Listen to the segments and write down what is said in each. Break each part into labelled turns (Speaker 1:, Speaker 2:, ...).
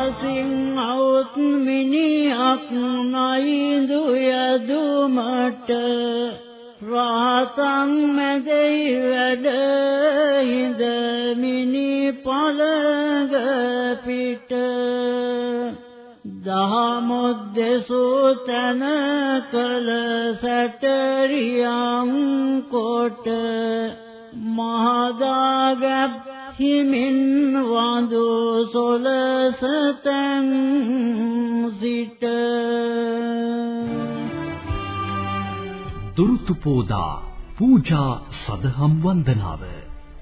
Speaker 1: අහසින් අවුත් මිනිහක් නයිඳු යදුමට රාතන් මැදයි වැඩ හිඳ මිනි පළඟ පිට. දහමොද්දසෝ තන කල සැටරියම් කොට මහදාගත් හිමින් වඳු සොලසතන් සිට
Speaker 2: දුරුතු පෝදා පූජා සදහම් වන්දනාව.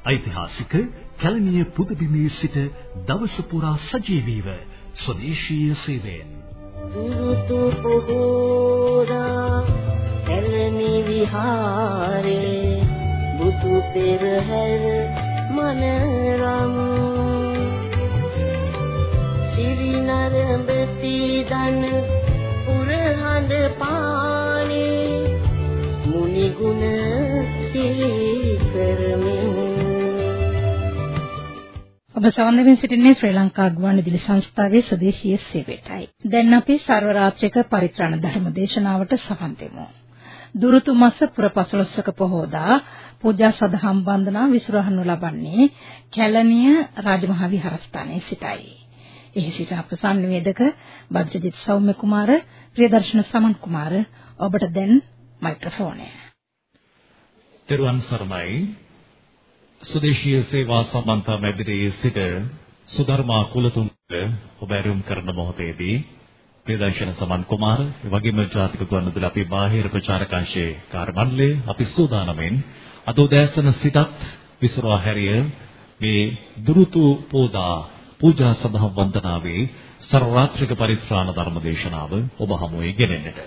Speaker 2: ඓතිහාසික කැලණිය පුදබිමේ සිට දවස පුරා සජීවීව ස්වදේශීය සේවයෙන්.
Speaker 3: දුරුතු පොහොරා කැලණි විහාරේ බුදු පෙරහැර මනරම් සිරි නරඹති දන පුරහඳ පානේ මුනි ගුණ සිහි කරමින්
Speaker 4: ඔබ සවන් දෙමින් සිටින්නේ ශ්‍රී ලංකා ගුවන්විදුලි සංස්ථාවේ ස්වදේශීය සේවයටයි. දැන් අපි සර්ව රාත්‍රික පරිත්‍රාණ ධර්ම දේශනාවට සවන් දෙමු. දුරුතු මාස පුරපසළොස්වක පොහෝදා පූජා සදහම් වන්දනා විසුරහනු ලබන්නේ කැලණිය රාජමහා විහාරස්ථානයේ සිටයි. එහි සිට අප සංවේදක බද්‍රජිත් සෞම්‍ය කුමාර ප්‍රියදර්ශන සමන් කුමාර ඔබට දැන් මයික්‍රොෆෝනය.
Speaker 2: දරුවන් සරණයි සුදේශීය සේවා සම්බන්ධ මැදිරියේ සිට සුධර්මා කුලතුංග ඔබ ඇරුම් කරන මොහොතේදී ප්‍රදර්ශන සමන් කුමාර එවැගේම ජාතික ගුවන්විදුලි අපේ බාහිර ප්‍රචාරක අංශයේ කාර්ය මණ්ඩලය අපි සූදානම්ෙන් අද උදෑසන සිටත් විසුරා හැරිය. මේ දුරුතු පෝදා පූජා සභා වන්දනාවේ සර්වරාත්‍රික පරිත්‍රාණ ධර්ම දේශනාව ඔබ හමුවේ ගෙනෙන්නට.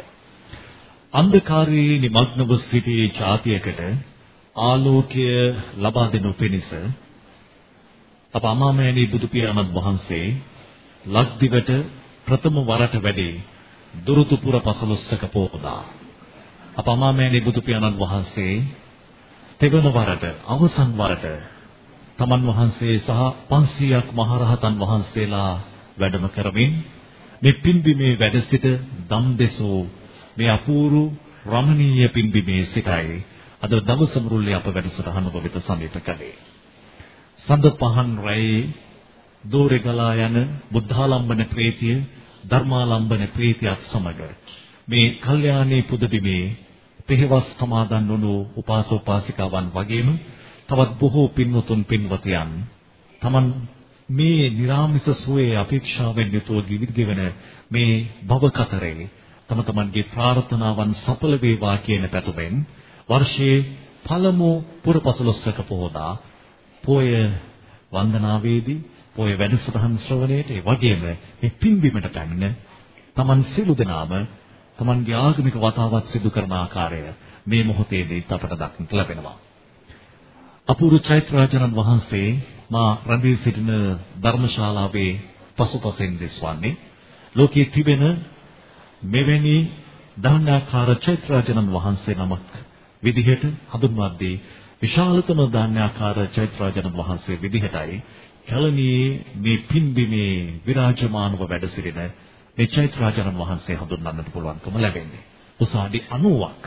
Speaker 2: අන්ධකාරයේ නිමග්නව සිටි ජාතියකට ආලෝකය ලබා දෙනු පිණිස අප අමාමෑණී බුදු පියාණන් වහන්සේ ලක්දිවට ප්‍රථම වරට වැඩි දුරුතුපුර පසළොස්වක පෝදා. අප අමාමෑණී බුදු පියාණන් වහන්සේ තෙවන වරට අවසන් වරට තමන් වහන්සේ සහ 500ක් මහරහතන් වහන්සේලා වැඩම කරමින් මේ පින්බිමේ වැඩ සිට දම් දෙසෝ මේ අපූර්ව රමණීය පින්බිමේ සිටයි අද දවස මුරුල්ලේ අප වැඩසටහන ඔබ වෙත සමීප කළේ. සඳ පහන් රැයේ දෝරේ ගලා යන බුද්ධාලම්බන ප්‍රීතිය ධර්මාලම්බන ප්‍රීතියත් සමග මේ කල්යාණී පුදබිමේ පෙහෙවස් සමාදන් වුණු උපාස උපාසිකාවන් වගේම තවත් බොහෝ පින්වතුන් පින්වතයන් තමන් මේ निराமிස සුවේ අපේක්ෂාවෙන් යුතුව ජීවිතගෙන මේ භව කතරේ තම තමන්ගේ ප්‍රාර්ථනාවන් සඵල වේවා කියන පැතුමෙන් වර්ෂයේ පළමු පුරපසළොස්වක පොහොදා පොය වන්දනාවේදී පොය වැඩසටහන් ශ්‍රවණයට ඒ වගේම මේ පින්බිමට පැමිණ තමන් සිළු දෙනාම තමන්ගේ ආගමික වතාවත් සිදු කරන ආකාරය මේ මොහොතේදී අපට දක්නට ලැබෙනවා. අපූර්ව චෛත්‍යරාජනන් වහන්සේ මා රැඳී සිටින ධර්මශාලාවේ පසුපසින් දිස්වන්නේ ලෝකයේ තිබෙන මෙවැනි දහනාකාර චෛත්‍යරාජනන් වහන්සේ නමක් විදිහට හඳුන්වද්දී විශාලතම දාන්‍යාකාර චෛත්‍යරාජන වහන්සේ විදිහටයි කැලණියේ මේ පින්බිමේ විරාජමානව වැඩ සිටින මේ චෛත්‍යරාජන වහන්සේ හඳුන්වන්නට පුළුවන්කම ලැබෙන්නේ. උසාවි 90ක්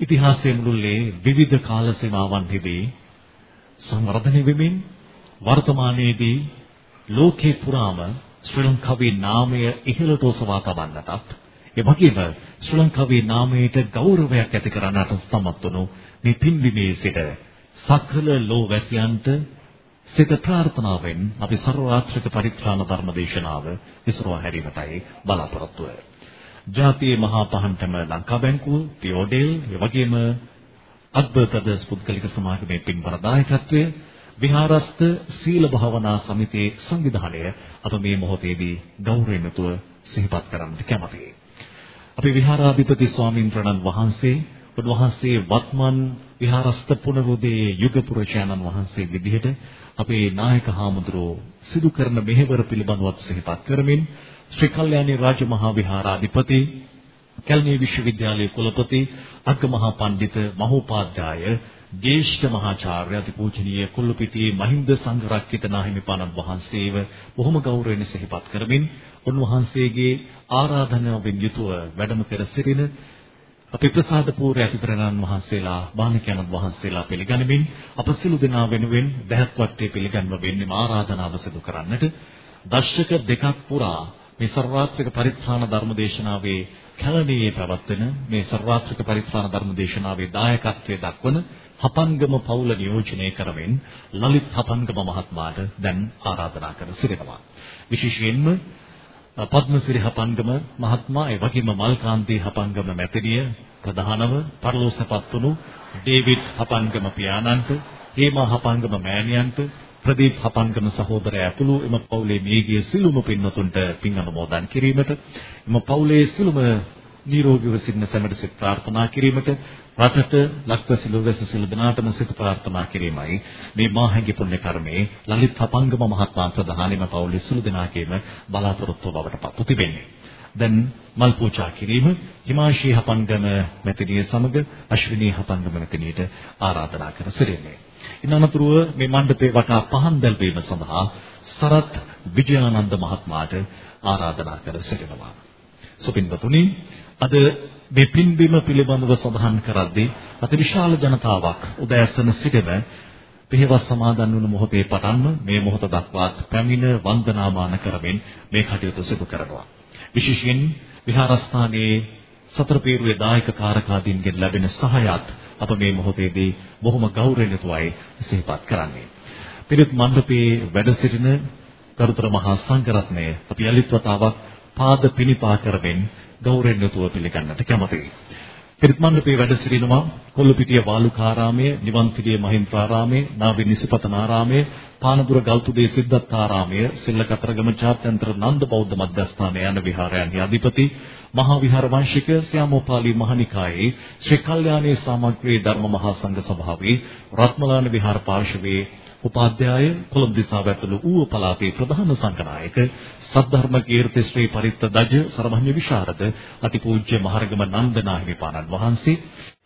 Speaker 2: ඉතිහාසයේ මුළුල්ලේ විවිධ කාල සීමාවන්හිදී සංවර්ධනය වෙමින් වර්තමානයේදී ලෝකේ පුරාම ශ්‍රී ලංකාවේ නාමය ඉහළට ඔසවා තබන්නටත් ඒ වගේම ශ්‍රී ලංකාවේ නාමයට ගෞරවයක් ඇති කරන්නට සමත් වුණු මේ පින්බිමේ සිට සකල ලෝවැසියන්ට සිත ප්‍රාර්ථනාවෙන් අපි සර්වරාත්‍රික පරිත්‍රාණ ධර්ම දේශනාව විසුරුවා හැරීමටයි බලාපොරොත්තු වෙන්නේ. ජාතියේ මහා පහන්තම ලංකා බැංකුව, පියෝඩෙල්, ඒ වගේම අද්භූතද පුද්ගලික සමාගමේ පින්බර දායකත්වයේ විහාරස්ත සීල භාවනා සමිතියේ සංවිධානය අප මේ මොහොතේදී ගෞරවයෙන් යුතුව සිහිපත් කරන්නට කැමතියි. අපේ විහාරාධිපති ස්වාමීන් වහන්සේ උන්වහන්සේ වත්මන් විහාරස්ත පුනරුදේ යුගපුරචානන් වහන්සේ විදිහට අපේ නායක හාමුදුරුවෝ සිදු කරන මෙහෙවර පිළිබඳවත් සිහිපත් කරමින් ශ්‍රී කල්යාණී රාජමහා විහාරාධිපති කැලණිය විශ්වවිද්‍යාලයේ කුලපති අග්ගමහා පඬිත මහෝපාද්‍යය ජේෂ්ඨ මහාචාර්ය අතිපූජනීය කුල්ලුපිටියේ මහින්ද සංඝරක්කිත නාහිමිපාණන් වහන්සේව බොහොම ගෞරවයෙන් සිහිපත් කරමින් උන්වහන්සේගේ ආරාධනාවෙන් යුතුව වැඩම කර සිටින අපි ප්‍රසාද පූර්ය අතිපරණන් වහන්සේලා බාණිකයන්න් වහන්සේලා පිළිගනිමින් අප සිළු දෙනා වෙනුවෙන් බහැත් වටේ පිළිගන්ව වෙන්නේ ආරාධනාව සිදු කරන්නට දශක දෙකක් පුරා මේ සර්වාත්‍රික පරිත්‍රාණ ධර්මදේශනාවේ කැලණියේ පැවැත්වෙන මේ සර්වාත්‍රික පරිත්‍රාණ ධර්මදේශනාවේ දායකත්වයේ දක්වන හපන්ගම පවුල නියෝජනය කරමින් ලලිත් හපන්ගම මහත්මයාට දැන් ආරාධනා කර සිටිනවා. විශේෂයෙන්ම පද්මසිරි හපන්ගම මහත්මයා ඒ වගේම මල්කාන්ති හපන්ගම මැතිණිය ප්‍රධානව පරලෝසපත් වුණු ඩේවිඩ් හපන්ගම පියාණන්ට හේමා හපන්ගම මෑණියන්ට ප්‍රදීප් හපන්ගම සහෝදරයා ඇතුළු එම පවුලේ මියගිය සිළුම පින්වතුන්ට පින් අනුමෝදන් කිරීමට එම පවුලේ සිළුම නිරෝගීව සිටින සැමට සිත ප්‍රාර්ථනා කිරීමට රටට ලක්වැසිලු වැස සිළු දනාටම සිත ප්‍රාර්ථනා කිරීමයි මේ මාහැඟි පුණ්‍ය කර්මයේ ලලිත් හපංගම මහත්මයා ප්‍රධානීම පවුලේ සිළු දෙනාගේම බලාපොරොත්තුව බවට පත්ව තිබෙන්නේ. දැන් මල් පූජා කිරීම හිමාශී හපංගම මෙතනිය සමග අශ්විනී හපංගම මෙතනියට ආරාධනා කර සිටින්නේ. ඉන් අනතුරුව මේ මණ්ඩපේ වටා පහන් දැල්වීම සඳහා සරත් විජයානන්ද මහත්මයාට ආරාධනා කර සිටිනවා. සුපින්වතුනි අද මේ පින්බිම පිළිබඳව සඳහන් කරද්දී අතිවිශාල ජනතාවක් උදෑසන සිටම පෙරවස් සමාදන් වුණු මොහොතේ පටන්ම මේ මොහොත දක්වාත් පැමිණ වන්දනාමාන කරමින් මේ කටයුතු සිදු කරනවා. විශේෂයෙන් විහාරස්ථානයේ සතර පීරුවේ දායක කාරකාදීන්ගෙන් ලැබෙන සහායත් අප මේ මොහොතේදී බොහොම ගෞරවයෙන් යුතුවයි සිහිපත් කරන්නේ. පිරිත් මණ්ඩපයේ වැඩ සිටින ගරුතර මහා සංඝරත්නය අපි යලිත් වතාවක් පාද පිනිපා කරමින් ගෞරවයෙන් යුතුව පිළිගන්නට කැමතියි. පිරිත් මණ්ඩපයේ වැඩ සිටිනවා කොල්ලපිටිය වාලුකාරාමයේ, නිවන්තිරිය මහින්ත්‍රාරාමයේ, නාවි නිසිපතනාරාමයේ, පානදුර ගල්තුඩේ සිද්ධාර්ථාරාමයේ, සිල්ලකතරගම චාත්‍යන්තර නන්ද බෞද්ධ මධ්‍යස්ථානය යන විහාරයන්හි අධිපති මහා විහාර වංශික ස්යාමෝපාලි මහනිකායේ ශ්‍රී කල්යාණී සාමග්‍රී ධර්ම මහා සංඝ සභාවේ රත්මලාන විහාර පාර්ශවයේ උපාධ්‍යාය කොළඹ දිසාව ඇතුළු ඌව පළාතේ ප්‍රධාන සංඝනායක සද්ධර්ම කීර්ති ශ්‍රී පරිත්ත දජ සරභඤ්ඤ විශාරද අතිපූජ්‍ය මහරගම නන්දනා හිමිපාණන් වහන්සේ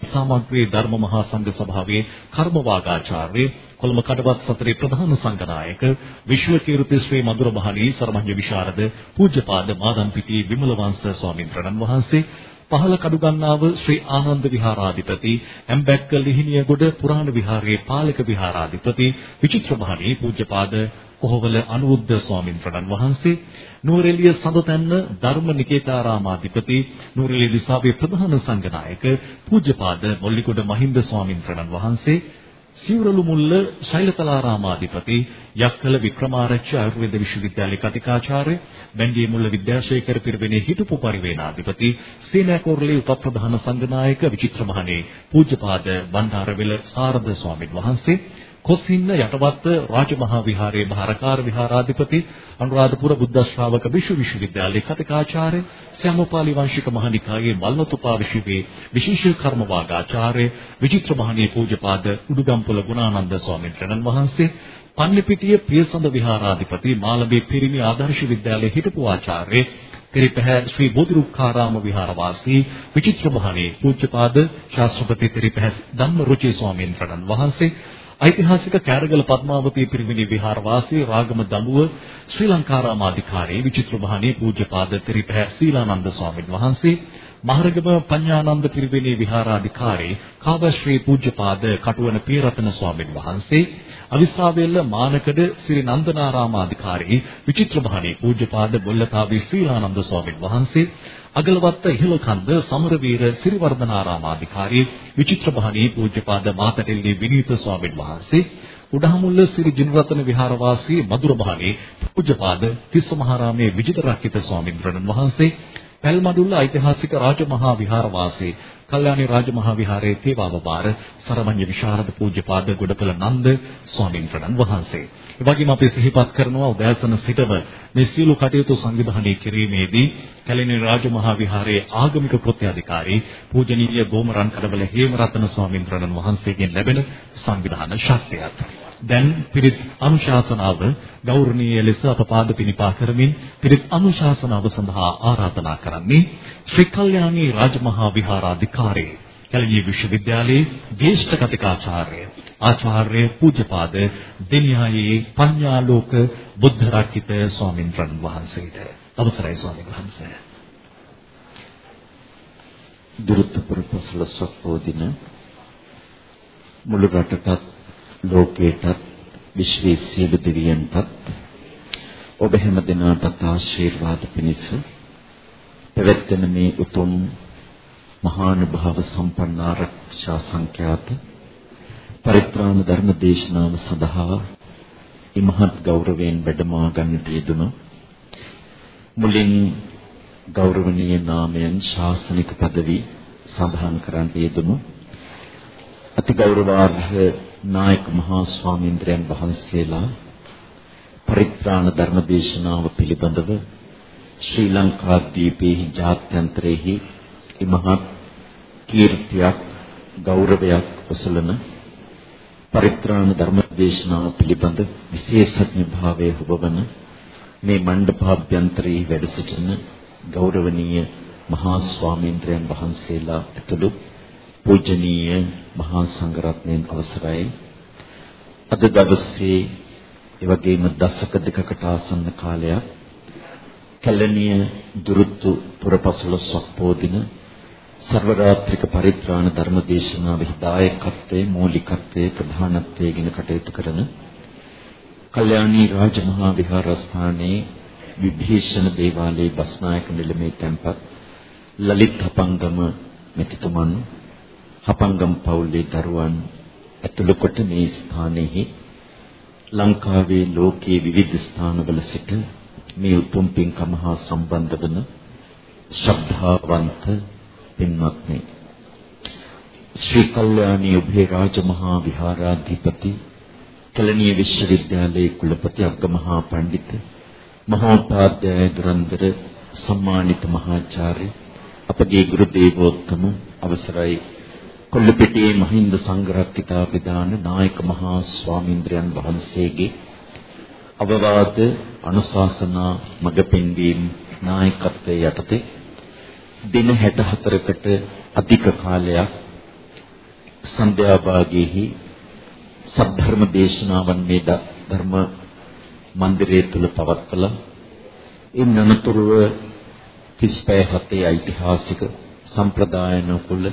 Speaker 2: සාමග්‍රී ධර්ම මහා සංඝ සභාවේ කර්ම වාගාචාර්ය කොළඹ කඩවත් සතරේ ප්‍රධාන සංඝනායක විශ්ව කීර්ති ශ්‍රී මధుර මහණී සරභඤ්ඤ විශාරද පූජ්‍යපාද මාදම්පිටි විමල වංශ ස්වාමීන් වහන්සේ පහළ කඩුගන්නාව ශ්‍රී ආනන්ද විහාරාධිපති එම්බැක්ක ලිහිණියගොඩ පුරාණ විහාරයේ පාලක විහාරාධිපති විචිත්‍රභාණී පූජ්‍යපාද කොහොවල අනුරුද්ධ ස්වාමින් වහන්සේ නුවරඑළිය සඳතැන්න ධර්මනිකේතාරාමාධිපති නුවරඑළිය දිසාවේ ප්‍රධාන සංඝනායක පූජ්‍යපාද මොල්ලිකොඩ මහින්ද ස්වාමින් වහන්සේ සිවුරළු මුල්ල ශෛලතලාරාමාධිපති යක්කල වික්‍රමාරච්චි ආයුර්වේද විශ්වවිද්‍යාලයේ කතිකාචාර්ය බැංගී මුල්ල විද්‍යාශේඛර පිරිවෙනේ හිටපු පරිවේනාධිපති සේනාකෝරළේ උපප්‍රධාන සංඝනායක විචිත්‍රමහනේ පූජ්‍යපාද බණ්ඩාරවෙල සාරද ස්වාමින් වහන්සේ කොස්හින්න යටවත්ත රාජමහා විහාරයේ භාරකාර විහාරාධිපති අනුරාධපුර බුද්ධ ශ්‍රාවක විශ්ව විශ්වවිද්‍යාලයේ කතිකාචාර්ය සම්මෝපාලි වංශික මහනිකායේ මල්වතුපා විශ්වයේ විශේෂ කර්ම වාගාචාර්ය විචිත්‍ර මහණී පූජ්‍යපාද උඩුගම්පොළ ගුණානන්ද ස්වාමීන් වහන්සේ පන්නිපිටිය පියසඳ විහාරාධිපති මාළඹේ පිරිමි ආදර්ශ විද්‍යාලයේ හිටපු ආචාර්ය තිරිපැහැ ශ්‍රී බෝධිරුක්ඛාරාම විහාරවාසී විචිත්‍ර මහණී පූජ්‍යපාද ශාස්ත්‍රපති තිරිපැහැ ධම්මරුචි ස්වාමීන් වහන්සේ ඓතිහාසික කෑරගල පద్මාවතී පිරිවෙනේ විහාරවාසී රාගම දඹුව ශ්‍රී ලංකාරාමාධිකාරී විචිත්‍රභානී පූජ්‍යපාද තිරිපැහැ සීලානන්ද ස්වාමීන් වහන්සේ මහරගම පඤ්ඤානන්ද පිරිවෙනේ විහාරාධිකාරී කාවශ්‍රී පූජ්‍යපාද කටුවන පියරතන ස්වාමීන් වහන්සේ අවිස්සාවේල්ල මානකඩ ශ්‍රී නන්දනාරාමාධිකාරී විචිත්‍රභානී පූජ්‍යපාද බොල්ලතාවී සීලානන්ද ස්වාමීන් වහන්සේ අගලවත්ත ඉහළකන්ද සමරවීර සිරිවර්ධනාරාමාධිකාරී විචිත්‍රභානී පූජ්‍යපාද මාතටෙල්ලේ විනීත ස්වාමීන් වහන්සේ උඩහමුල්ල සිරි ජිනරතන විහාරවාසී මధుරභානී පූජ්‍යපාද තිස්සමහාරාමේ විජිතරක්කිත ස්වාමීන් වහන්සේ පැල්මඩුල්ල ඓතිහාසික රාජමහා විහාරවාසී කල්යාණී රාජමහා විහාරයේ තේවාවබාර සරමඤ්ඤ විශාරද පූජ්‍යපාද ගොඩපළ නන්ද ස්වාමීන් වහන්සේ. ඒ වගේම අපි සිහිපත් කරනවා උදෑසන සිටම මේ සීල කටයුතු සංවිධානය කිරීමේදී කැලණි රාජමහා විහාරයේ ආගමික කෘත්‍ය අධිකාරී පූජනීය ගෝමරන් කඩවල හේමරතන ස්වාමීන් වහන්සේගෙන් ලැබෙන සංවිධාන ශක්තියත් දැන් පිරිත් අනුශාසනාව ගෞරවනීය ලෙස අපපාද පිනිපා කරමින් පිරිත් අනුශාසනාව සඳහා ආරාධනා කරන්නේ ශ්‍රී කල්යාණී රාජමහා විහාරාධිකාරී කැලණිය විශ්වවිද්‍යාලයේ ජ්‍යෙෂ්ඨ කතිකාචාර්ය ආචාර්ය පූජ්‍යපාද දෙනියායේ පඤ්ඤාලෝක බුද්ධ රක්කිත ස්වාමින් වහන්සේට අවසරයි ස්වාමීන් වහන්සේ.
Speaker 5: දුරුත්පුර පසළොස්වක පොදින මුළු රටටත් ලෝකයටත් විශ්වයේ සියලු දෙවියන්ටත් ඔබ හැම දිනකටත් ආශිර්වාද පිණිස පැවැත්වෙන මේ උතුම් මහානුභාව සම්පන්න ආරක්ෂා සංඛ්‍යාත පරිත්‍රාණ ධර්ම දේශනාව සඳහා ඉමහත් ගෞරවයෙන් වැඩමවා ගන්නට යෙදුණු මුලින් ගෞරවනීය නාමයන් ශාසනික পদවි සඳහන් කරන්න යෙදුණු අති ගෞරවාර්හ නායක මහා ස්වාමීන්ද්‍රයන් වහන්සේලා පරිත්‍රාණ ධර්ම දේශනාව පිළිබඳව ශ්‍රී ලංකා දීපේහි ජාත්‍යන්තරයේහි ඉමහත් කීර්තියක් ගෞරවයක් ඔසලන පරිත්‍රාණ ධර්ම දේශනාව පිළිබඳ විශේෂඥ භාවයේ හුබවන මේ මණ්ඩපාභ්‍යන්තරයේ වැඩ සිටින ගෞරවනීය මහා ස්වාමීන්ද්‍රයන් වහන්සේලා ඇතුළු පූජනීය මහා සංඝරත්නයන් අවසරයි. අද දවසේ එවැගේම දශක දෙකකට ආසන්න කාලයක් කැලණිය දුරුත්තු පුරපසළොස්වක පොදින සර්වරාත්‍රික පරිත්‍රාණ ධර්ම දේශනාවෙහි දායකත්වයේ මූලිකත්වයේ ප්‍රධානත්වයෙන් කටයුතු කරන කල්යාණී රාජමහා විහාරස්ථානයේ විභීෂණ දේවාලයේ බස්නායක නිලමේ තැන්පත් ලලිත් හපංගම මෙතිතුමන් හපංගම් පවුලේ දරුවන් ඇතුළු කොට මේ ස්ථානයේ ලංකාවේ ලෝකයේ විවිධ ස්ථානවල සිට මේ උතුම් පින්කම හා සම්බන්ධ වන ශ්‍රද්ධාවන්ත පින්වත්නි. ශ්‍රී කල්යාණී උභය රාජමහා විහාරාධිපති කලණීය විශ්වවිද්‍යාලයේ කුලපති අග්ගමහා පඬිතු මහෝපාද්‍යය දුරන්දර සම්මානිත මහාචාර්ය අපගේ ගුරු දේවෝත්තම අවසරයි. කොල්ලපිටියේ මහින්ද සංඝරක්කිතාපිදාන නායක මහා ස්වාමීන්ද්‍රයන් වහන්සේගේ අවවාද අනුශාසනා මඟ පෙන්වීම නායකත්වයේ යටතේ දින 64කට අධික කාලයක් සන්ධ්‍යා භාගයේහි සද්ධර්ම දේශනාවන් මේ ධර්ම මන්දිරය තුල පවත්වලා ඉන් අනතුරුව 35 ඓතිහාසික සම්ප්‍රදායනකුල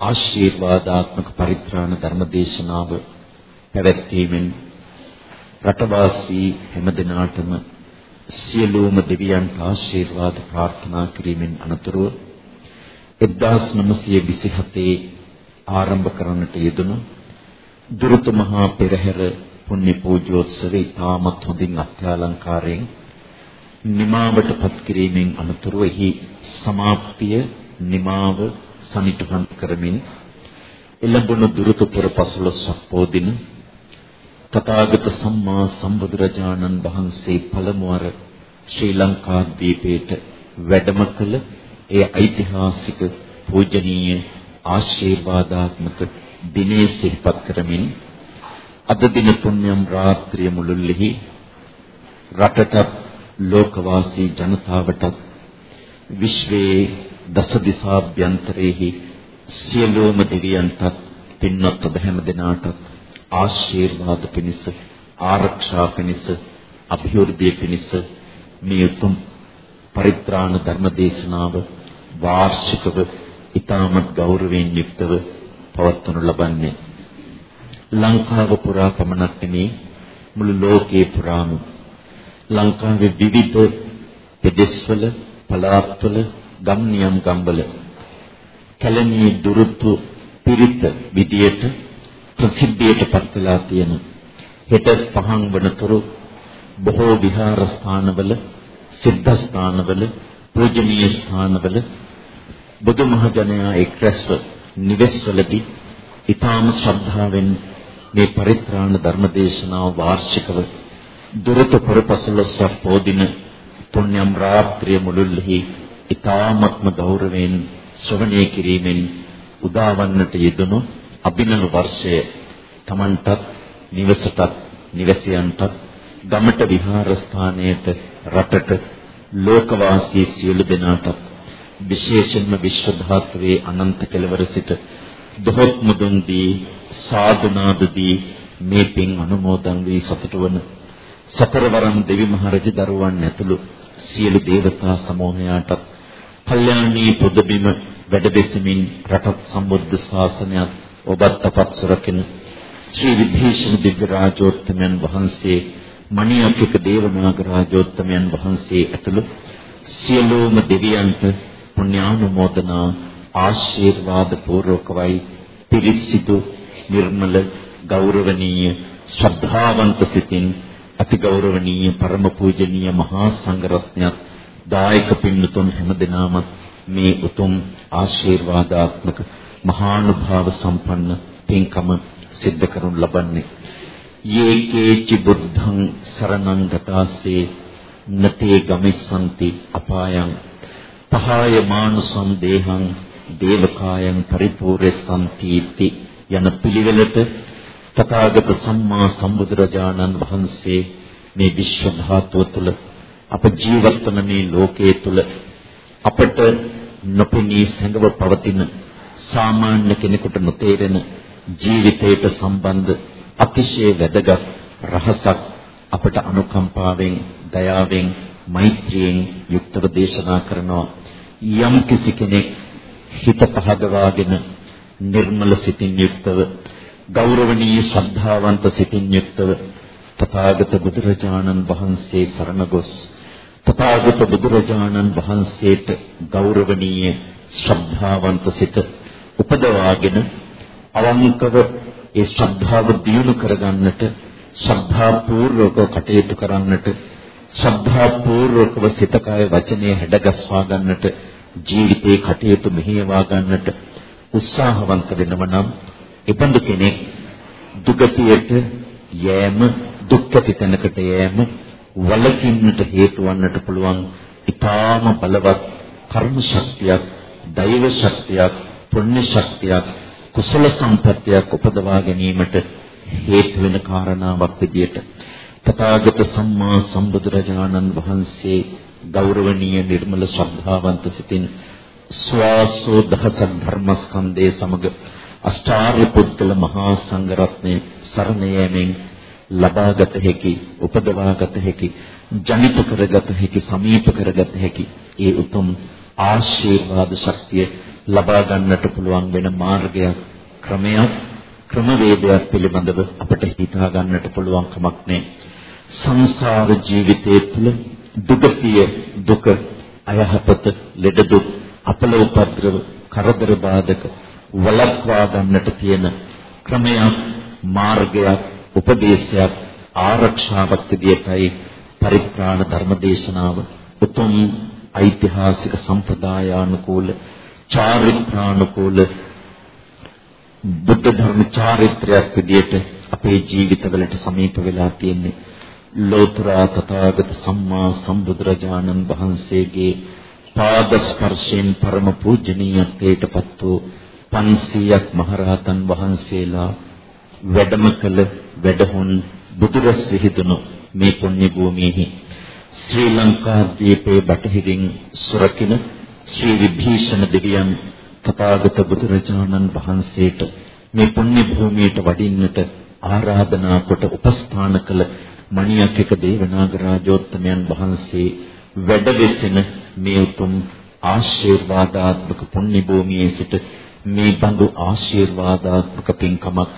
Speaker 5: ආශිර්වාදාත්මක පරිත්‍රාණ ධර්ම දේශනාව පැවැත්වීමෙන් රටවාසී හැමදෙනාටම සියලුම දෙවියන්ට ආශිර්වාද ප්‍රාර්ථනා කිරීමෙන් අනතුරුව 1927 ආරම්භ කරන්නට යෙදුණු දුරුතු මහා පෙරහැර පුණ්‍ය පූජෝත්සවය ඉතාමත් හොඳින් අත්‍යාලංකාරයෙන් නිමාවටපත් කිරීමෙන් අනතුරුව එහි සමාප්තිය නිමාව සනිටුහන් කරමින් එළඹුණු දුරුතු පුර පසළොස්වක පොදින තථාගත සම්මා සම්බුදුරජාණන් වහන්සේ පළමුවර ශ්‍රී ලංකා දීපේට වැඩම කළ ඒ ඓතිහාසික පූජනීය ආශිර්වාදාත්මක දිනේ සිහිපත් කරමින් අද දින පුණ්‍යම් රාත්‍රිය මුළුල්ලෙහි රටටත් ලෝකවාසී ජනතාවටත් විශ්වයේ දස දිසාභ්‍යන්තරයේහි සියලුම දෙවියන්ටත් පින්වත් ඔබ හැම දෙනාටත් ආශිර්වාද පිණිස ආරක්ෂා පිණිස અભිවෘද්ධිය පිණිස මේ උතුම් පරිත්‍රාණ ධර්ම දේශනාව වාර්ෂිකව ඊටමත් ගෞරවයෙන් යුක්තව පවත්වනු ලබන්නේ ලංකාව පුරා පමණක් නෙමේ මුළු ලෝකේ පුරාම. ලංකාවේ විවිධ ප්‍රදේශවල පළාත්වල ගම් නියම් ගම්වල කැලණියේ දුරුත්තු පිරිත විදියට ප්‍රසිද්ධියට පත් වෙලා තියෙන හෙට පහන් වනතුරු බොහෝ විහාර ස්ථානවල සිද්ධ ස්ථානවල පූජනීය ස්ථානවල බුදුමහජනයා එක්රැස්ව නිවෙස්වලදී ඊටාම ශ්‍රද්ධාවෙන් මේ පරිත්‍රාණ ධර්මදේශනාව වාර්ෂිකව දුරත පොරපසළොස්වක පොදින පුණ්‍යම් රාත්‍රිය මුළුල්ලෙහි ඊ타ත්ම ගෞරවයෙන් ශ්‍රවණය කිරීමෙන් උදාවන්නට යෙදුණු අභිනව වර්ෂය Tamanටත් නිවසටත් නිවැසියන්ටත් ගමට විහාරස්ථානයට රටට ලෝකවාසී සියලු දෙනාටත් විශේෂයෙන්ම විශ්ව ධාතුවේ අනන්ත කෙළවර සිට දොහොත් මුදුන් දී සාදුනාද දී මේ පින් අනුමෝදන් වී සතුටු වන සතරවරම් දෙවි මහරජ දරුවන් ඇතුළු සියලු දේවතා සමූහයාටත් කල්යාණී පුදබිම වැඩබෙසමින් රටත් සම්බුද්ධ ශාසනයත් ඔබත් අපත් සුරකින ශ්‍රී විභීෂණ දිව්‍ය රාජෝත්තමයන් වහන්සේ මණියක්ක දේවනාග රාජෝත්තමයන් වහන්සේ ඇතුළු සියලුම දෙවියන්ට පුණ්‍යානුමෝදනා ආශිර්වාද පූර්වකවයි පිරිසිදු නිර්මල ගෞරවනීය ශ්‍රද්ධාවන්ත සිතින් අති ගෞරවනීය පරම පූජනීය මහා සංඝරත්නයත් දායක පින්නතුන් හැමදෙනාම මේ උතුම් ආශිර්වාදාත්මක මහානුභාව සම්පන්න පින්කම සිද්ධ කරනු ලබන්නේ. යේකේචි බුද්ධං සරණං ගතාසේ නතේ ගමිස්සන්ති අපායං. පහාය මානුසම් දේහං දේවකායන් පරිපූර්ණසන්තිති යන පිළිවෙලට තථාගත සම්මා සම්බුදුරජාණන් වහන්සේ මේ විශ්ව ධාතුව තුළ අප ජීවත් වන මේ ලෝකයේ තුළ අපට නොපෙනී සැඟව පවතින සාමාන්‍ය කෙනෙකුට නොතේරෙන ජීවිතයට සම්බන්ධ අතිශය වැදගත් රහසක් අපට අනුකම්පාවෙන් දයාවෙන් මෛත්‍රියෙන් යුක්තව දේශනා කරනවා. යම් කිසි කෙනෙක් හිත පහදවාගෙන නිර්මල සිතින් යුක්තව ගෞරවනීය ශ්‍රද්ධාවන්ත සිතින් යුක්තව තථාගත බුදුරජාණන් වහන්සේ සරණ ගොස් තථාගත බුදුරජාණන් වහන්සේට ගෞරවනීය ශ්‍රද්ධාවන්ත සිත උපදවාගෙන අවංකව ඒ ශ්‍රද්ධාව දියුණු කරගන්නට ශ්‍රද්ධා පූර්වක කටයුතු කරන්නට ශ්‍රද්ධා පූර්වකව සිත කය වචනය හැඩගස්වා ගන්නට ජීවිතේ කටයුතු මෙහෙයවා ගන්නට උත්සාහවන්ත වෙනව නම් එබඳු කෙනෙක් දුගතියට යෑම දුක්ඛති තැනකට යෑම වලකින්නට හේතු වන්නට පුළුවන් ඊටාම බලවත් කර්ම ශක්තියක් දෛව ශක්තියක් පුණ්‍ය ශක්තියක් කුසල සම්පත්තියක් උපදවා ගැනීමට හේතු වෙන කාරණාවක් විදියට. තථාගත සම්මා සම්බුදුරජාණන් වහන්සේ ගෞරවනීය නිර්මල ශ්‍රද්ධාවන්ත සිතින් ස්වාසෝ දහසක් ධර්මස්කන්ධයේ සමග අෂ්ටාර්ය පුද්ගල මහා සංඝරත්නයේ සරණ යෑමෙන් ලබාගත හැකි උපදවාගත හැකි ජනිත කරගත හැකි සමීප කරගත හැකි ඒ උතුම් ආශිර්වාද ශක්තිය ලබා ගන්නට පුළුවන් වෙන මාර්ගයක් ක්‍රමයක් ක්‍රමවේදයක් පිළිබඳව අපට හිතා ගන්නට පුළුවන් කමක් නැහැ සංසාර ජීවිතයේ තුල දුකතිය දුක අයහපත ලෙඩ දුක් අපල උපද්‍රව කරදර බාධක වළක්වා ගන්නට තියෙන ක්‍රමයක් මාර්ගයක් උපදේශයක් ආරක්ෂාවක් විදියටයි පරිත්‍රාණ ධර්මදේශනාව උතුම් ඓතිහාසික සම්ප්‍රදායානුකූල චාරිත්‍රානුකූල බුද්ධ ධර්ම චාරිත්‍රයක් විදියට අපේ ජීවිතවලට සමීප වෙලා තියෙන්නේ. ලෝතර තථාගත සම්මා සම්බුදුරජාණන් වහන්සේගේ පාද ස්පර්ශයෙන් පරම පූජනීයත්වයටපත් වූ 500ක් මහරහතන් වහන්සේලා වැඩම කළ වැඩහුන් බුදුරස් විහිදුණු මේ පුණ්‍ය භූමියෙහි ශ්‍රී ලංකා දීපේ බටහිරින් සුරකින ශ්‍රී විභීෂණ දෙවියන් තථාගත බුදුරජාණන් වහන්සේට මේ පුණ්‍ය භූමියට වඩින්නට ආරාධනා කොට උපස්ථාන කළ මණියක්ක දේවනාග රාජෝත්තමයන් වහන්සේ වැඩවෙසෙන මේ උතුම් ආශිර්වාදාත්මක පුණ්‍ය භූමියේ සිට මේ බඳු ආශිර්වාදාත්මක පින්කමක්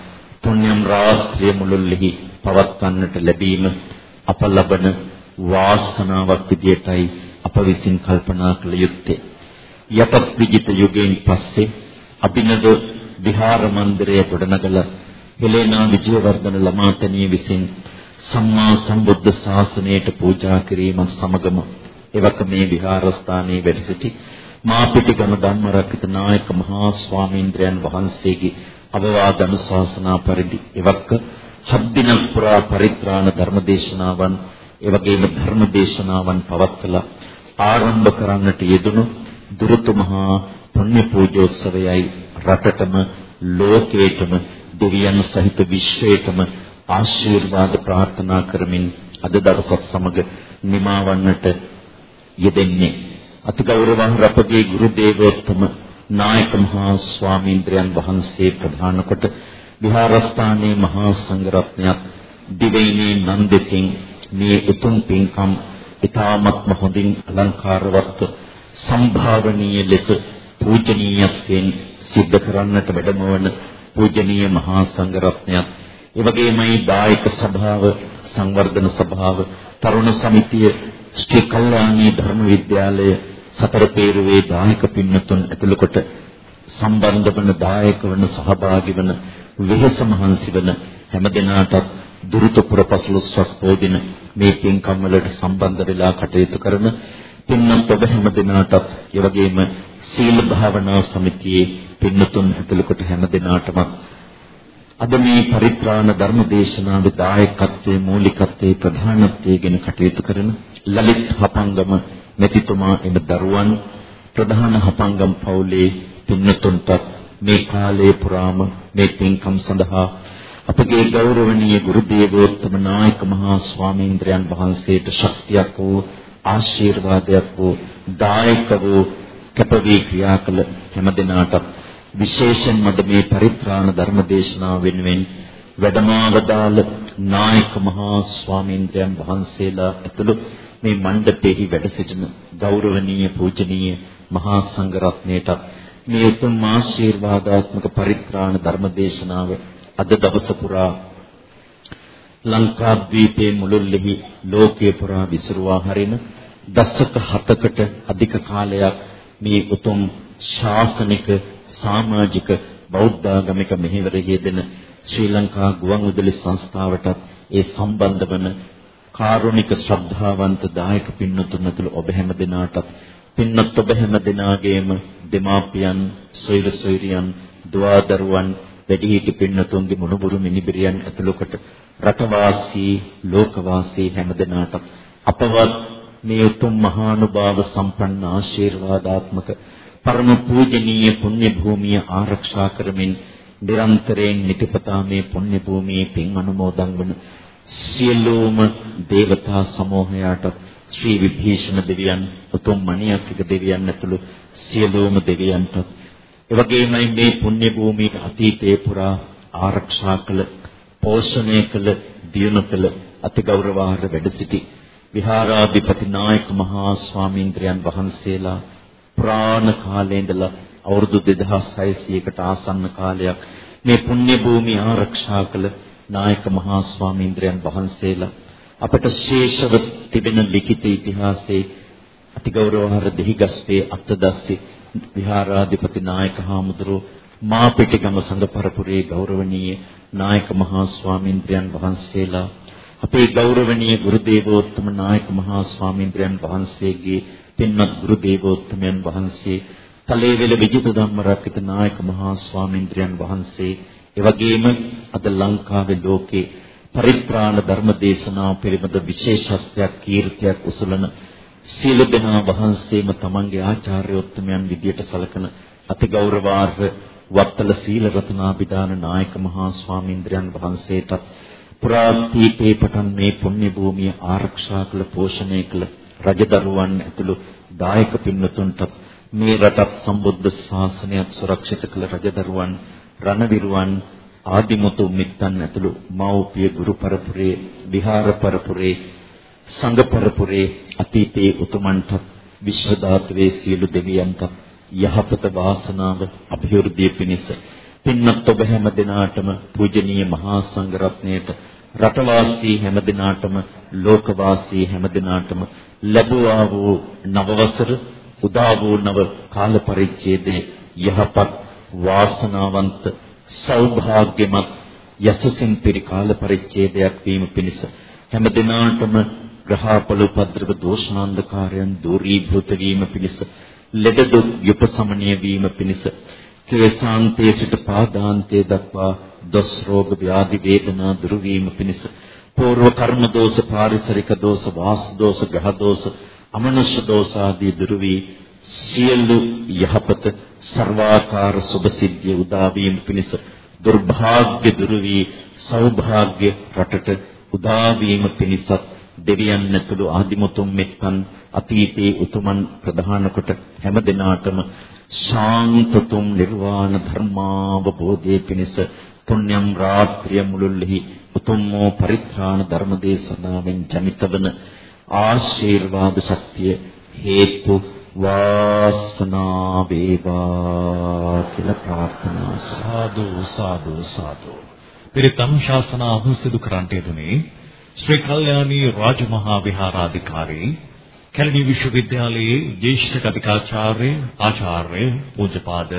Speaker 5: පුණ්‍යම් රාත්‍රිය මුළුල්ලෙහි පවත්වන්නට ලැබීම අප ලබන වාසනාවක් විදියටයි අප විසින් කල්පනා කළ යුත්තේ. යතත් විජිත යුගයෙන් පස්සේ අභිනව විහාර මන්දිරය ගොඩනගලා හෙලේනා විජයවර්ධන ළමාතනිය විසින් සම්මා සම්බුද්ධ ශාසනයට පූජා කිරීමත් සමගම එවක මේ විහාරස්ථානයේ වැඩ සිටි මාපිටිගම ධම්මරක්කිත නායක මහා ස්වාමීන්ද්‍රයන් වහන්සේගේ අවවාද අනුශාසනා පරිදි එවක හත් දිනක් පුරා පරිත්‍රාණ ධර්මදේශනාවන් එවැගේම ධර්මදේශනාවන් පවත්කලා ආරම්භ කරන්නට යෙදුණු දුරුතු මහා පුණ්‍ය පූජෝත්සවයයි රටටම ලෝකේටම දෙවියන් සහිත විශ්වයටම ආශිර්වාද ප්‍රාර්ථනා කරමින් අද දවසත් සමග නිමවන්නට යෙදෙන්නේ. අතිගෞරවං අපගේ ගුරු දේවෝත්තම නායක මහා ස්වාමීන්ද්‍රයන් වහන්සේ ප්‍රධාන කොට විහාරස්ථානයේ මහා සංඝරත්නයත් දිවයිනේ නන්දසිං මේ උතුම් පින්කම් ඊ타ත්ම හොඳින් අලංකාරවත් සම්භාවනීය ලෙස පූජනීයත්වයෙන් සිද්ධ කරන්නට වැඩමවන පූජනීය මහා සංඝරත්නයත් ඒ වගේමයි දායක සභාව සංවර්ධන සභාව තරුණ සමිතිය ශ්‍රී කල්යාණී ධර්ම විද්‍යාලය සතර පේරුවේ දායක පින්නතුන් ඇතුළු කොට සම්බන්ධ වන දායක වන සහභාගී වන වෙහස මහන්සි වන හැම දිනාටත් දුරුතපුර පසළොස්වක පොදින මේ පින්කම් වලට සම්බන්ධ වෙලා කටයුතු කරන පින්නත් ඔබ හැම දිනාටත් ඒ වගේම සීල භාවනා සමිතියේ පින්නතුන් ඇතුළු කොට හැම දිනාටම අද මේ පරිත්‍රාණ ධර්ම දේශනාවේ දායකත්වයේ මූලිකත්වයේ ප්‍රධානත්වයේ ගැන කටයුතු කරන ලලිත් හපංගම මෙතිතුමා එම දරුවන් ප්‍රධාන හපංගම් පවුලේ පින්නතුන්ට මේ කාලයේ පුරාම මේ පින්කම් සඳහා අපගේ ගෞරවනීය ගුරු දේවෝත්තම නායක මහා ස්වාමීන්ද්‍රයන් වහන්සේට ශක්තියක් වූ ආශිර්වාදයක් වූ දායක වූ කැපවී ක්‍රියා කළ හැම දිනාටත් විශේෂයෙන්ම මේ පරිත්‍රාණ ධර්ම දේශනාව වෙනුවෙන් වැඩමවදාළ නායක මහා ස්වාමීන්ද්‍රයන් වහන්සේලා ඇතුළු මේ මණ්ඩපෙහි වැඩ සිටින ගෞරවනීය පූජනීය මහා සංඝරත්නයට මේ උතුම් ආශිර්වාදාත්මක පරිත්‍රාණ ධර්ම දේශනාව අද දවස පුරා ලංකාද්වීපයේ මුළුල්ලෙහි ලෝකයේ පුරා විසිරුවා හරින දශක 7කට අධික කාලයක් මේ උතුම් ශාසනික සමාජික බෞද්ධාගමික මෙහෙවරෙහි දෙන ශ්‍රී ලංකා ගුවන්විදුලි සංස්ථාවටත් ඒ සම්බන්ධ වන කාරුණික ශ්‍රද්ධාවන්ත දායක පින්නතුන් ඇතුළු ඔබ හැම දිනාටත් පින්නත් ඔබ හැම දිනාගේම දෙමාපියන් සොයිර සොයිරියන් දුවදරුවන් වැඩිහිටි පින්නතුන්ගේ මුණුබුරු මිනිබිරියන් ඇතුළු කොට රටවාසී ලෝකවාසී හැම දිනාටත් අපවත් මේ උතුම් මහානුභාව සම්පන්න ආශිර්වාදාත්මක පරම පූජනීය පුණ්‍ය භූමිය ආරක්ෂා කරමින් නිරන්තරයෙන් නිතිපතා මේ පුණ්‍ය භූමියේ පින් අනුමෝදන් වන සියලුම දේවතා සමූහයාට ශ්‍රී විභීෂණ දෙවියන් උතුම් මණියක්ක දෙවියන් ඇතුළු සියලුම දෙවියන්ට එවැගේමයි මේ පුණ්‍ය භූමියේ අතීතයේ පුරා ආරක්ෂා කළ පෝෂණය කළ දියුණු කළ අතිගෞරවාර්හ වැඩ සිටි විහාරාධිපති නායක මහා ස්වාමීන්ද්‍රයන් වහන්සේලා පුරාණ කාලේ ඉඳලා අවුරුදු 2600කට ආසන්න කාලයක් මේ පුණ්‍ය භූමිය ආරක්ෂා කළ නායක මහා ස්වාමීන්ද්‍රයන් වහන්සේලා අපට ශේෂව තිබෙන ලිඛිත ඉතිහාසයේ අතිගෞරවහර දෙහිගස්පේ අත්දැස්සේ විහාරාධිපති නායක හාමුදුරුව මාපිටිගම සංඝ පරපුරේ ගෞරවනීය නායක මහා ස්වාමීන්ද්‍රයන් වහන්සේලා අපේ ගෞරවනීය ගුරු දේවෝත්තම නායක මහා ස්වාමීන්ද්‍රයන් වහන්සේගේ පින්වත් ගුරු දේවෝත්තමයන් වහන්සේ තලේවැල විජිත ධම්ම රක්කිත නායක මහා ස්වාමීන්ද්‍රයන් වහන්සේ එවැගේම අද ලංකාවේ ලෝකේ පරිත්‍රාණ ධර්ම දේශනාව පිළිබඳ විශේෂත්වයක් කීර්තියක් උසුලන සීල දෙනා වහන්සේම තමන්ගේ ආචාර්යෝත්තමයන් විදියට සලකන අතිගෞරවාර්හ වත්තල සීල රත්නාභිදාන නායක මහා ස්වාමීන්ද්‍රයන් වහන්සේටත් පුරාතීතේ පටන් මේ පුණ්‍ය භූමිය ආරක්ෂා කළ පෝෂණය කළ රජදරුවන් ඇතුළු දායක පින්වතුන්ට මේ රටත් සම්බුද්ධ ශාසනයත් සුරක්ෂිත කළ රජදරුවන් රණවිරුවන් ආදිමුතු මිත්තන් ඇතුළු මව්පිය ගුරු පරපුරේ විහාර පරපුරේ සංඝ පරපුරේ අතීතයේ උතුමන්ට විශ්ව ධාතුවේ සියලු දෙවියන්ට යහපත වාසනාව અભිවෘද්ධිය පිණිස පින්වත් ඔබ හැම දිනාටම පූජනීය මහා සංඝරත්නයට රටවාසී හැම දිනාටම ලෝකවාසී හැම දිනාටම ලැබුවා වූ නවවසර උදා වූ නව කාල පරිච්ඡේදයේ යහපත් වාසනාවන්ත සෞභාග්‍යමත් යසසින් පිරි කාල පරිච්ඡේදයක් වීම පිණිස හැම දිනාටම ග්‍රහපල උපද්‍රව දෝෂාන්ධකාරයන් දුරීභූත වීම පිණිස ලෙඩ දුක් යුපසමනීය වීම පිණිස ක්ලේශාන්තයේ සිට පාදාන්තයේ දක්වා දොස් රෝග ව්‍යාධි වේදනා දුරු වීම පිණිස పూర్ව කර්ම දෝෂ පාරිසරික දෝෂ වාස් දෝෂ ග්‍රහ දෝෂ අමනුෂ්‍ය දෝෂ ආදී දුරු වී සියලු යහපත ਸਰවාකාර සුභ සිද්ධිය උදා වීම පිණිස දුර්භාග්‍ය දුරු වී සෞභාග්‍ය රටට උදා වීම පිණිසත් දෙවියන් ඇතුළු ආදිමුතුන් මෙක්කන් අතීතයේ උතුමන් ප්‍රධාන කොට හැම දිනාටම ශාන්තතුම් නිර්වාණ ධර්මාවබෝධයේ පිණිස පුණ්‍යම් රාත්‍රිය මුළුල්ලෙහි උතුම් වූ පරිත්‍රාණ ධර්ම දේශනාවෙන් ජනිත වන ආශිර්වාද ශක්තිය හේතු වාසනා වේවා කියලා ප්‍රාර්ථනා
Speaker 2: සාදු සාදු සාදු. පිරිතම් ශාසනාව සිදු කරන්නට යෙදුනේ ශ්‍රී කල්යාණී රාජමහා විහාරාධිකාරී කැලණි විශ්වවිද්‍යාලයේ ජ්‍යෙෂ්ඨ කතිකාචාර්ය ආචාර්ය පූජ්‍යපාද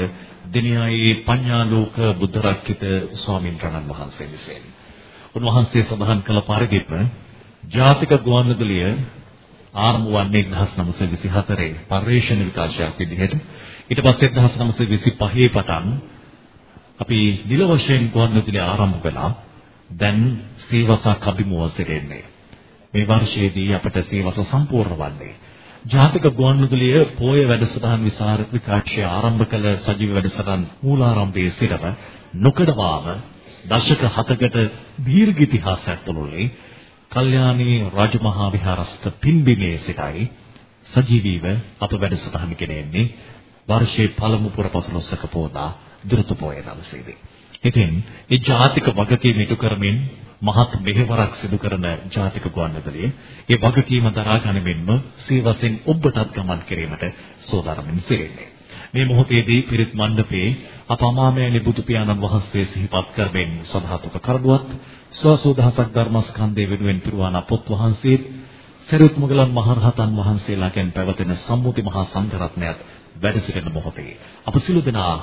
Speaker 2: දිනයයි පඤ්ඤාලෝක බුද්ධරක්කිත ස්වාමීන් වහන්සේ විසින්. උන්වහන්සේ සඳහන් කළ පරිදිම ජාතික ගුවන්විදුලිය ආරම්භ වන්නේ 1924 පරිශ්‍රණ විකාශයක් විදිහට. ඊට පස්සේ 1925 පටන් අපි නිල වශයෙන් ගුවන්විදුලිය ආරම්භ කළා. දැන් සීවසක් අභිමුව සිරෙන්නේ මේ වර්ෂයේදී අපට සීවස සම්පූර්ණ වන්නේ. ජාතික ගුවන්විදුලිය පෝය වැඩසටහන් විසර විකාශය ආරම්භ කළ සජීව වැඩසටහන් මූලාරම්භයේ සිටම නොකඩවාම දශක 7කට දීර්ඝ ඉතිහාසයක් තුළුනේ කල්යාණී රාජමහා විහාරස්ථ පින්බිමේ සිටයි සජීවීව අප වැඩසටහන ගෙනෙන්නේ වර්ෂයේ පළමු පුරපසළොස්වක පෝදා දුරුතු පොය දවසේදී. ඉතින් ඒ ජාතික වගකීම ඉටු කරමින් මහත් මෙහෙවරක් සිදු කරන ජාතික ගුවන්විදුලිය ඒ වගකීම දරා ගනිමින්ම සීවසෙන් ඔබටත් ගමන් කිරීමට සෝදානම්ින් සිටින්නේ. මේ මොහොතේදී පිරිත් මණ්ඩපයේ අප අමාමෑණි බුදු පියාණන් වහන්සේ සිහිපත් කරමින් සදාතුක කරදුවත් ස්වසෝදහසක් ධර්මස්කන්ධය වෙනුවෙන් පිරුවාන පොත් වහන්සේත් සරියුත් මුගලන් මහරහතන් වහන්සේලාගෙන් පැවතෙන සම්මුති මහා සංඝරත්නයත් වැඩ සිටින මොහොතේ අප සිළු දෙනා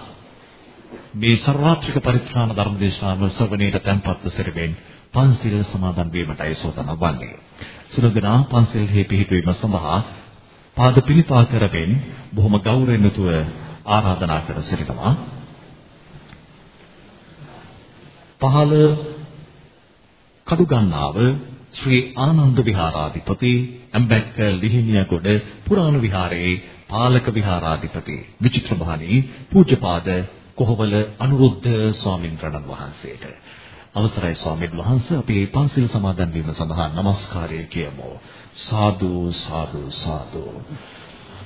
Speaker 2: මේ සර්වාත්‍රික පරිත්‍රාණ ධර්මදේශනාව ශ්‍රවණයට tempatව සිටින්න පන්සිල් සමාදන් වීමටයි සෝදානම් වන්නේ. සිළු දෙනා පන්සිල්හි පිහිටුවීම සඳහා පාද පිළිපා කරමින් බොහොම ගෞරවයෙන් යුතුව ආරාධනා කර සිටිනවා. පහළ කඩුගන්නාව ශ්‍රී ආනන්ද විහාරාධිපති අම්බැක්ක ලිහිණියගොඩ පුරාණ විහාරයේ පාලක විහාරාධිපති විචිත්‍රභානී පූජ්‍යපාද කොහවල අනුරුද්ධ ස්වාමීන් වහන්සේට. අවසරයි ස්වාමීන් වහන්සේ අපි පන්සිල් සමාදන් වීම සඳහා নমස්කාරය කියමු. සාදු සාදු සාදු.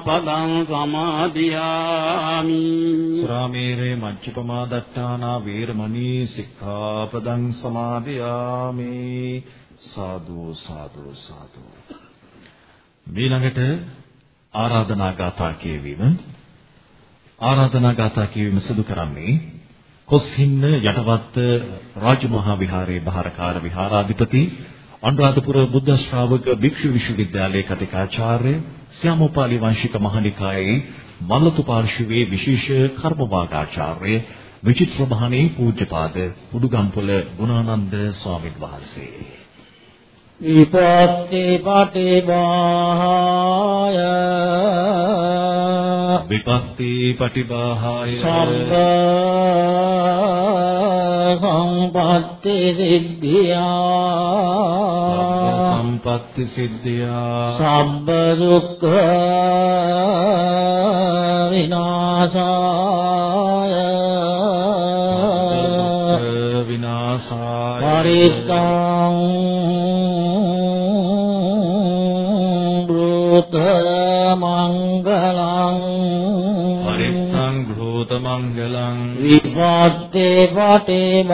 Speaker 6: සික්ඛාපදං සමාදියාමි
Speaker 2: සුරාමේරේ මච්චපමා දත්තානා වේරමණී සික්ඛාපදං සමාදියාමි සාදු සාදු සාදු ඊළඟට ආරාධනා ගාථා කියවීම. ආරාධනා ගාථා කියවීම සිදු කරන්නේ කොස්හින්න යටවත්ත රාජමහා විහාරයේ බහාරකාර විහාරාධිපති අනුරාධපුර බුද්ධ ශ්‍රාවක භික්ෂු විශ්වවිද්‍යාලයේ කතිකාචාර්ය ස්යාමෝපාලි වංශික මහනිකායේ මල්ලතු පාර්ශවයේ විශේෂ කර්මවාගාචාර්ය විචිත්‍ර මහණේ පූජ්‍යපාද උඩුගම්පොළ ගුණානන්ද ස්වාමීන් වහන්සේ
Speaker 1: විපත්ති පටිභාය
Speaker 2: විපත්ති පටිභාය
Speaker 1: සම්බ සම්පත්ති සිද්ධියා
Speaker 2: සම්පත්ති සිද්ධියා
Speaker 1: සම්බ දුක්ඛ විනාශාය
Speaker 2: විනාශාය
Speaker 1: පරිත්තං බ්‍රූත මංගලං
Speaker 2: භූත මංගලං
Speaker 1: විපත්තේ පටිභාය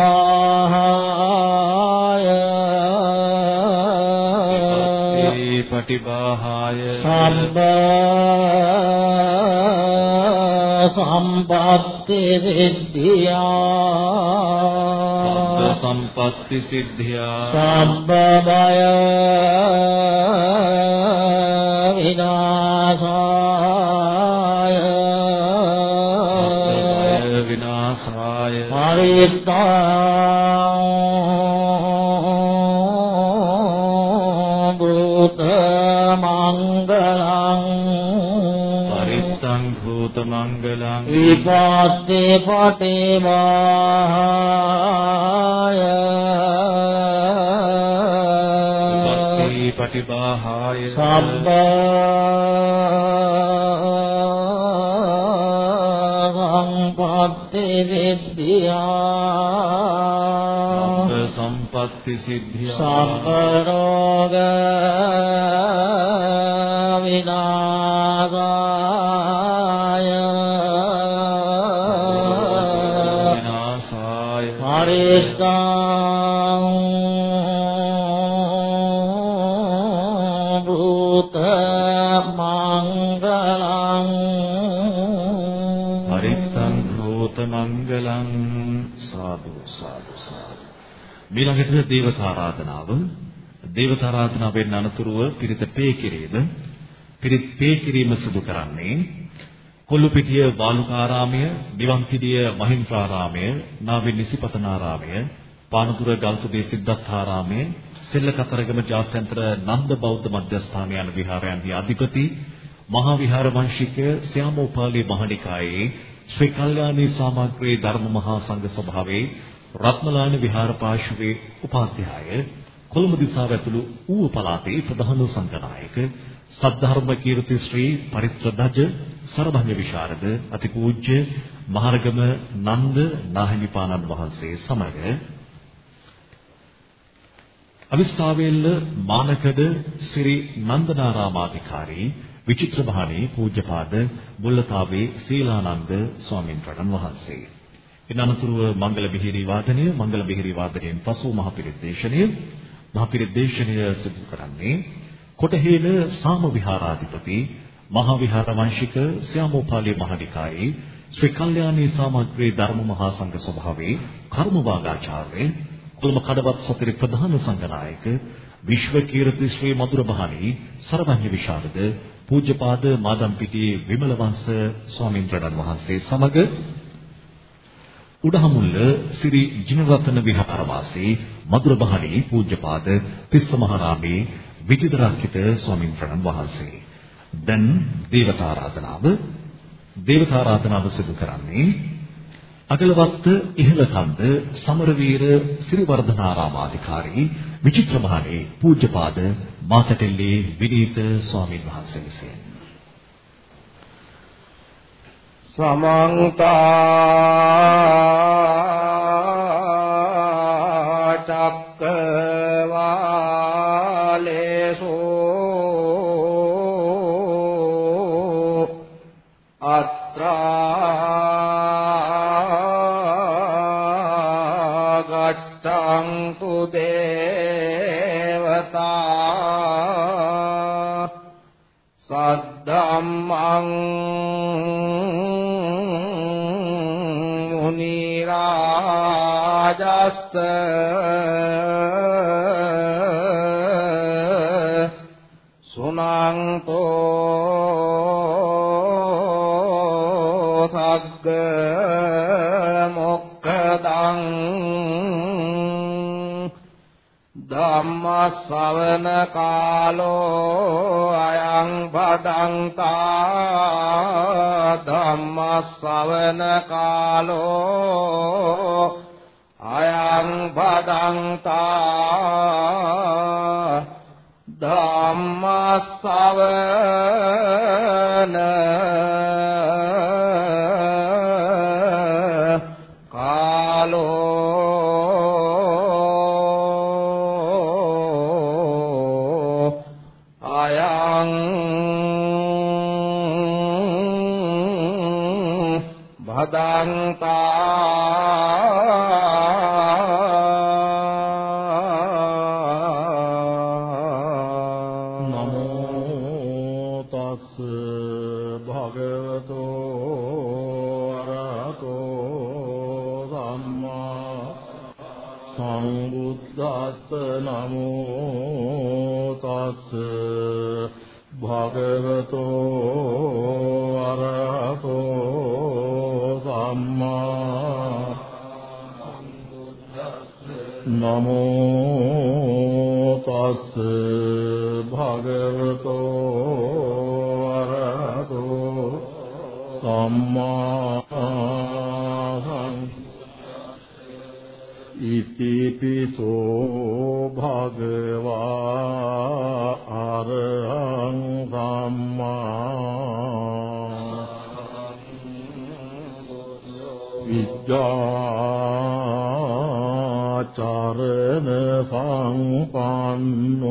Speaker 2: විපත්ති පටිභාය
Speaker 1: සම්බ සම්පත්ති සිද්ධියා
Speaker 2: සම්පත්ති සිද්ධියා.
Speaker 1: සම්බ බය විනාශාය පරිත්තාං භූත මංගලං
Speaker 2: පරිත්තං භූත මංගලං
Speaker 1: විපත්තේ පටිවාය
Speaker 2: විපත්ති පටිභාය
Speaker 1: සම්බ සම්පත්ති විද්‍යා
Speaker 2: සබ්බ සම්පත්ති සිද්ධියා।
Speaker 1: සම්ප රෝග විනාශාය
Speaker 2: විනාශාය
Speaker 1: පරිත්තං මංගලං
Speaker 2: සාදු සාදු සාදු. ඊළඟට දේවතාරාධනාව දේවතාරාධනාවෙන් අනතුරුව පිරිත පේ කිරීම පිරිත් පේ කිරීම සිදු කරන්නේ කොල්ලුපිටිය බාලුකාරාමය, දිවන්තිඩිය මහින්ද්‍රාරාමය, නාවි නිසිපතනාරාමය, පානදුර ගල්තුඩේ සිද්ධාර්ථාරාමය, සෙල්ල කතරගම ජාත්‍යන්තර නන්ද බෞද්ධ මධ්‍යස්ථාන යන විහාරයන්හි අධිපති මහා විහාර වංශික ස්යාමෝපාලි මහනිකායේ ශ්‍රී කල්යාණී සාමග්‍රී ධර්ම මහා සංඝ සභාවේ රත්මලාන විහාර පාර්ශවයේ උපාධ්‍යාය කොළඹ දිසාව ඇතුළු ඌව පළාතේ ප්‍රධාන සංඝනායක සද්ධර්ම කීර්ති ශ්‍රී පරිත්‍රදජ සරභංග විශාරද අතිපූජ්‍ය මහරගම නන්ද නාහිමිපාණන් වහන්සේ සමග අවිස්සාවේල්ල මානකඩ ශ්‍රී නන්දනාරාමාධිකාරී විචිත්‍ර භාණී පූජ්‍යපාද මුල්ලතාවේ සීලානන්ද ස්වාමීන් වහන්සේ. ඉන් අනතුරුව මංගල බිහිරි වාදනය මංගල බිහිරි වාදනයෙන් පසු මහ පිරිත් දේශනය මහ පිරිත් දේශනය සිදු කරන්නේ කොටහේන සාම විහාරාධිපති මහා විහාර වංශික ස්යාමෝපාලි මහනිකායේ ශ්‍රී කල්යාණී සාමග්‍රී ධර්ම මහා සංඝ සභාවේ කර්මවාගාචාර්ය කොළඹ කඩවත් සතරේ ප්‍රධාන සංඝනායක විශ්ව කීර්ති ශ්‍රී මధుර බහණී සරවඤ්ඤ විශාරද පූජ්‍යපාද මාදම්පිටියේ විමල වංශ ස්වාමීන් වහන්සේ සමග උඩහමුල්ල ශ්‍රී ජිනරත්න විහාරවාසී මధుරබහණී පූජ්‍යපාද තිස්සමහාරාමේ විජිතරක්කිත ස්වාමින් වහන්සේ. දැන් දේවතාරාධනාව දේවතාරාධනාව සිදු කරන්නේ අගලවත්ත ඉහළකන්ද සමරවීර සිරිවර්ධනාරාමාධිකාරී විචිත්‍රමහණේ පූජ්‍යපාද මාතටෙල්ලේ විනීත ස්වාමින් වහන්සේ විසින්.
Speaker 7: සමන්ත සුනන්තෝ සග්ග මොක්ඛදං ධම්ම ශ්‍රවණ කාලෝ අයං භදංතා ධම්ම ශ්‍රවණ කාලෝ අයං භදංතා ධම්මස්සවන
Speaker 8: සම්මා ඉතිපිසෝ භගවා අරහං සම්මා විද්‍යාචරණ සංපන්නෝ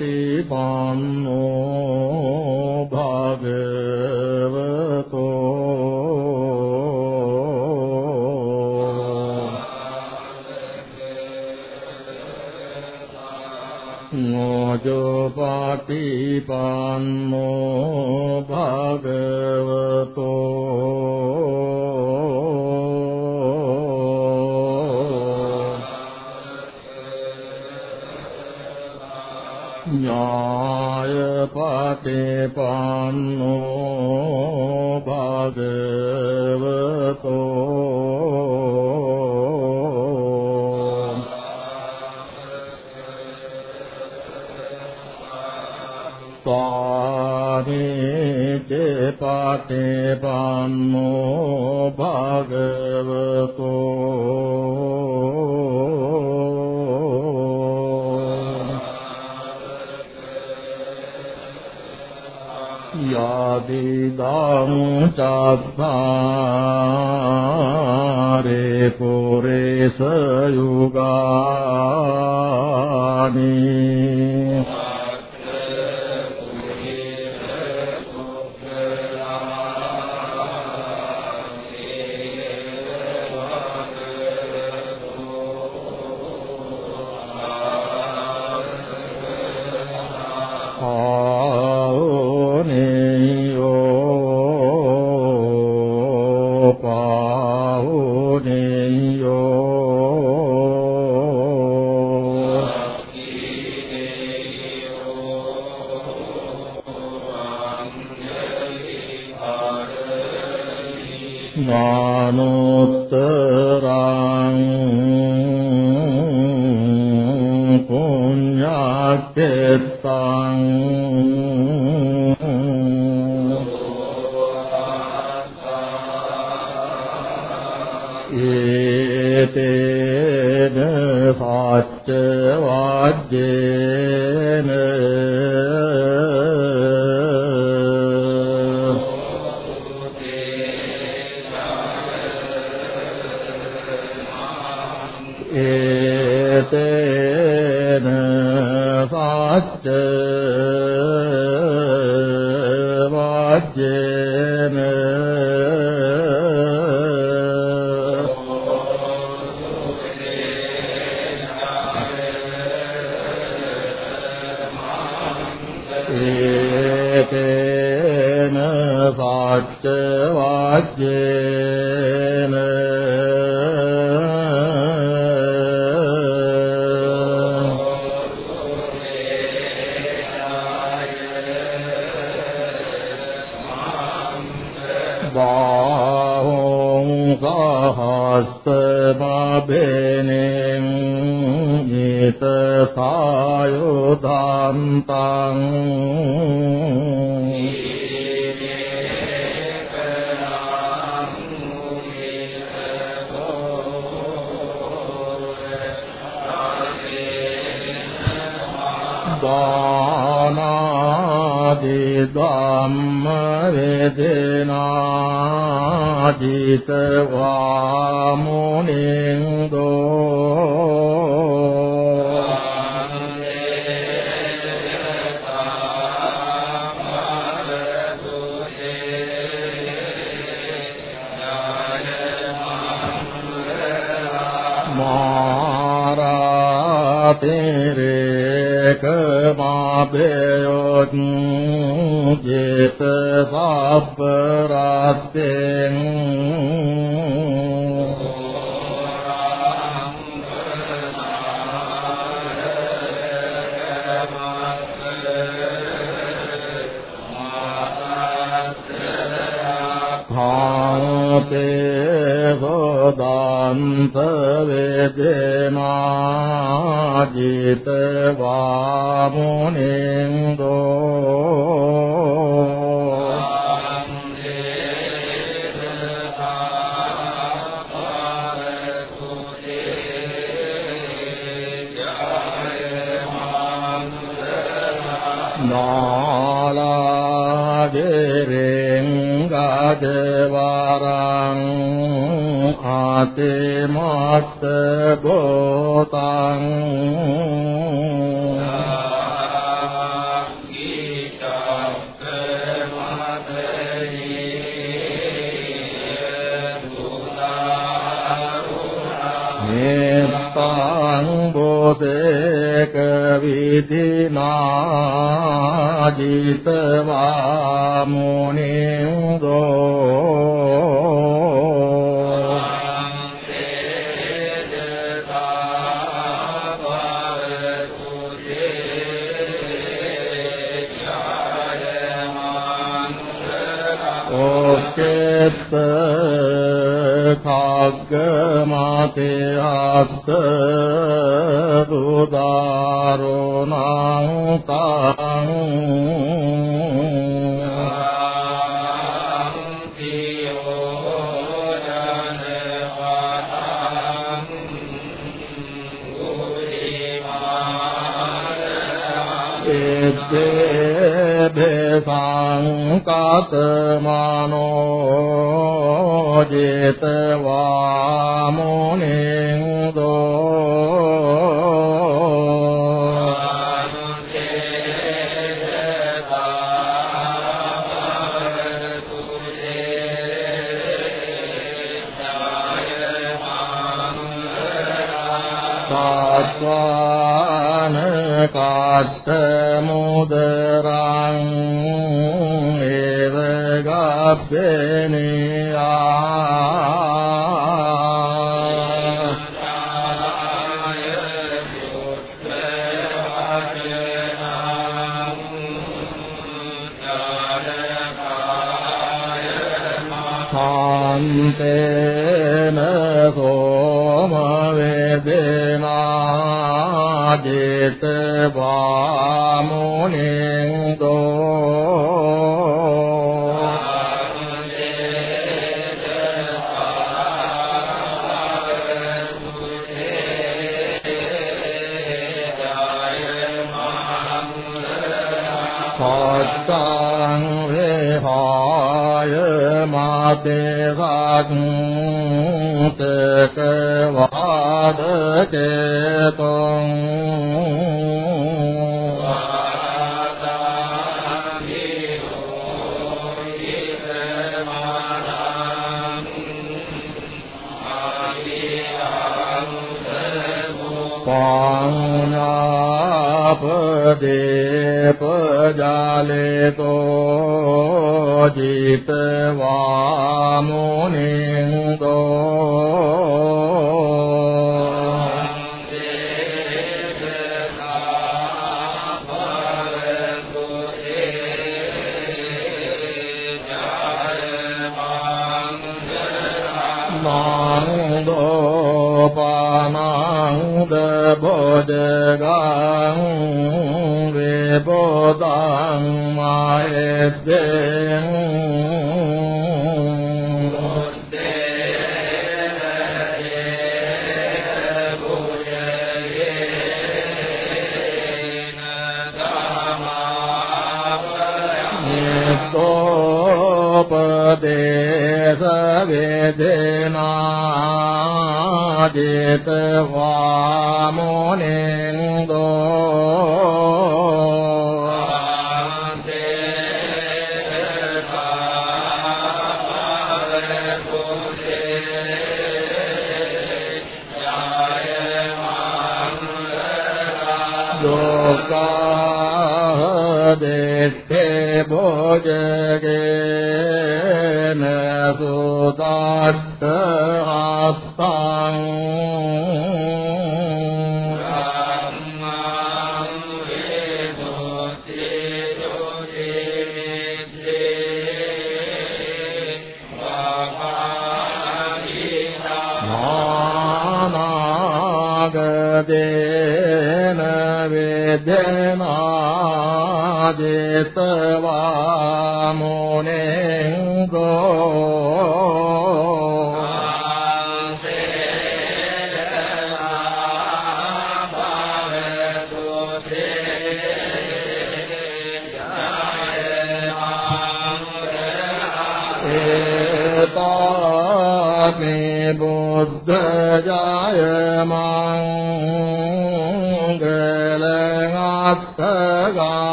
Speaker 8: සුපාටිපන්නෝ භගවතෝ මොජපාටිපන්නෝ භගවතෝ තේ පන්නෝ භගවතෝ පාදේ පාතේ පන්නෝ භගවතෝ සබ්බාදීගං චත්තාරේ පුරේස යුගානි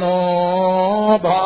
Speaker 8: नो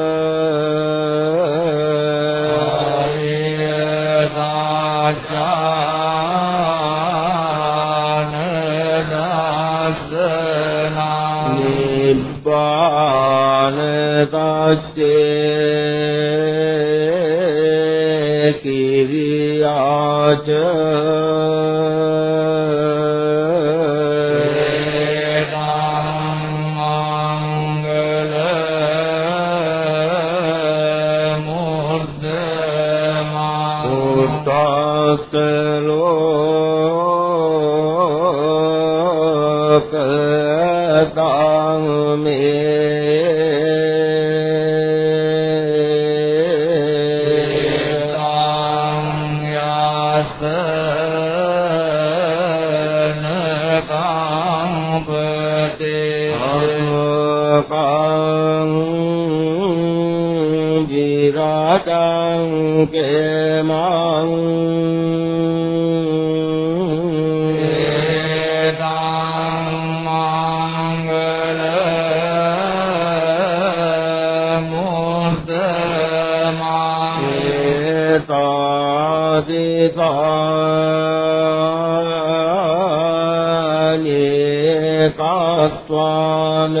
Speaker 8: කාච්චේ කිරියාච කං ජිරාතං කේමං ඒතං මංගල මෝර්ධමං ඒතාදිතං සත්වාන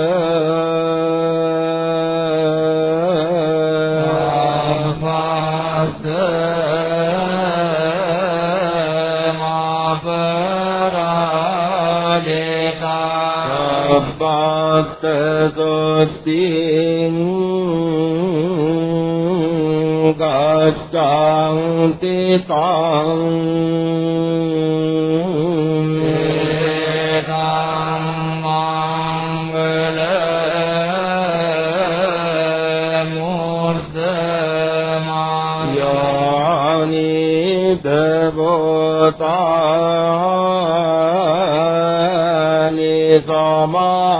Speaker 8: සබ්බාත සොත්තිං ගච්ඡන්ති තං तानि समागतानि।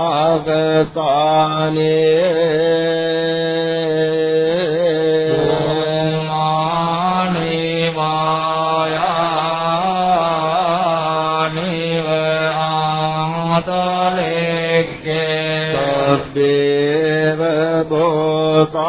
Speaker 8: ेव भोता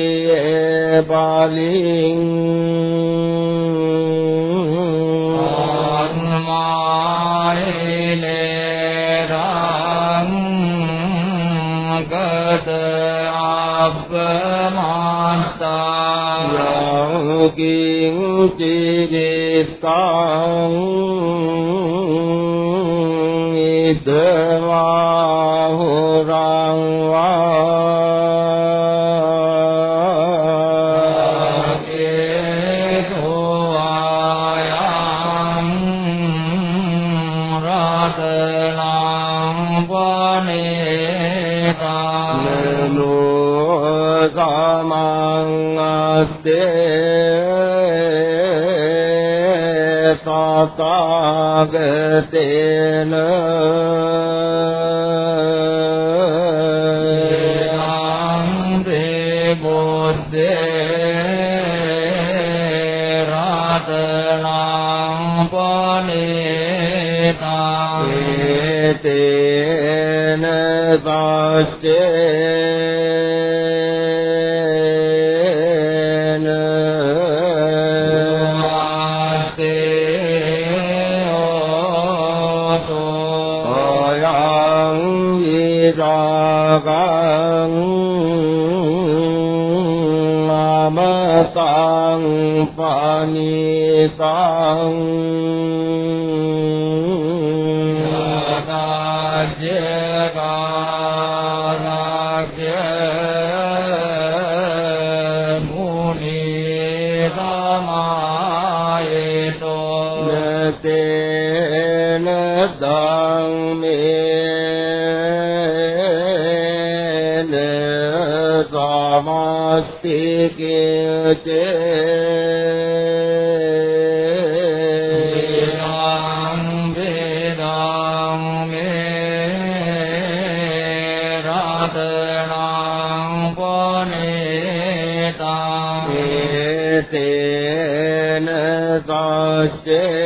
Speaker 8: පාලින් ආත්මායේනේ රං ගත අපමාස්තා යෝගින් චිදේස්තං
Speaker 1: තථාගතේන යං දේ බුද්දේ රාතනං පනේතං තේන වාච්චේ ජාගං නමතං
Speaker 9: පනිසං
Speaker 10: සමායතෝ
Speaker 11: නතේන ධම්ම සමස්තිකේචේ
Speaker 9: වේදං වේදං මේ රාතනං පනේතං
Speaker 11: තේන සච්චේන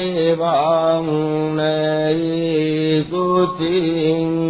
Speaker 11: පරිවංනයි සුතිං
Speaker 9: ආමාදේ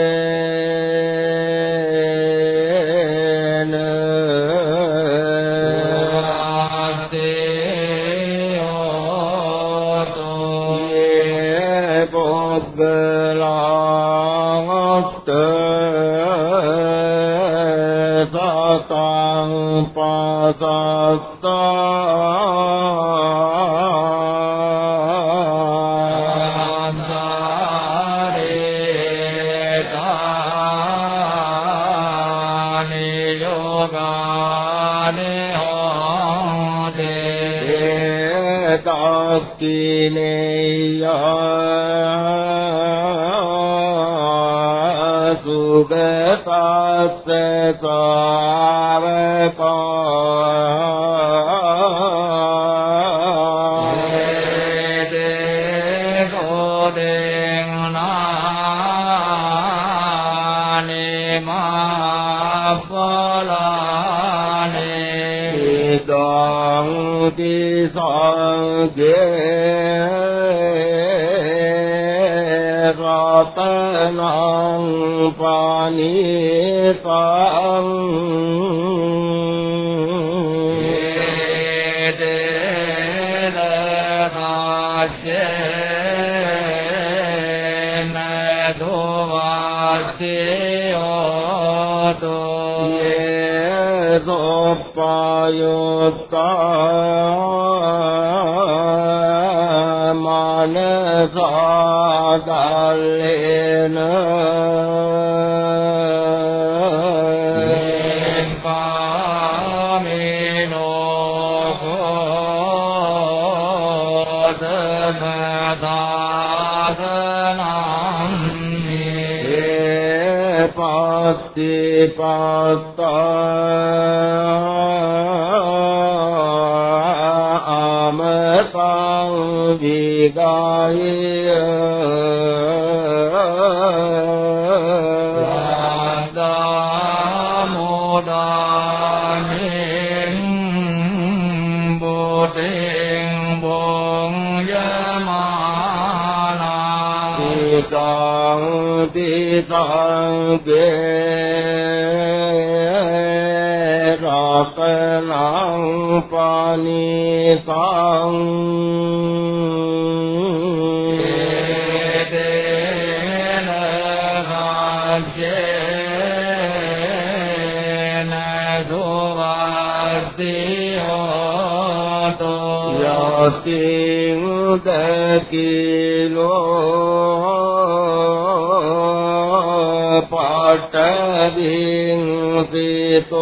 Speaker 11: සුගතස්ස සාවකෝ ඉදං තිසංගේ රතනං පනිතං යුක්තා මනසාදල්ලේන පත්ති පත්තා අමතං විගාය
Speaker 9: මොදානෙන් බෝතෙන් සුවාස්තියෝතෝ
Speaker 11: යතිං දකිලෝ පටවිං සිතෝසියා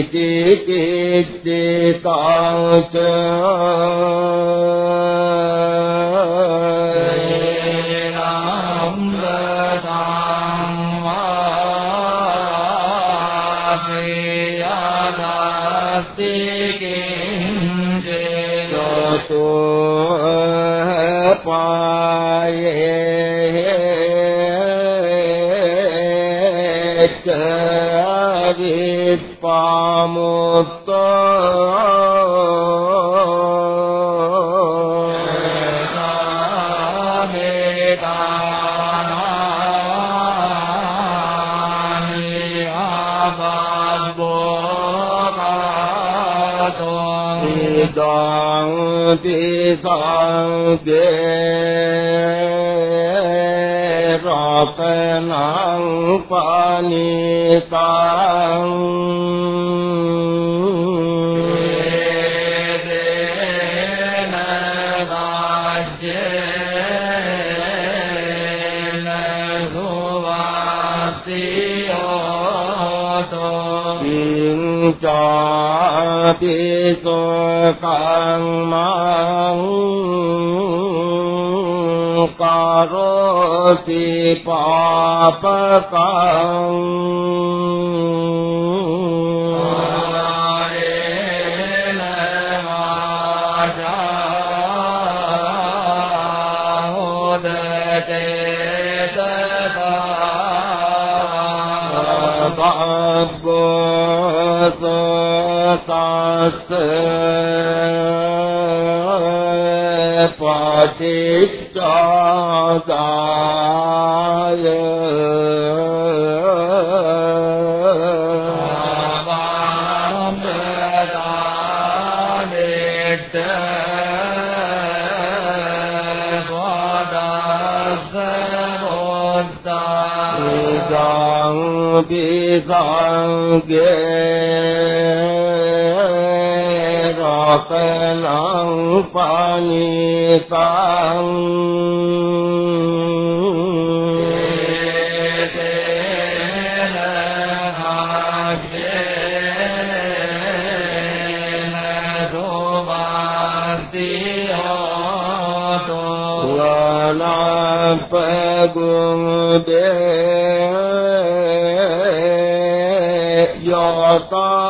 Speaker 11: इति चेता च ඉදං තිසංගේ රතනං පනිතං චාති සෝකං මං කරෝති පාපකං බබ්බසතස්ස පටිච්චාදාය ඉදං පිසංගේ රතනං පනිතං පගුම් දේ යතා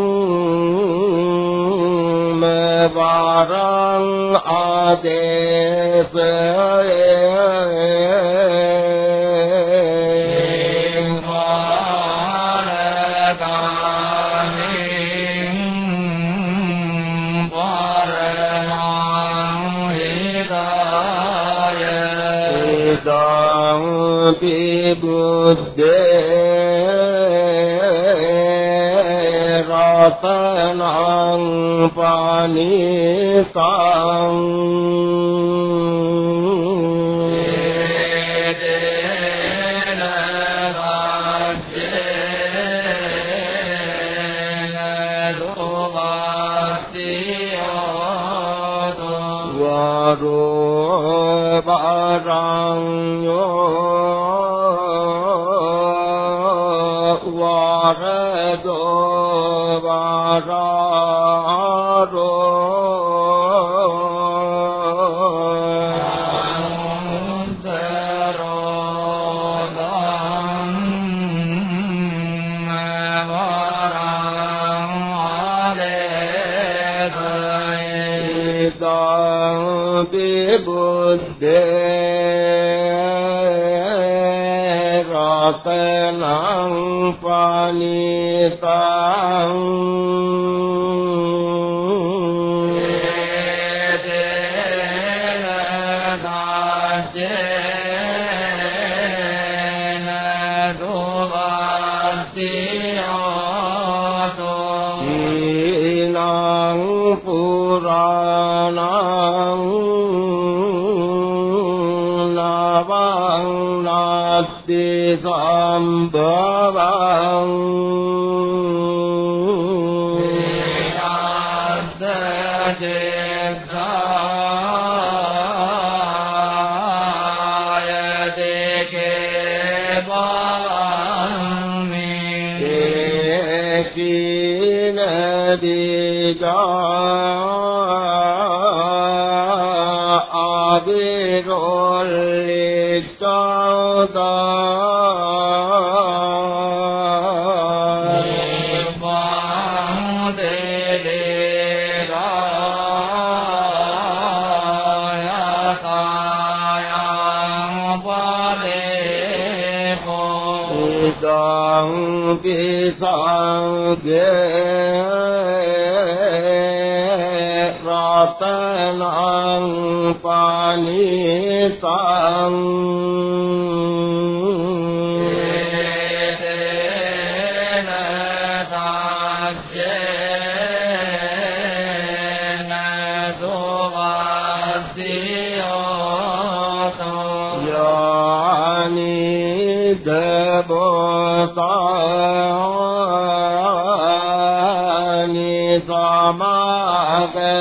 Speaker 11: देशय गा රතනං පනිසං රතනං පාලිතං බුද්දේ රතනං පනිතං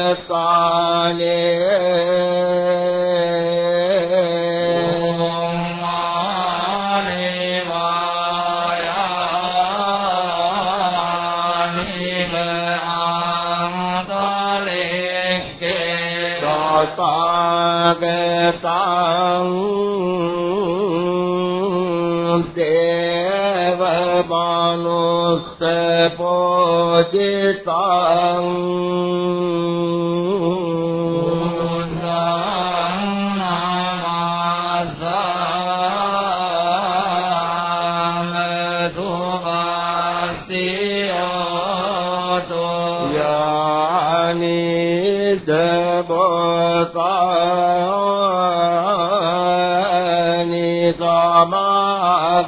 Speaker 11: යානි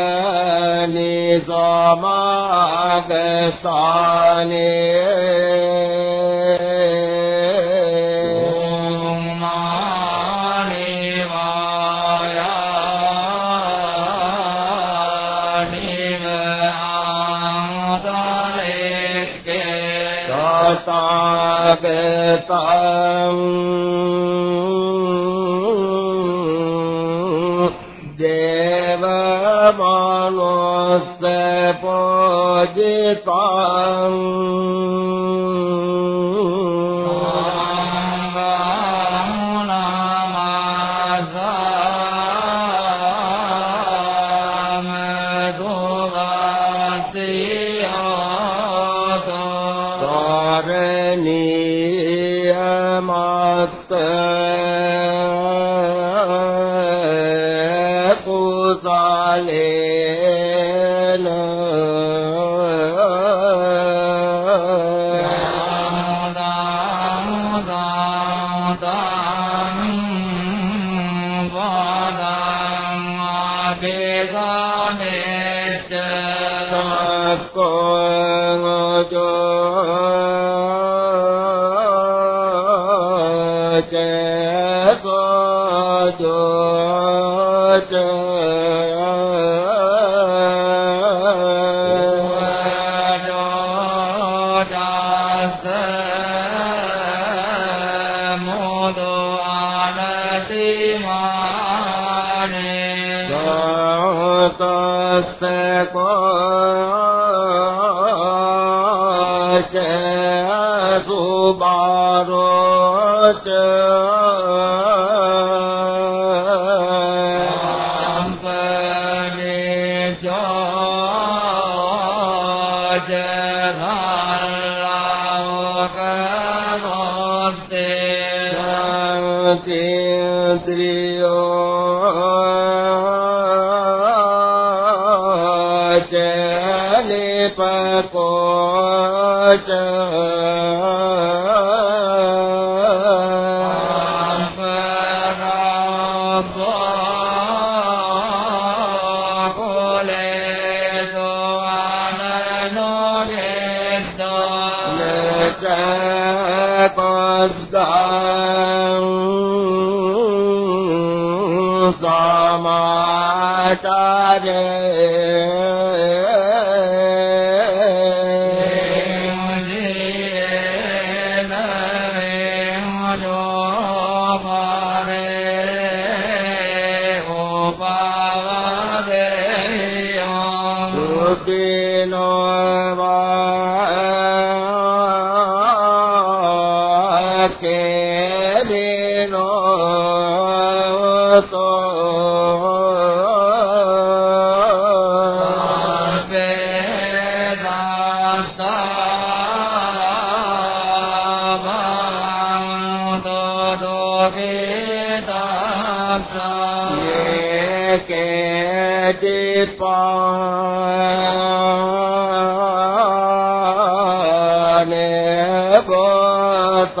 Speaker 11: දබෝසානි සමාගතානේ පෝජිතං Gracias. පානේ බෝතස්සේ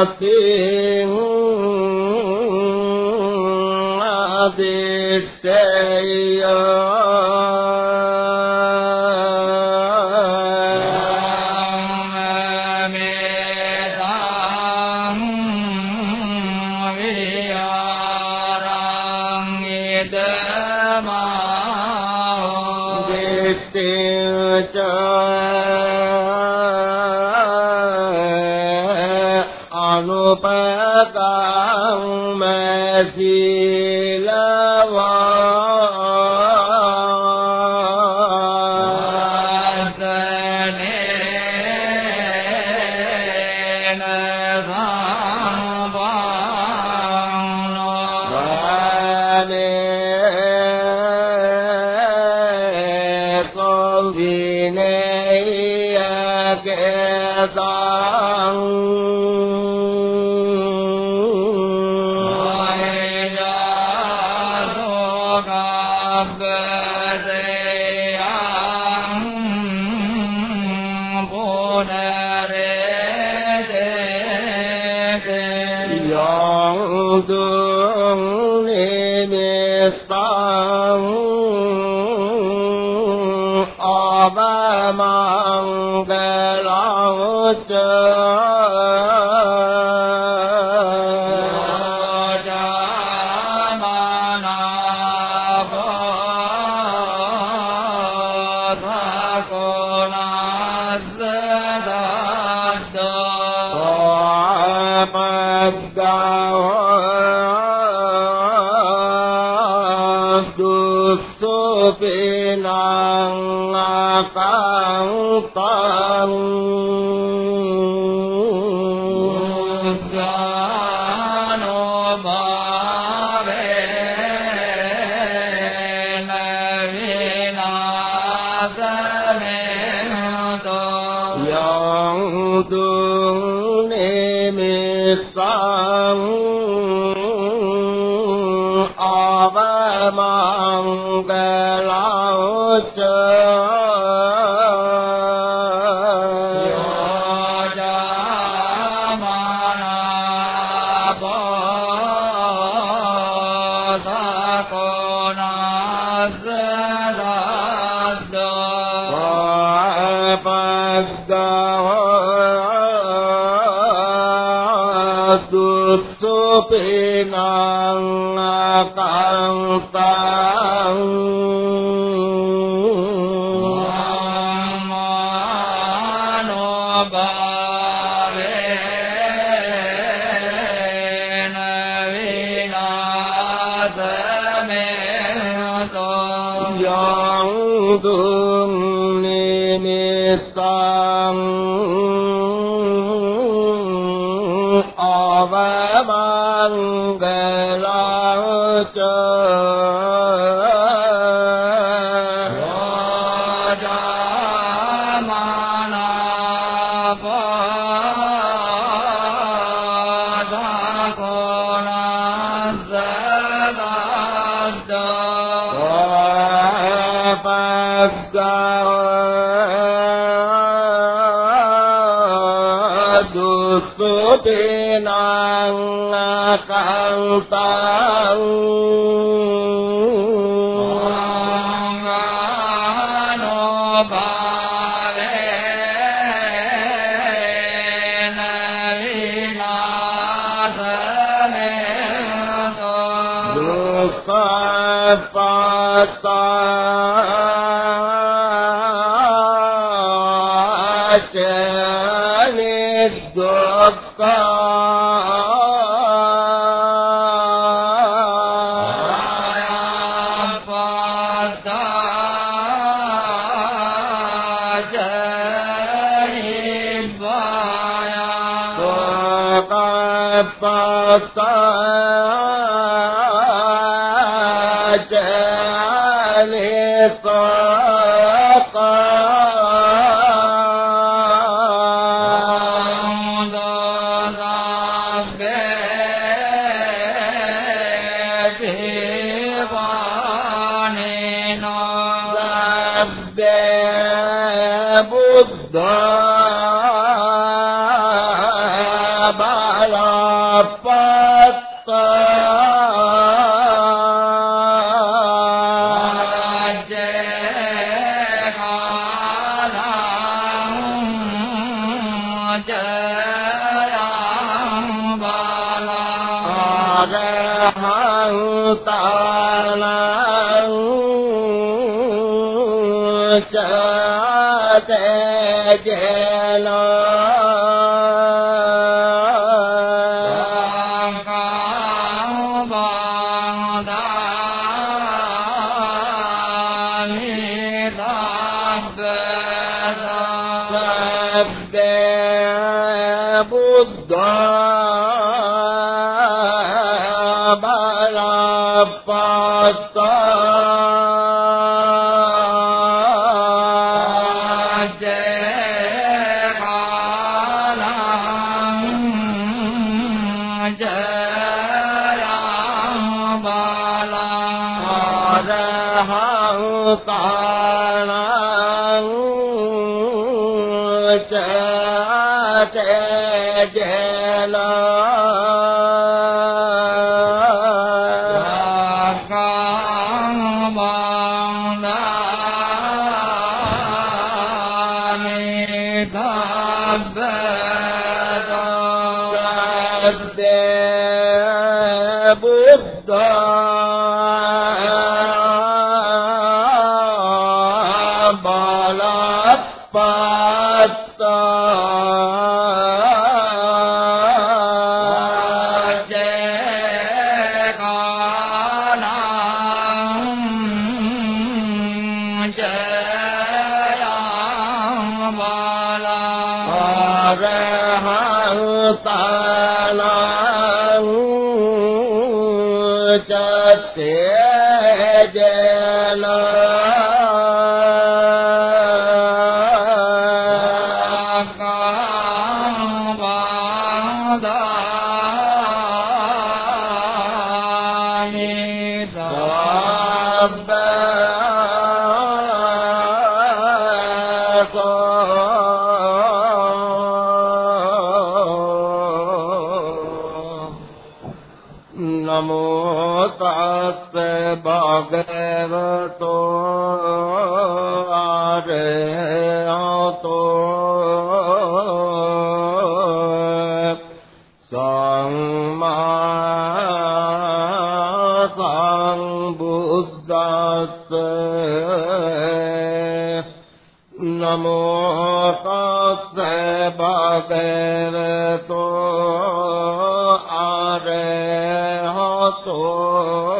Speaker 11: saati ता Bala Pata
Speaker 1: Ave, to, Ave, to.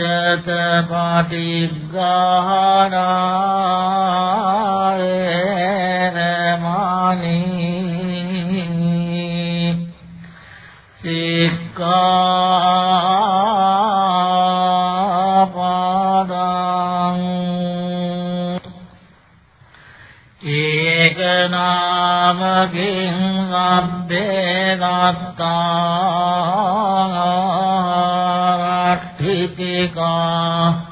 Speaker 1: රජත පටිග්ගානාරමණී සික්ඛාපදං ඒක නාමකින් අබ්බේ දත්තාරට්ඨි පීතිකා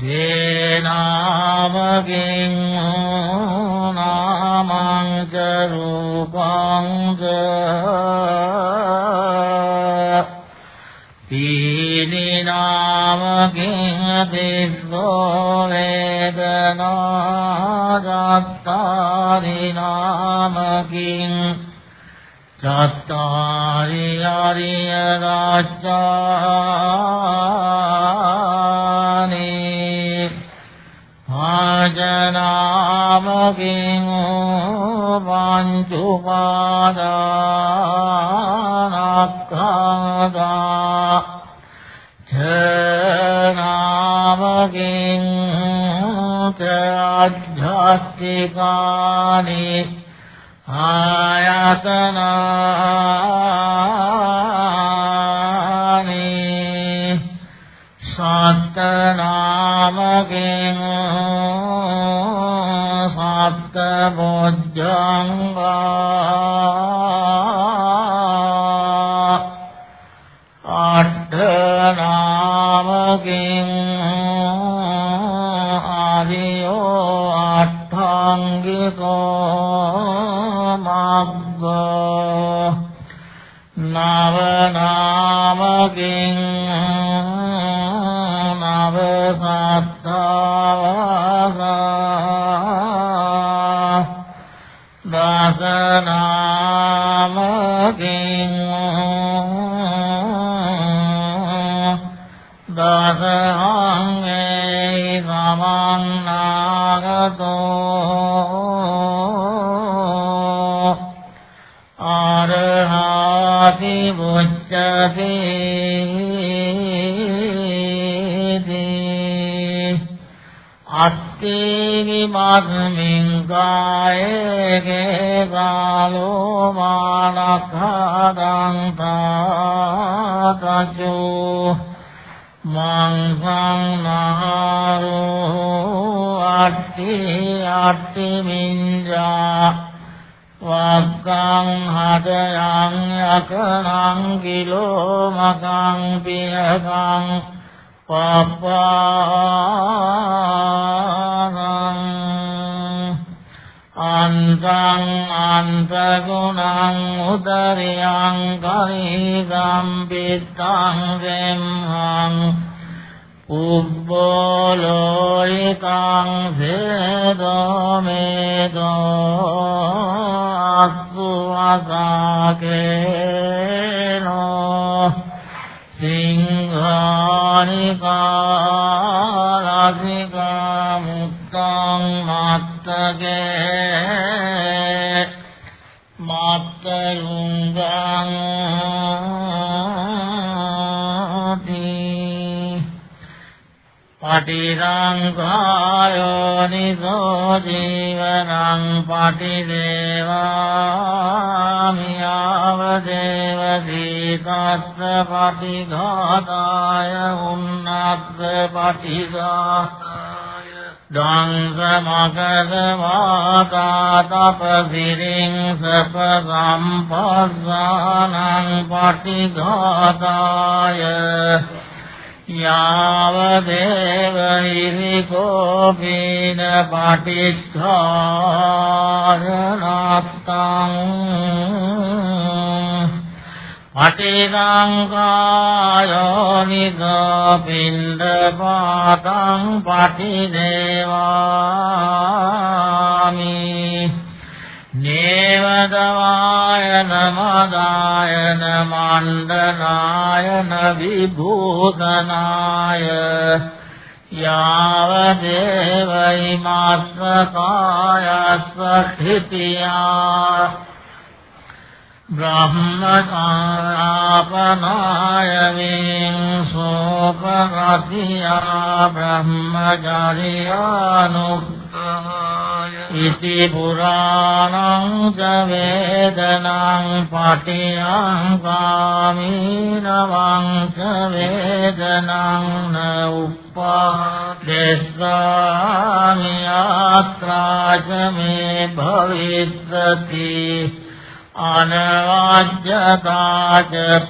Speaker 1: දේනාමකින් නාමං ච රූපං ච පීනිනාමකින් දිස්සෝ වේදනා ජත්තාරි නාමකින් චත්තාරි ආරිය රාජ්ජානි ආජනාමකින් පංචුපාදානක්ඛදා ඡනාමකින් ච අධ්‍යාත්තිකානි බොජ්ජංගා අත්තේනි මස්මින් කායේගේ කාලෝ මානඛාදං තාතචෝ මං සංනාරෝ අට්ටි අට්ටි මින්ජා වක්කං හදයන් යකනං කිලෝ මකං පියකං පපානං අන්තං අන්තගුණං උදරියං කරිගම් පිත්තං වෙම්හං. උබ්බෝලෝයිකං පටිසංඛායෝ නිසෝ ජීවනං පටිදේවාමියාව දේවදී තස්ස පටිඝාතාය උන්නස්ස පටිඝාතාය දංස මකද මාතා තපසිරින් සප සම්පස්සානං පටිඝාතාය යාව දේව හිරිකෝපීන පටිච්චාරණත්තං පටිසංකායෝ නිගපින්ද පාතං පටිදේවාමි නේවදවායන මදායන මණ්ඩනායන විභූතනාය යාව දේවයි මාත්මකායස්ව ඨිතියා බ්‍රහ්මචාරාපනාය විංසෝපරතියා බ්‍රහ්මචාරියානුග්‍රහාය ඉති පුරාණං ච වේදනං පටියං කාමීනවං ච වේදනං න උප්පාදෙස්සාමි ආත්‍රාච මේ භවිස්සති අනවජ්ජතාච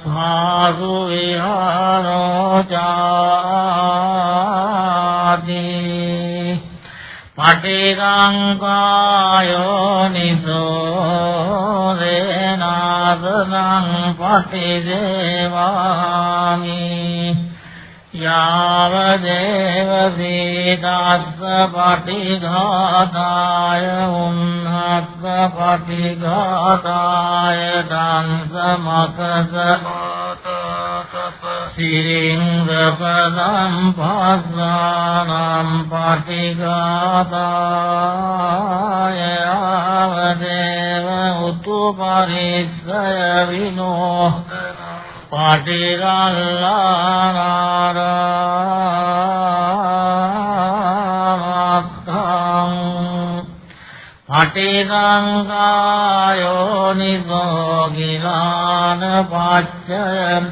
Speaker 1: භාසු විහාරෝ චාති පටිරංකායෝ නිසෝ දේනාසනං පටිදේවාමි. යාව දේව සීතස්ස පටිඝාතාය උන්හස්ස පටිඝාතාය දංස මකස සිරින්ගපදම් පස්සානම් පටිඝාතාය යාව දේව උතු පරිස්සය විනෝ පටිගල්ලාරාමත්තං පටිගංගායෝ නිසෝගිලාන පච්චය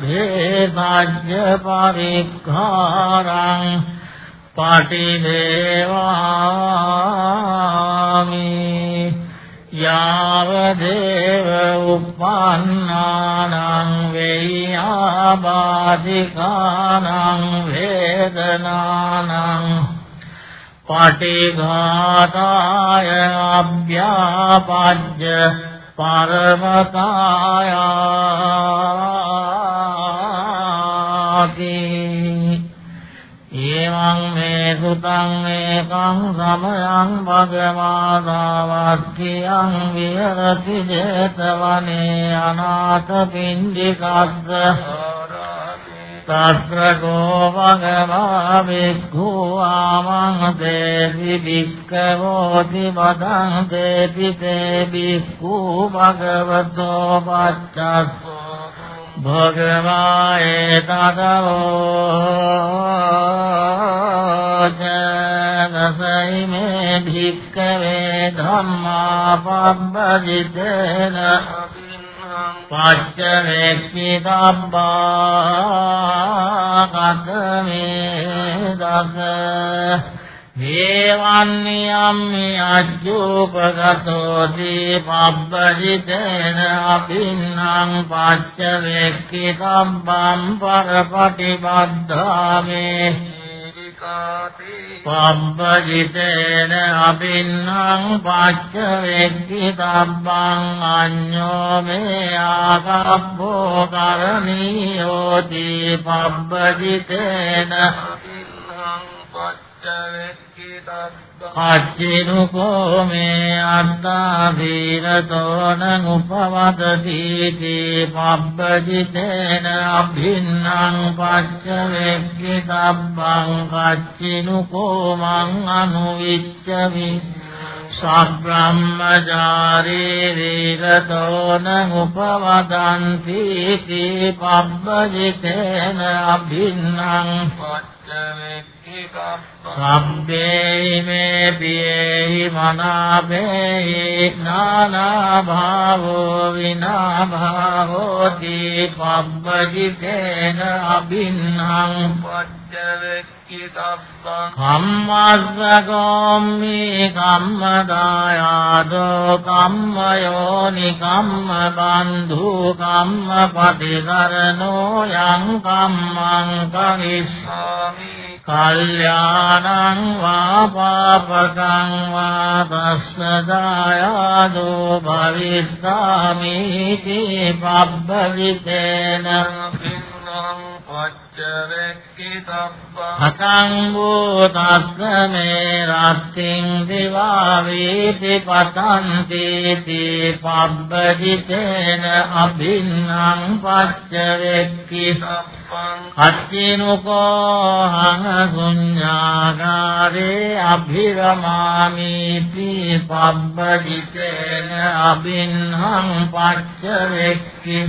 Speaker 1: භේදජ්‍ය පරික්ඛාරං පටිදේවාමි යාව දේව උපන්නානං වේයාබාධිකානං වේදනානං පටිඝාතාය අභ්‍යාපජ්ජ පරමකායාති එවං මේ සුතං ඒකං සමයං භගවාදාවක්ඛියං විහෙරති 제තවනේ අනාථ පින්ඩිකස්ස තත්‍රකෝ භගවා වික්ඛු ආමං තේසි වික්ඛවෝති මදං තේති තේ වික්ඛු භගවතෝ පච්චස්ස භගවායේ තදවෝ ජනසයි මේ භික්කවේ ධම්මා පබ්බජිතේන පච්චවේක්ඛි තබ්බා කතමේ දස හේවන්නියම්මි අජ්ජෝපගතෝ දීපබ්බජිතේන අපින්නම් පච්චවේක්ඛි තබ්බම් පරපටිබද්ධාමේ පබ්බජිතේන අපින්නම් පච්චවේක්ඛි තබ්බං අඤ්ඤෝ මේ ආකබ්බෝ කරණීයෝ දීපබ්බජිතේන අච්චිනුකෝ මේ අත්තා දීරතෝන උපවදති පබ්බජිතේන අභින්නං පච්ච වෙක්ඛි තබ්බං කච්චිනුකෝ මං අනුවිච්චමි සබ්‍රහ්මචාරී වීරතෝන උපවදන්ති පබ්බජිතේන අභින්නං පච්ච වෙක්ඛි සබ්බේ මේ පියේහි මනාපේහි නානා භාවෝ විනා භාවෝ දී පබ්බජිතේන අබින්හං කම්මස්සගෝම්මි කම්මදායාදෝ කම්මයෝනි කම්ම බන්ධු කම්ම පටිකරණෝ යං කම්මං කරිස්සාමි කල්යාණං වා පාපකං වා තස්සදායාදෝ භවිස්සාමි තී පබ්බවිතේන හතං භූතස්ස මේ රත්තිං දිවා වේති පතන්ති තී පබ්බජිතේන අභින්නං පච්ච වෙක්කි කච්චිනුකෝ හං ශුඤ්ඤාගාරේ අභිරමාමි තී පබ්බජිතේන අභින්නං පච්ච වෙක්කි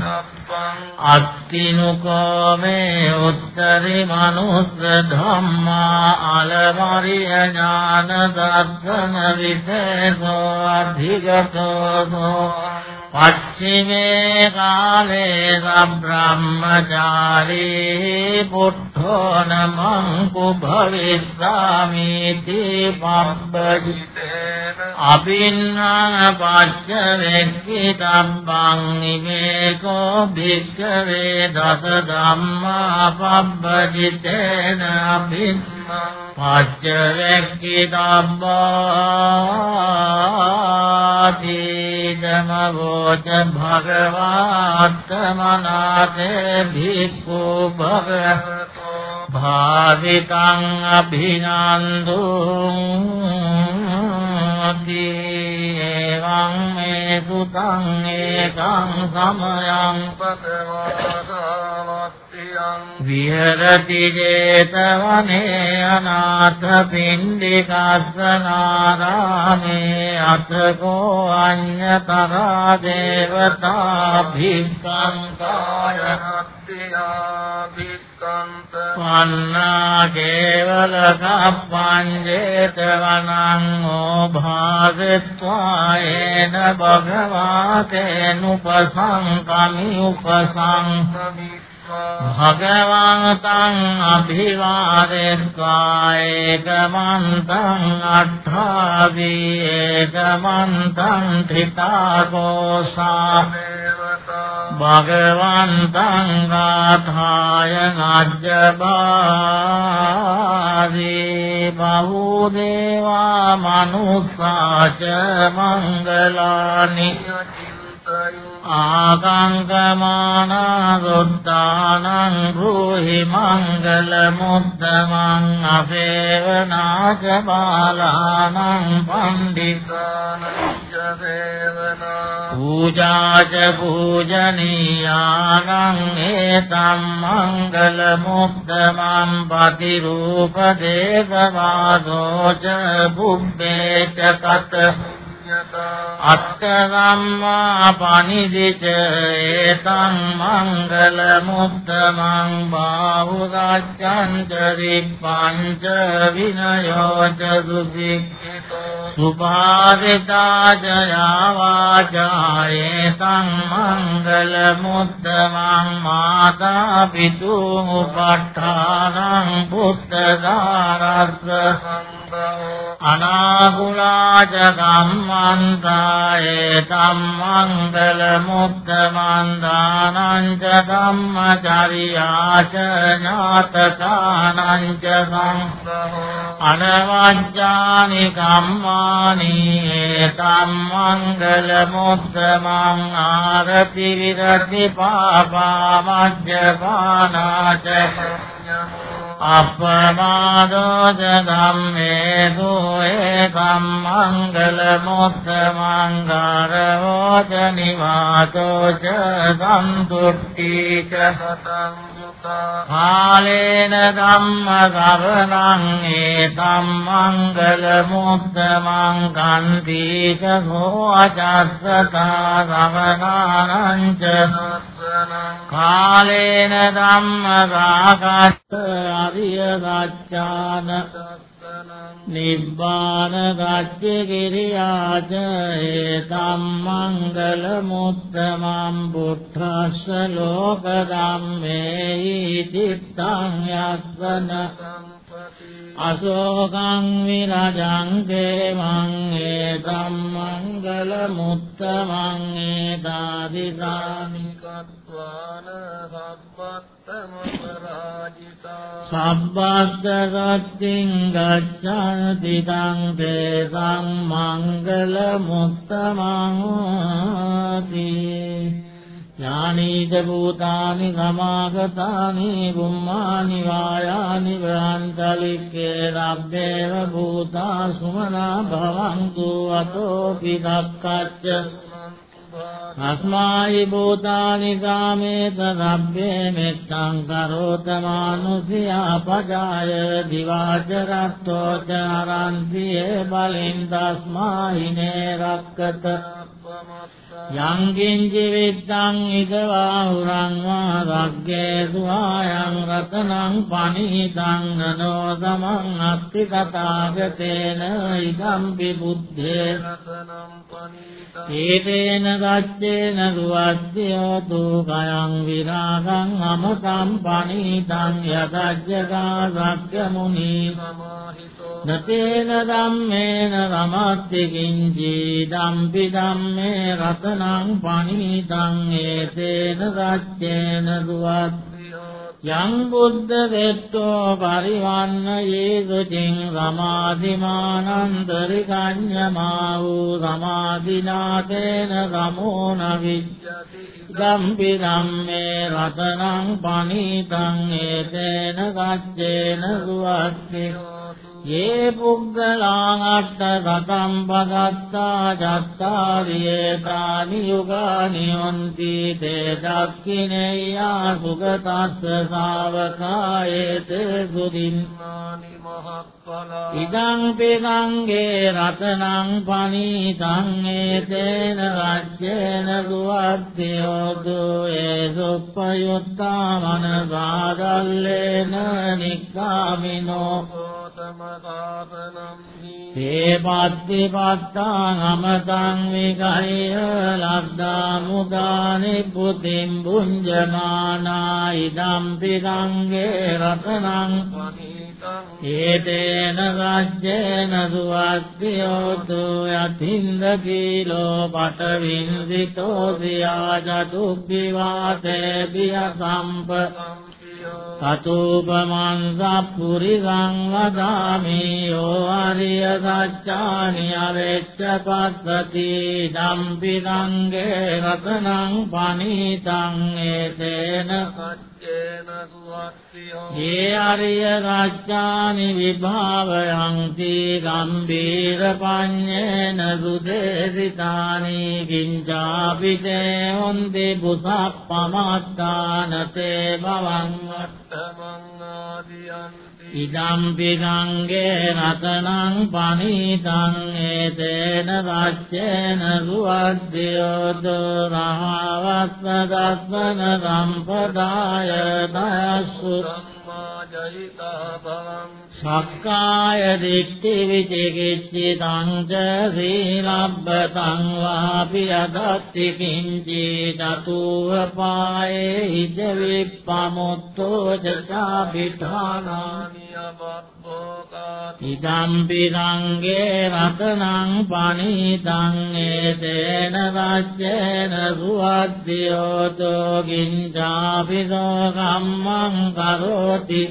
Speaker 1: අත්තිනුකෝ මේ උත්තරි මනුස්ස ධම්මා අලමරිය ඥාන දර්ශන විදේසෝ අධිගතෝ පච්චිමේ කාලේ සබ්‍රහ්මචාරී පුට්ඨෝ නමං කුභවිස්සාමි තී පබ්බජිතේන අබින්නා පච්ච වෙක්කිතබ්බං නිමේකෝ භික්ඛවේ දස ධම්මා පබ්බජිතේන අබින්නා පච්ච වෙක්කිතබ්බාති ධමවෝච භගවාත්තමනාතේ භික්ඛු භගවතෝ භාවිතං අභිනන්දුති එවං මේ සුතං ඒකං සමයං පතවාසවත්තියං විහෙරති 제තවනේ අනාථ පින්ඩිකස්සනාරාමේ අතකෝ අඤ්ඤතරා දේවතා භික්ඛං කායනත්තියා භික්ඛන්ත වන්නා කේවල කප්පංජේතවනං ඕභාසෙත්වා ඒන භගවාතේනුපසංකමි උපසං භගවන්තං අභිවාදෙත්වා ඒකමන්තං අට්ඨාවි ඒකමන්තං ඨිතාකෝසා භගවන්තං ගාථාය නජ්ජබාදී බහුදේවා මනුස්සාච මංගලානි ආගංගමානා සුද්ධානං රූහි මංගල මුද්දමං අපේවනාච බාලානං පණ්ඩිතානං සේවනා පූජාච පූජනීයානං ඒතම් මංගල මුද්දමං පතිරූප දේවවාදෝච බුබ්බේච කත අත්තගම්මා පනිදිච ඒතං මංගල මුත්තමං බාහුරච්ඡන්ත විප්පංච විනයෝච සුසික්ඛිතෝ සුභාදිතාච යාවාචා ඒතං මංගල මුත්තමං මාතා පිතු උපට්ඨානං පුත්තදාරස්ස අනාගුණාච කම්මන්තායේ ධම්මංගල මුක්තමන්දානං ච ධම්මචරියාච ඥාතකානං ච සංඝෝ අනවජ්ජානි කම්මානි ධම්මංගල මුක්තමං ආරති විරති පාපා මජ්ජපානාච අප්පමාදෝච ධම්මේසු ඒකම් මංගල මුත්ත මංගරවෝච නිවාසෝච සම්තුට්ටි ච කාලේන ධම්ම ගවනං ඒතම් මංගල මුත්ත මංගන්ති ච හෝ අචස්සතා ගවනානං ච කාලේන ධම්ම රාගස්ස අරිය ගච්ඡාන නිබ්බාන ගච්ඡ කිරියාච ඒතම් මංගල මුත්තමං බුද්ධස්ස ලෝක ධම්මේ චිත්තං යස්සන අශෝකං විරජං දේවං ඒතම් මංගල මුත්තමං ඒදාදිසානි කତ୍වාන සබ්බත්තම පරාජිතා සබ්බත්ත සත්තිං ගච්ඡanti තං තේසං මංගල මුත්තමං ඥානීද භූතානි සමාගතානි බුම්මානි වායානි වහන්තලික්කේ රබ්බේව භූතා සුමනා භවන්තු අතෝ පිදක්කච්ච අස්මායි භූතානි කාමේත රබ්බේ මෙත්තං කරෝත මානුසියා පජාය දිවාච රත්තෝ ච අරන්තියේ බලින් තස්මාහිනේ රක්කත යං කිංචි විත්තං ඉදවාහුරං වා රග්ගේ සුආයං රතනං පනිහිතං නනෝ සමං අත්ති තථාගතේන ඉදම්පි බුද්ධේ ඒතේන ගච්ඡ රජ්ජේන සුවද්දියෝතු කයං විරාගං අමතං පනීතං යතජ්ජකා සක්්‍ය මුනි නතේන ධම්මේන රමත්ති කිංචි ධම්පි ධම්මේ රතනං පනීතං ඒතේන රජ්ජේන සුවද්දියෝතු යං බුද්ධ දෙට්ටෝ පරිවන්න යේසුචින් සමාධිමානන්තරි කඤ්ඤමා වූ සමාධිනාතේන සමෝන විජ්ජති ගම්පි ධම්මේ රතනං පනීතං ඒතේන ගච්ඡේන සුවක්ඛේ ये සතම් පදත්තා චත්තාරියේතානි යුගානි හොන්ති තේ දක්ඛිනේයා සුගතස්ස ශාවකායේතේ සුදින්මානි මහත්ඵලා ඉදං පිගංගේ රතනං පනීතං ඒතේන රච්චේන සුවද්දියෝතු ඒ සුප්පයුත්තා මනසාදල්ලේන නික්ඛාමිනෝ තේ පත්ති පත්තාං අමතං විකරිය ලබ්ධා මුදානි පුතින් බුඤ්ජමානා ඉදම් පිරංගේ රතනං ඒතේන රජ්ජේන සුවත්තියෝතු යතින්ද කීලෝ පටවින්සිතෝ සියා චතුබ්බිවාතේ බිය සම්ප සතුපමං සප්පුරිසං වදාමි යෝ ආරිය සත්‍යානි අවෙච්ච පස්සති ධම්පි සංගේ රතනං පනීතං ඒතේන සච්චේන සුවක්ඛියෝ ඒ ආරිය සත්‍යානි විභාවයන්ති ගම්බීර පඤ්ඤේන සුදේසිතානි කිංචාපිතේ හොන්ති බුසප්පමත්තානතේ භවං අට්ඨමං ආදියන්ත ඉදම්පි ගංගේ රතනං පනීතං ඒතේන රච්චේන සුවද්දියෝද රහවස්ස දස්සන සම්පදාය දයස්සු සක්කාය දිට්ඨි විචිකිච්ඡි තං ච සීලබ්බතං වාපි අදත්ති කිංචි තතුව පායේ ඉද විප්පමුත්තෝ ච සාපිඨානානි ඉදම්පි සංගේ රතනං පනීතං ඒතේන රච්චේන සුවද්දියෝතෝ කිංචාපි සෝකම්මං කරෝති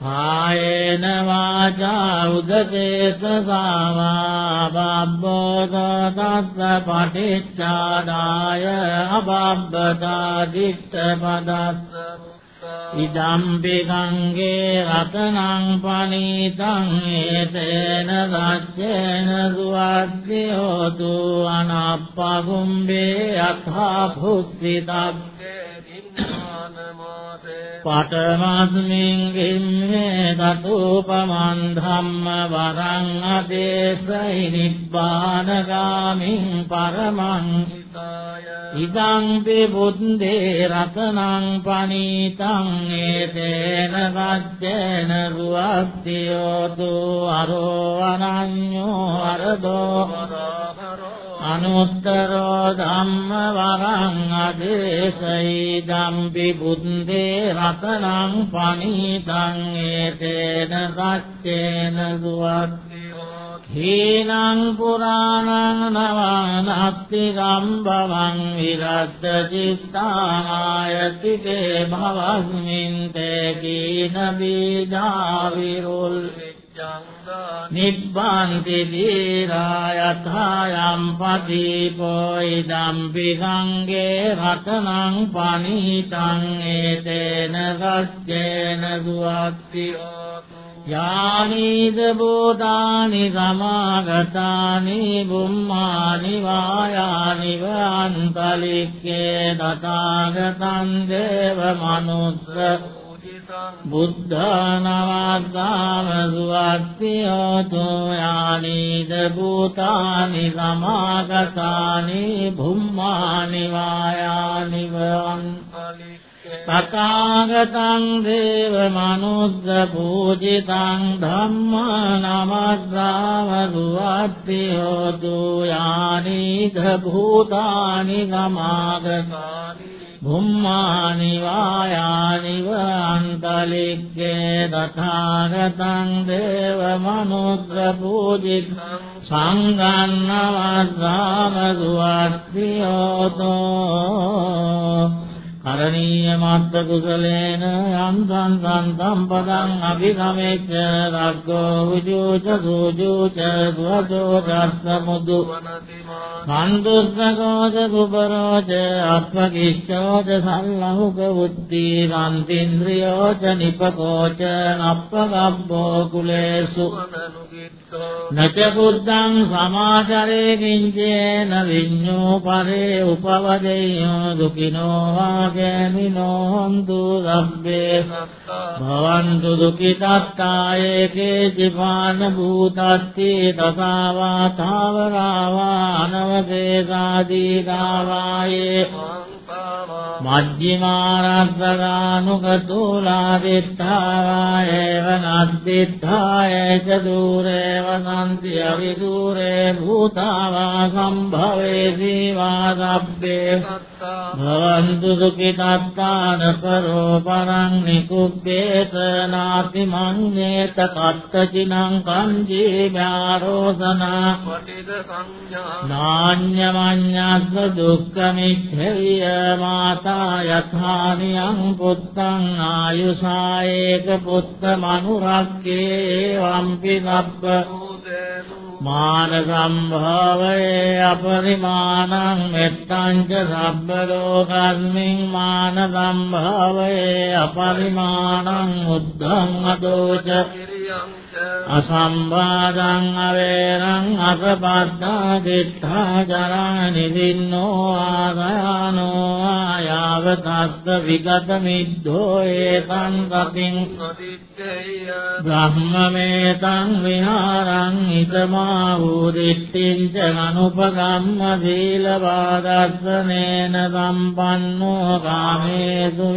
Speaker 1: කායේන වාචා උදකේත සාවා බබ්බෝ තස්ස පටිච්චාදාය අබබ්බතා දිට්ඨ පදස්ස ඉදම්පි ගංගේ රතනං පනීතං ඒතේන සච්චේන සුවද්දියෝතු අනප්පගුම්බේ අත්ථා භුක්තිතබ්බේ පඨමස්මින් ගිම්මේ දතුපමන් ධම්ම වරං අදේශයි නිබ්බානගාමින් පරමං ඉදං පිබුද්දේ රතනං පනීතං ඒතේන රජ්ජේන රුවක්තියෝතු අරෝ අනඤ්ඤෝ අරදෝ අනුත්තරෝ ධම්ම වරං අදේශයි ධම්පි බුද්දේ රතනං පනීතං ඒතේන සච්චේන සුවක්ඛියෝ හීනං පුරාණං නවනත්ති ගම්බවං විරද්ද චිත්තානායති තේ භවස්මින් තේ කීන බීජා විරුල් නිබ්බාන්ති දීරායථායම් පදීපෝ ඉදම්පි ගංගේ රතනං පනීතං ඒතේන සච්චේන සුවත්තියෝ යානීද භූතානි සමාගතානි බුම්මානි වායානි වන්තලික්කේ තථාගතං දේව මනුස්ස. බුද්ධානවත්තාම සුවත්තියෝතු යානීද භූතානි සමාගතානි බුම්මානි වායානි වන්තලික්කේ තථාගතං දේව මනුද්ද පූජිතං ධම්ම නමස්සාව දුවත්ති හෝතු යානිද භූතානි සමාගතානි බුම්මානි වායානි වන්තලික්කේ තථාගතං දේව මනුද්ද පූජිතං සංගන්නවස්සාව දුවත්ති හෝතු කරණීය මත්ත කුසලේන යන්තං සම්තම් පදං අභිගමෙච්ච රග්ගෝ උජෝච සූජෝච සුවචෝ දස්සමුදු සන්දුස්සකෝච කුබරෝච අත්පකිච්ඡෝච සල්ලහුක බුද්ධි සම්තින්ද්‍රියෝච නිපකෝච නප්පගබ්බෝ කුලේසු නච බුද්ධං සමාචරේ කිංචේන විඤ්ඤෝ පරේ උපවදෙය්‍යෝ දුකිනෝ වාගෑමිනෝ හන්තු සබ්බේ භවන්තු දුකිතත්තායේ කේචිපාන භූතත්ති තසාවා තාවරාවා අනවකේසාදී ගාවායේ මජ්ජිමාරස්සගානුකතුලාදිත්තාවා ඒව නද්දිත්තාය ච දූරේ වසන්ති අවිදූරේ භූතාවා සම්භවේ සීවා සබ්බේ භවන්තු සුඛිතත්තාන කරෝ පරං නිකුබ්බේත නාති මඤ්ඤේත කත්තචිනං කංජී භාරෝසනා නාඤ්ඤමඤ්ඤස්ස දුක්ඛමිච්ඡය මාතා යථානියං පුත්තං ආයුසායේක පුත්ත මනුරක්කේ වම්පි නබ්බ මාන සම්භාවයේ අපරිමාණං මෙත්තං ච සබ්බ ලෝකස්මින් මාන සම්භාවයේ අපරිමාණං උද්ධං අදෝච අසම්බාධං අවේරං අපපද්දා දිඨා ජරා නිදින්නෝ ආගයානෝ ආයාව තස්ස විගත මිද්ධෝ ඒතං ගතින් බ්‍රහ්මමේතං විහාරං ඉතමා වූ දිට්ඨිං ච අනුපගම්ම සීල වාදස්සනේන සම්පන්නෝ කාමේසු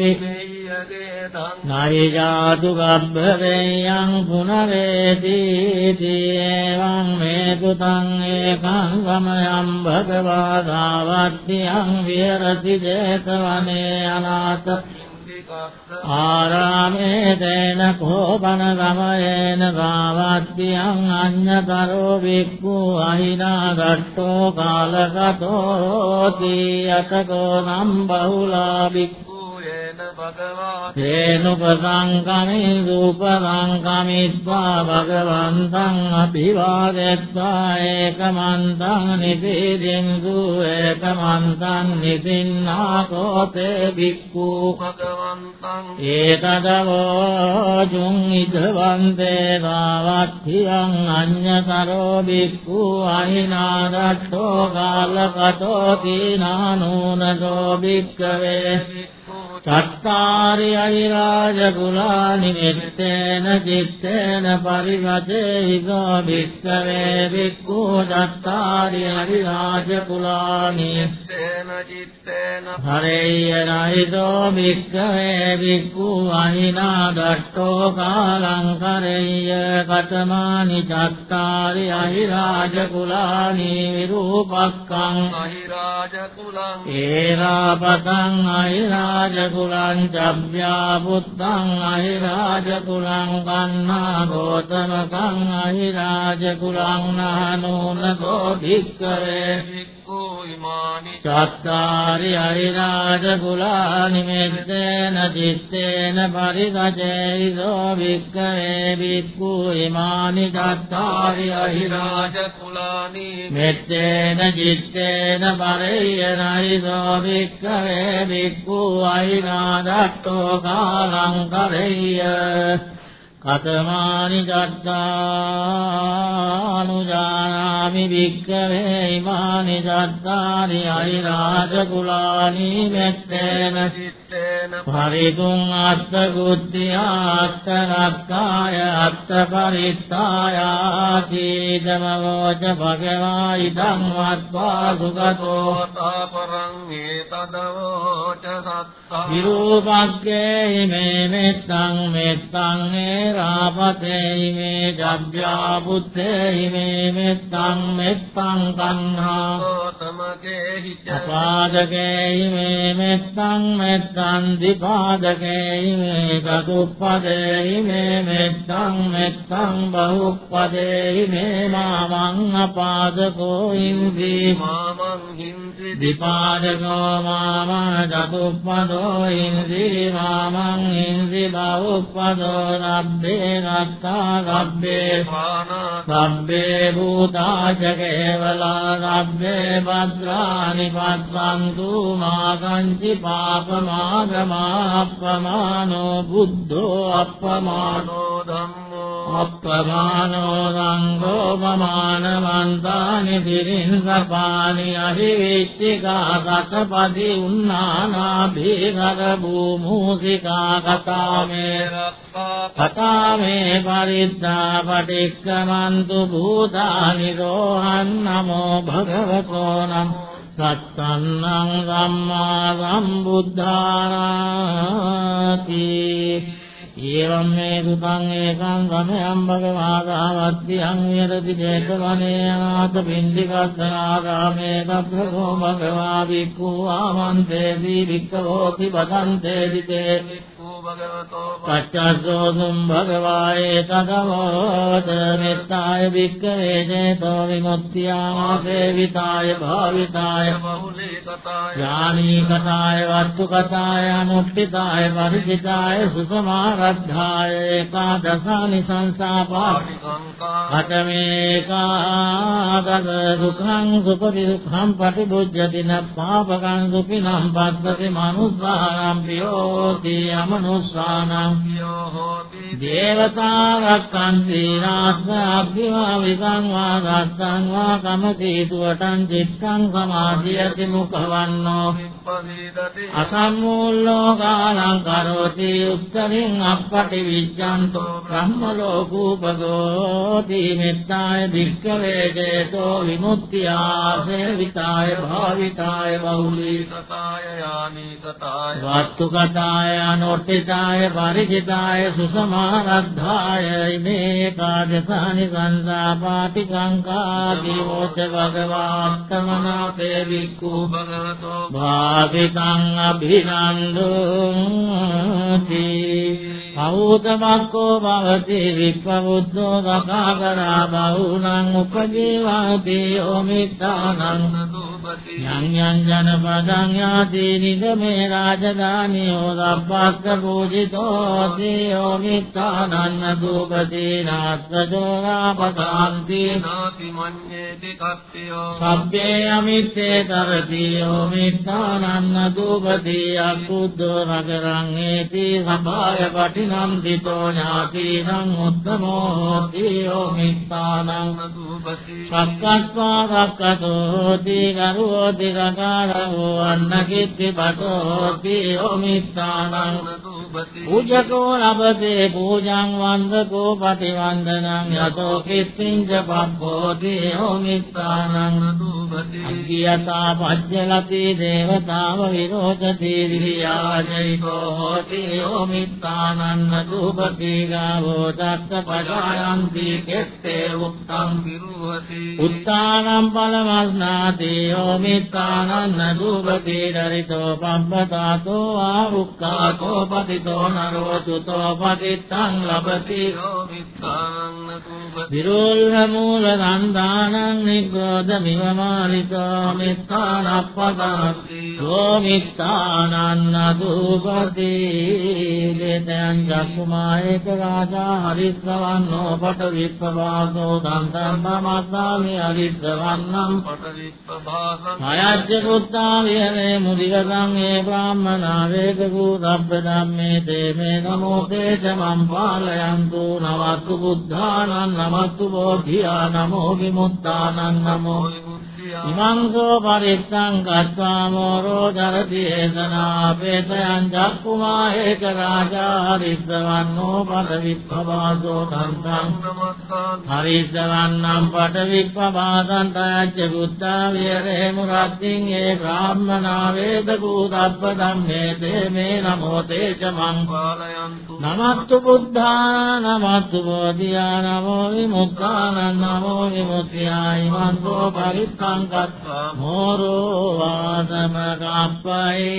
Speaker 1: නයි ජාතු ගබ්බරේයං පුනරේති තේවං මේතු තං ඒකං ගමයන් භගවා සාවත්තියං විහෙරති 제තවනේ අනාථ ආරාමේ තේන කෝපන ගමයේන ගාවත්තියං අඤ්ඤතරෝ වික්ඛු අහිනා ගට්ටෝ කාලගතෝ තීයතකෝ නම් බහුලා වික්ඛු තේනුපසංකමේ රූපසංකමිත්වා භගවන්තං අභිවාදෙත්වා ඒකමන්තං නිපීදින්සු ඒකමන්තං නිසින්නාකෝතේ භික්ඛු. භගවන්තං ඒතදවෝ ජුං ඉදවන්තේ වාවත්තියං අඤ්ඤතරෝ භික්ඛු අහිනාදට්ඨෝ කාලකතෝ තීනානූනතෝ භික්ඛවේ චත්තාරි අහිරාජ කුලානි මෙත්තේන චිත්තේන පරිගතේ හිගෝ භික්ඛවේ භික්ඛු චත්තාරි අහිරාජ කුලානි මෙත්තේන චිත්තේන හරේය රහිතෝ භික්ඛවේ භික්ඛු අහිනා දට්ඨෝ කාලං කරේය කතමානි චත්තාරි අහිරාජ කුලානි විරූපක්ඛං අහිරාජ කුලං ඒරාපතං අහිරාජ කුලං චබ්බ්‍යා පුත්තං අහිරාජ කුලං කන්නා ගෝතමකං අහිරාජ කුලං නහනෝනකෝ භික්ඛවේ චත්තාරි අහිරාජ කුලානි මෙත්තේන චිත්තේන පරිගජේසෝ භික්ඛවේ භික්ඛු ඉමානි චත්තාරි අහිරාජ කුලානි මෙත්තේන චිත්තේන පරියනයිසෝ භික්ඛවේ භික්ඛු අහිනාදට්ඨෝ කාලං කරෙය්‍ය। කතමානි චත්තානුජානාමි භික්ඛවේ ඉමානි චත්තාරි අහිරාජ කුලානි මෙත්තේන
Speaker 8: චිත්තේන
Speaker 1: පරිතුං අත්ත කුත්තියාත්ත රක්කාය අත්ත පරිත්තායාති ධමවෝච භගවා ඉදං වත්වා සුගතෝ
Speaker 8: තාපරං ඒතදවෝච සත්තා
Speaker 1: විරූපක්කේ හිමේ මෙත්තං මෙත්තං ඒරාපතේ හිමේ ජබ්බ්‍යා බුත්තේ හිමේ මෙත්තං මෙත්තං කන්හා
Speaker 8: ගෝතමකේ හිච
Speaker 1: අපාදකේ හිමේ මෙත්තං මෙත්තං දිපාදකේ හිමේ චතුප්පදේ හිමේ මෙත්තං මෙත්තං බහුප්පදේ හිමේ මාමං අපාදකෝ ඉන්දී
Speaker 8: මාමං හිංසි
Speaker 1: දිපාදකෝ මාම චතුප්පදෝ ඉන්දී මාමං ඉන්දී බහුප්පදෝ රබ්බේ නත්තා රබ්බේ
Speaker 8: පානා
Speaker 1: සබ්බේ භූතාච කේවලා සබ්බේ භද්‍රානි පස්සන්තු මාගංචි පාපමාගමා අප්පමානෝ බුද්ධෝ අප්පමානෝ
Speaker 8: නෝ ධම්මෝ
Speaker 1: අප්පමානෝ සංඝෝ පමානවන්තානි දිරින් සපානි අහිවිච්චිකා සතපදි උන්නානා භීකර භූමූසිකා කතාමේ
Speaker 8: රක්ඛා
Speaker 1: කතාමේ පරිද්දා පටික්කමන්තු භූතානි රෝහන් නමෝ භගවතෝ නම් සත්තන්නං සම්මා සම්බුද්ධානාති ඒවම් මේ සුතං ඒකං ගමයන් භගවාදාවත්තියං විරති 제තවනේ අනාථ පින්ඩිකස්සනාරාමේ තත්‍රෝ භගවා වික්ඛු ආමන්තේති වික්ඛවෝති වදන්තේති තේ.
Speaker 8: වික්ඛු භගවතෝ
Speaker 1: පච්චස්සෝසුම් භගවායේ තදවෝත මෙත්තාය වික්කවේ චේතෝ විමුක්තියා සේවිතාය භාවිතාය
Speaker 8: බහුලී කතාය
Speaker 1: වස්තු කතාය අනුට්ඨිතාය පරිචිතාය සුසමාරද්ධාය ඒකාදසානි සංසාපා
Speaker 8: සංකා
Speaker 1: කතමේකාදස සුඛං සුපති සුඛං පටිබුද්ධති න පාපකං සුපිනම් පස්සති මනුස්සානම් පියෝති අමනුස්සානම්
Speaker 8: හෝති
Speaker 1: දේවතා රක්ඛන්ති නාස්ස අභිවා විසං වා රස්සං වා කමකීතුවටං චිත්තං සමාධියති මුඛවන්නෝ
Speaker 8: විප්පදීදති
Speaker 1: අසම්මූලෝ කාලං කරෝති උත්තරින් අප්පටි විජ්ජන්තෝ බ්‍රහ්ම ලෝකූපගෝති මෙත්තාය භික්ඛවේ චේතෝ විමුක්තියා සේවිතාය භාවිතාය බහුලී
Speaker 8: කතාය යානී කතාය
Speaker 1: වත්තු කතාය අනොට්ඨිතාය පරිචිතාය සුසමාරද්ධාය ඉමේ කාදසානි සංසාපාටි සංකා දීවෝච භගවාත්තමනාපේ වික්ඛු
Speaker 8: භගවතෝ.
Speaker 1: භාවිතං අභිනන්දුති. පෞතමක්කෝ භවති විප්පවුද්ධෝ දකාකරා බහුනං උපජීවාති ඕමිත්තානං යං යං ජනපදං යාති නිගමේ රාජධානියෝ සබ්බස්ස පූජිතෝ දීයෝ මිත්තානන්න දූපති නාත්සජෝරාපකාන්ති
Speaker 8: නාති මඤ්ඤේති කත්තියෝ
Speaker 1: සබ්බේ අමිත්තේ තරතියෝ මිත්තානන්න දූපති අකුද්දෝ නගරං ඒති සභාය පටිනන්දිතෝ ඥාතිනං උත්තමෝ හෝති යෝ මිත්තානං
Speaker 8: නදුපති
Speaker 1: සක්කත්වා සක්කතෝති ගරුවෝති රකාරෝ අන්නකිත්ති බටෝති ඔමිත්තානං
Speaker 8: නදුපති
Speaker 1: පූජකෝ ලබතේ පූජං වන්දකෝ පටිවන්දනං යතෝ කිත්තිංච පබ්බෝති
Speaker 8: නදුපති
Speaker 1: අග්ගියතා පජ්ජලති දේවතාව විරෝධති විරියාජයිකෝ හෝති ඕමිත්තානන්න දුපති ගාවෝ දක්ක පජායන්ති කෙත්තේ උත්තං
Speaker 8: විරුහති
Speaker 1: උත්තානම් පලමස්නාති ඕමිත්තානන්න දුපති දරිතෝ පබ්බතාතෝ ආරුක්කාතෝ පතිතෝ නරෝ සුතෝ පතිත්තං ලබති.
Speaker 8: යෝ මිත්තානං නදුපති
Speaker 1: විරෝල්හ මූල සන්දානං නිග්‍රෝධ මිවමාලිතෝ මිත්තානප්පදාති. යෝ මිත්තානන්න දුපති දේතයන් චක්කුමායක රාජා හරිස්සවන්නෝ පට විප්පවාසෝ දන්තම්ම මත්තාමි හරිස්සවන්නම්
Speaker 8: පටවිප්පභාසං
Speaker 1: අයජ්ජ පුත්තා විහරේ මුදිගතං ඒ බ්‍රාහ්මනා වේදකු සබ්බ ධම්මේ තේමේ නමෝ තේජ මම් පාලයන්තු නමස්තු බුද්ධානං නමස්තු බෝධියා නමෝ විමුක්තානං නමෝ
Speaker 8: සූර්යා
Speaker 1: ඉමංසෝ පරිත්තං ගත්වා මෝරෝ ජරති ඒතනා පේතයන් ජක්කුමා ඒක රාජා හරිස්සවන්නෝ පද විප්පවාසෝ තන්තං
Speaker 8: නමස්කාන්
Speaker 1: හරිස්සවන්නම් පට විප්පවාසං තයච්ච බුද්ධා විරේ මුරත්තිං ඒ බ්‍රාහ්මනා වේද කූතබ්බ ධම්මේ තේ මේ නමෝ තේච මං
Speaker 8: පාලයන්තු.
Speaker 1: නමස්තු බුද්ධා නමස්තු බෝධියා නමෝ විමුක්ඛානං නමෝ විමුක්ඛාය. මන්තෝ පරිත්තං කත්වා මෝරෝ වාසම කප්පයි.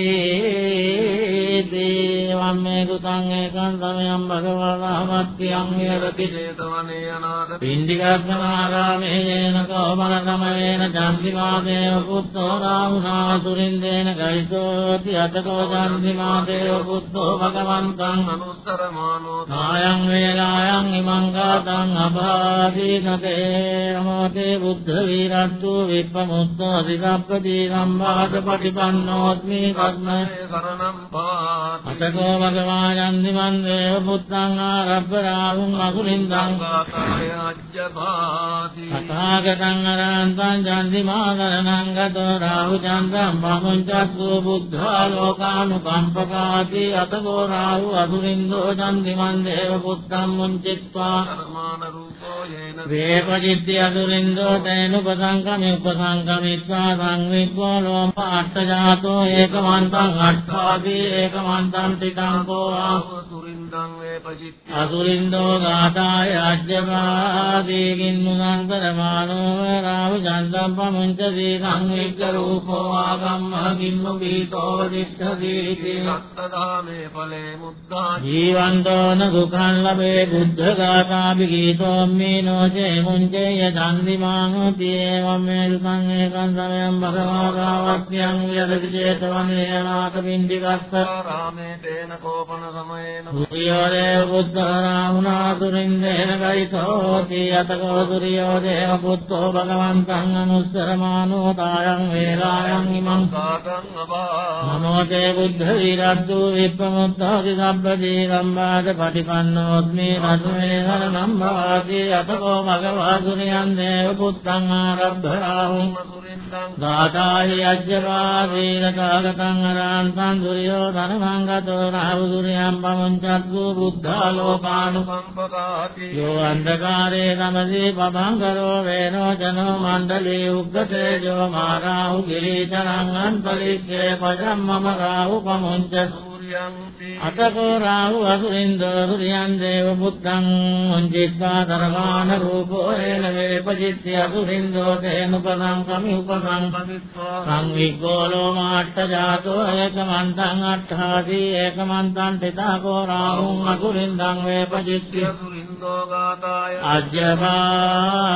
Speaker 1: දේවම් මේ කුතං ඒකං සමයං භගවතාමත්තියං විරති
Speaker 8: චේතවනේ අනාථ
Speaker 1: පින්ඩිකර්ණනාරාමේ යේන කෝමල සමයේන චන්දිමාදේව පුත්තෝ රාහුනා සුරින්දේන ගයිතෝති අතකෝ චන්දිමාදේව පුත්තෝ භගවන්තං.
Speaker 8: අනුස්සරමානෝ
Speaker 1: නායං වේලායන් ඉමං ගාතං අභාදීනතේ නමෝතේ බුද්ධ වීරත්තු විප්පමුත්තෝ සිකප්පදී සම්බාධ පටිපන්නෝත්මි කර්ම
Speaker 8: සරණම් පාති
Speaker 1: අතකෝ භගවායන් දිමන් දේව පුත්තං ආරබ්බ රාහුං අකුලින්දං
Speaker 8: ගාතාය අජ්ජභාසි
Speaker 1: තථාගතං අරහන්තං ජන්ති මාකරණං ගතෝ රාහු චන්දං බමුංචත්තු බුද්ධා ලෝකානුකම්පකාති අතකෝ රාහු අසුරින්දෝ ජන්ති මන් දේව පුත්තං මුංචිත්වා
Speaker 8: සමාන රූපෝ යේන
Speaker 1: වේපචිත්ති අසුරින්දෝ තේනුපසංකමි උපසංකමිත්වා සංවිද්වෝ ලෝම අට්ඨජාතෝ ඒකමන්තං අට්ඨාදී ඒකමන්තං තිතං කෝවා
Speaker 8: සුරින්දං වේපජිත්ති
Speaker 1: අසුරින්දෝ ගාථාය අජ්ජපාදී කින්නුනන්තරමානෝ රාහු චන්දම් පමුංච දීනං වික්ක රූපෝ ආගම්ම කින්නු බීතෝ දිත්තදීති
Speaker 8: සත්තදාමේ ඵලේ මුද්දා
Speaker 1: ජීවන්තෝන සුඛං ලබේ බුද්ධ ගාථාපි ගීතෝ මීනෝ චේ මුංචේය චන්දිමානෝති එවම් මේ සුඛං ඒකං සමයං භගවාගාවත්‍යං විරති චේතවනේ අනාථ පින්ඩිකස්ස
Speaker 8: රාමේ තේන කෝපන සමයේන
Speaker 1: සූර්යෝ දේව බුද්ධ රාමුණා සුරින්දේන ගයිතෝති යතකෝ සූර්යෝ දේව පුත්තෝ භගවන්තං අනුස්සරමානෝ තායං වේලායන් ඉමං.
Speaker 8: කාතං අබා
Speaker 1: නමෝ තේ බුද්ධ වීරද්දු විප්පමුත්තෝති සබ්බදී සම්බාධ පටිපන්නෝත්මි රත්මේ සරණම් භවාති යතකෝ භගවා සූර්යං දේව පුත්තං ආරබ්ධ जरावीरकालकङ्गरान्तान्दुर्यो धनगतो राहुदुर्यं पमुञ्च
Speaker 8: गु
Speaker 1: बुद्धालोपानु यो अन्धकारे रमजीपदं गरो वेणो जनो मण्डली उगते जो मा राहु गिरीचरङ्गन्तरिक्षेप च
Speaker 8: मम राहुपमुञ्च
Speaker 1: අතකෝ රාහු අසුරින්දෝ සුරියන් දේව පුත්තං උංජිත්වා ධර්මාන රූපෝ හේන වේපජිත්‍ය අසුරින්දෝ තේනුපදං කමි උපසං
Speaker 8: පදිත්වා
Speaker 1: සංවිග්ගෝලෝ මාට්ඨ ජාතෝ ඒකමන්තං අට්ඨාදී ඒකමන්තං තිතාකෝ රාහුං අකුරින්දං වේපජිත්‍ය
Speaker 8: සුරින්දෝ ගාතාය
Speaker 1: අජ්ජපාදේ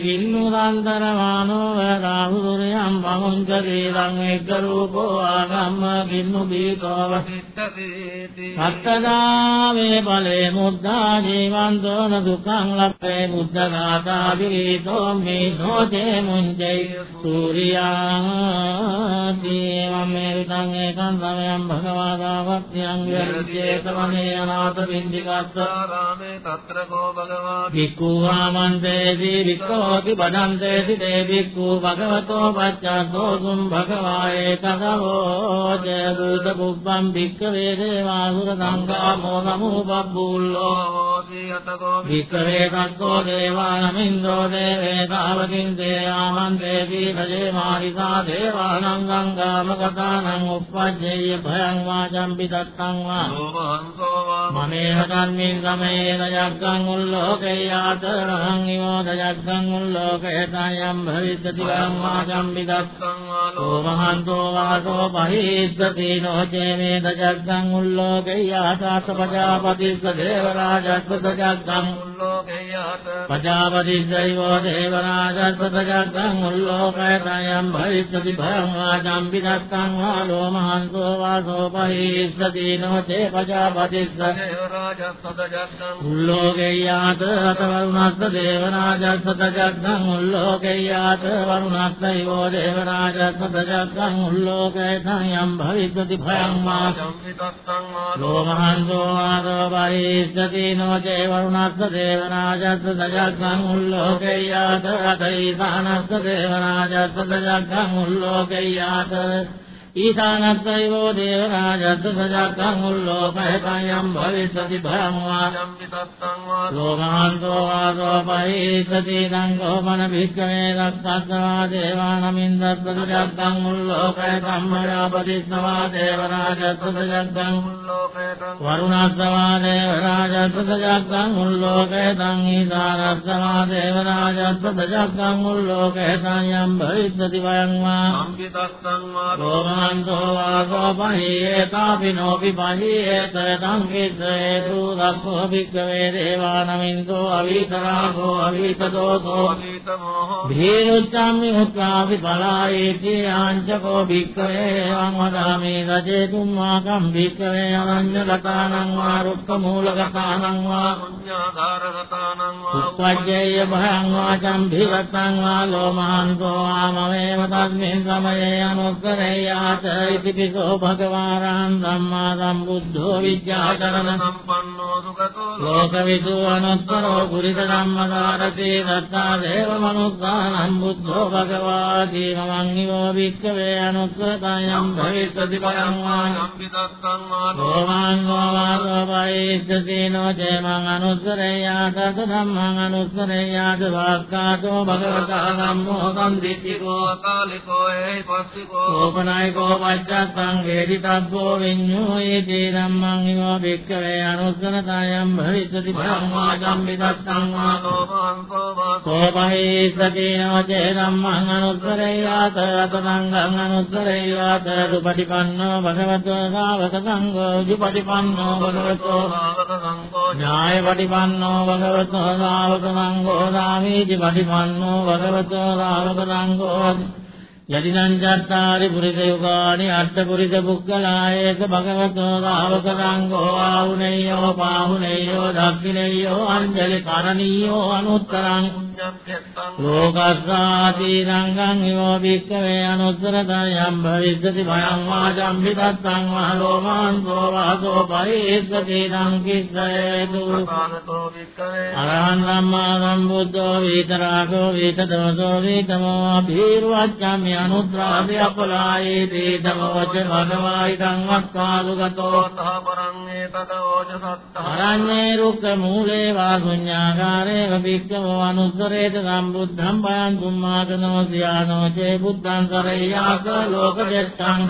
Speaker 1: ගින්නුරන්තරමානෝ රාහු දුරියම් පමුංච දීරං එක්ක රූපෝ ආගම්ම බීතෝව
Speaker 8: සිට්ඨේති
Speaker 1: සත්තදා වේ ඵලේ මුද්දා ජීවන්තෝන දුක්ඛං ලබ්බේ බුද්ධ ගාථා විරීතෝ මේ නොතේ මුංජේ සූර්යා දේවමේ විතං ඒකං සමයං භගවාදාවත්‍යං විරජේතවනේ අනාථ බින්දිකස්ස
Speaker 8: රාමේ තත්‍ර කෝ භගවා
Speaker 1: භික්ඛු ආමන්තේති වික්ඛෝති බදන්තේති තේ භික්ඛු භගවතෝ පච්චාතෝ සුම් භගවායේ තදවෝ। ජය බුද්ධ කුබ්බං භික්ඛවේ දේවාසුර සංඝා මොනමෝ බබ්බුල්ලෝ
Speaker 8: හෝති යතකෝ
Speaker 1: භික්ඛවේ තත්තෝ දේවානමින්දෝ දේවේ තාවකින් දේ ආමන්තේති භජේ මාරිසා දේවානං ගංගාම කතානං උප්පජ්ජේය භයං වාචම් පිටත්තං වා
Speaker 8: සෝමහංසෝ වා
Speaker 1: මමේව තන්මින් සමේන ජග්ගං උල්ලෝකේ යාතරං විමෝද ජග්ගං උල්ලෝකේ තයම් භවිස්සති වං වාචම් විදත්
Speaker 8: සංවාලෝ
Speaker 1: ඕ මහන්තෝ වාසෝ පහිස්සති නොචේ මේ දජග්ගං උල්ලෝකේ යාතාස පජාපතිස්ස දේවරාජස්ස දජග්ගං
Speaker 8: ලෝකේ යත
Speaker 1: පජාපතිස්සයෝ දේවරාජස්ස දජග්ගං උල්ලෝකේ තයම් භවිස්සති භං වාචම් විදත්තං වාලෝ මහන්තෝ වාසෝ පහිස්සති නොචේ පජාපතිස්ස
Speaker 8: දේවරාජස්ස දජත්තං
Speaker 1: උල්ලෝකේයාත අතවරුණස්ස දේවරාජස්ස දජග්ගං උල්ලෝකේයාත වරුණස්සයෝ දේවරාජස්ස දජග්ගං උල්ලෝකේතං යම් භවිස්සති භයං මා
Speaker 8: ජම්පිතස්සං වා
Speaker 1: ලෝමහන්සෝ ආදෝ පරිස්සති නොචේ වරුණස්ස දේවරාජස්ස දජග්ගං උල්ලෝකේයාත අතීසානස්ස දේවරාජස්ස දජග්ගං උල්ලෝකේයාත ඊසානස්සයෝ දේවරාජස්ස දජග්ගං උල්ලෝකේකයම් භවිස්සති භයංවා ो
Speaker 8: मान्दो मादो
Speaker 1: बहिषति नो चे वरुणार्थदेवराजस् दजार्थमुल्लोके यात् रथैतानर्थदेवराजस् दजार्थमुल्लोकैयात् භික්ඛවේ දස්සත්වා දේවානමින්දස්ස දජග්ගං උල්ලෝකේ කම්මයාපතිස්නවා දේවරාජස්ස දජග්ගං
Speaker 8: ලෝකේතං
Speaker 1: වරුණස්සවා දේවරාජස්ස දජග්ගං උල්ලෝකේ තං ඊසානස්සවා දේවරාජස්ස දජග්ගං උල්ලෝකේ තං යම් භවිස්සති වයං වා
Speaker 8: ජම්පිතස්සං වා
Speaker 1: ලෝමහන්තෝ වාසෝ පහියේතාපි නෝපි පහියේත තං කිස්සේතු දක්ඛෝ භික්ඛවේ දේවානමින්දෝ අවීතරාගෝ අවීතදෝසෝ
Speaker 8: අතීත මොහෝ
Speaker 1: භීරුච්ඡාමි උත්වාපි පලායේති ආංචකෝ භික්ඛවේ එවං වදාමි රජේතුම් වාකම් භික්ඛවේ අරඤ්ඤගතානං වා රුක්ඛ මූලගතානං වා
Speaker 8: පුඤ්ඤාකාරගතානං වා
Speaker 1: උපජ්ජේය භයං වාචම් භිගතං වා ලෝමහන්තෝ ආමමේව තස්මින් සමයේ අනුත්තරේයාත ඉතිපිසෝ භගවාරං ධම්මා සම්බුද්ධෝ විද්‍යාචරණ
Speaker 8: සම්පන්නෝ සුගතෝ
Speaker 1: ලෝකවිදු අනුත්තරෝ පුරිත ධම්මකාරති දත්තා දේව මනුස්සානම් බුද්ධෝ භගවාදී මමං නිවෝ වික්කවේ අනුත්තරතයම් භවිස්සති පරං වා
Speaker 8: ජම්පිතස්සං වා
Speaker 1: ලෝමං වාසෝ පයිස්සති නොචේමං අනුත්තරේයාත ධම්මං අනුත්තරේයාත වාක්කාතෝ භගවතා ධම්මෝ සම්දිත්තිකෝ
Speaker 8: කාලිකෝ එහි පස්සිකෝ
Speaker 1: ඕපනායකෝ පච්චත්තං වේදිතබ්බෝ විඤ්ඤෝයේති ධම්මං නිවෝ වික්කවේ අනුත්තරතයම් භවිස්සති පරං වා ජම්බිදත්තං වා
Speaker 8: ලෝමහන්සෝ වා
Speaker 1: සෝපහේසති නොචේ ධම්මං අනුත්තරේයාත අතංගං අනුත්තරේයාත දුපටිපන්නෝ භගවතෝ ශාවක සංඝෝ දුපටිපන්නෝ භගවතෝ
Speaker 8: භාවත සංඝෝ
Speaker 1: ඥායපටිපන්නෝ භගවතෝ ශාවක සංඝෝ සාමීචි පටිපන්නෝ භගවතෝ ශාවක සංඝෝ යදිනං චත්තාරි පුරිස යුගානි අට්ඨ පුරිස පුක්ඛලායේක භගවතෝ ශාවක සංඝෝ ආහුනේයෝ පාහුනේයෝ දක්ඛිනේයෝ අංජලි කරණීයෝ අනුත්තරං
Speaker 8: පුඤ්ඤප්පෙත්තං
Speaker 1: ලෝකස්සාති සංඝං ඉවෝ භික්ඛවේ අනුත්තරතයම් භවිස්සති භයං වාචම් විදත්තං වා ලෝමාන්තෝ වාසෝ පරිස්සති දං කිස්සේතු
Speaker 8: සානතෝ වික්කවේ
Speaker 1: අරහං සම්මා සම්බුද්ධෝ විතරාගෝ විතදෝසෝ විතමෝ අභීර්වච්ඡාමි අනුත්‍රාදේ අපලායේ දේතමෝච භගවායි තං වක්කාලුගතෝ.
Speaker 8: තහ පරං ඒතදෝච සත්තහ
Speaker 1: අරඤ්ඤේ රුක්ඛ මූලේ වා ශුඤ්ඤාකාරේ වික්ඛවෝ අනුත්තරේත සම්බුද්ධං පයං කුම්මාදනෝ සියානෝ චේ බුද්ධං කරේයාක ලෝකදෙත්තං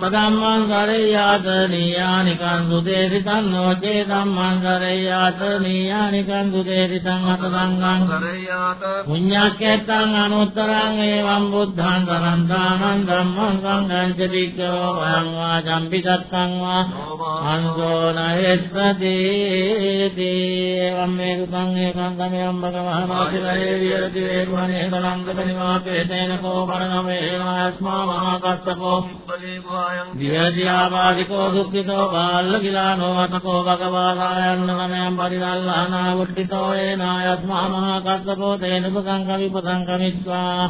Speaker 1: තදම්මං කරේයාත නීයානිකං සුදේසිතං නොචේ ධම්මං කරේයාත නීයානිකං සුදේසිතං අත සංඝං
Speaker 8: කරේයාත
Speaker 1: පුඤ්ඤක්කේතං අනුත්තරං එවං බුද්ධං කරන්තානං ධම්මං සංඝං ච වික්ඛවෝ වයං වා ජම්පිතත්තං වා අංගෝ නයස්සති දේවම් මේ කුතං ඒකං ගමයන් භගවානාති වරේ විරති වේගමනේ දලංග නිවාපේ තේන කෝ පරණමේ නාස්මා මහා
Speaker 8: ගුහායන්
Speaker 1: දිව්‍යාවාදිකෝ දුක්ඛිතෝ බාල්ල කිලානෝ වතකෝ භගවානායන්න ගමයන් පරිදල්ලානා වුට්ටිතෝ ඒනායස්මා මහා කස්සපෝ තේන පුතං කවිපතං කමිත්වා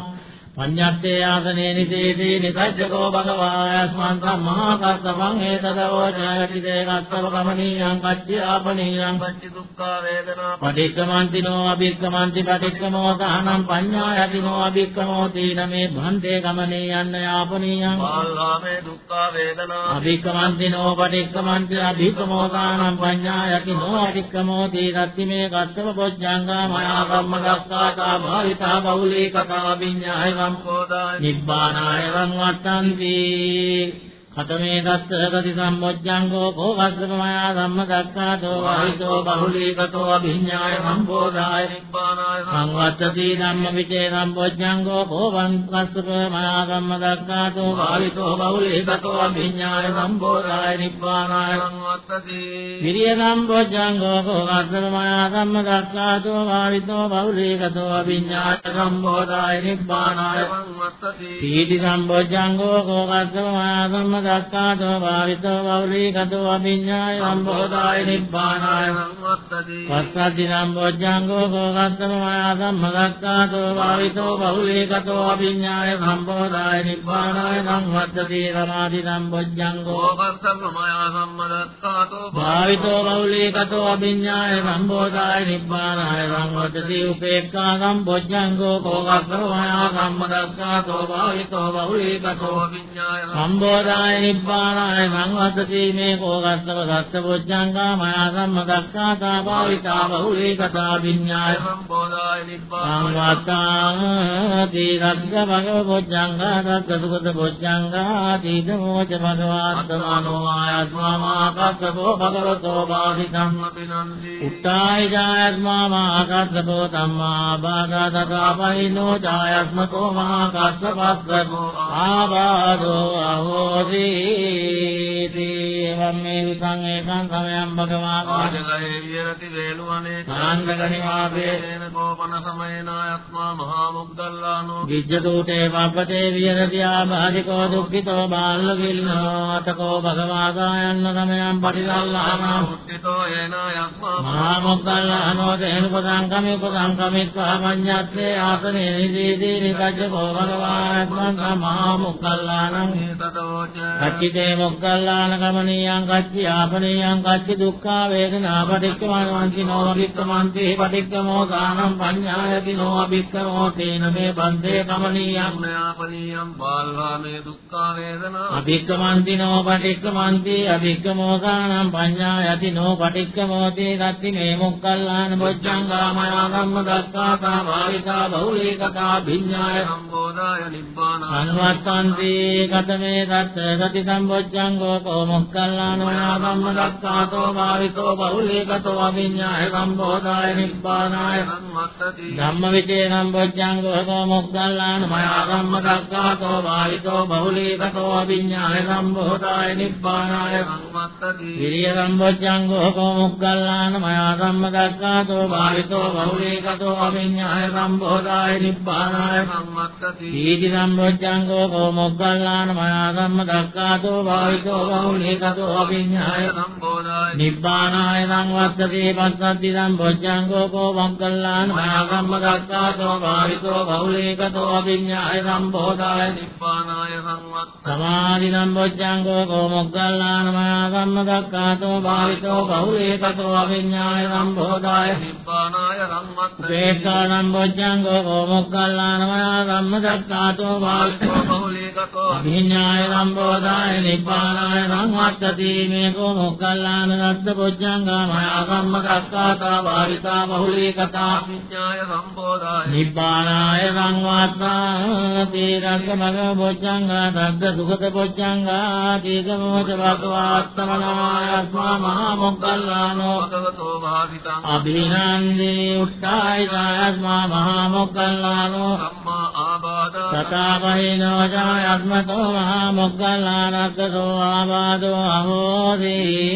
Speaker 1: පඤ්ඤත්තේ ආසනේ නිසේති නිසජ්ජකෝ භගවායස්මන් සම්මා කස්සපං ඒතදවෝ ජයති දේකස්සව කමනීයං කච්චාපනීයං
Speaker 8: පච්ච දුක්ඛ වේදනා
Speaker 1: පටික්කමන්තිනෝ අභික්කමන්ති පටික්කමෝ සහනම් පඤ්ඤායතිනෝ අභික්කමෝ තීන මේ භන්තේ ගමනේ යන්න යාපනීයං
Speaker 8: පාල්ලාමේ දුක්ඛ වේදනා
Speaker 1: අභික්කමන්තිනෝ පටික්කමන්ති අභික්කමෝ සහනම් පඤ්ඤායතිනෝ අභික්කමෝ තීරත්ති මේ කස්සව පොච්චංගා මයා කම්ම දස්සාතා භාවිතා බහුලී කතා විඤ්ඤාය
Speaker 8: සම්පෝදාය
Speaker 1: නිබ්බානාය වං වත්තන්ති කතමේ දත්ත ගති සම්බොජ්ජංගෝ කෝවස්සමයා ධම්ම දක්ඛාතෝ වාහිතෝ බහුලීකතෝ අභිඤ්ඤාය සම්බෝධාය
Speaker 8: නිබ්බානාය
Speaker 1: සංවත්තති ධම්ම විචේ සම්බොජ්ජංගෝ කෝවං කස්සප මයා ධම්ම දක්ඛාතෝ වාහිතෝ බහුලීකතෝ අභිඤ්ඤාය සම්බෝධාය නිබ්බානාය
Speaker 8: සංවත්තති
Speaker 1: විරිය සම්බොජ්ජංගෝ කෝවස්සම මයා ධම්ම දක්ඛාතෝ වාහිතෝ බහුලීකතෝ අභිඤ්ඤාය සම්බෝධාය නිබ්බානාය
Speaker 8: සංවත්තති
Speaker 1: පීති සම්බොජ්ජංගෝ කෝකස්සම මයා ධම්ම ධම්මදක්ඛාතෝ භාවිතෝ බෞලීකතෝ අභිඤ්ඤාය සම්බෝධාය නිබ්බානාය
Speaker 8: සංවත්තති
Speaker 1: පස්සද්ධි සම්බොජ්ජංගෝ කෝකත්තම මයා සම්මදක්ඛාතෝ භාවිතෝ බෞලීකතෝ අභිඤ්ඤාය සම්බෝධාය නිබ්බානාය සංවත්තති සමාධි සම්බොජ්ජංගෝ
Speaker 8: ඕකස්සමයා සම්මදක්ඛාතෝ
Speaker 1: භාවිතෝ බෞලීකතෝ අභිඤ්ඤාය සම්බෝධාය නිබ්බානාය සංවත්තති උපේක්ඛා සම්බොජ්ජංගෝ කෝකත්තම මයා සම්මදක්ඛාතෝ භාවිතෝ බෞලීකතෝ
Speaker 8: විඤ්ඤාය
Speaker 1: සම්බෝධාය නිබ්බානාය සංවත්තති මේ කෝකත්තම සත්බොජ්ජංගා මයා සම්මදක්ඛාතා භාවිතා බෞලීකතා විඤ්ඤාය
Speaker 8: සම්බෝධාය නිබ්බාන
Speaker 1: සංවත්තාති රක්ක භගව බොජ්ජංගා රක්ක සුගත බොජ්ජංගා තීද මොච භගවාත්තමනෝ ආයත්මා කස්සබෝ භගවතෝ බාධිතං
Speaker 8: අபிනන්දි
Speaker 1: උත්තාය ජායත්මා මහා කස්සබෝ තම්මා බාධා තථා පහිනෝ ජායත්මකෝ මහා කස්සපස්සකෝ ආබාධෝ අහෝසීති වම්මේ විසං ඒකං සමයං භගවා
Speaker 8: ආජලයේ විරති වේලුවනේ
Speaker 1: කාන්දගනිවාපේ
Speaker 8: තේන කෝපන සමයනායත්මා මහා මුග්දල්ලානෝ
Speaker 1: විජ්ජතූටේ පබ්බතේ විහෙරති ආභාධිකෝ දුක්ඛිතෝ බාල්ලකිල්නෝ අතකෝ භගවාසායන්න සමයං පටිසල්ලානා
Speaker 8: උත්තිතෝ ඒනායත්මා
Speaker 1: මහා මොග්ගල්ලානෝ තේනුපදං කමි උපදං කමිත්වා පඤ්ඤත්තේ ආසනේ නිදීදී නිකජ්ජකෝ භගවාත්මං මහා මොග්ගල්ලානං
Speaker 8: තදෝච
Speaker 1: කච්චිතේ මොග්ගල්ලාන කමනීයං කච්චි ආපනීයං කච්චි දුක්ඛා වේදනා පටික්කමන්ති නෝ අභික්කමන්ති පටික්කමෝ දානම් පඤ්ඤායති නෝ අභික්කමෝ තේන මේ බන්දේ කමනීයං
Speaker 8: ඥාපනියම් බාල්වාමේ දුක්ඛ වේදනා.
Speaker 1: අභික්කමන්ති නෝ පටික්කමන්ති අභික්කමෝ දානම් පඤ්ඤායති නෝ පටික්කමෝති රත්ති මේ මොග්ගල්ලාන බොජ්ජංගා මයා ධම්ම දක්ඛාතා භාවිතා බහුලීකතා භිඤ්ඤාය
Speaker 8: සම්බෝධාය නිබ්බාන
Speaker 1: අන්වත්තන්ති කතමේ දත්ත සති සම්බොජ්ජංගෝ කෝ මොක්කල්ලාන මයා ධම්ම දක්ඛාතෝ භාවිතෝ බහුලීකතෝ අවිඤ්ඤාය සම්බෝධාය නිබ්බානාය.
Speaker 8: සම්මත්තති
Speaker 1: ධම්මවිචේ සම්බොජ්ජංගෝ කෝ මොක්කල්ලාන මයා ධම්ම දක්ඛාතෝ භාවිතෝ බහුලීකතෝ අවිඤ්ඤාය සම්බෝධාය නිබ්බානාය.
Speaker 8: සම්මත්තති
Speaker 1: විරිය සම්බොජ්ජංගෝ කෝ මොක්කල්ලාන මයා ධම්ම දක්ඛාතෝ භාවිතෝ බහුලීකතෝ අවිඤ්ඤාය සම්බෝධාය නිබ්බානාය.
Speaker 8: සම්මත්තති
Speaker 1: සීති සම්බොජ්ජංගෝ කෝ මොග්ගල්ලාන මයා දක්ඛාතෝ භාවිතෝ බහුලීකතෝ අභිඤ්ඤාය
Speaker 8: සම්බෝධාය.
Speaker 1: නිබ්බානාය සංවත්තති පස්සද්ධි සම්බොජ්ජංගෝ කෝ මොග්ගල්ලාන මයා ධම්ම දක්ඛාතෝ භාවිතෝ බහුලීකතෝ අභිඤ්ඤාය සම්බෝධාය.
Speaker 8: නිබ්බානාය සංවත්ත
Speaker 1: සමාධි සම්බොජ්ජංගෝ කෝ මොග්ගල්ලාන. මයා ධම්ම දක්ඛාතෝ භාවිතෝ බහුලීකතෝ අභිඤ්ඤාය සම්බෝධාය.
Speaker 8: නිබ්බානාය සංවත්ත
Speaker 1: වේක්ඛා සම්බොජ්ජංගෝ කෝ මොග්ගල්ලාන. මයා ධම්ම දක්ඛාතෝ භාවිතෝ
Speaker 8: බහුලීකතෝ
Speaker 1: අභිඥාය සම්බෝධාය නිබ්බානාය සංවත්තති මේකෝ මොග්ගල්ලාන දත්ත පොච්චංගා මයා කම්ම කක්කාතා භාවිතා බහුලීකතා
Speaker 8: විඤ්ඤාය සම්බෝධාය
Speaker 1: නිබ්බානාය සංවත්තාති රංග මග පොච්චංගා දද්ද සුගත පොච්චංගා දීගමෝච භගවාත්තමනාය අස්මා මහා මොග්ගල්ලානෝ
Speaker 8: භගවතෝ භාවිතං
Speaker 1: අභිනන්දී උට්ටාය සායස්මා මහා මොග්ගල්ලානෝ
Speaker 8: සම්මා ආබාධා
Speaker 1: තථාපහිනෝ ජායත්මතෝ මහා මොග්ගල්ලානක්කසෝ ආබාධෝ අහෝදීති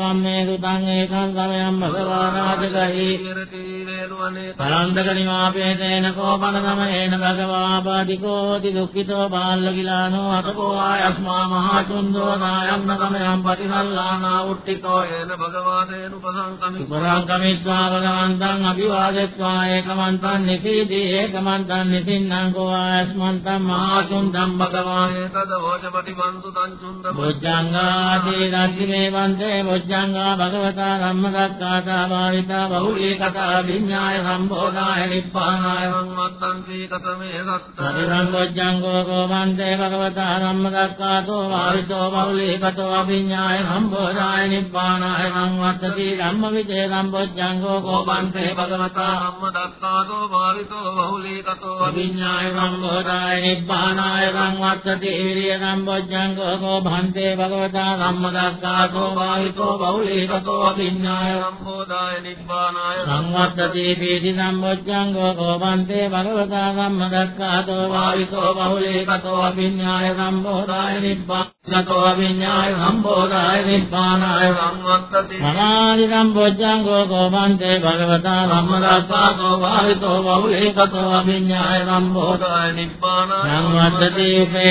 Speaker 1: වම්මේ සුතං ඒකං සමයං භගවානාජගහි
Speaker 8: විරති වේලුවනේ
Speaker 1: පරන්දක නිවාපේතේන කෝපන සමයේන භගවාපාදිකෝති දුක්ඛිතෝ බාල්ලකිලානෝ අතකෝ ආයස්මා මහා චුන්දෝ නායම්න සමයං පටිසල්ලානා උට්ටිකෝ
Speaker 8: ඒන භගවාදේන උපසංකමි
Speaker 1: උපරං කමිත්වා භගවන්තං අභිවාදෙත්වා ඒකමන්තං නිසීදී ඒකමන්තං නිසින්නං කෝ ආයස්මන්තං මහාතුන්දම් භගවාන
Speaker 8: ඒතද වෝජපටි වන්තු තංචුන්ද
Speaker 1: බොජ්ජංගාදී රත්තිමේ වන්දේ බොජ්ජංගා භගවතා ධම්මදක්ඛාතා භාවිතා බහුලී කතා විඤ්ඤාය සම්බෝධාය නිබ්බානාය
Speaker 8: සංවත්තං සී කතමේ සත්ත
Speaker 1: සතිරං බොජ්ජංගෝ කෝ වන්දේ භගවතා ධම්මදක්ඛාතෝ භාවිතෝ බහුලී කතෝ විඤ්ඤාය සම්බෝධාය නිබ්බානාය සංවත්තති ධම්මවිදේ සම්බොජ්ජංගෝ වන්දේ භගවතා
Speaker 8: ධම්ම දත්තාතෝ භාවිතෝ බහුලීකතෝ
Speaker 1: අභිඥාය සම්බෝධාය නිබ්බානාය සංවත්තති විරිය සම්බොජ්ජංගෝ කෝ භන්තේ භගවතා ධම්මදක්ඛාතෝ භාවිතෝ බහුලීකතෝ අභිඤ්ඤාය
Speaker 8: සම්බෝධාය නිබ්බානාය
Speaker 1: සංවත්තති පීති සම්බොජ්ජංගෝ කෝපන්තේ භගවතා සම්මදක්ඛාතෝ වාවිතෝ බහුලීකතෝ අභිඤ්ඤාය සම්බෝධාය නිබ්බානතෝ අභිඤ්ඤාය සම්බෝධාය නිබ්බානාය
Speaker 8: සංවත්තති
Speaker 1: සමාධි සම්බොජ්ජංගෝ කෝපන්තේ භගවතා සම්මදක්ඛාතෝ වාවිතෝ බහුලීකතෝ අභිඤ්ඤාය සම්බෝධාය
Speaker 8: සම්බෝධාය නිබ්බානාය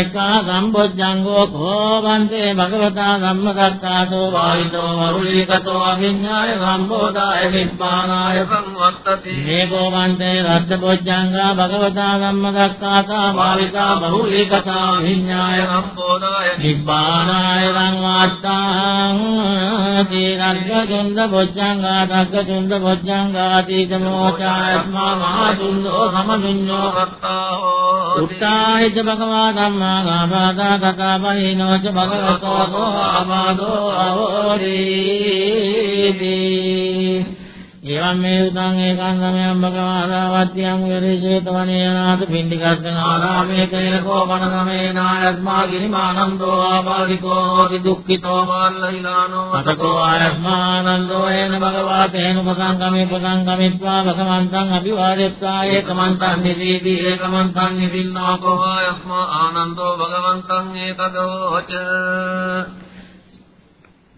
Speaker 1: උපේක්ඛා සම්බොජ්ජංගෝ කෝපන්තේ භගවතා සම්මදක්ඛාතෝ වාවිතෝ බහුලීකතෝ අභිඤ්ඤාය සම්බෝධාය නිබ්බානාය
Speaker 8: සංවත්තති.
Speaker 1: මේකෝ වන්තේ රද්ද බොජ්ජංගා භගවතා ධම්මදක්ඛාතා භාවිතා බහුලීකතා විඤ්ඤාය
Speaker 8: සම්බෝධාය
Speaker 1: නිබ්බානාය රංවාත්තාං තීරග්ග චුන්ද බොජ්ජංගා දග්ග චුන්ද බොජ්ජංගා තීතමෝචායත්මා මහා චුන්දෝ සමදුඤ්ඤෝ.
Speaker 8: වත්තාහෝ
Speaker 1: උත්තායච භගවා ධම්මා ගාභාදා තථා බහිනෝච භගවතෝ කෝ ආමාදෝ අවෝරීති එවං මේ උදං ඒකං සමයං භගවාදාවත්‍යං විරේජේතවනේ අනාථ පින්ඩිකස්සන ආරාමේ කේන කෝපන සමේ නායස්මා ගිරිමානන්දෝ ආපාදිකෝ හෝති දුක්ඛිතෝ
Speaker 8: මාල්ලහිලානෝ
Speaker 1: අතකෝ ආයස්මානන්දෝ එන භගවා තේන පසංගමේ පසංගමිත්වා භගවන්තං අභිවාදෙත්වා ඒකමන්තං නිදීති ඒකමන්තං නිදින්නෝකෝ
Speaker 8: යස්මා ආනන්දෝ භගවන්තං ඒතදෝච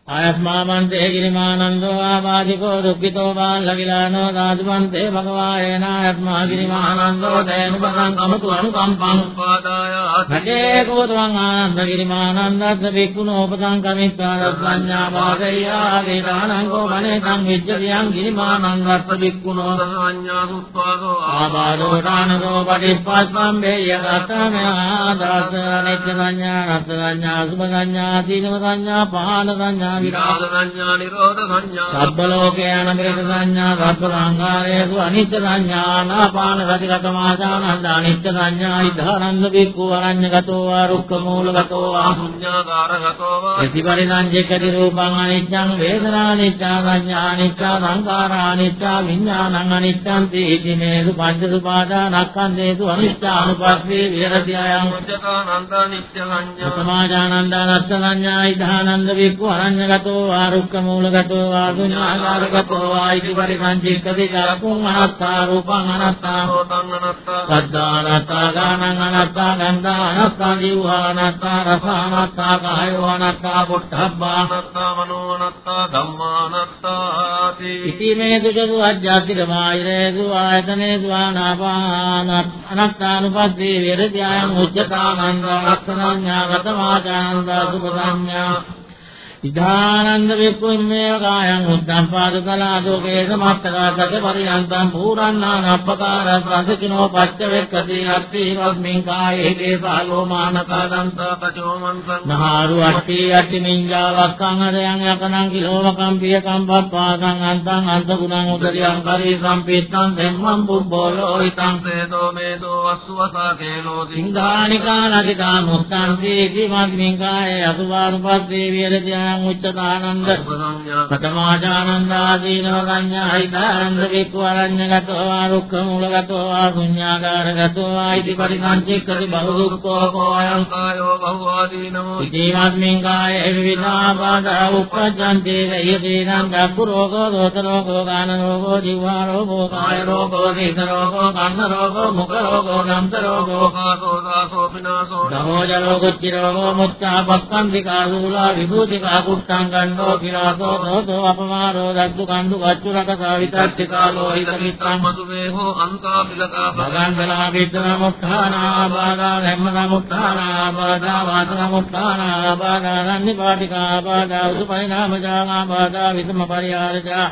Speaker 1: ආයස්මාමන්තේ ගිරිමානන්දෝ ආපාදිකෝ දුක්ඛිතෝ බාලකිලානෝ දාදුමන්තේ භගවායේන ආයස්මා ගිරිමානන්දෝ දයනු පසංගමතු අනුකම්පං
Speaker 8: උපාදාය
Speaker 1: භජේ කෝතවං ආනන්ද ගිරිමානන්දස්ස බික්ඛුනෝ උපසංකමිත්වා දස්සඤ්ඤා වාදේයා වේදානං කෝ මනේ සං විජ්ජතියං ගිරිමානන්දස්ස බික්ඛුනෝ
Speaker 8: සංඥා සුත්වාදෝ
Speaker 1: ආබාධෝ දානකෝ පටිපස්සම් වේය ගතමයා දාස අනිත්‍ය සංඥා රත් සංඥා සුභ සංඥා දීනව සංඥා පහන සංඥා
Speaker 8: විරාග සංඥා නිරෝධ සංඥා
Speaker 1: සබ්බ ලෝකේන මිරිත සංඥා සබ්බ සංඝාරේසු අනිත්‍ය සංඥා නාපාන ගතිගත මාදානන්ද අනිත්‍ය සංඥා ඉදානන්ද බික්ඛු අරඤ්‍යගතෝ වා රුක්ඛ මූලගතෝ වා.
Speaker 8: පුඤ්ඤාකාරගතෝ වා.
Speaker 1: ප්‍රතිපරිණංජකති රූපං අනිච්ඡං වේදනා අනිච්ඡා සංඥා අනිච්ඡා සංඛාරා අනිච්ඡා විඥානං අනිච්ඡං තීති මේසු පංච සුපාදානස්කන්ධේසු අනිච්ඡානුපස්සේ විහෙරති අයං.
Speaker 8: උච්චතානන්ද නිත්‍ය සංඥා.
Speaker 1: සමාජානන්ද අනත්ත සංඥා ඉදානන්ද වික්ඛු අරඤ්‍යගතෝ වා රුක්ඛ මූලගතෝ වා ශුඤ්ඤාකාරගතෝ වා ඉති පරිසංචික්කති චක්කුං අනත්තා රූපං අනත්තා
Speaker 8: සෝතං අනත්තා
Speaker 1: සද්ධානත්තා ගානං අනත්තා ගන්ධා අනත්තා ජීවා අනත්තා රස අනත්තා කායෝ අනත්තා පුට්ඨබ්බා
Speaker 8: අනත්තා මනෝ අනත්තා ධම්මා අනත්තාති
Speaker 1: ඉති මේ දුජු අජ්ජාතික මායරේසු ආයතනේසු ආනාපාන අනත්තානුපස්සී විරජායං උච්චතානන්ද ලක්ෂණඤ්ඤාගත වාචානන්ද සුපසඤ්ඤා ඉදානන්ද වික්ඛුම්මේ කායං උද්දම් පාද කලාදෝ කේස මත්තකාතක පරියන්තං පූරණාන අපකාර සංසිනෝ පච්ච වෙක්කති අත්ති රස්මින් කායේ කේසාලෝ මානකාදන්ත
Speaker 8: පචෝමන්සං
Speaker 1: නහාරු අට්ටි අට්ටි මිංජාවක්කං අරයන් යකනං කිලෝමකම් පියකම් පප්පාකං අන්තං අන්ත ගුණං උදරියං කරී සම්පිත්තං දෙම්මං බුබ්බෝලෝ හිතං
Speaker 8: සේදෝ මේදෝ අස්සවසා කේලෝ
Speaker 1: සිංහානිකා නදිකා මුත්තං සීති මග්නිකායේ අසුවානුපස්සේ විරජයන් උච්චතානන්ද
Speaker 8: සංඥා
Speaker 1: පතමාජානන්දාදීනව සංඥා හිතානන්ද වික්වරඤ්ඤගතෝ වා රුක්ඛ මූලගතෝ වා ශුඤ්ඤාකාරගතෝ වා ඉති පරිසංචික්කති බහුදුක්ඛෝ කෝයං
Speaker 8: කායෝ බහුවාදීනෝ
Speaker 1: ඉතිමත්මින් කායේ විවිධාපාදා උපජ්ජන්ති යදීනං දක්ඛු රෝගෝ දෝත රෝගෝ ගාන රෝගෝ ජීවා රෝගෝ කාය රෝගෝ දීත රෝගෝ කන්න රෝගෝ මුඛ රෝගෝ ගන්ධ රෝගෝ
Speaker 8: කාසෝ දාසෝ විනාසෝ
Speaker 1: දමෝජ රෝගෝ චිරෝගෝ මුච්ඡා පක්ඛන්තිකා දූලා විභූතිකා කුට්ටං ගණ්ඩෝ කිරාසෝ දෝතෝ අපමාරෝ දද්දු කණ්ඩු කච්චුරක සාවිතච්චිකා ලෝහිත මිත්‍රං
Speaker 8: මතු වේහෝ අන්තා පිලකා
Speaker 1: භගන්දලා විද්දන මුත්තානා බාදා ධම්මන මුත්තානා බාදා වාතන මුත්තානා බාදා රන්නි පාටිකා බාදා උසු පරිණාමජා බාදා විසම පරිහාරජා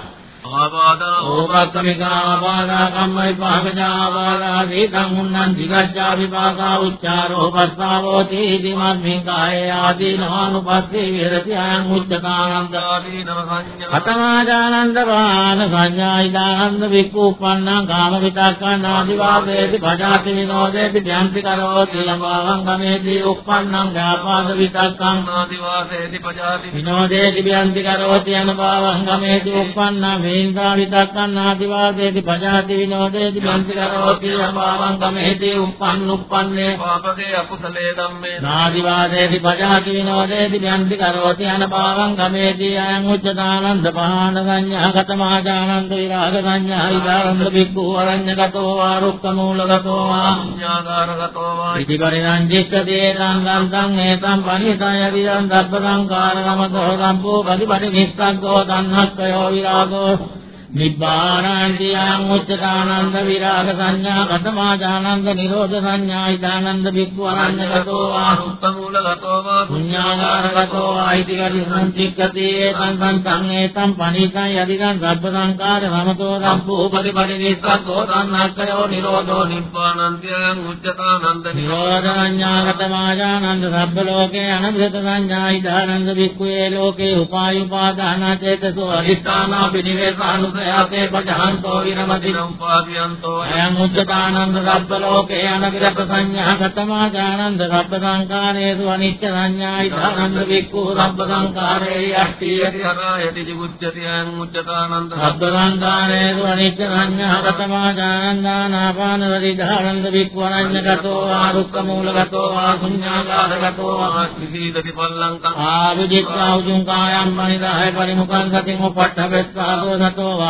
Speaker 1: පාකජා බාදා වේදං උන්නං දිගච්ඡා විපාකා උච්චාරෝ පස්සාවෝ තීති මම්මින් කායේ ආදීනවානුපස්සේ විහෙරති අයං උච්චකානන්ද
Speaker 8: ආදීනව සංඥා
Speaker 1: අතමාජානන්ද වාන සංඥායිදානන්ද වික්ඛු උප්පන්නං කාම විතක්කං ආදිවාදේති භජාති විනෝදේති ධ්‍යාන්ති කරෝති ලම්භාවං ගමේති උප්පන්නං ව්‍යාපාද විතක්කං
Speaker 8: ආදිවාසේති පජාති
Speaker 1: විනෝදේති ධ්‍යාන්ති කරෝති අනුභාවං ගමේති උප්පන්නං මේන්දා විතක්කන්නාති වාදේති පජාති විනෝදේති බන්ති කරෝති අභාවං ගමේති උප්පන්න. උප්පන්නේ
Speaker 8: පාපකේ අකුසලේ ධම්මේ.
Speaker 1: නාදි වාදේති පජාති විනෝදේති බන්ති කරෝති අනභාවං ගමේති අයං උච්චතානන්ද පහාන සංඥා කතමාජානන්ද විරාග සංඥා විදාරන්ද බික්ඛු අරඤ්‍යගතෝ වා රුක්ඛ මූලගතෝ වා.
Speaker 8: ඥානාරගතෝ වා.
Speaker 1: ඉති පරිණං චිත්තේ සංගන්තං ඒතං පනිතය විදං සබ්බ සංකාරගමතෝ සම්පෝ පරිපරි නිස්සග්ගෝ තණ්හක්ඛයෝ විරාගෝ නිබ්බානාන්තියං උච්චතානන්ද විරාග සංඥා කතමාජානන්ද නිරෝධ සංඥා ඉදානන්ද බික්ඛු අරඤ්‍යගතෝ වා
Speaker 8: උත්තමූලගතෝ වා
Speaker 1: පුඤ්ඤාකාරගතෝ ආයිති කරිසං චික්කති ඒතං සංතං ඒතං පනිතං යදිදං සබ්බ සංකාර රමතෝ සම්පෝ පරිපරි නිස්සග්ගෝ තණ්හක්ඛයෝ නිරෝධෝ
Speaker 8: නිබ්බානන්තයං උච්චතානන්ද
Speaker 1: නිරෝධ සංඥාගතමාජානන්ද සබ්බ ලෝකේ අනබ්‍රත සංඥා ඉදානන්ද බික්ඛුයේ ලෝකේ උපායුපාදාන චේතසෝ අදිස්ථානා පිනිවේසානුසයාතේ පජහන්තෝ විරමති
Speaker 8: උපාදීයන්තෝ
Speaker 1: අයං උච්චතානන්ද සබ්බ ලෝකේ අනබ්‍රත සංඥා ගතමාජානන්ද සබ්බ සංකාරේසු අනිච්ච සංඥා ඉදානන්ද බික්ඛු සබ්බ සංකාරේ යට්ටි
Speaker 8: යති හරායති ජිගුච්ඡති යං උච්චතානන්ද
Speaker 1: සබ්බ සංකාරේසු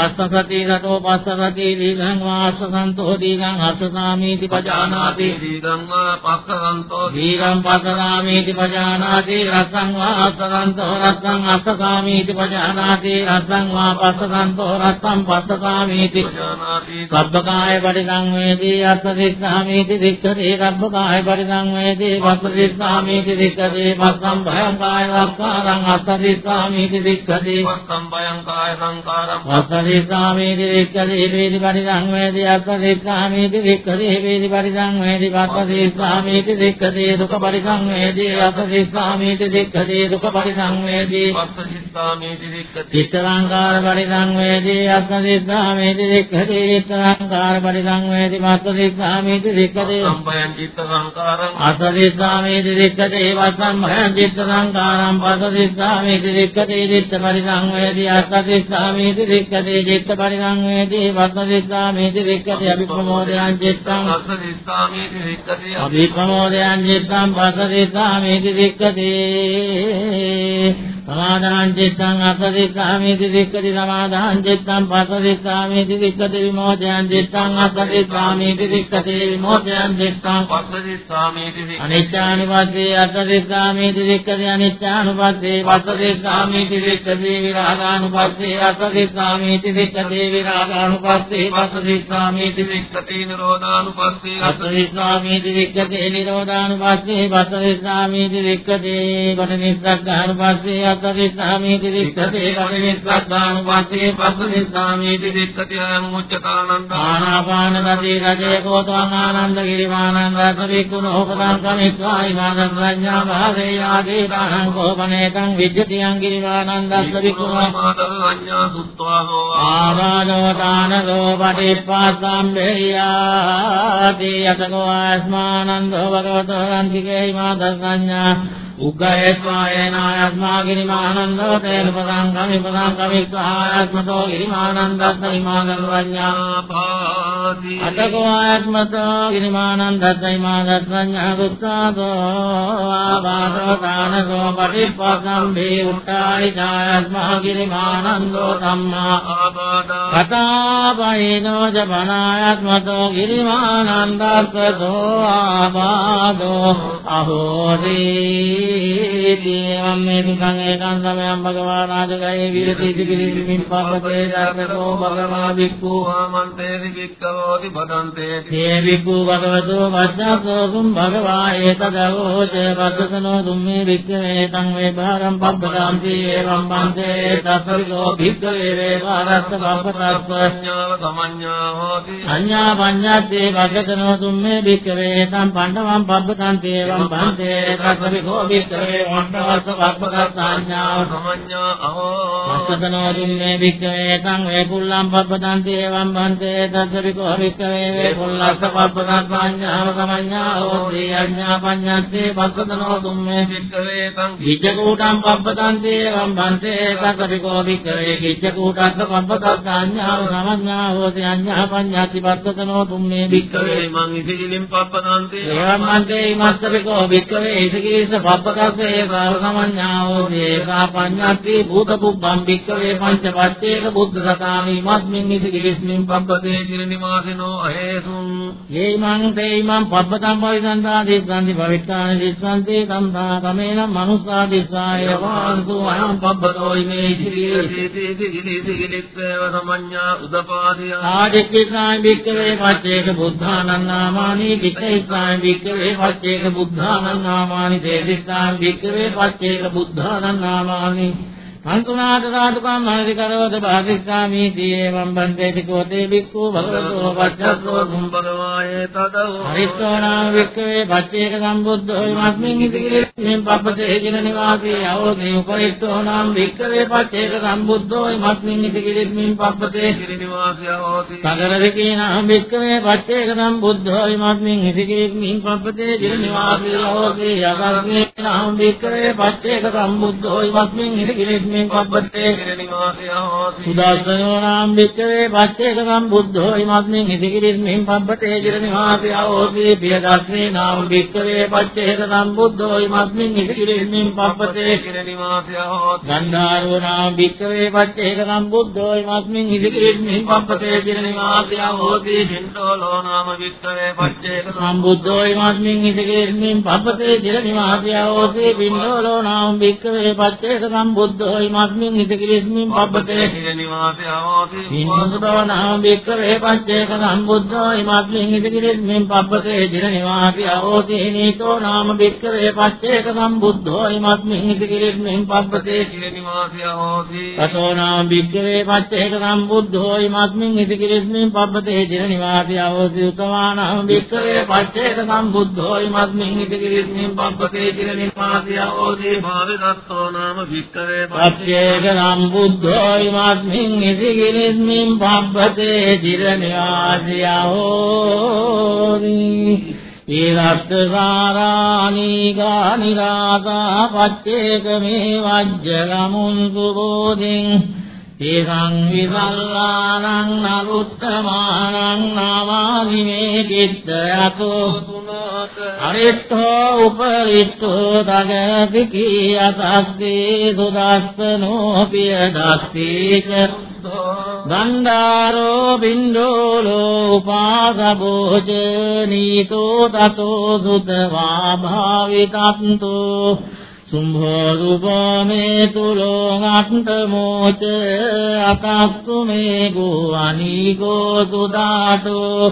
Speaker 1: අනිච්ච සංඥා ගතමාජානන්දානාපාන වරිධානන්ද බික්ඛු අනඤ්ඤගතෝ ආරුක්ක මූලගතෝ ආසුඤ්ඤාකාරගතෝ
Speaker 8: විදීතති පල්ලංකං
Speaker 1: ආවිජිත්වා උජුං කායම් මනිදාය පරිමුඛං සතින් උපට්ඨවෙස්සාදෝ සතෝ වාස්ස සති සතෝ පස්ස සති දීඝං වාස්ස සන්තෝ දීඝං අස්සසාමීති පජානාති
Speaker 8: දීගං වා පස්සසන්තෝ
Speaker 1: දීඝං පස්සසාමීති පජානාති රස්සං වාස්ස සන්තෝ රස්සං අස්සසාමීති පජානාති රස්සං වා පස්ස සන්තෝ රස්සං පස්සසාමීති
Speaker 8: ජානාති
Speaker 1: සබ්බකාය පරිසංවේදී අත්ථ සිස්සාමීති දික්ඛතේ සබ්බකාය පරිසංවේදී වස්ස සිස්සාමීති දික්ඛතේ පස්සම් භයං කාය වක්කාරං අත්ථ සිස්සාමීති දික්ඛතේ
Speaker 8: වස්සම් බයං කාය සංකාරම්
Speaker 1: වස්ස සිස්සාමීති දික්ඛතේ වේදි පරිසංවේදී අත්ථ සිස්සාමීති දික්ඛතේ වේදි පරිසංවේදී වස්ස සිස්සාමීති දික්ඛතේ දුක පරිසංවේදී අත්ථ සිස්සාමීති දික්ඛතේ දුක පරිසංවේදී
Speaker 8: වස්ස චිත්තාමේති වික්කති
Speaker 1: චිත්තංකාර පරිසංවේදී අත්ථ සිස්සාමීති දික්ඛතේ චිත්තංකාර පරිසංවේදී වස්ස සිස්සාමීති දික්ඛතේ
Speaker 8: සම්බයං චිත්ත සංකාරං
Speaker 1: අසදිස්සාමේති දික්ඛතේ වස්සම් භයං චිත්ත සංකාරං පසදිස්සාමේති දික්ඛතේ චිත්ත පරිසංවේදී අසදිස්සාමේති දික්ඛතේ චිත්ත පරිසංවේදී වස්සදිස්සාමේති දික්ඛතේ අභිප්‍රමෝදයං චිත්තං.
Speaker 8: අස්ස දිස්සාමේති වික්කති
Speaker 1: අභිප්‍රමෝදයං චිත්තං පසදිස්සාමේති දික්ඛතේ සමාදාං චිත්තං අසදිස්සාමේති දික්ඛති සමාදාං චිත්තං පසදිස්සාමේති දික්ඛති විමෝචයං චිත්තං අසදිස්සාමේති දික්ඛතේ විමෝචයං චිත්තං
Speaker 8: වස්ස දිස්සාමේති වික්කති.
Speaker 1: අනිච්චානුපස්සේ අත්ථදිස්සාමේති දික්ඛති අනිච්චානුපස්සේ පස්සදිස්සාමේති දික්ඛති විරාගානුපස්සේ අත්ථදිස්සාමේති දික්ඛති විරාගානුපස්සේ පස්සදිස්සාමේති
Speaker 8: වික්කති නිරෝධානුපස්සී
Speaker 1: අත්ථදිස්සාමේති දික්ඛති නිරෝධානුපස්සේ පස්සදිස්සාමේති දික්ඛති පටිනිස්සග්ගානුපස්සේ අත්ථදිස්සාමේති දික්ඛති පටිනිස්සග්ගානුපස්සේ පස්සදිස්සාමේති
Speaker 8: වික්කති අයං උච්චතානන්ද
Speaker 1: ආනාපාන සති රජේ කෝතං ආනන්ද ගිරිමානං රසවිකුණෝ උපදං කමිත්වා ඉමාන ප්‍රඥා භාවේ ආදී දානං කෝපනේතං විජ්ජතියං ගිරිමානං දස්ස විකුණෝ
Speaker 8: මාදව අඤ්ඤා සුත්වා හෝ
Speaker 1: ආදානෝ දානෝ පටිප්පස්සම් බෙය්‍යාති යතකෝ ආස්මානන්දෝ භගවතෝ අන්තිකේ ඉමාද සංඥා උග්ගයත්වා යනායස්මා ගිරිමානන්දෝ තේන පදං කමි පදං කමිත්වායස්මතෝ ගිරිමානන්දස්ස ඉමාද ප්‍රඥා
Speaker 8: භාති
Speaker 1: नदो पटिपानन्दो वरोतरङ्गि माधर्मञ्ज उग्रहे स्वा एनायात्मा गिरिमानन्दो तेन पदाङ्गमि पराङ्गमि त्वात्मतो गिरिमानन्द द्वयमाधर्मञ्ज्ञा
Speaker 8: अथ गो आत्मतो गिरिमानन्द जयमाधरञ्जुस्तादो तानसो पटिपा उट्टायितात्मा गिरिमानन्दोतम्मा
Speaker 1: කතාපයිනෝ ජපනායත්මතෝ ගිරිමානන්දස්සතෝ ආබාධෝ අහෝරීති එවම් මේ දුකං ඒකං සමයං භගවා රාජගයේ විරති ඉතිකිරිමින් පබ්බතේ ධර්මතෝ භගවා වික්ඛු
Speaker 8: වාමන්තේති වික්කවෝති බදන්තේති
Speaker 1: හේ වික්ඛු භගවතෝ වද්දාසෝ කුම් භගවා ඒතදවෝ ච වද්දසනෝ දුම්මේ වික්ඛවේ තං වේ භාරම් පබ්බදාම්ති එවම් බන්තේ තස්සරිකෝ භික්ඛවේ වේ භාරස්ස පබ්බතස්ස
Speaker 8: පඤ්ඤාව සමඤ්ඤා හෝති
Speaker 1: අඤ්ඤා පඤ්ඤාත්තේ භගතනෝ තුම්මේ භික්ඛවේ තං පණ්ඩවං පබ්බතන්තේ එවං බන්තේ තස්සරිකෝ වික්කවේ වණ්ඩාස පබ්බකස්සඤ්ඤා
Speaker 8: සමඤ්ඤා අහෝ
Speaker 1: පස්සතනෝ දුම්මේ වික්කවේ තං වේකුල්ලම් පබ්බතන්ති එවං බන්තේ තද්දරිකෝ වික්කවේ වේකුල්ලස්ස පබ්බකස්සඤ්ඤා සමඤ්ඤා හෝති අඤ්ඤා පඤ්ඤත්තේ පස්සතනෝ දුම්මේ
Speaker 8: වික්කවේ තං
Speaker 1: කිච්චකූටම් පබ්බතන්ති එවං බන්තේ තද්දරිකෝ වික්කවේ කිච්චකූටස්ස පබ්බකස්සඤ්ඤා සමඤ්ඤා හෝති අඤ්ඤා පඤ්ඤත්ති පස්සතනෝ දුම්මේ වික්කවේ
Speaker 8: වික්කවේ මං ඉසිලිම් පප්පනන්තේ
Speaker 1: එවං මන්තේ ඉමස්සරිකෝ වික්කවේ ඉසකීස පබ්බකස්සේ සමඤ්ඤාෝ දේකා පඤ්ඤත්ති භූත පුබ්බම් වික්කවේ පංචපච්චේක බුද්ධ සතාමි මස්මින් ඉසිකිස්මින් පබ්බතේ
Speaker 8: පබ්බතේ නිවාසිනෝ අහේසුං
Speaker 1: යේමං තේයිමං පබ්බතං පරිසන්තා දිස්සන්ති පවිත්තාන දිස්සන්ති සම්තා තමේන මනුස්සා දිස්සාය. වාන්තු අයං පබ්බතෝ ඉමේ ඉසිකීස
Speaker 8: සීති සිගිලි සිගිලිත්තේව සමඤ්ඤා උදපාදියා
Speaker 1: ආදික්ඛිකාය වික්කවේ පච්චේක බුද්ධානං නාමානි දික්ඛිකාය වික්කවේ පච්චේක බුද්ධානං නාමානි තේදිස්සාය වික්කවේ පච්චේක බුද්ධානං නාමානි. අන්තුනාත සාදුකම් මනසි කරවද භාගිස්සාමි දීවම් බන්දේති කෝතේ බික්ඛු භගවතෝ පච්චස්සෝ
Speaker 8: භගවායේ තදෝ
Speaker 1: හරිත්තෝ නාම වික්කවේ පච්චේක සම්බුද්ධෝ මස්මින් ඉතිකිරින් පබ්බතේ ජින නිවාසී අවෝදේ උපරිත්තෝ නාම වික්කවේ පච්චේක සම්බුද්ධෝ මස්මින් ඉතිකිරින් පබ්බතේ
Speaker 8: නිවාසය හෝති
Speaker 1: සගරරිකේන වික්කවේ පච්චේක සම්බුද්ධෝ ඉමස්මින් හිසිකේක්මින් පබ්බතේ ජිර නිවාසී ලෝකේ යකර්ණේන වික්කවේ පච්චේක සම්බුද්ධෝ ඉමස්මින් හිසිකේක්මින් පබ්බතේ
Speaker 8: නිවාසය හෝති
Speaker 1: සුදස්සනෝ නාම වික්කවේ පච්චේක සම්බුද්ධෝ ඉමස්මින් හිසිකේක්මින් පබ්බතේ ලෝකේ පියදස්නේ නාම වික්කවේ පච්චේක සම්බුද්ධෝ ඉමස්මින් හිසිකේක්මින් පබ්බතේ
Speaker 8: නිවාසය හෝති
Speaker 1: ගන්ධාරෝ නාම වික්කවේ පච්චේක සම්බුද්ධෝ ඉමස්මින් හිසිකේක්මින් පබ්බතේ හෝති
Speaker 8: හින්දෝලෝ නාම වික්කවේ පච්චේක
Speaker 1: සම්බුද්ධෝ ඉමස්මින් ඉතිකේස්මින් පබ්බතේ චිර නිවාසයෝති පින්නෝලෝ නාම භික්ඛවේ පච්චේක සම්බුද්ධෝ ඉමස්මින් ඉතිකේස්මින් පබ්බතේ
Speaker 8: නිවාසය හෝති
Speaker 1: පින්නෝලෝ නාම භික්ඛවේ පච්චේක සම්බුද්ධෝ ඉමස්මින් ඉතිකේස්මින් පබ්බතේ චිර නිවාසයෝති නීතෝ නාම භික්ඛවේ පච්චේක සම්බුද්ධෝ ඉමස්මින් ඉතිකේස්මින් පබ්බතේ
Speaker 8: නිවාසය හෝති
Speaker 1: තතෝ නාම භික්ඛවේ පච්චේක සම්බුද්ධෝ ඉමස්මින් ඉතිකේස්මින් පබ්බතේ චිර නිවාසයෝති උතමානං භික්ඛවේ පච්චේක සම්බුද්ධෝ ඉමස්මින් ඉතිකිරිස්මින් පබ්බතේ චිර නිපාතියෝති
Speaker 8: භාවිතත්තෝ නාම වික්කවේ
Speaker 1: පච්චේක සම්බුද්ධෝ ඉමස්මින් ඉතිකිරිස්මින් පබ්බතේ චිර නිවාසයෝති ඊරත් සාරාණි ගානිරාතා පච්චේක මේ වජ්ජගමුන් සුබෝධින් ඒකං විසල්ලානං නරුත්තමානං නාමානි මේ චිත්තයතෝ අරිත්තෝ උපරිත්තෝ තගති කීයතස්සේ සුදස්සනෝ පිය දස්සීච ගන්ධාරෝ බින්දෝලෝ උපාසබෝච නීතෝ තතෝ සුතවා භාවිතන්තෝ සුම්භෝ රූපමේ තුලෝ අට්ඨමෝච අතස්සු මේ ගෝ අනීගෝ සුදාටෝ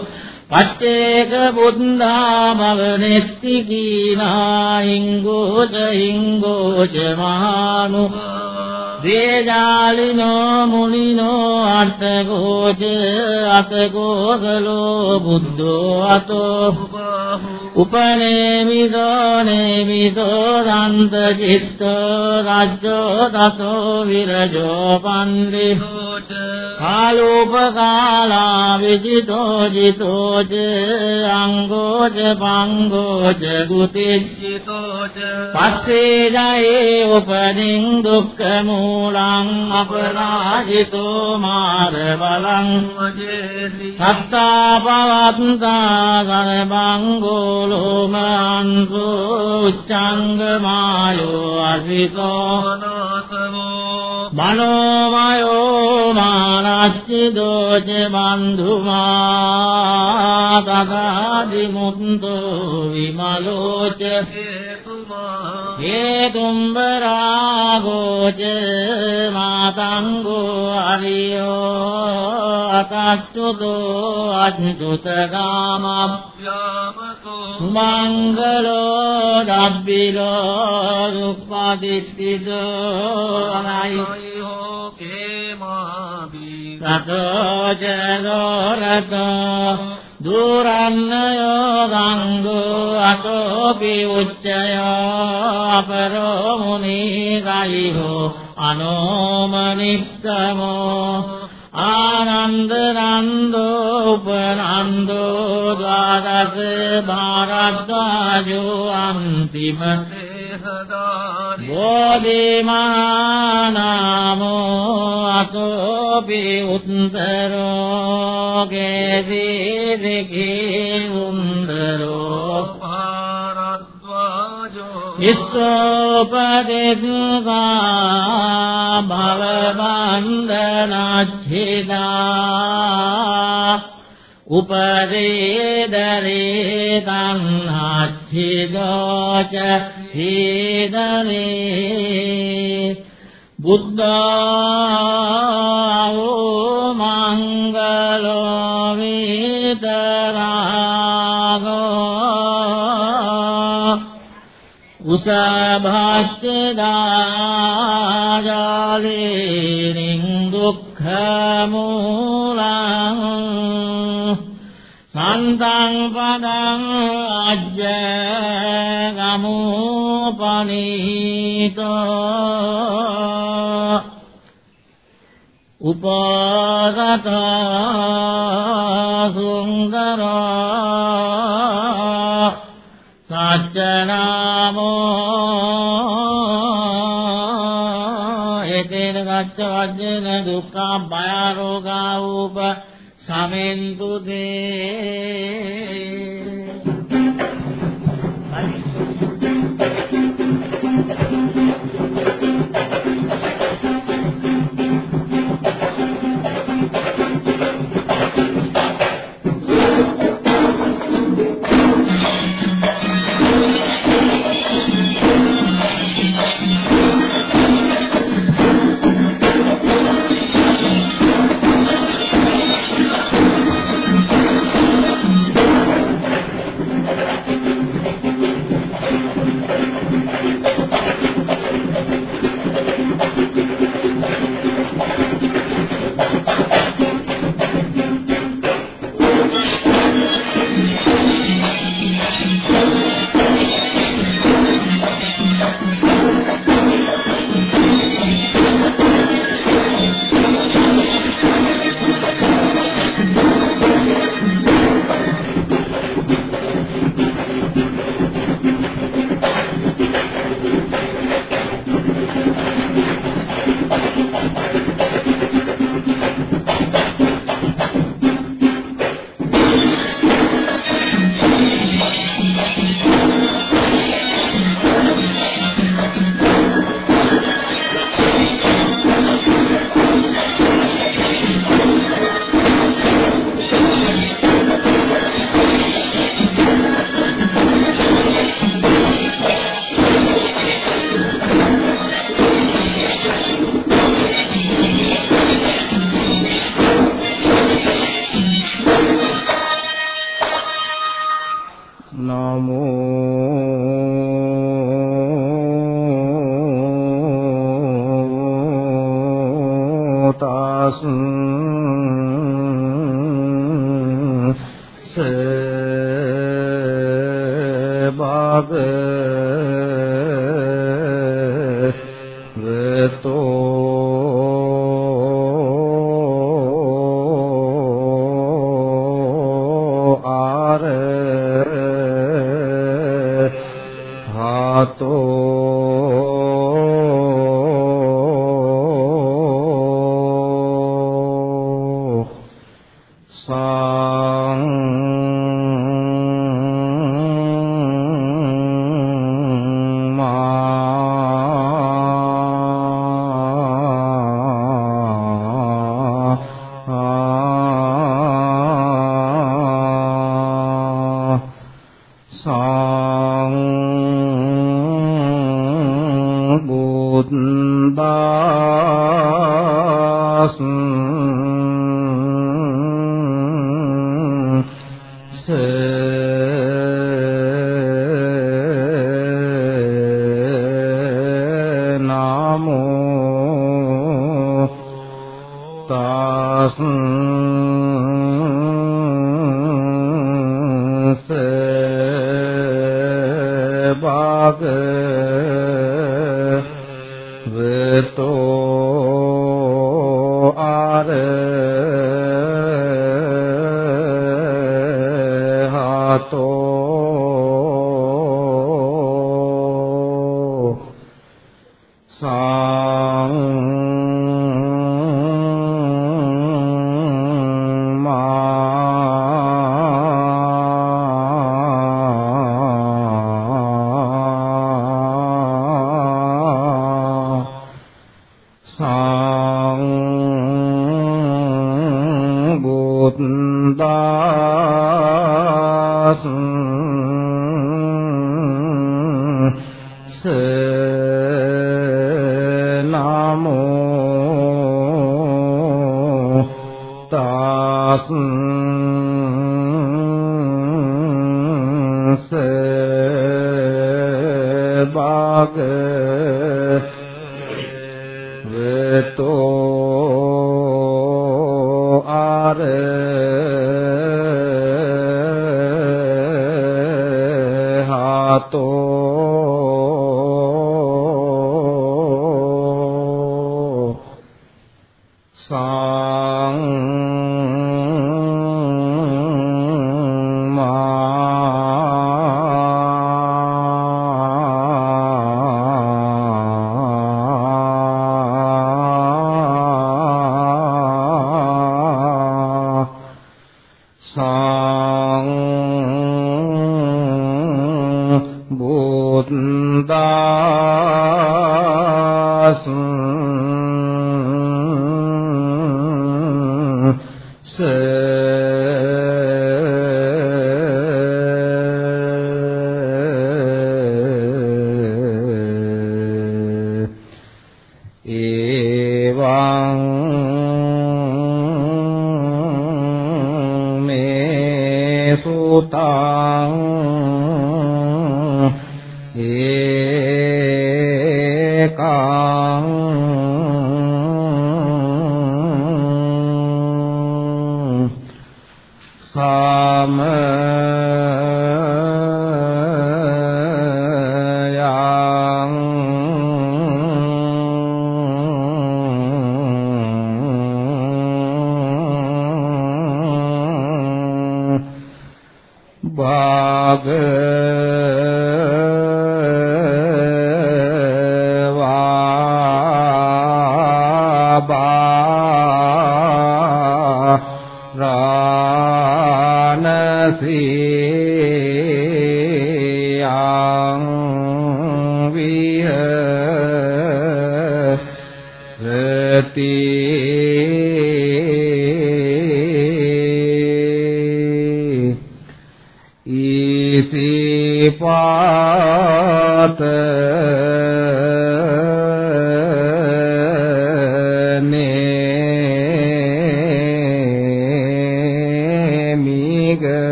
Speaker 1: පච්චේක බුද්ධා භවනෙත්ති කීනා ඉංගෝච ඉංගෝච මහානු. දේජාලිනෝ මුනිනෝ අට්ඨගෝච අතගෝසලෝ බුද්ධෝ අතෝ. උපනේමිසෝ නේමිසෝ දන්ත චිත්තෝ රජ්ජෝ තතෝ විරජෝ පන්දි. කාලෝපකාලා විජිතෝ ජිතෝච අංගෝච පංගෝච ගුතිජ්ජිතෝච පස්සේ ජයේ උපදින් දුක්ඛ මූලං අපරාජිතෝ මාර බලං සත්තා පවත්තා ගරබංගෝ ලෝමන්සු උච්ඡංගමායෝ අසිතෝ. මනෝමයෝ මානච්චි දෝච බන්ධුමා තදාදි මුත්තෝ විමලෝච े तुम्बरा गोचे माताङ्गोर्यो तस्तुतोऽतकामभ्यो मो मङ्गलो दाभिोके मा वितो जल දුරන්නයෝ ගංගෝ අතෝපි උච්චයෝ අපරෝ මුනි රයිහෝ අනෝමනිත්තමෝ ආනන්ද නන්දෝ උපනන්දෝ ද්වාදස භාරද්වාජෝ අන්තිම බෝධිමානාමෝ අතෝපි උත්තරෝ කේදී දෙකේ උන්දරෝ ඉස්සෝපදෙත්වා භවබන්ධනච්ඡිදා උපදේදරේ තංහච්ඡිදෝච හේදනේ බුද්ධාෝ මංගලෝ විතරාගෝ උසභාස්තදාජාලේනින් දුක්ඛ සන්තං පදං අජ්ජ ගමුපනීතෝ උපරත සුන්දරා සච්චනාමෝ ඒතේන ගච්ඡ වජ්ජන දුක්ඛ බය රෝගා උප සමෙන්තු දේ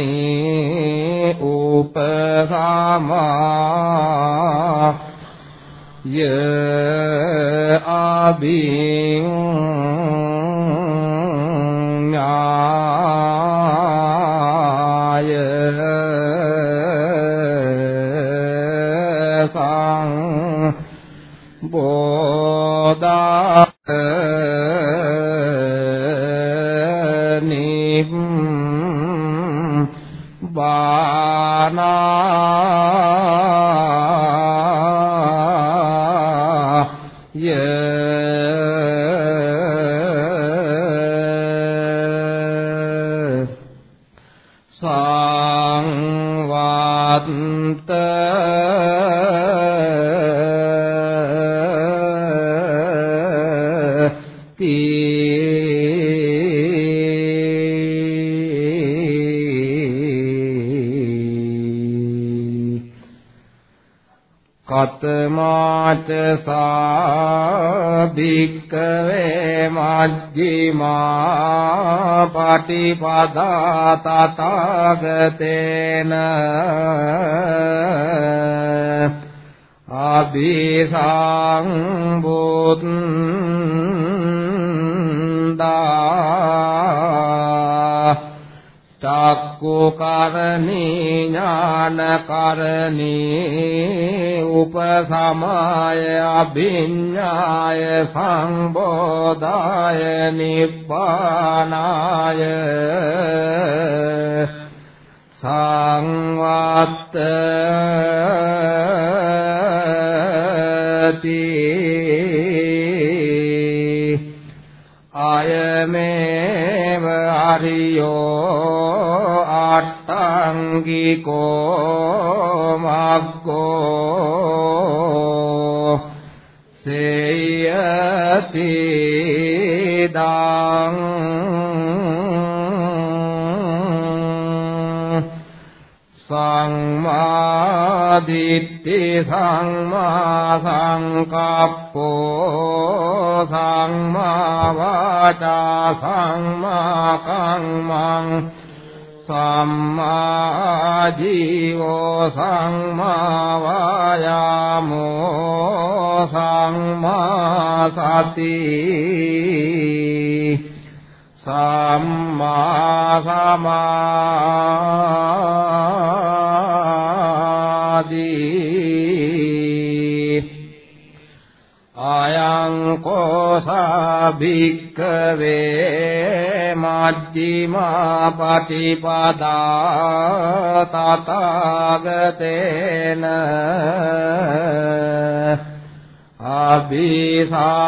Speaker 7: නකාරණී උපසමා ය අභිඥාය සං බෝධා බානා කතමාච සාධික්කවේ මජ්ජිමා පටිපදා තථාගතේන අභිසංබුද්ධා චක්කු කරණී ඥාන කරණී උපසමාය අභිඤ්ඤාය සංබෝධාය නිබ්බානාය සංවත්ත අයමේව හරියෝ අට්ටංගිකෝ මග්ගෝ සේයති දං සංමාදිට්ඨි සංමා සංකප්පෝ සංමා වාචා සංමා කම්මං සම්මා ජීවෝ සංමා වායාමෝ සංමා සති සම්මා සමාධි කෝසා භික්ඛවේ මජ්ක්‍ධිමා පටිපදා තථාගතේන අභිසංබුද්ධා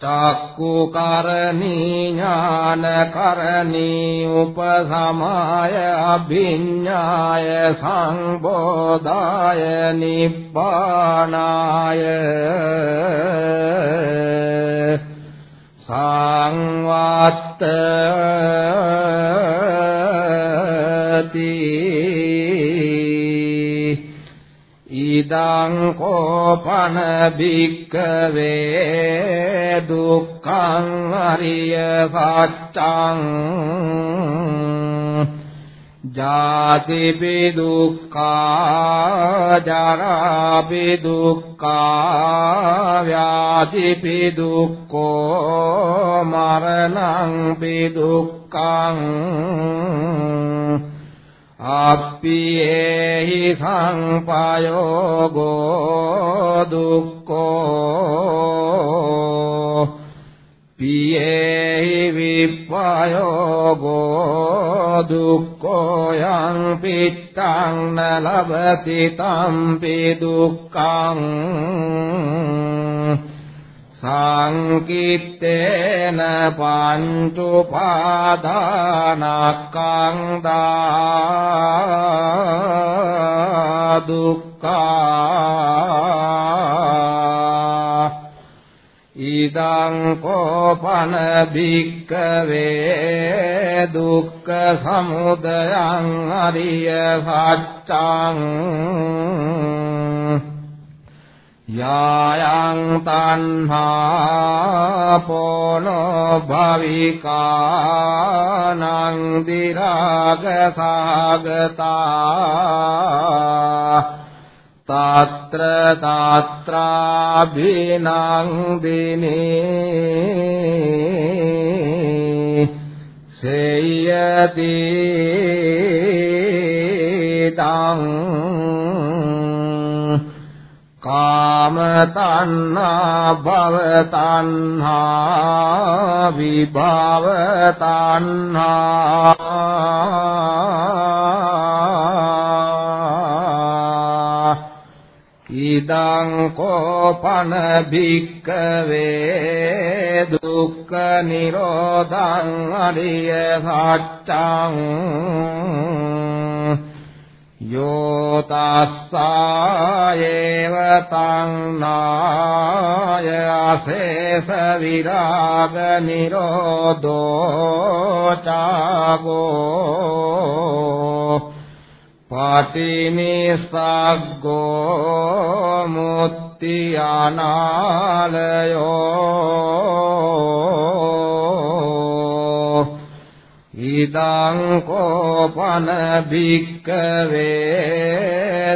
Speaker 7: චක්කු කරණී ඥාන කරණී උපසමාය අභිඤ්ඤාය සංබෝධාය නිබ්බානාය. සංවත්ත ඉදං කෝපන භික්කවේ දුක්ඛං අරිය සත්‍යං ජාතිපි දුක්ඛා ජරාපි දුක්ඛා ව්‍යාධිපි දුක්ඛෝ මරණං පි දුක්ඛං අප්පියේහි සංපයෝගෝ දුක්ඛෝ පියේහි විප්පයෝගෝ දුක්ඛෝ යං පිත්තං න ලබති තම්පි දුක්ඛං සංකිත්තේන පංචුපාදානක්ඛන්දා දුක්ඛා ඉදං කෝපන භික්කවේ දුක්ඛ සමුදයං අරිය සත්‍යං යායං තණ්හා පොනෝ භවිකානං දිරාග සාගතා తත්‍ර තාත්‍රාභිනන්දිනේ සේයති තං කාම තණ්හා භව තණ්හා විභව තණ්හා ඉදං කෝපන භික්කවේ දුක්ඛ නිරෝධං අරිය සත්‍යං යෝ තස්සායේව තං නාය අසේස විරාග නිරෝධෝ ඉදං කෝපන භික්කවේ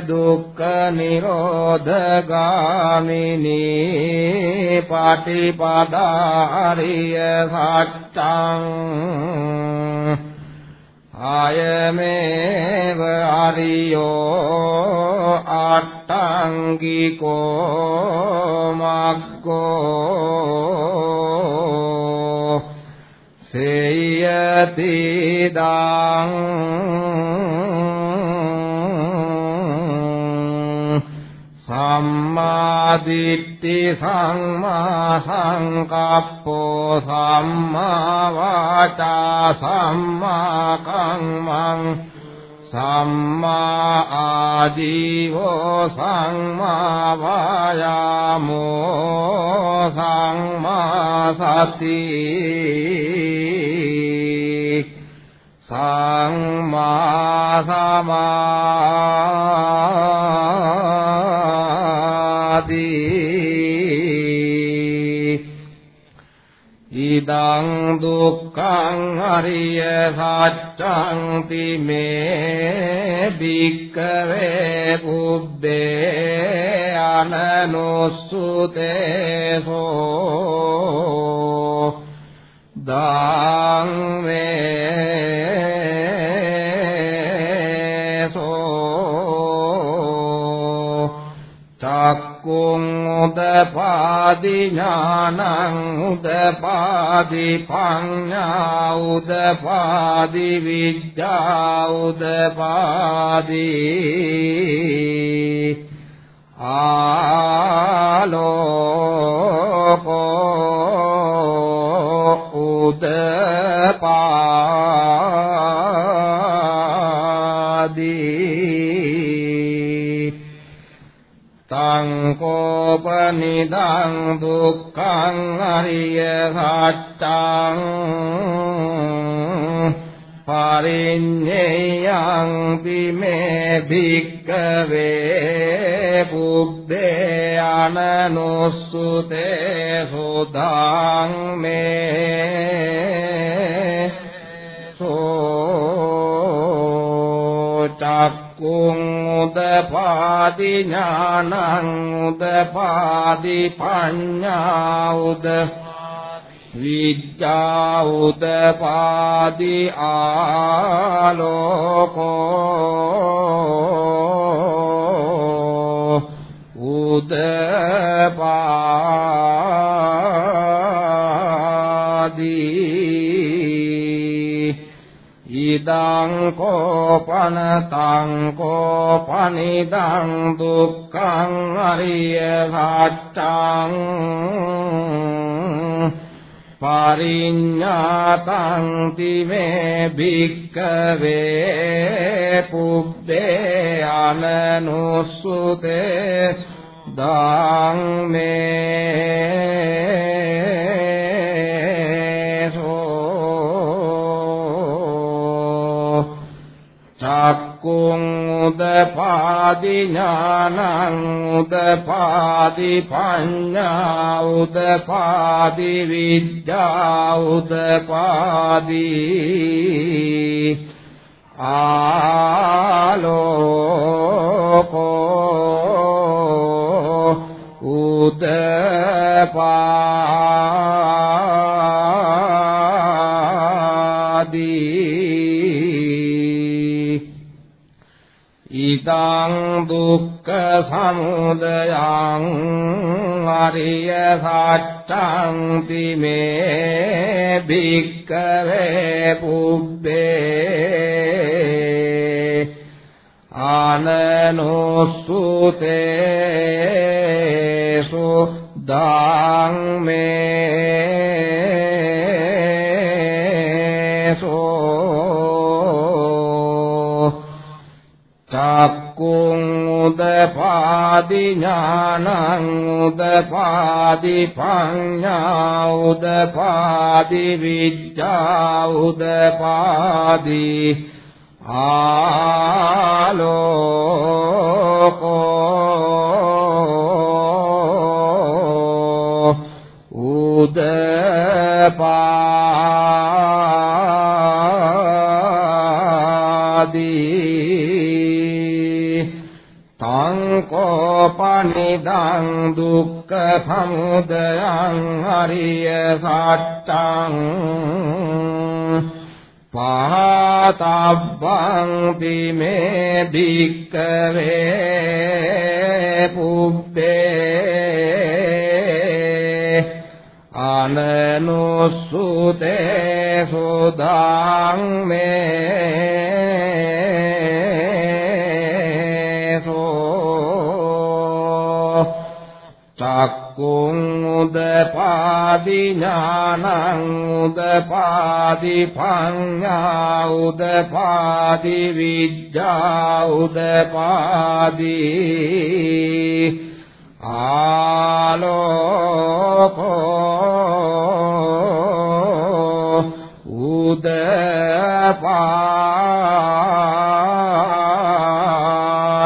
Speaker 7: දුක්ඛ නිරෝධගාමිනී පටිපදාරිය සත්‍යං ආයමේව අරියෝ අට්ටංගිකෝ මග්ගෝ සේයති දං සම්මාදිට්ඨි සම්මා සංකප්පෝ සම්මා වාචා සම්මා කම්මං සම්මා ආජීවෝ සම්මා වායාමෝ සම්මා සති සම්මා සමාධි ඉදං දුක්ඛං අරිය සත්‍යං තිමේ භික්ඛවේ පුබ්බේ අනනුස්සුතේසෝ දාං වේසෝ චක්කුං උදපාදි ඥානං උදපාදි පඤ්ඤා උදපාදි විද්‍යා උදපාදි ආලෝකෝ උදපාදී තං කෝපනිදං දුක්ඛං අරිය සත්‍යං පරිඤ්ඤයං පිමේ භික්ඛවේ පුබ්බේ අනනුස්සුතේ සුදාං මේ සෝ චක්කුං උදපාදි ඥානං උදපාදි පඤ්ඤා උද විද්‍යා උදපාදි ආලෝකෝ උදපාදි ඉදං කෝපන තං කෝපනිදං දුක්ඛං අරිය සත්‍යං පරිඤ්ඤාතං තිමේ භික්ඛවේ පුබ්බේ අනනුසුතේ දාං මේ චක්කුං උදපාදි ඥානං උදපාදි පඤ්ඤා උදපාදි විද්‍යා උදපාදි ආලෝකෝ උදපාදී ඉදං දුක්ඛ සමුදයං අරිය සත්‍යං තිමේ භික්ඛවේ පුබ්බේ ආනනෝසුතේසු දාං චක්කුං උදපාදි ඥානං උදපාදි පඤ්ඤා උදපාදි විද්‍යා උදපාදි ආලෝකෝ උදපාදී කෝපනිදං දුක්ඛ සමුදයං අරිය සත්‍යං පාතබ්බං පිමේ භික්ඛවේ පුබ්බේ අනනුසුතේ සෝදාං මේ චක්කුං උදපාදි ඥානං උදපාදි පඤ්ඤා උදපාදි විද්‍යා උදපාදි ආලෝකෝ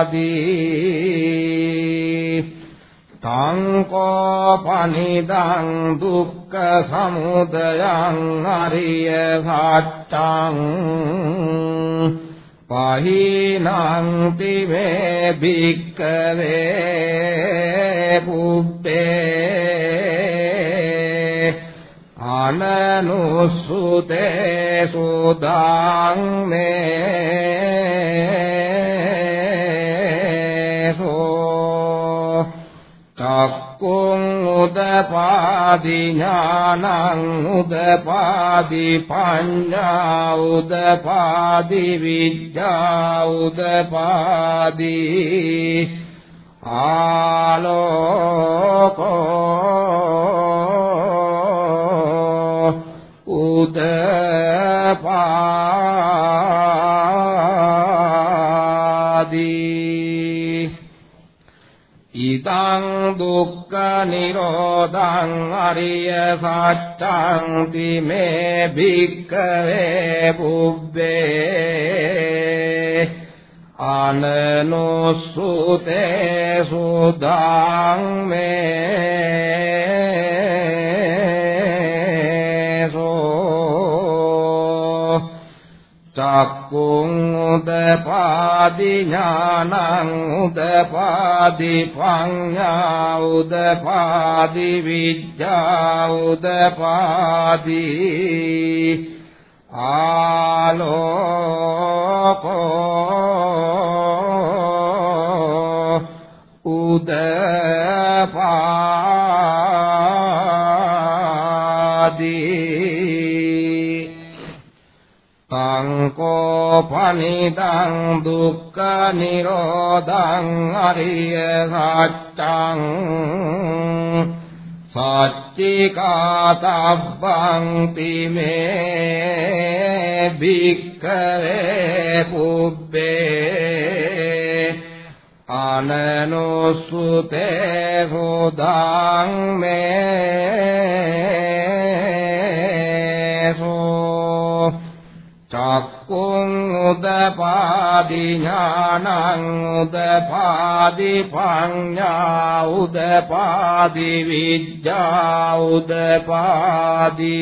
Speaker 7: උදපාදී තං කෝපනිදං දුක්ඛ සමුදයං අරිය සත්‍යං පහිනන්ති මේ භික්ඛවේ පුබ්බේ අනනුසුතේ සුදාං මේ සෝ චක්කුං උදපාදි ඥානං උදපාදි පඤ්ඤා උදපාදි විද්‍යා උදපාදි ආලෝකෝ උදපාදී ඉදං දුක්ඛ නිරෝධං අරිය සත්‍යං තිමේ භික්ඛවේ පුබ්බේ අනනුසුතේ සුදාං මේ චක්කුං උදපාදි ඥානං උදපාදි පඤ්ඤා උදපාදි විද්‍යා උදපාදි ආලෝකෝ උදපාදී තං කෝපනිදං දුක්ඛ නිරෝධං අරිය සත්‍යං සච්චිකාතබ්බං තිමේ භික්ඛවේ පුබ්බේ අනනුසුතේ හොදං මේ චක්කුං උදපාදි ඥානං උදපාදි පඤ්ඤා උදපාදි විද්‍යා උදපාදි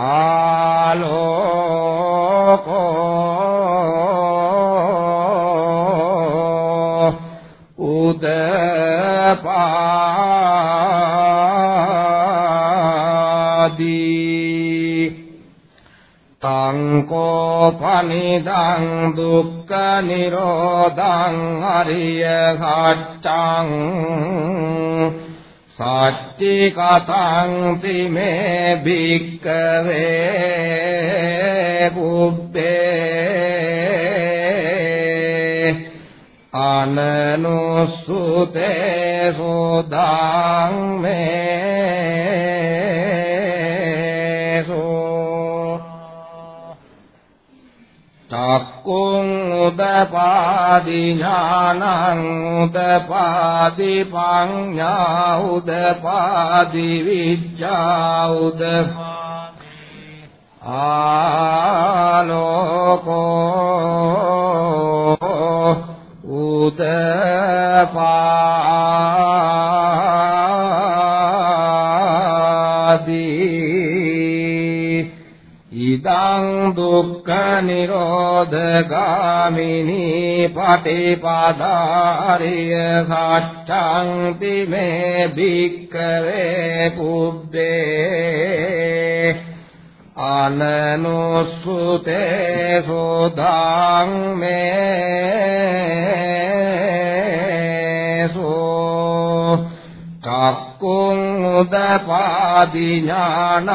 Speaker 7: ආලෝකෝ උදපාදී තං කෝපනිදං දුක්ඛ නිරෝධං අරිය සත්‍යං සච්චි කතං තිමේ භික්ඛවේ පුබ්බේ අනනුසුතේ සෝදාං මේ චක්කුං උදපාදි ඥානං උදපාදි පඤ්ඤා උදපාදි විද්‍යා උදපාදි ආලෝකෝ උදපාදී ඉදං දුක්ඛ නිරෝධගාමිනී පටිපදාරිය සච්ඡං තිමේ භික්ඛවේ පුබ්බේ අනනුසුතේ සෝදාං මේ චක්කුං උදපාදි ඥානං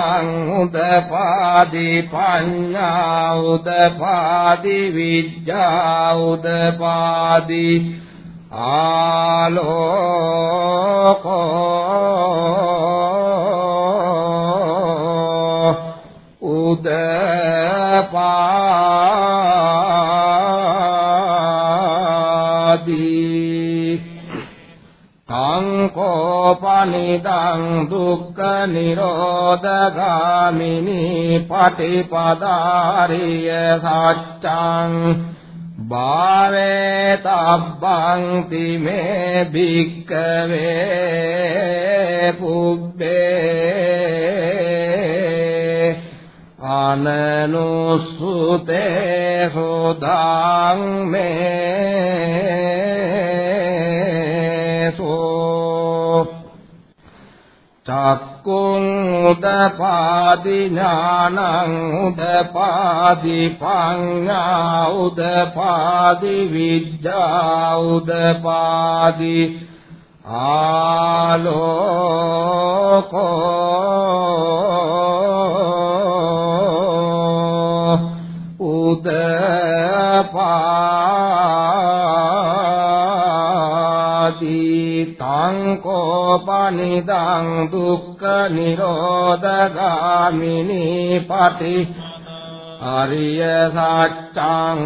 Speaker 7: උදපාදි පඤ්ඤා උදපාදි විද්‍යා උදපාදි ආලෝකෝ උදපාදී කෝපනිදං දුක්ඛ නිරෝධගාමිනී පටිපදාරිය සත්‍යං භාවේ තබ්බං තිමේ භික්ඛවේ පුබ්බේ අනනුසුතේ හොදාං මේ චක්කුං උදපාදි ඥානං උදපාදි පඤ්ඤා උදපාදි විද්‍යා උදපාදි ආලෝකෝ උදපාදී තං කෝපනිදං දුක්ඛ නිරෝධගාමිනී පටි අරිය සත්‍යං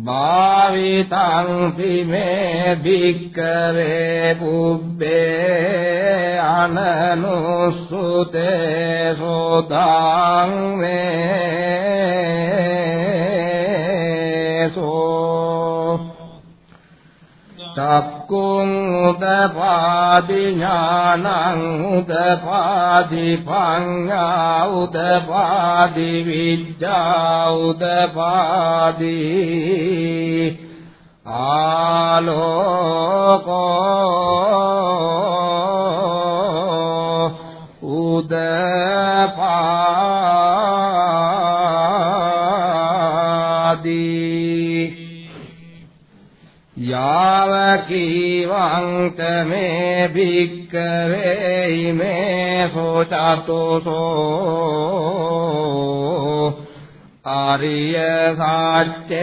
Speaker 7: භාවිතං තිමේ භික්ඛවේ පුබ්බේ අනනුසුතේ සෝදාං මේ සෝ චක්කුං උදපාදි ඥානං උදපාදි පඤ්ඤා උදපාදි විද්‍යා උදපාදි ආලෝකෝ උදපාදී යාව කීවං තමේ භික්ඛවේ ඉමේ සෝචතෝසෝ ආරිය සාච්චේ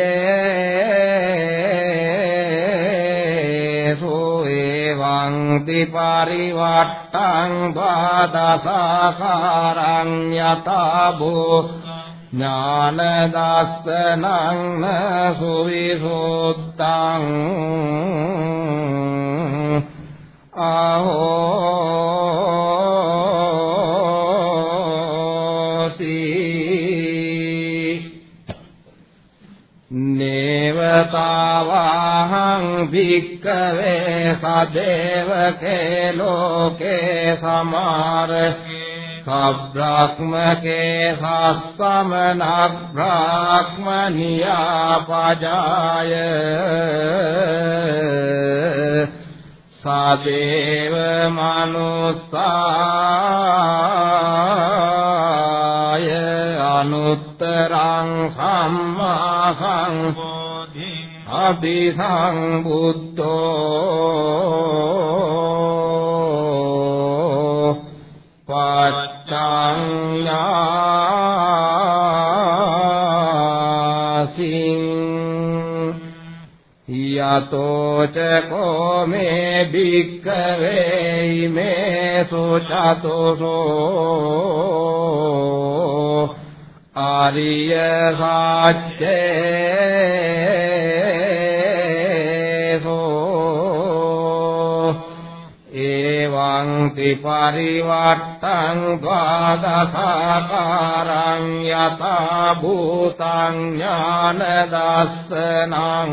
Speaker 7: සෝේවං දිපරිවට්ටං වාදසාකාරං යතබෝ ඥාන දස්සනං සුවිසුත්තං ආහෝසි නේවතාවහං භික්කවේ සදේවකේ ලෝකේ සමාරේ සබ්‍රාක්මකේ සස්සමනක් බ්‍රාහ්මනියා පජාය සදේව මනුස්සාය අනුත්තරං සම්මා සංබෝධිං අபிසංබුද්ධෝ පච්ඡාඤ්ඤාසින් යතෝ චකෝ මේ භික්ඛවේ මේ සුචතෝසෝ ආරිය සාච්චේසෝ එවං ත්‍රිපරිවට්ටං ද්වාදසාකාරං යතා භූතං ඥාන දස්සනං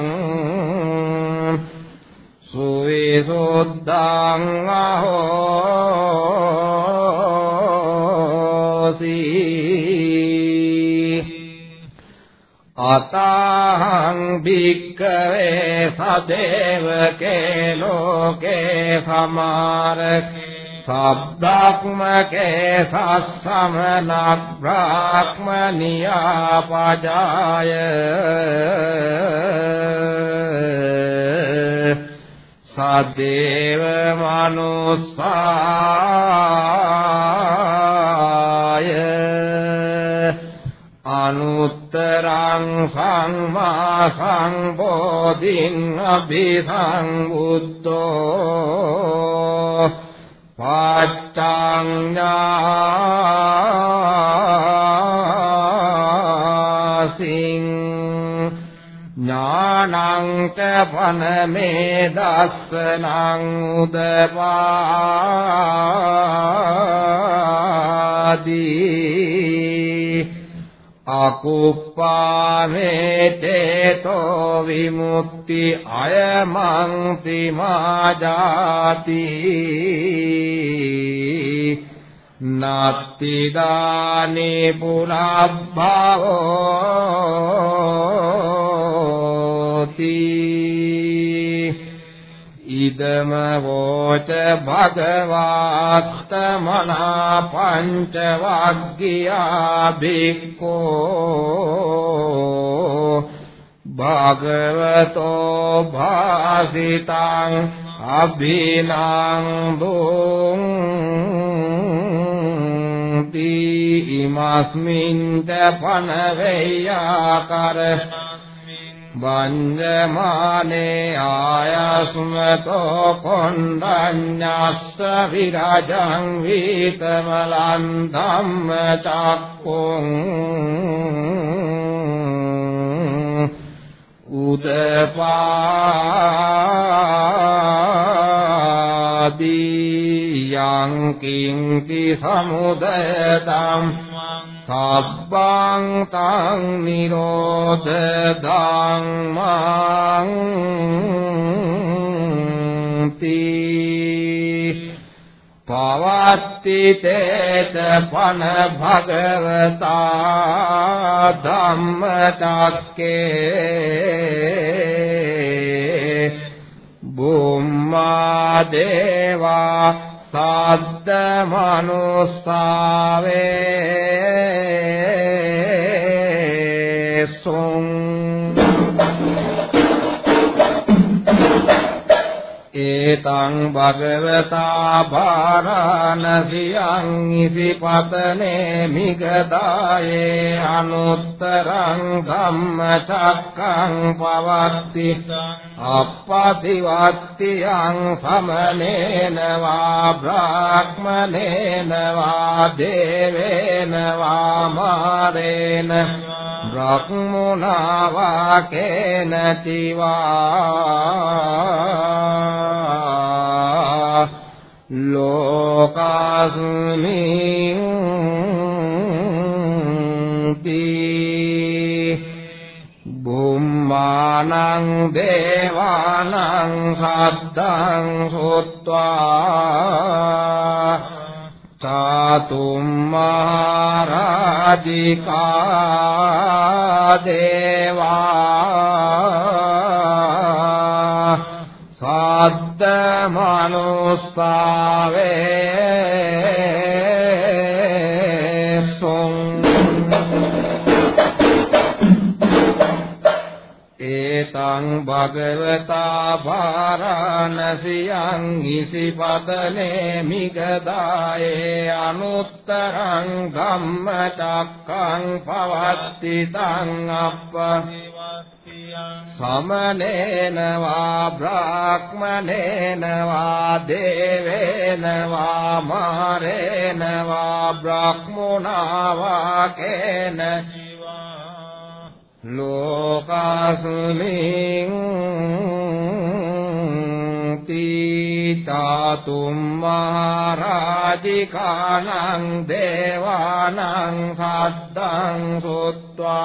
Speaker 7: අතහං භික්කවේ සදේවකේ ලෝකේ සමාරකේ සබ්බක්මකේ සස්සමනක් බ්‍රාහ්මනියා පජාය සදේව මනුස්සාය අනුත්තරං සම්මා සංබෝධින් අභිසංබුද්ධෝ පාච්ඡාඤ්ඤාසින් ඥානං ච පනමේ දස්සනං උදපාදී අකුප්පාමේ චේතෝ විමුක්ති අයමන්ති මාජාති නත්ති දානේ පුනබ්භවෝති ඉදම වෝච භගවාත්තමනා පංච වග්ගියා භික්ඛෝ භගවතෝ භාසිතං අභිනං බුංති ඉමස්මින් තපන වේයාකර වංජමානේ ආයස්මතෝ කොණ්ඩඤ්ඤස්ස විරජං වීතමලං ධම්ම චක්කුං උදපාදී යං කිංති සමුදයතම් සබ්බං තං නිරෝධ ධම්මං තී පවත්ති තේත පන භගවතා ධම්මචක්කේ බුම්මා දේවා සද්ද මනුස්සාවේ සුං ඒතං භගවතා භාරාණසියං ඉසිපතනේ මිගදායේ අනුත්තරං ධම්මචක්කං පවත්ති අප්පතිවත්තියං සමනේන වා බ්‍රාහ්මනේන වා දේවේන වා මාරේන බ්‍රහ්මුණා වා කේනචිවා ලෝකාස්මින් බුම්මානං දේවානං සද්දං සුත්වා සාතුම් මහරජිකා දේවා සද්ද මනුස්සාවේ ඒතං භගවතා භාරාණසියං ඉසිපතනේ මිගදායේ අනුත්තරං ධම්මචක්කං පවත්ති තං අප්ප සමනේන වා බ්‍රාහ්මනේන වා දේවේන වා මාරේන වා බ්‍රහ්මුණා වා කේන ලෝකාසුමින් තීතාතුම් මහරජිකානං දේවානං සද්දං සුත්වා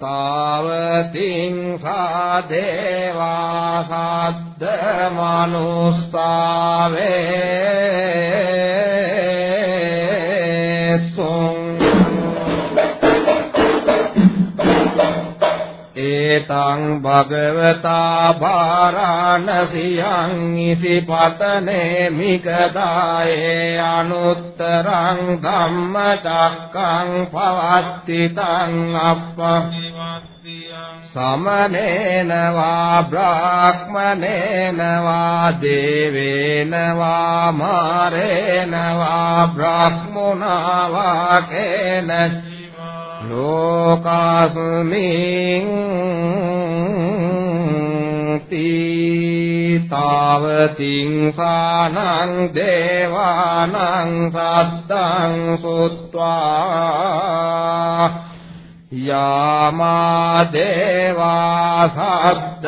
Speaker 7: තාවතින් සා දේවා සද්ද මනුස්සාවේ සොං ඒතං භගවතා භාරාණසියං ඉසිපතනේ මිගදායේ අනුත්තරං ධම්මචක්කං පවත්ති තං අප්ප සමනේන වා බ්‍රාහ්මනේන වා දේවේන වා මාරේන වා බ්‍රහ්මුණා වා කේන ලෝකාස්මින් තීතාවතින් සානං දේවානං සද්දං සුත්වා යාමා දේවා සද්ද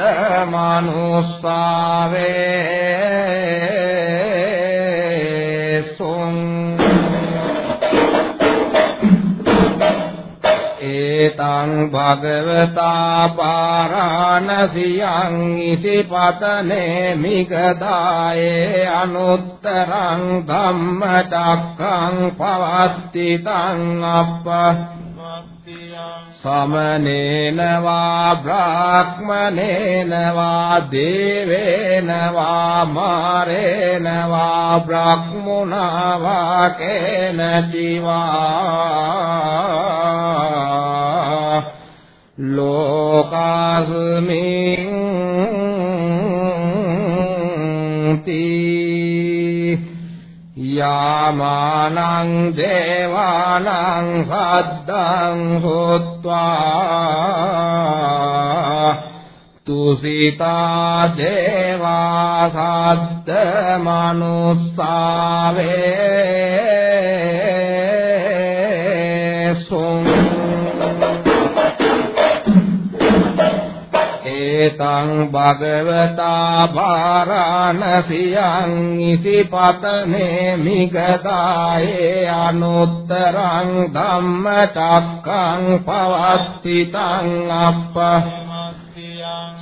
Speaker 7: මනුස්සාවේ සොං ඒතං භගවතා පාරාණසියං ඉසිපතනේ මිගදායේ අනුත්තරං ධම්මචක්කං පවත්ති තං අප්ප සමනේන වා බ්‍රාහ්මනේන වා දේවේන වා මාරේන වා බ්‍රහ්මුණා වා කේන ජීවා ලෝකාස්මින් තී යාමානං දේවානං සද්දං සුත්වා තුසිතා දේවා සද්ද මනුස්සාවේ සුං ඒතං භගවතා භාරාණසියං ඉසිපතනේ මිගදායේ අනුත්තරං ධම්මචක්කං පවත්ති තං අප්ප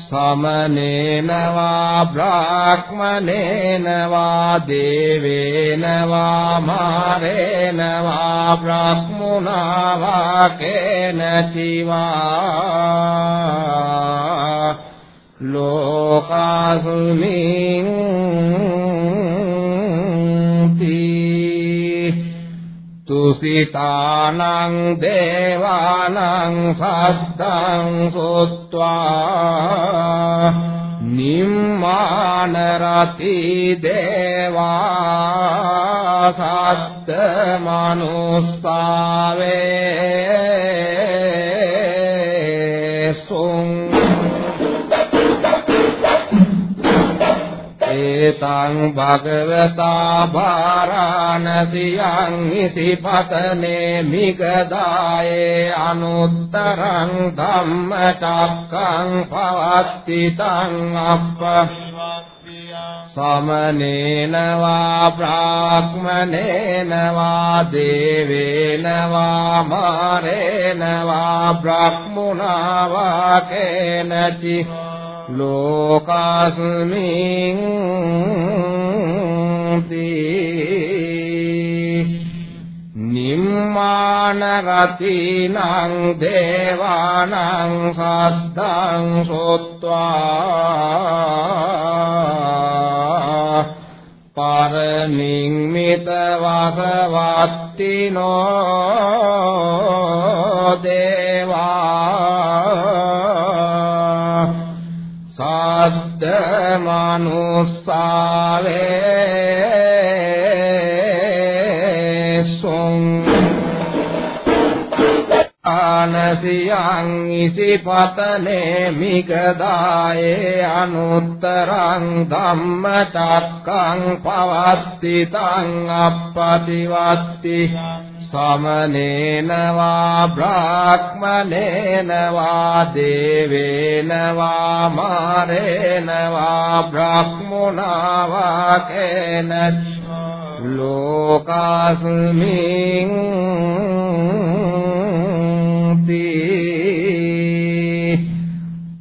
Speaker 7: සමනේන වා බ්‍රාහ්මනේන වා දේවේන වා මාරේන වා බ්‍රහ්මුණා වා කේන චිවා. ලෝකාසුමින් තුසිතානං දේවානං සද්දං සුත්වා නිම්මාන රති දේවා සද්ද මනුස්සාවේ සුං ඒතං භගවතා භාරාණසියං ඉසිපතනේ මිගදායේ අනුත්තරං ධම්මචක්කං පවත්ති තං අප්ප සමනේන වා බ්‍රාහ්මනේන වා දේවේන වා මාරේන වා බ්‍රහ්මුණා වා කේනචි ලෝකස්මින් නිම්මාන රතිනං දේවානං සද්දං සොත්වා පරනිම්මිත වසවත්තිනෝ දේවා සද්ද මනුස්සාවේ සොං ආනසියං ඉසිපතනේ මිගදායේ අනුත්තරං ධම්මචක්කං පවත්ති තං අප්පතිවත්ති සමනේන වා බ්‍රාහ්මනේන වා දේවේන වා මාරේන වා බ්‍රහ්මුණා වා කේන ලෝකස්මින්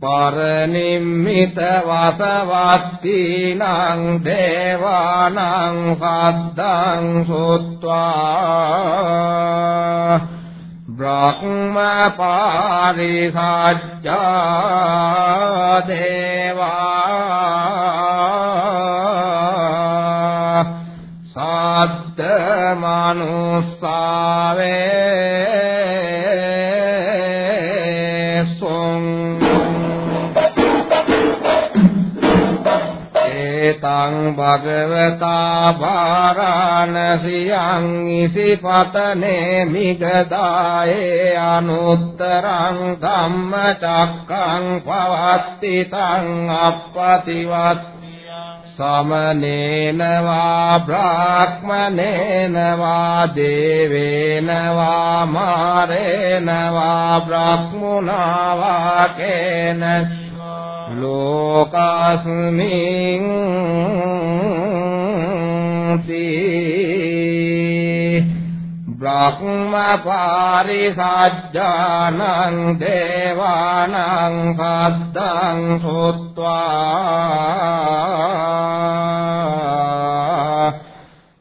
Speaker 7: පරනිම්මිත වසවත්තිනං දේවානං සද්දං සුත්වා බ්‍රහ්ම පාරිසජ්ජා දේවා සද්ද මනුස්සාවේ ඒතං භගවතා භාරාණසියං ඉසිපතනේ මිගදායේ අනුත්තරං ධම්මචක්කං පවත්ති තං අප්පතිවත් සමනේන වා බ්‍රාහ්මනේන වා දේවේන වා මාරේන වා බ්‍රහ්මුණා වා කේන ලෝකස්මින් බ්‍රහ්ම පාරිසජ්ජානං දේවානං සද්දං සුත්වා.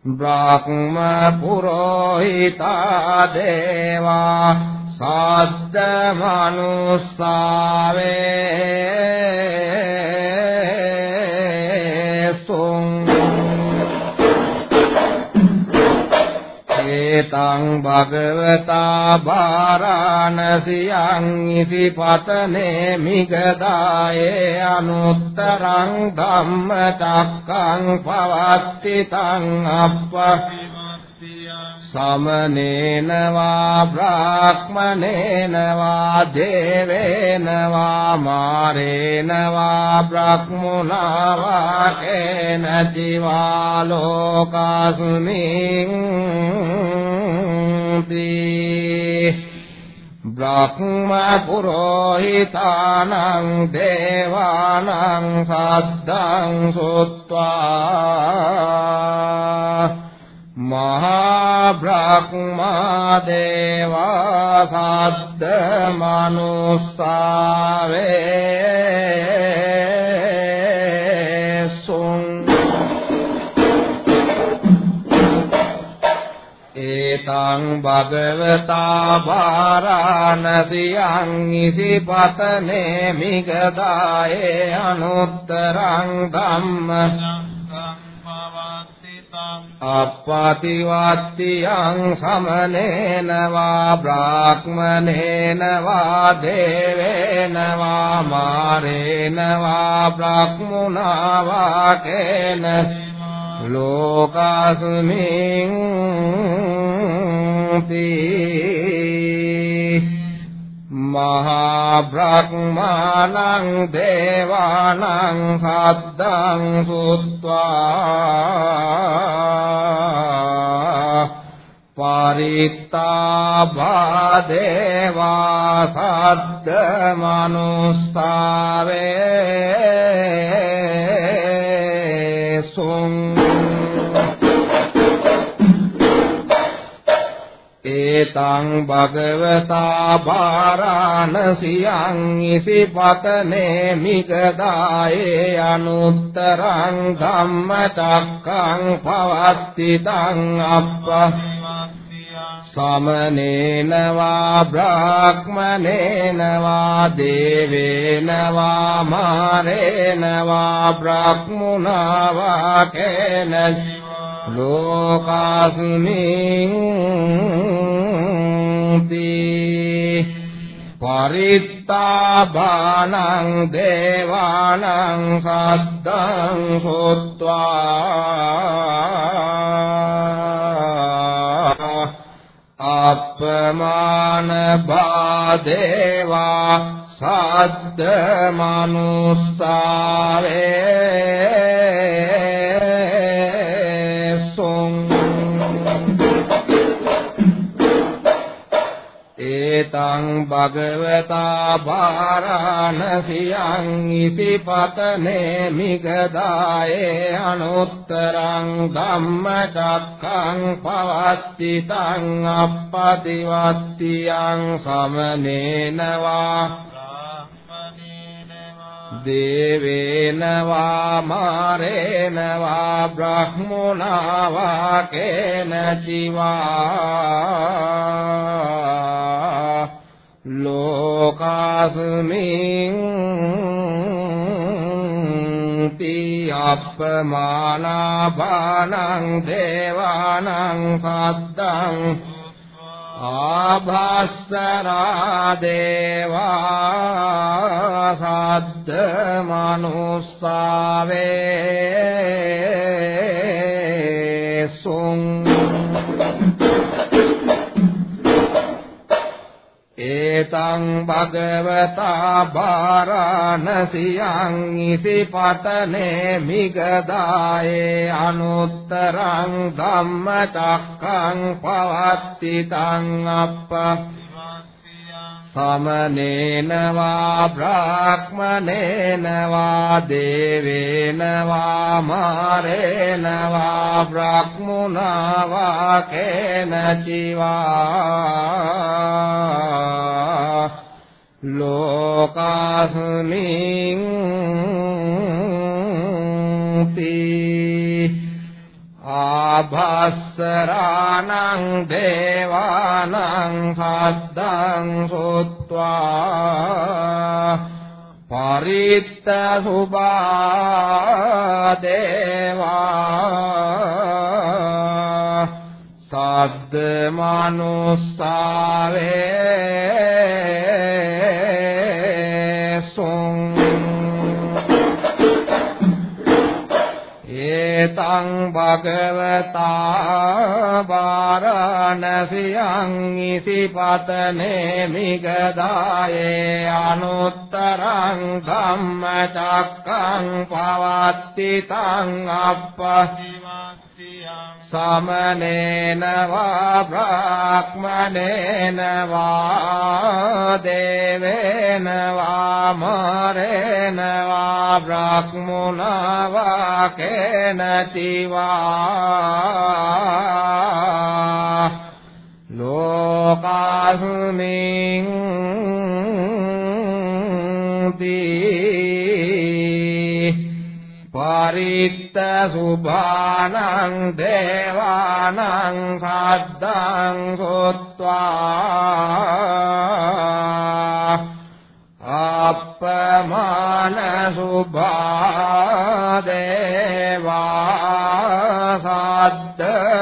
Speaker 7: බ්‍රහ්ම පුරෝහිතා දේවා. සද්ද මනුස්සාවේ සුං ඒතං භගවතා භාරාණසියං ඉසිපතනේ මිගදායේ අනුත්තරං ධම්මචක්කං පවත්ති තං අප්ප සමනේන වා බ්‍රාහ්මනේන වා දේවේන වා මාරේන වා බ්‍රහ්මුණා වා කේනචි වා ලෝකස්මින් බ්‍රහ්ම පුරෝහිතානං දේවානං සද්දං සුත්වා මහා බ්‍රහ්මා දේවා සද්ද මනුස්සාවේ සුං. ඒතං භගවතා භාරාණසියං ඉසිපතනේ මිගදායේ අනුත්තරං ධම්ම අප්පතිවත්තියං සමනේන වා බ්‍රාහ්මනේන වා දේවේන වා මාරේන වා බ්‍රාහ්මුණා වා කේන ලෝකස්මින් මහා බ්‍රහ්මාණං දේවානං සද්දං සුත්වා පරිත්තාභා දේවා සද්ද මනුස්සාවේ සුං ඒතං භගවතා භාරාණසියං ඉසිපතනේ මිගදායේ අනුත්තරං ධම්මචක්කං පවත්ති තං අප්ප. සමනේන වා බ්‍රාහ්මනේන වා දේවේන වා මාරේන වා බ්‍රාහ්මුණා වා කේන. ලෝකාස්මින් පරිත්තාභානං දේවානං සද්දං සොත්වා අපමාන බාදේවා සද්ද මනුස්සාවේ ඒතං භගවතා භාරාණසියං ඉසිපතනේ මිගදායේ අනුත්තරං ධම්මචක්ඛං පවත්ති තං අප්පතිවත්තියං සමනේන වා දේවේන වා මාරේන වා බ්‍රහ්මුණා වා කේන ජීවා ලෝකාස්මින් ති අප්පමානා බානං දේවානං සද්දං ආභාස්තරා දේවා සද්ද මනුස්සාවේ සුං ඒතං භගවතා භාරාණසියං ඉසිපතනේ මිගදායේ අනුත්තරං ධම්මචක්කං පවත්ති තං අප්ප සමනේන වා බ්‍රාහ්මනේන වා දේවේන වා මාරේන වා බ්‍රාහ්මුණා වා කේන චිවා ලෝකාස්මින් ආභස්සරාණං දේවානං සද්දං සොත්වා පරිත්ත සුභා දේවා සද්ද මනුස්සාවේ සුං ඒතං භගවතා වාරාණසියං ඉසිපතනේ මිගදායේ අනුත්තරං ධම්මචක්කං පවත්ති තං අප්ප සමනේන වා බ්‍රාහ්මනේන වා දේවේන වා මාරේන වා බ්‍රාහ්මුණා වා කේන තිවා ලෝකාස්මින් දී පරිත්ත සුභානං දේවානං සද්දං සොත්වා. අප්පමාන සුභා දේවා සද්ද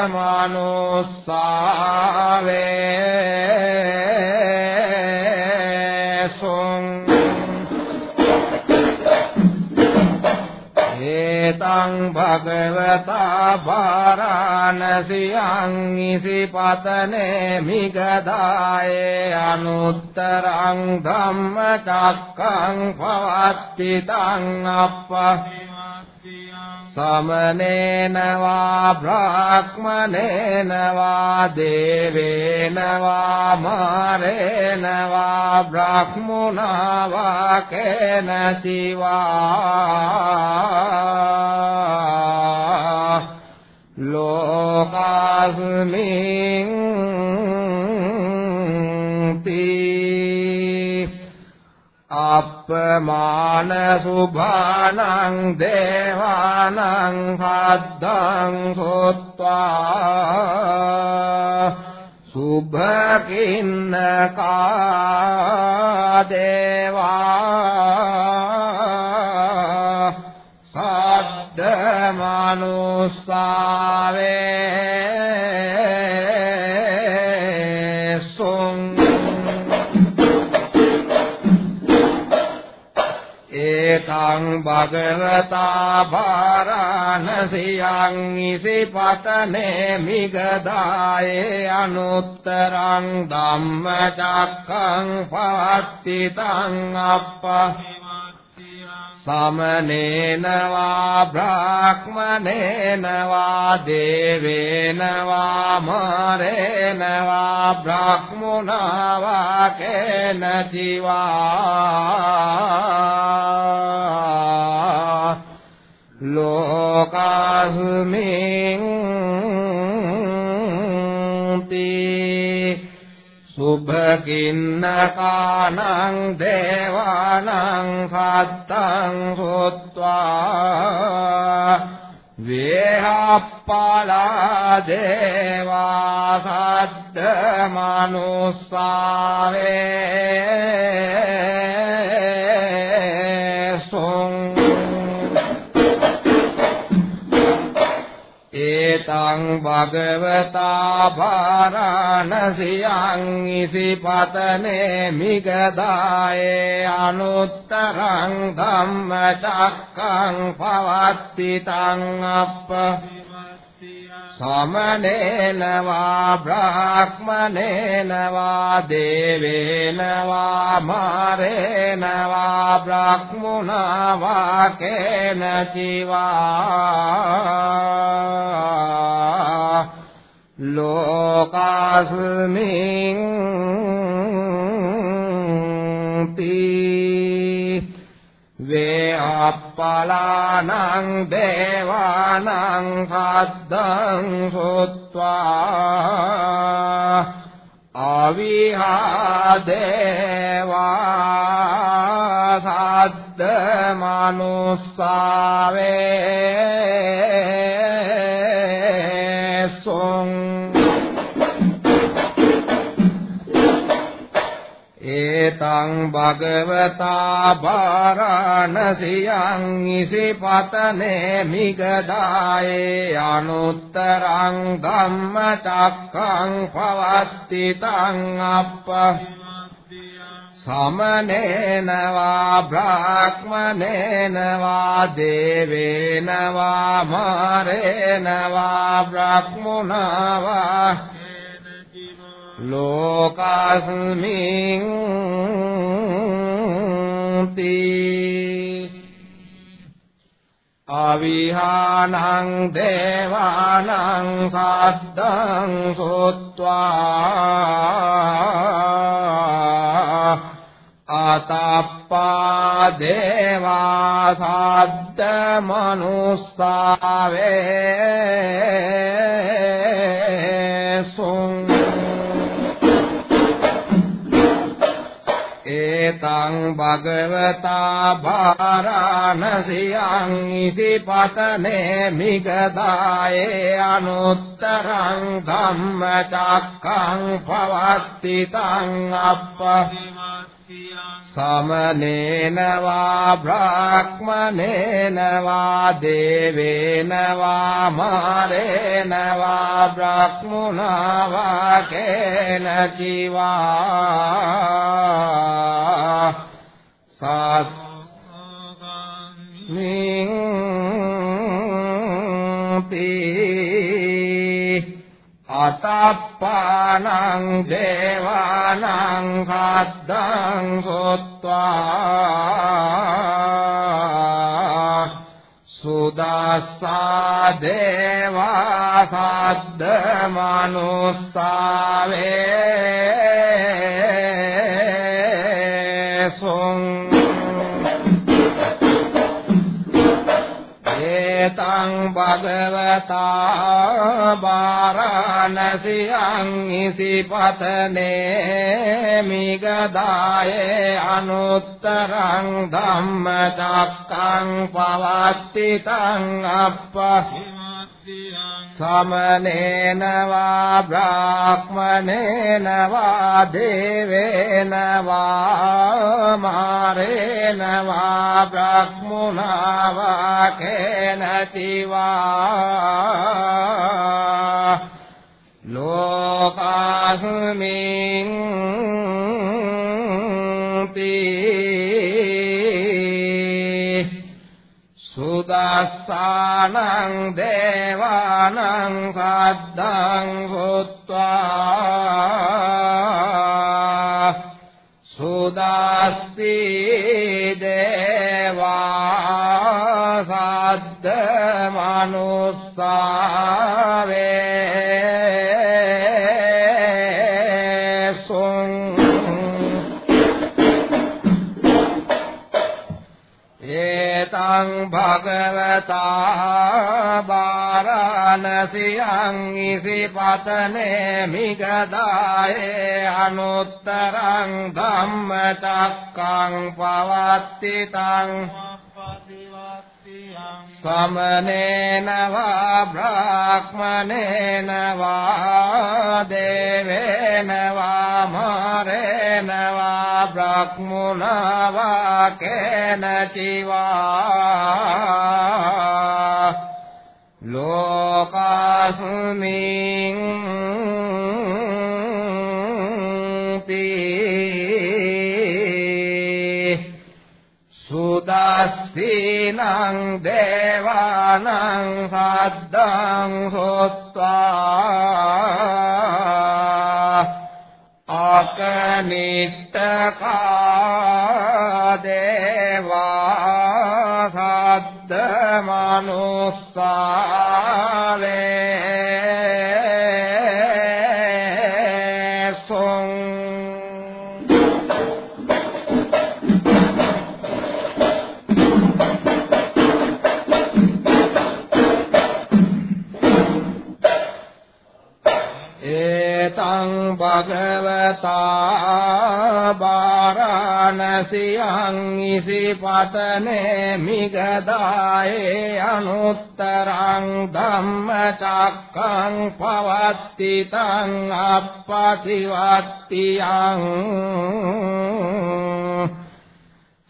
Speaker 7: මනුස්සාවේ ඒතං භගවතා භාරාණසියං ඉසිපතනේ මිගදායේ අනුත්තරං ධම්මචක්කං පවත්ති තං අප්ප සමනේන වා බ්‍රාහ්මනේන වා දේවේන වා මාරේන වා බ්‍රාහ්මුණා වා කේනතිවා ලෝකාස්මින් අප්පමාන සුභානං දේවානං සද්දං සොත්වා සුභකින්නකා දේවා සද්ද ඒතං භගවතා භාරාණසියං ඉසිපතනේ මිගදායේ අනුත්තරං ධම්මචක්කං පවත්ති තං අප්ප සමනේන වා බ්‍රාහ්මනේන වා දේවේන වා මාරේන වා බ්‍රාහ්මුණා වා කේනතිවා ලෝකාස්මින් සුභකින්නකානං දේවානං සත්තං සොත්වා වේහප්පලා දේවා සද්ද මනුස්සාවේ ඒතං භගවතා භාරාණසියං ඉසිපතනේ මිගදායේ අනුත්තරං ධම්මචක්කං පවත්ති තං අප්ප සමනේන වා බ්‍රාහ්මනේන වා දේවේන වා මාරේන වා බ්‍රාහ්මුණා වා කේනචිවා ලෝකාස්මින් වේ අප්පලානං දේවානං සද්දං සොත්වා අවිහා දේවා සද්ද මනුස්සාවේ සොං ඒතං භගවතා භාරාණසියං ඉසිපතනේ මිගදායේ අනුත්තරං ධම්මචක්කං පවත්ති තං අප්ප සමනේන වා බ්‍රාහ්මනේන වා දේවේන වා මාරේන වා බ්‍රාහ්මුණා වා ලෝකාස්මින් අවිහානං දේවානං සද්දං සොත්වා අතප්පා දේවා සද්ද මනුස්සාවේ සුං ඒතං භගවතා භාරාණසියං ඉසිපතනේ මිගදායේ අනුත්තරං ධම්මචක්කං පවත්ති තං අප්ප සමනේන වා බ්‍රාහ්මනේන වා දේවේන වා මාරේන වා බ්‍රාහ්මුණා වා කේන කිවා සත් මින් අතප්පානං දේවානං කද්දං සොත්වා සුදස්සා දේවා සද්ද මනුස්සාවේ සොං භගවතා බාරාණසියං ඉසිපතනේ මිගදායේ අනුත්තරං ධම්මචක්කං පවත්ති තං අප්පහිම සමනේන වා බ්‍රාහ්මනේන වා දේවේන වා මාරේන වා බ්‍රහ්මුණා වා කේනතිවා ලෝකාස්මින් සුදස්සානං දේවානං සද්දං හොත්වා සුදස්සී දේවා සද්ද මනුස්සාවේ භගවතා බාරාණසියං ඉසිපතනේ මිගදායේ අනුත්තරං ධම්මචක්කං පවත්ති තං සමනේන වා බ්‍රාහ්මනේන වා දේවේන වා මාරේන වා බ්‍රහ්මුණා වා කේන චිවා. ලෝකාස්මින් සුදස්සීනං දේවානං සද්දං හොත්වා අකනිට්ඨකා දේවා සද්ද මනුස්සාවේ ඒතං භගවතා බාරාණසියං ඉසිපතනේ මිගදායේ අනුත්තරං ධම්මචක්කං පවත්ති තං අප්පතිවත්තියං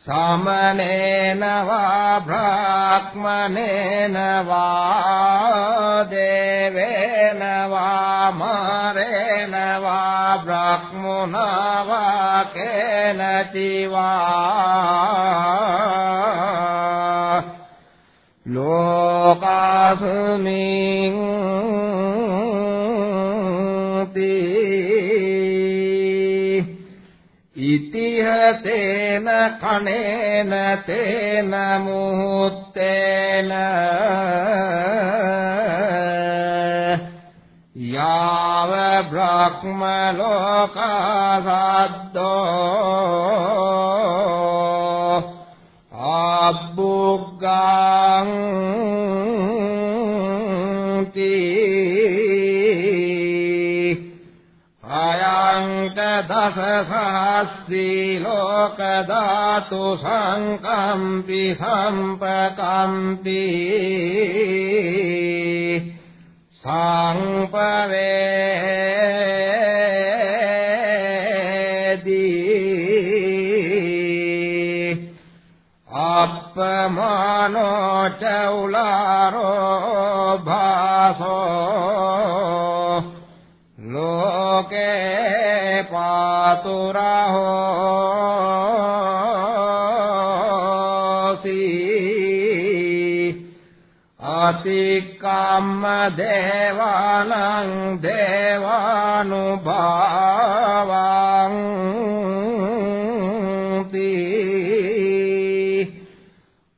Speaker 7: සමනේන වා බ්‍රාහ්මනේන වා දේවේන වා මාරේන වා බ්‍රහ්මුණා වා කේනතිවා ලෝකාස්මින් ඉතිහතේන කණේන තේන මුහුත්තේන යාව බ්‍රහ්ම ලෝකසද්දෝ අබ්බුග්ගං අයංක දස සහස්සී ලෝක ධාතු සංකම්පි සම්පකම්පි සංපවේදී අප්පමානෝ චෞලාරෝ භාසෝ ලෝකේ පාතුරහෝසී අතිකම්ම දේවානං දේවානුභාවං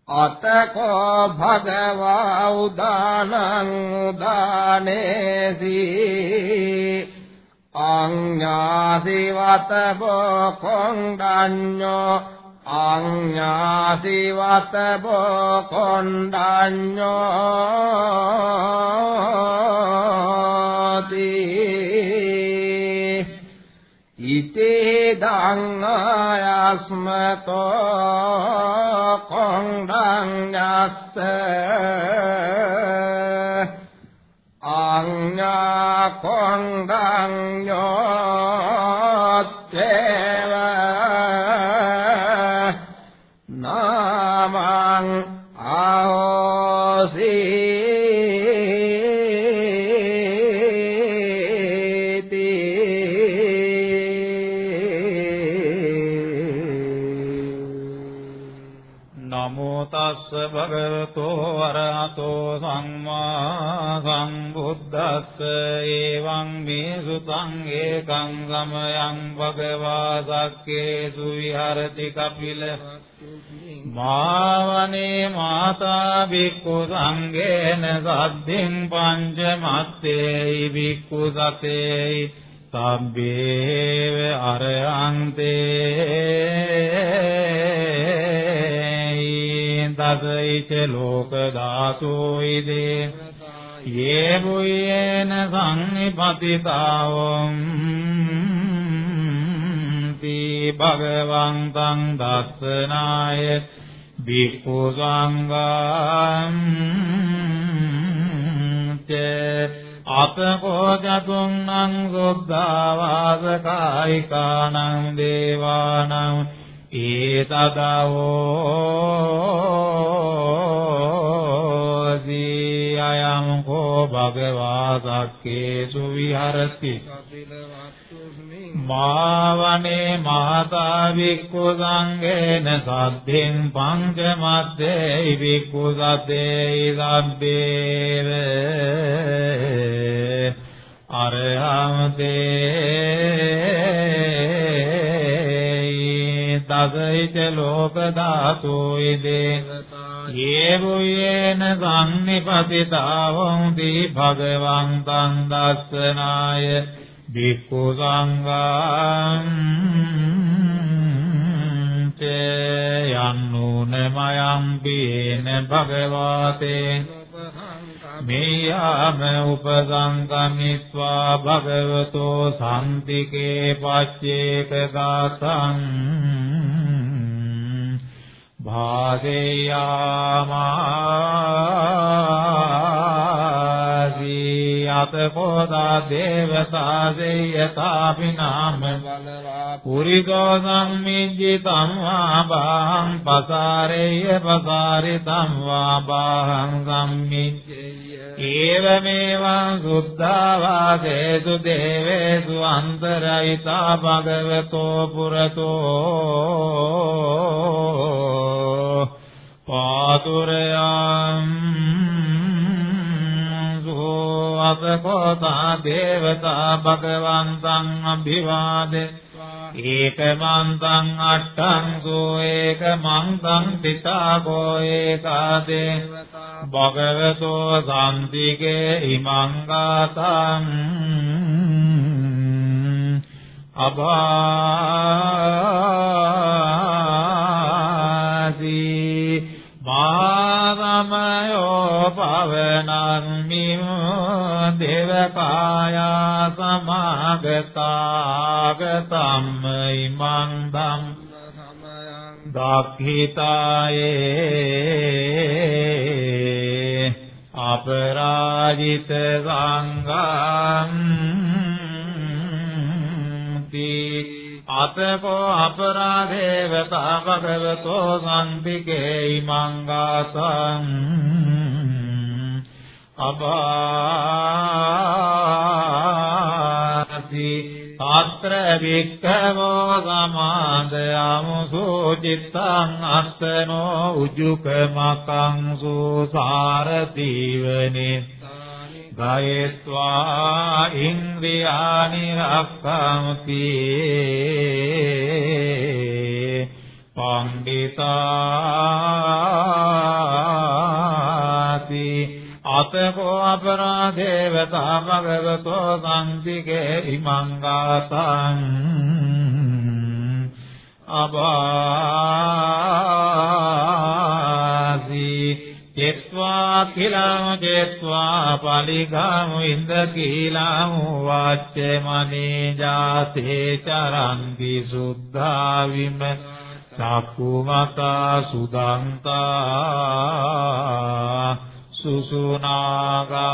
Speaker 7: අතකෝ භගවා උදානං උදානේසි අඤ්ඤාසිවත බොකොණ්ඩඤ්ඤෝ අඤ්ඤාසිවත බොකොණ්ඩඤ්ඤෝ ඉතේ දංගයස්මතෝ කොණ්ඩං යස්ස අඤ්ඤා කොණ්ඩං යෝත්තේව නාමං
Speaker 12: නමෝ තස්ස භගවතෝ අරහතෝ සම්මා සම්බුද්දස්ස එවං මේ සුතං ඒකං සමයං භගවා සක්කේසු විහරති කපිල. මාවනේ මාතා බික්ඛු සංඝේන සද්දින් පංච මත්තේයි බික්ඛු සතේයි සබ්බේව අරහන්තේ තසයිච ලෝක ධාතුයිදේ. යේ බුයේන සංනිපතිතාවම් ති භගවන්තං දස්සනාය බික්ඛු සංඝං චේ අතකෝ චතුන්නං සුද්ධාවාසකායිකානං දේවානං ඒතදවෝ අයං කෝ භගවා සක්කේසු විහරති මාවනේ මාතා වික්ඛු සංඝේන සද්ධින් පංචමත්තේ වික්ඛු සතේ සබ්බේව. අරහංතේ තසයිච ලෝක ධාතුයිදේ යේ බුයේන සංනිපතිතාවං දී භගවන්තං දස්සනාය. බික්ඛු සංඝං චේ යන්නෝන මයං පීන භගවාතේ. මේයාම උපසංගමිත්වා භගවතෝ සම්තිකේ පච්චේක ගාතං භාසේයාමාසී අතකෝදා දේවතා සේයතාපි නාම පුරිකෝ සම්මිජ්ජි තම්වා බාහං පසාරේය පසාරි තම්වා බාහං සම්මිජ්ජේය ඒවමේවං සුද්ධා වාසේසු දේවේසු අන්තරයිතා භගවතෝ පුරතෝ පාතුරයං සෝවකෝතා දේවතා භගවන්තං අභිවාදේ ඒකමන්තං අට්ඨං සෝ ඒකමන්තං තිතාකෝ ඒකාදේ භගවතෝ සම්තිකේ ඉමං ගාතං අභාසී මාගමයෝ පවනං මිම දේවකායා සමාගතාගතම්ම ඉමං ධම් දක්ඛිතායේ අපරාජිත සංඝං ති අතකෝ අපරාධේවතා භගවතෝ සම්පිකේ ඉමං ගාතං අබාති අත්‍ර වික්ඛවෝ සමාදයමු සෝචිත්තං අත්තනෝ උජුකමකං සෝසාරතිවනේ ගයත්වා ඉන්ද්‍රියානි රක්ඛන්ති පණ්ඩිතාති අතකෝ අපරාධේවතා භගවතෝ සම්තිකේ ඉමංගාතං අබාසි චෙත්වා කිලං චෙත්වා පලිගමු ඉන්ද කීලං වාච්ච මනේ ජාතේ චරන්ති සුද්ධා විම චක්කුමතා සුදන්තා සුසුනාගාති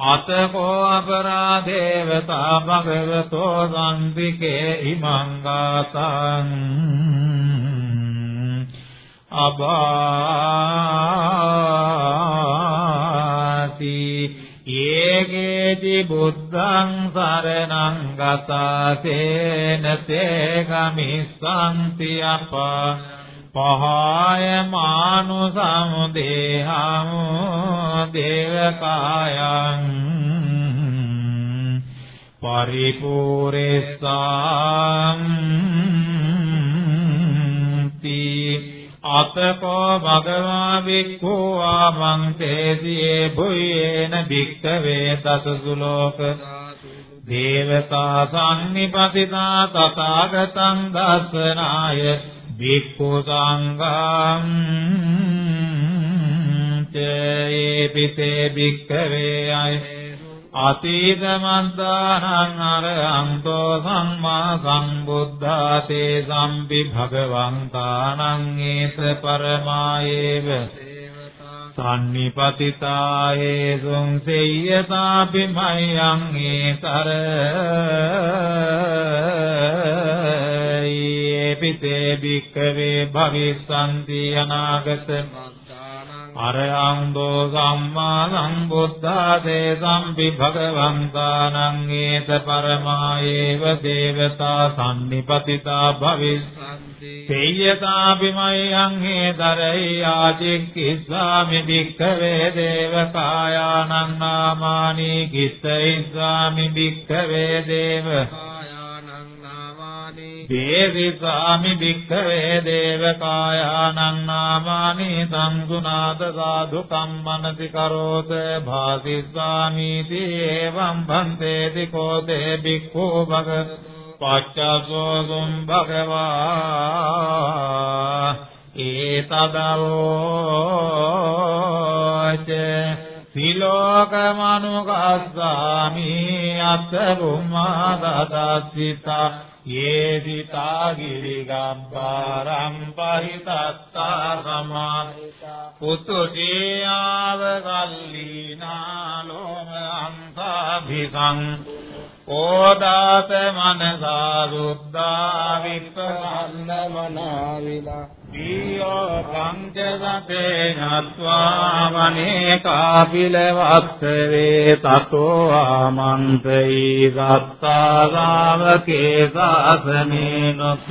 Speaker 12: අතකෝ අපරාධේවතා භගවතෝ සම්පිකේ ඉමං ගාතං අබාති යේකේති බුද්ධං සරණං ගතාසේන තේ ගමිස්සන්ති අපා පහාය මානු සමුදේහං දේවකායං පරිපූරෙස්සං තී අතකෝ භගවා වික්ඛු ආමං තේසියේ බුයේන භික්ඛවේ තසසුලෝක දේවතා සම්නිපතිතා තථාගතං දස්සනාය භික්ඛු සංඝං චේපිතේ භික්ඛවේ අය අතීත මන්දානං අරහන්තෝ සම්මා සම්බුද්ධාතේ සම්පි භගවන්තානං ඒස පරමායේව සම්නිපතිතායේසුං සෙය්‍යතාපි මයං ඒතර ඒපිතේ භික්ඛවේ භවිස්සන්ති අනාගත අරයන්දෝ සම්මා සම්බුද්ධාසේ සම්පි භගවන්තානං ඒත පරමායේව දේවතා සම්නිපතිතා භවිස්සන්ති. තේයතාපිමයං හේතරයි ආචික්ඛිස්සාමි භික්ඛවේ දේවකායානං නාමානි කිස්සයිස්සාමි භික්ඛවේ දේව දේවිසාමි භික්ඛවේ දේවකායානං නාමානි සංගුණාත සාධු කම්මනති කරෝත භාසිස්සාමීති එවං භන්තේති කෝතේ භික්ඛු භග පච්චසෝ සුම් භගවා ඒතදවෝච සිලෝකමනුකස්සාමි අත්ථ බුම්මා දදස්සිතා යේදිතා ගිරිගම්පාරම් පරිතත්තා සමාහිතා පුතුජේයාව කල්ලීනා ලෝම අන්තාභිසං ඕදාත මනසා සුද්ධා විප්පන්න මනාවිලා දීයෝ පංචසතේ ඤත්වා වනේ කාපිල වස්සවේ තතෝ ආමන්තයි සත්තාගාවකේ සාසනේනොත්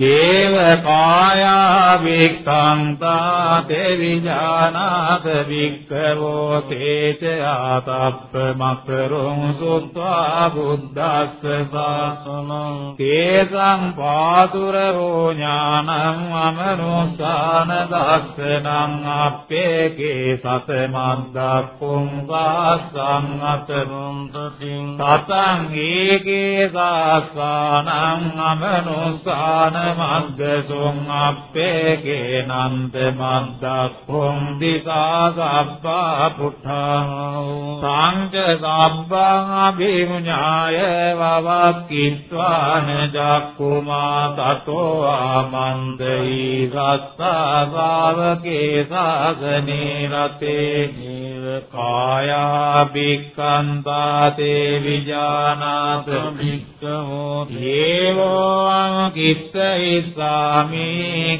Speaker 12: දේව කායා වික්ඛන්තා තේ විඥානාත වික්ඛවෝ තේච ආතප්ප මකරොං සුත්වා බුද්දස්ස සාසනං කේසං පාතුරෝ ඥානං අමර අනුසාන දස්සනං අප්පේකේ සතමද්දක්ඛුං වාසං අතමුන්තතින් තතං ඒකේ සාසානං අමනුසාන මග්ගසුං අප්පේකේ නන්ද මද්දක්ඛුං දිසා සබ්බා පුඨං සංජ සබ්බං අභිමුඤ්ඤාය වවක්කිත්වාන ජක්කුමා තතෝ ආමන්දයි සත්තා ශාවකේ සාසනේ රතේ නීව කායා භික්ඛන්තා තේ විජානාත
Speaker 6: භික්ඛවෝ
Speaker 12: ඒවෝ අංකිත්ත ඉස්සාමි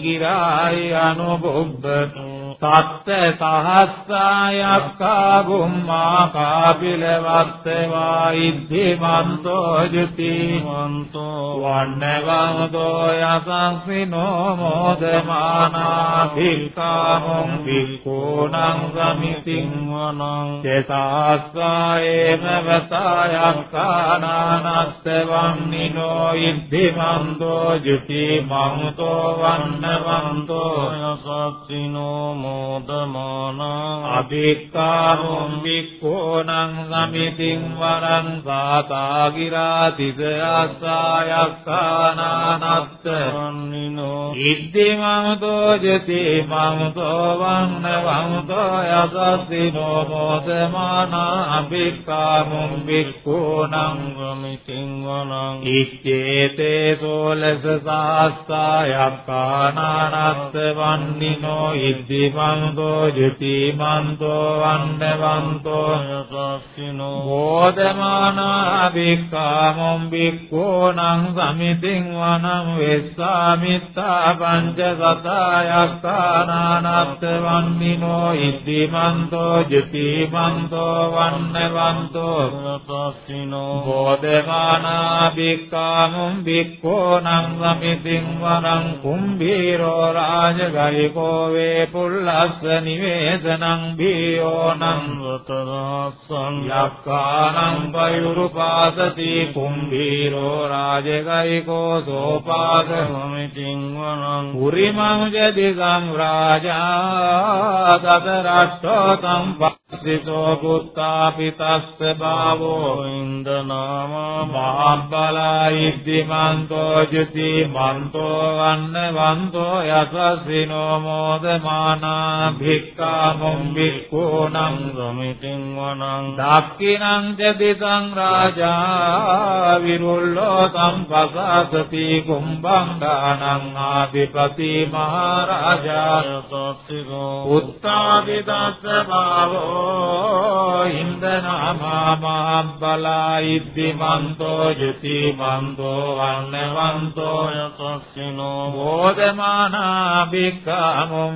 Speaker 12: ගිරාය අනුබුබ්බතු සත්ත සහස්සායක්ඛා බුම්මා කාපිලවත්තවා ඉද්ධිමන්තෝ ජුතිමන්තෝ වන්නවන්තෝ යසස්සිනෝ මොදමානා භික්ඛාමුං භික්ඛූනං සමිතින් වනං චේතස්සායේන වතායක්ඛානානත්ත වන්නිනෝ ඉද්ධිමන්තෝ ජුතිමන්තෝ වන්නවන්තෝ යසස්සිනෝ මොදමානා අභික්ඛාමුං භික්ඛූනං සමිතින් වරං සාතාගිරාතිස අස්සායක්ඛානානත්ත. වන්නිනෝ ඉද්දිමමතෝ ජති මමතෝ වන්න වමතෝ යසස්සිනෝ මොදමානා අභික්ඛාමුං භික්ඛූනං සමිතින් වරං ඉච්ඡේතේ සෝලස සාස්සායක්ඛානානත්ත වන්නිනෝ ඉද්දිමන්තෝ ජතිමන්තෝ වන්නවන්තෝ යසස්සිනෝ බෝධමානා භික්ඛාමොම් භික්ඛූනං සමිතින් වනං වෙස්සාමිත්තා පංච සතායක්ඛානානත්ත වන්නිනෝ ඉද්දිමන්තෝ ජතිමන්තෝ වන්නවන්තෝ යසස්සිනෝ බෝධමානා භික්ඛාමොම් භික්ඛූනං සමිතින් වනං කුම්භීරෝ රාජගයිකෝ වේ පුල්ලස්ස නිවේසනං බියෝනං වතරස්සං යක්ඛානං පයුරුපාසති කුම්භීරෝ රාජගයිකෝ සෝපාද සමිතින් වනං පුරිමං ජදි සංරාජා තත රට්ඨෝ සම්පස්සිසෝ පුත්තාපි තස්ස භාවෝ ඉන්දනාම මහබ්බලා ඉද්දිමන්තෝ ජති මන්තෝ වන්න වන්තෝ යසස්සිනෝ මොදමානා භික්ඛාමුං භික්ඛූනං සමිතින් වනං දක්ඛිනං චදිතං රාජා විරුල්ලෝ සම්පසසති කුම්බං දානං ආදිපති මහරජා යසස්සිනෝ උත්තාදිතස්ස භාවෝ ඉන්දනාමා මහබ්බලා ඉද්දිමන්තෝ ජතිමන්තෝ වන්නවන්තෝ යසස්සිනෝ බෝධමානා භික්ඛාමුං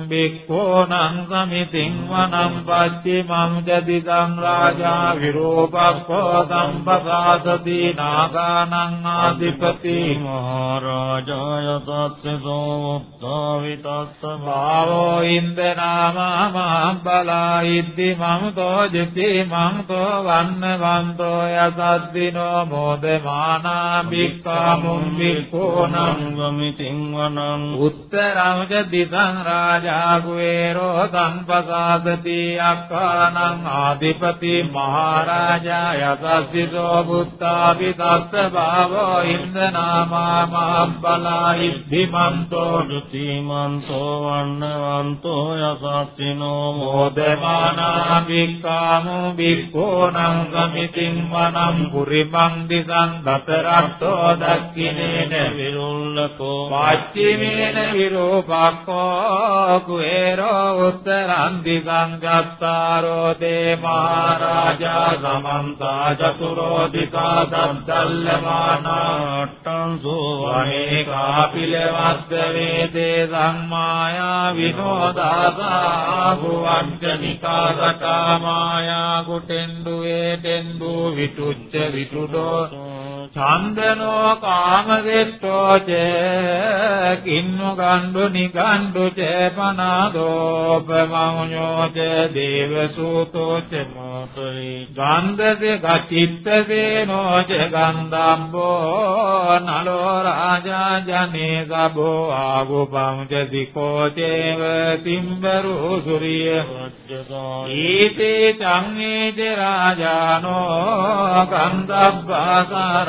Speaker 12: භික්ඛූනං සමිතින් වනං පච්චිමං ජදිදං රාජා විරූපක්ඛෝ සම්පසාසති නාගානං ආදිපති මහරජාය තස්සෝ උත්තාවිතස්ස භාවෝ ඉන්දනාමා මහබ්බලා ඉද්දිමන්තෝ ජතිමන්තෝ වන්නවන්තෝ යසද්දිනෝ මොදමානා භික්ඛාමුං භික්ඛූනං සමිතින් වනං උත්තරං දිසං රාජා කුවේරෝ සම්පසාසති අක්ඛානං ආදිපති මහරජා යසස්සිසෝ බුත්තාපි තස්ස භාවෝ ඉන්දනාමා මහබ්බලා ඉද්ධිමන්තෝ දුතිමන්තෝ වන්නවන්තෝ යසස්සිනෝ මොදමානා භික්ඛාමු භික්ඛූනං සමිතින් වනම් පුරිමං දිසං දතරට්ඨෝ දක්ඛිනේන විරුල්ලකෝ පච්චිමේන විරූපක්ඛෝ කුේරෝ උත්තරං දිසං ගත්තාරෝ දේ මහරජා සමන්තා චතුරෝ දිකා සද්දල්ලමානාට්ටං සෝවනේ කාපිලවස්ස වේදේ සම්මායා විනෝදාසා භුවංජනිකා සකාමායා කුටෙන්දු වේටෙන්දු විතුච්ච විතුඩෝ චන්දනෝ කාමවෙත්තෝ ච කින්නු ගණ්ඩු නිගණ්ඩු ච පනාදෝපමඤ්ඤෝ ච දේවසූතෝ ච මාතරි ගන්ධසේ ගචිත්තසේනෝ ච ගන්ධම්බෝ නලෝ රාජා ජනේ සබෝ ආගුපං ච දිකෝ චේව තිම්බරු සුරිය. ඊතේ චම්මේ ච රාජානෝ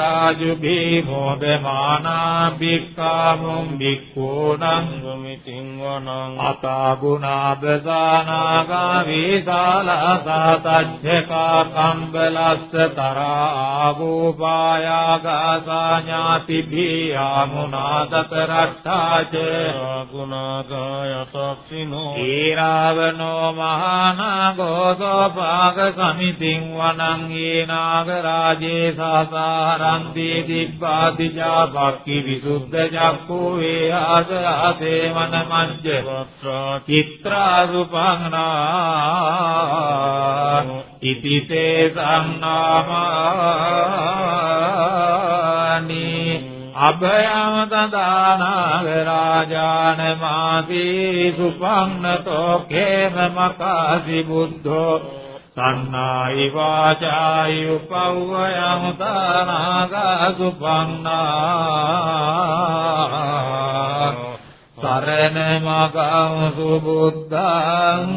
Speaker 12: කන්දබ්බාසාරාජු භීමෝදමානා භික්ඛාමුම් භික්ඛූණං
Speaker 8: ගමිතින් වනං
Speaker 12: අතාගුණාබසානාගා වේදාලා සතච්ඡකා කම්බලස්ස තරා ආවෝපායාගා ඥාති භීයාමුනාදත රට්ඨාච
Speaker 8: ගුණාගායතක්ඛිනෝ
Speaker 12: ඊරාවනෝ මහානාගෝ සෝපාග සමිතින් වනං ඊනාග රාජේ සාසාරන්ති දිබ්බාතිජා බක්කි විසුද්ධ චක්ඛු වේහස ආසේවන මංජ චිත්‍රා රූපංනා ඉතිතේ සංනාමානි අභයම තදානාග රාජාන මාසී සුපන්නතෝ කේම මකාසි බුද්ධෝ සන්නායි වාචායි උපව්වයම තනාගා සුපන්නා සරණ මගං සුබුද්ධං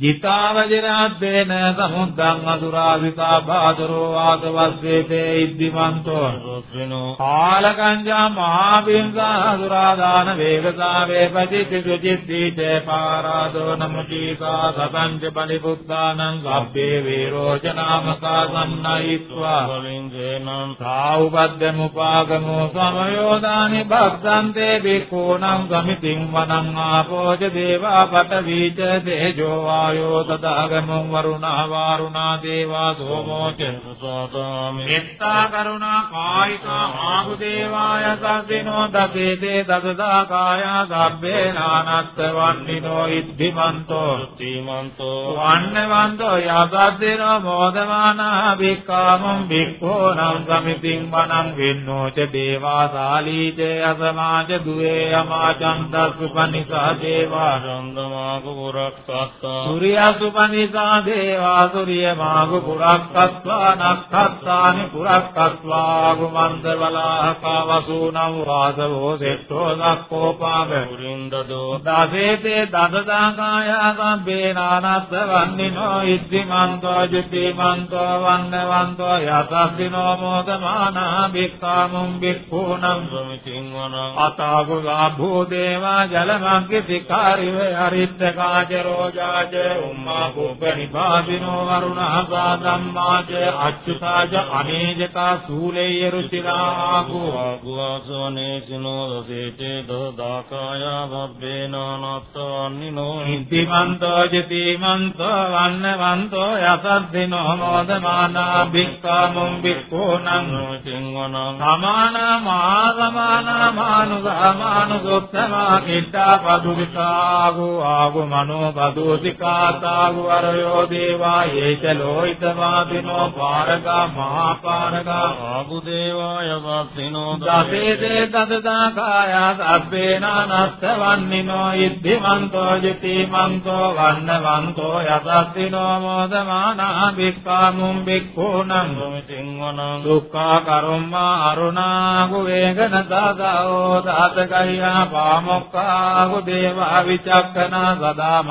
Speaker 12: ජිතාවජිනාද්දේන සමුද්දං අදුරාවිතා බාදරෝ වාසවස්සේතේ ඉද්දිමන්තෝ
Speaker 8: රොස්විනෝ
Speaker 12: කාලකංජා මහාබින්සා අදුරාදාන වේගසා වේපචිති සුචිත්තීච පාරාදෝ නමුචීසා සතංච පරිපුත්තානං සබ්බේ වේරෝචනාමකා සම්නයිත්වා.
Speaker 8: වලින්දේනං
Speaker 12: සාඋපද්දමුපාගමෝ සමයෝදානි භක්තන්තේ බික්ඛූණං සමිතින් වනං ආපෝච දේවා පටවීච තේජෝ වායෝ තදාගමං වරුණා වාරුණා දේවා සෝමෝච
Speaker 8: සාතාමි
Speaker 12: මෙත්තා කරුණා කායිකා ආහු දේවාය සද්දිනෝ දකේතේ දසදා කායා සබ්බේ නානත්ත වන්නිනෝ ඉද්ධිමන්තෝ.
Speaker 8: තීමන්තෝ
Speaker 12: වන්නවන්තෝ යසද්දිනෝ මෝදමානා භික්ඛාමං භික්ඛෝනම් සමිතින් වනං වෙන්නෝච දේවාසාලීච යසමාච දුවේ යමාචන්දස්සුපනිසා දේවා.
Speaker 8: රන්දමාක පුරක්සත්තා
Speaker 12: සූර්යසුපනිසා දේවා සූර්ය මාගු පුරක්කත්වා නක්ඛත්තානි පුරක්කත්වා ගුමන්ද බලාහකා වසූනම් වාසවෝ සෙට්ඨෝ දක්ඛෝපාම
Speaker 8: පුරින්දදෝ
Speaker 12: දාසේතේ දසදාකාය සම්බේ නානත්ත වන්නිනෝ ඉද්ධිමන්තෝ ජිතිමන්තෝ වන්නවන්තෝ යතස්සිනෝ මොදමානා භික්ඛාමුම් භික්ඛූනම්
Speaker 8: සමිතින් වනං
Speaker 12: අතාගුලා භූදේවා ජලමග්ගේ සිකාරිව හරිත්ත කාච රෝජාච උම්මා කුබ්බ නිපාදිනෝ වරුණහසා ධම්මාච අච්චුතාච අනේජකා සූලේය රුචිරාකෝ
Speaker 8: ආගුවාසවනේ සිනෝ දසේතේ දසදාකාය භබ්බේනානත්තවන්නිනෝ
Speaker 12: ඉද්ධිමන්තෝ ජතිමන්තෝ වන්නවන්තෝ යසද්දිනෝ මොදමානා භික්ඛාමුම් භික්ඛූනං
Speaker 8: සමිතින් වනං
Speaker 12: සමාන මහා සමාන මානුගා මානුගොත්තමා කිට්ඨා පදුවිකාගු ආගු මනෝ පදුතිකාතාගු අරයෝ දේවා යේච ලෝහිත මාදිනෝ පාරගා මහා පාරගා
Speaker 8: ආගු දේවාය වස්සිනෝ
Speaker 12: දසේතේ තදදා කාය සබ්බේනානස්ස වන්නිනෝ ඉද්ධිමන්තෝ ජිතිමන්තෝ වන්නවන්තෝ යසස්සිනෝ මොදමානා භික්ඛාමුම් භික්ඛූනං.
Speaker 8: සමිතින් වනං
Speaker 12: දුක්ඛා කරුම්මා අරුණාගු වේගන දාදෝ දාතකయ్యා පාමොක්ඛාගු දේවා විචක්කනා සදා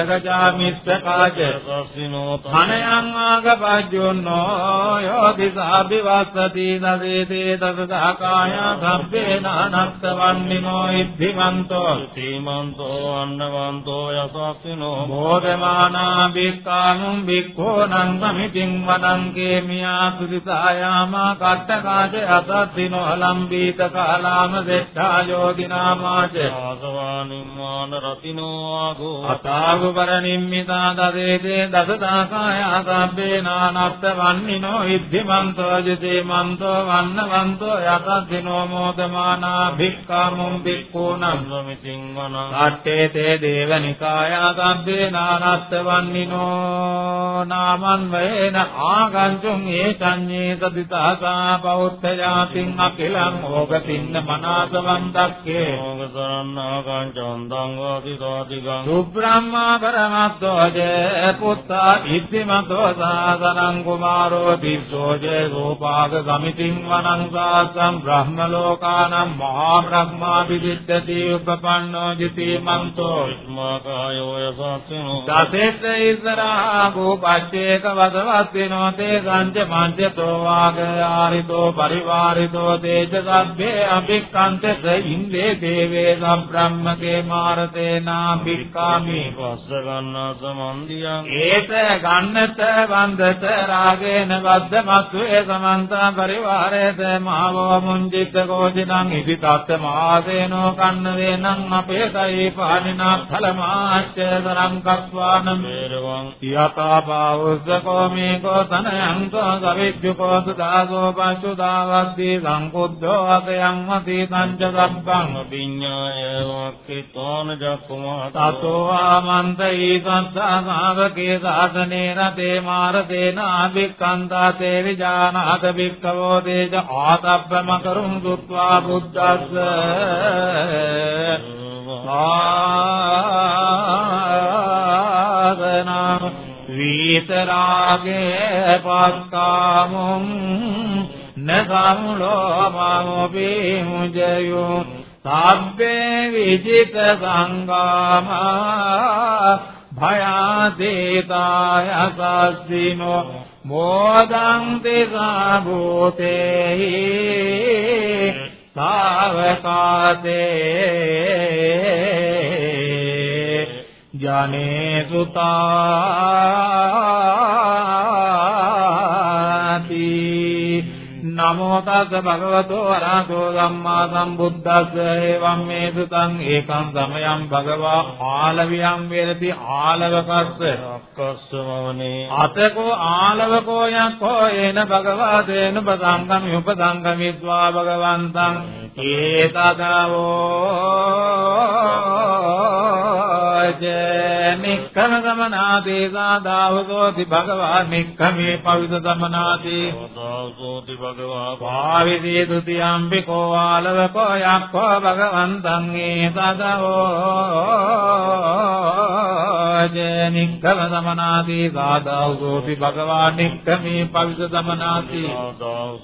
Speaker 12: මත්තාහාරගජාමිස්ස කාච
Speaker 8: සස්සිනෝ
Speaker 12: අනයං ආගපජ්ජුන්නෝ යෝතිසාභි වස්සති දසේතේ දසදාකාය සබ්බේ නානත්ත වන්නිනෝ ඉද්ධිමන්තෝ
Speaker 8: තීමන්තෝ අන්නවන්තෝ යසස්සිනෝ
Speaker 12: බෝධමානා භික්ඛානුම් භික්ඛෝනං සමිතින් වදං කේමියා සුරිතායාමා කට්ටකාච අසද්දිනෝ අලම්බීත කාලාම දෙට්ඨා යෝගිනාමාච
Speaker 8: ආසවානිම්මාන රතිනෝ ආගෝ
Speaker 12: අතාගු පරනිම්මිතා දදේතේ දසදාකාය සබ්බේ නානත්ත වන්නිනෝ ඉද්ධිමන්තෝ ජිතේමන්තෝ වන්නවන්තෝ යතද්දිනෝ මෝදමානා භික්ඛාමුම් භික්ඛූනං
Speaker 8: සමිතින් වනං
Speaker 12: අට්ඨේ තේ දේවනිකාය සබ්බේ නානත්ත වන්නිනෝ නාමන් වේන ආගංචුං ඒතඤ්ඤේ සදිතාසා ජාතින් අකිලං ඕගතින්න මනාසවන්තක්කේ
Speaker 8: ඕග සරණා කංචන්දං වාති සාතිගං
Speaker 12: සුබ්‍රහ්මා පරමත්තෝ ජේ පුත්තා ඉද්දිමතෝ සාසනං කුමාරෝ තිස්සෝ ජේ රූපාග ගමිතින් වනං සාසං බ්‍රහ්ම ලෝකානම් මහා බ්‍රහ්මා විදිත්තති උපපන්නෝ ජිති මන්තෝ
Speaker 8: ඉස්මාකායෝ යසක්ඛිනෝ
Speaker 12: දසෙත් ඉස්සරහා ගෝපච්චේක වදවස්තිනෝ තේ සංච මඤ්ඤතෝ වාග ආරිතෝ පරිවාරිතෝ තේජ සබ්බේ අභික්ඛන්තස ඉන්දේ දේවේ සම්බ්‍රහ්මකේ මාරතේනා භික්ඛාමි
Speaker 8: පස්ස ගන්නා සමන්දියං.
Speaker 12: ඒත ගන්නත වන්දත රාගේන වද්දමත්වේ සමන්ත පරිවාරේත මාවෝ මුංජිත කෝචිනං ඉති තත් මහසේනෝ කන්න වේනං අපේතයි පානිනා ඵලමාච්ච තරං කස්වාන.
Speaker 8: වේරවං.
Speaker 12: යතා පාවුස්සකෝ මේ කෝතනයං කෝ සවිජ්ජුකෝ සදාසෝ පංචුදාවද්දී සංකුද්ධෝ අතයන් මති සංච සබ්බං
Speaker 8: විඤ්ඤාය වක්ඛිතෝන ජක්කුමා
Speaker 12: තතෝ ආමන්තයි සත්තා ශාවකේ සාසනේ රතේ මාරතේන අභික්ඛන්තා තේ විජානාත භික්ඛවෝ තේජ ආතබ්බම කරුං දුත්වා බුද්දස්ස. සාදනං විතරාගේ පස්කාමුං නසම්ලෝමමෝපි මුජයෝ සබ්බේ විජිත සංගාමා භයාදීතාය සස්සිනෝ මෝදං තිසභූතේහි සාවකාතේ ජනේ සුතාති නමෝ තස් භගවතෝ අරහතෝ සම්මා සම්බුද්දස්ස. එවං මේ සුතං ඒකං සමයං භගවා ආලවියං වේරති ආලවකස්ස.
Speaker 8: රක්කස්ස මවනේ.
Speaker 12: අතකෝ ආලවකෝ යක්ඛෝ එන භගවා දේන පසංගමි උපසංගමිත්වා භගවන්තං ඒතදවෝ නික්ඛම සමනාදී සාදාවසෝති භගවා නික්ඛමේ පවිත සමනාදී
Speaker 8: සෝති භගවා
Speaker 12: භාවිතේ තුතියම්පි කෝ ආලවකෝ යක්ඛෝ භගවන්තං ඒතදවෝ නික්ඛම සමනාදී සාදාවසෝති භගවා නික්ඛමේ පවිත සමනාදී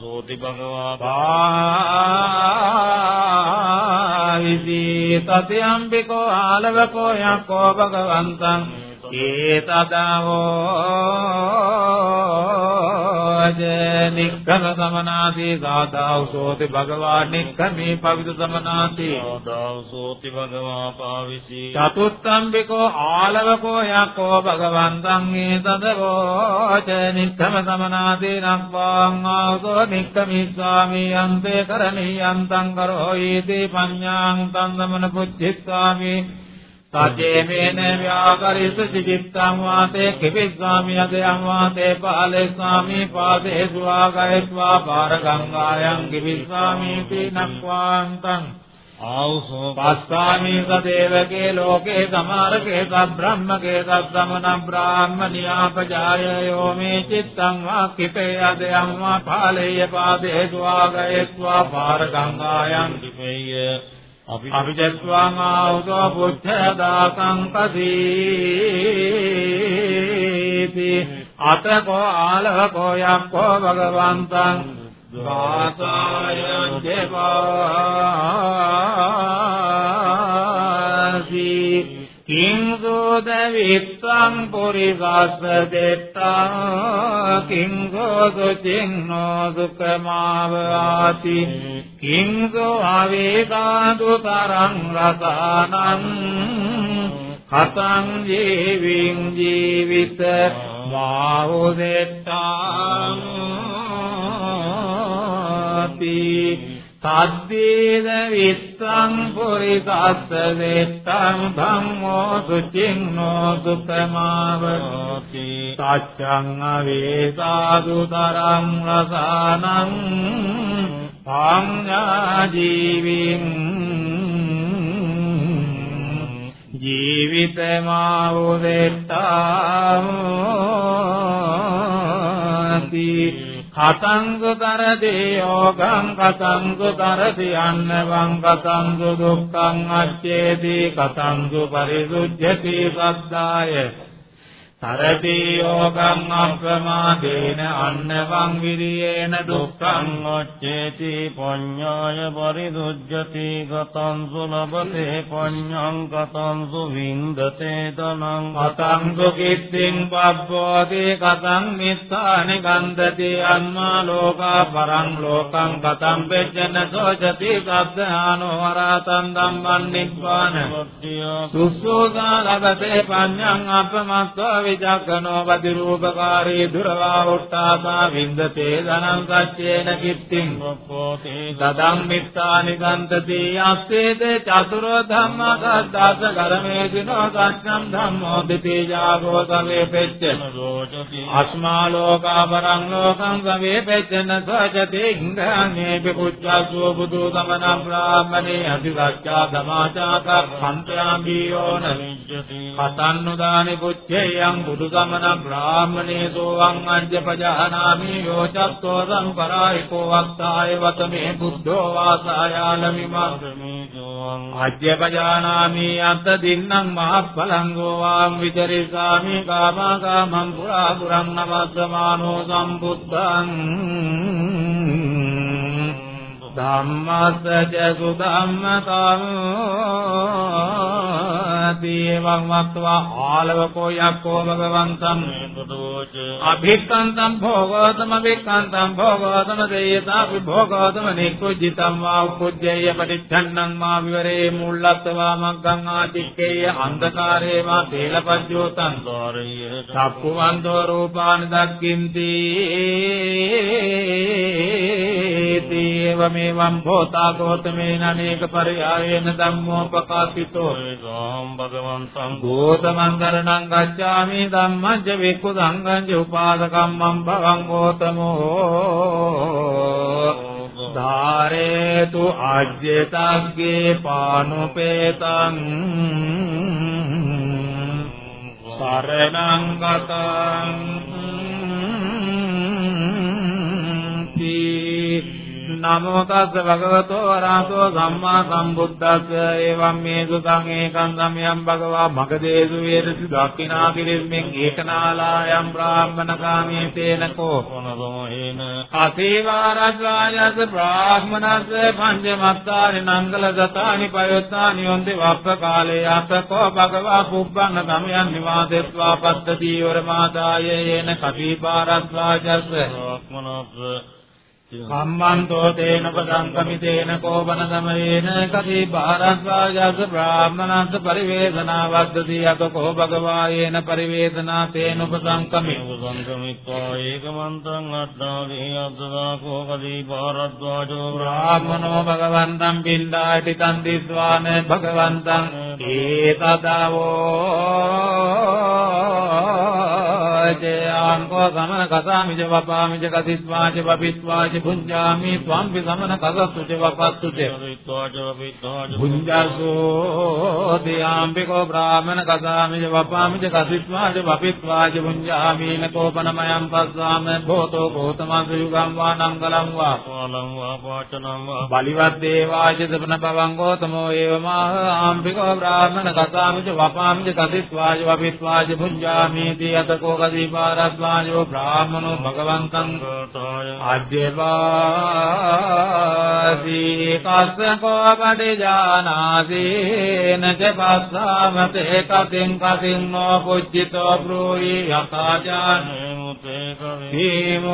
Speaker 8: සෝති භගවා
Speaker 12: පාවිති තතියම්බිකෝ ආලවකෝ යක්කෝ භගවන්තං ඒතදවෝ නික්කම සමනාති සාදාව සෝති භගවා නික්කමේ පවිතු සමනාති
Speaker 8: සෝති භගවා පාවිසි
Speaker 12: චතුත්තම්බිකෝ ආලවකෝ යක්කෝ භගවන්තං ඒතදවෝ නික්කම සමනාති නක්වාං ආසෝ නික්කමිස්සාමි අන්තේ කරණීයන්තං කරෝයිති පඤ්ඤාං තන්දමන පුච්චිස්සාමි සජේමේන ව්‍යාකරිත චිත්තං වාතේ කිවිස්සාමි යදයන් වාතේ පාලේ ස්වාමි පාදේ සුවාගයත්වා පාරගංගායන් කිවිස්සාමි තිනක්වාන්තං
Speaker 8: ආවසෝ
Speaker 12: පස්සාමි සදේවකේ ලෝකේ සමාරකේ සබ්‍රහ්මකේ සබ්දමන බ්‍රාහ්මනියාපජාය යෝ මේ චිත්තං වා කිපේ යදයන් වා පාලේය පාදේ සුවාගයත්වා පාරගංගායන්
Speaker 8: දිපේය අපි
Speaker 12: අවිජත්වාං ආවුතෝ පුච්ඡදාසං කදීති. අතකෝ ආලවකෝ යක්කෝ භගවන්තං. වාසායං චේවාසි කිං සෝද විත්තං පුරිසස්ස දෙට්ටා කිං සෝසු චින්නෝ සුඛමාවාති කිං සෝ අවේදාතු තරං රසානං කතං ජීවින් ජීවිත මාහුදෙට්ටාති සද්දේද විත්තං පුරිසස්ස දෙත්තං ධම්මෝ සුචින්නෝ සුතමාවති සච්ඡං අවේසාදු තරං රසානං පාඤ්ඤා ජීවින් ජීවිතමාවුදෙට්ටාති කතංගතරති යෝගං කතංගතරති අන්නවං කතංග දුක්ඛං අච්චේති කතංග පරිසුද්ධති සද්දාය තරති යෝගං අප්‍රමාදේන අන්නවං විරියේන දුක්ඛං ඔච්චේති පඤ්ඤාය පරිදුජ්ජති ගතං සුලබතේ පඤ්ඤං ගතං සුවින්දතේ තනං කතං සුකිත්තිං පබ්බෝති කතං මිත්තානි ගන්ධති අම්මා ලෝකා පරං ලෝකං කතං වෙච්චන සෝචති සබ්දානෝ වරතං ධම්මං නිබ්බාන. සුසෝසා ලබතේ පඤ්ඤං අපමත්තෝ විචක්කනෝ වදි රූපකාරී දුරවා උට්ටාසා වින්දතේ ධනං සච්චේන කිත්තිං දදං මිත්තානි ගන්තති අස්සේත චතුරෝ ධම්මා සද්දාස කරමේ දිනෝ සත්‍යම් ධම්මෝ දිතේ ජාගෝ සමේ පෙච්ච අස්මා ලෝකා පරං ලෝකං සමේ පෙච්චන සජති ඉංගානේ පිපුච්ඡාසෝ බුදු තමන බ්‍රාහ්මනේ අතිවච්ඡා ධමාචාක කන්ත්‍යාඹියෝන කතන්නුදානි පුච්චේයං බුදු සමන බ්‍රාහ්මනේ සෝවං අඤ්ඤපජානාමි යෝ චත්තෝ සංපරායිකෝ වක්තාය වතමේ බුද්ධෝ වාසායාලමිමා අජ්ජපජානාමි අන්ත දින්නම් මහප්පලං ගෝවාම් විචරිසාමි කාමා කාමං පුරා පුරං නමස්සමානෝ සම්බුද්ධං ධම්මස්සජ සුධම්මතං දීවං වත්වා ආලවකෝ යක්කෝ භගවන්තං අභික්ඛන්තං භෝගෝතම වික්ඛන්තං භෝගෝතම දේයතාපි භෝගෝතම නික්කුජ්ජිතං වා උපුජ්ජේය පටිච්ඡන්නං මා විවරේ මුල්ලත්වා මග්ගං ආචික්කේය අන්ධකාරේ වා තේලපජ්ජෝතං දෝරිය චක්කුවන්තෝ රූපාන දක්ඛින්ති ඒව මේවම් භෝතා ගෝතමේන අනේක පරයායේන ධම්මෝ පකාසිතෝ සම් භගවන්තං ගෝතමං කරණං ගච්ඡාමි ධම්මං ච වික්ඛු සංඝං ච උපාසකම් මම් භවං ගෝතමෝ. ධාරේතු අජ්ජතග්ගේ පානුපේතං. සරණං ගතං නමෝ තස්ස භගවතෝ අරහතෝ සම්මා සම්බුද්දස්ස. එවම් මේ සුතං ඒකං සමයං භගවා මගදේසු වේරසි දක්ඛිනා කිරිස්මෙන් ඒකනාලායම් බ්‍රාහ්මනකාමී තේනකෝ. කොනසෝහේන අසීවාරද්වායස බ්‍රාහ්මනස්ස පංචමත්තානි නංගල දතානි පයොත්තානි යොන්ති වප්ප කාලේ අතකෝ භගවා පුබ්බං සමයං නිවාදෙත්වා පත්තති වරමාදායේන කපීපාරද්වායස බ්‍රාහ්මනස්ස කම්මන්තෝ තේන පදංකමිතේන කෝපන සමයේන කති භාරද්වාජස් බ්‍රාහ්මනන්ත පරිවේදනා වද්දති අත කෝ භගවායේන පරිවේදනා තේන උපසංකමි උපසංකමිත්වා ඒකමන්තං අට්ඨාවේ අද්දා කෝ කති භාරද්වාජෝ බ්‍රාහ්මනෝ භගවන්තං පින්ඩාටි තන් දිස්වාන භගවන්තං ඒතදවෝ ජයාංකෝ සමන කසාමිජ වපාමිජ කතිස්වාච වපිත්වාච පුඤ්ජාමි ස්වම්පි සමන කසස්සුච වපස්සුච පුඤ්ජාසෝ දියාම්බිකෝ බ්‍රාහ්මන කසාමිජ වපාමිජ කතිස්වාච වපිත්වාච පුඤ්ජාමි නකෝපනමයම් පස්සාම භෝතෝ භෝතමං යුගම් වා නංගලං වා කාලං වා පාචනං වා බලිවත් දේවාච දපන පවං ගෝතමෝ ඒවමාහ ආම්බිකෝ බ්‍රාහ්මන කසාමිජ වපාමිජ කතිස්වාච වපිත්වාච පුඤ්ජාමි දී අතකෝ කති පාරද්වාජෝ බ්‍රාහ්මනෝ භගවන්තං අජ්ජවාසී කස්සකෝ පටිජානාසි නච පස්සාමතේ කතින් කතින් නෝ පුජ්ජිතෝ බ්‍රූහි යතාජානේ මුතේ කවීමෝති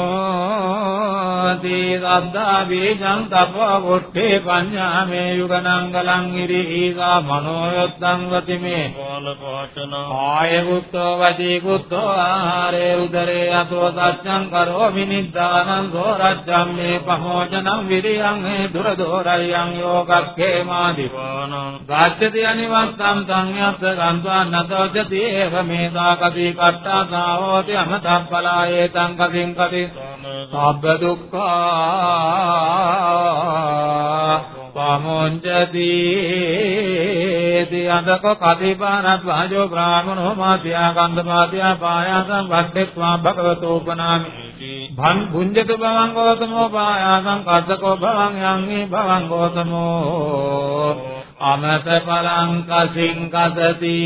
Speaker 12: සද්දා බීජං තපෝ වුට්ඨේ පඤ්ඤාමේ යුගනංගලං ඉරිහිසා මනෝයොත්තං වතිමේ. කාලපාචන ආය කුත්තෝ වදී කුත්තෝ ආහාරේ උදරේ අතෝ සත්‍යං කරෝමි නිද්දානං සෝරජ්ජම් මේ පහෝජනං විරියං හේ දුර දෝරයං යෝගක්ඛේ මාදිවානං. ගාච්ඡති අනිවස්සං සංයත්ත ගන්්වා නතෝජති ඒව මේදා කදී කට්ටා සාහෝති අමතප්පලායේ තං කදින් කදී සබ්බ දුක්ඛා මුංජති දියදක කදිපානත් වාජෝ බ්‍රාහ්මනෝ මාත්‍යා කන්දපාත්‍යා පායාසං වද්දෙත්වා භගවතෝ උපනාමි. භන් පුඤ්ජත භවං ගෝතමෝ පායාසං කද්දකෝ භවං යංහි භවං ගෝතමෝ. අමත පලං කසින් කසති.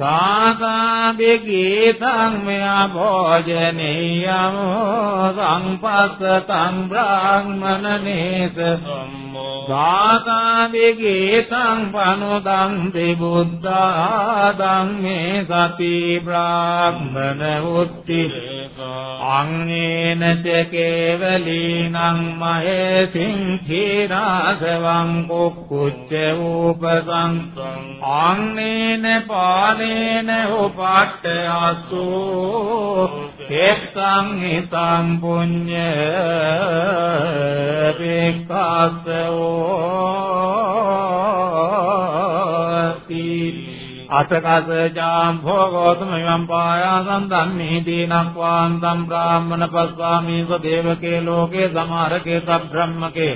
Speaker 12: ගාථාභි ගීතං මෙයා භෝජනීයම් සංපස්සතං බ්‍රාහ්මනනේත ගාථාභි ගීතං පනුදං විබුද්ධාදං මේ සති බ්‍රාහ්මන උත්ති අංගේන ච කේවලීනං මහේසින් ධීරාසවං කුක්කුච්ච උපසං අංගේන පාලේන උපට්ඨ අසෝ. හේත්තං හිතං පුඤ්ඤ වික්ඛසෝ ती අතකස ජාම් භෝගෝතම යම් පායාසං ධම්මේ දීනං වාන්තම් බ්‍රාහ්මන පස්වාමි සදේවකේ ලෝකේ සමාරකේ සබ්‍රහ්මකේ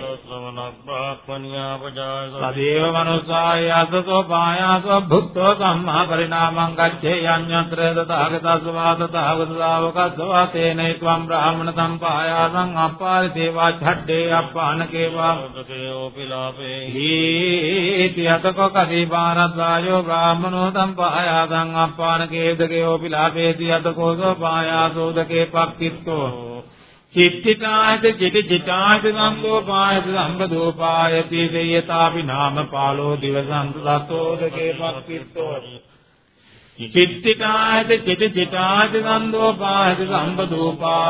Speaker 12: සදේව මනුසාය අසසෝ පායාසෝ භුක්තෝ සම්මා පරිණාමං ගච්ඡේ යඤ්ඤත්‍ර තථාගතස්ස වාතතාවත දාවකස්වා තේනේ ත්වම් බ්‍රාහ්මන සම්පායාසං අප්පාරි දේවා ඡඩ්ඩේ අප්පානකේ වා හීති අතකෝ කදී භාරද්වායෝ බ්‍රාහ්මනෝ සෝතම් පායාසං අප්පානකේ උදකේ පිලාපේති අතකෝසෝ පායාසෝදකේ පක්කිත්තෝ චිත්තිකායත චිති චිතායත සම්බෝ පායත සම්බදෝ පායති දෙයතාපි නාම පාලෝ දිවසන්ත සතෝදකේ පක්කිත්තෝ චිත්තිකායත චිති චිතායත සම්බෝ පායත සම්බදෝ පායති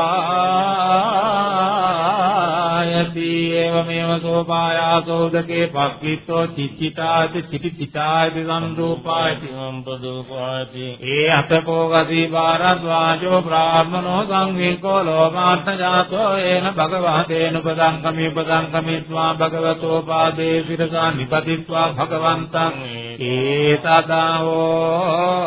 Speaker 12: එවමෙව සෝපායාසෝදකේ පක්ඛිතෝ චිත්තිතායත චිති චිතායත සම්දෝපායති සම්පදෝපායති ඒ අතකෝ ගති බාරද්වාජෝ බ්‍රාහ්මනෝ සංවිකෝ ලෝමාත්ථ ජාතෝ එන භගවතේන පදං කමි පදං කමිත්වා භගවතෝ පාදේ සිරසා නිපතිත්වා භගවන්තං ඒතදාවෝ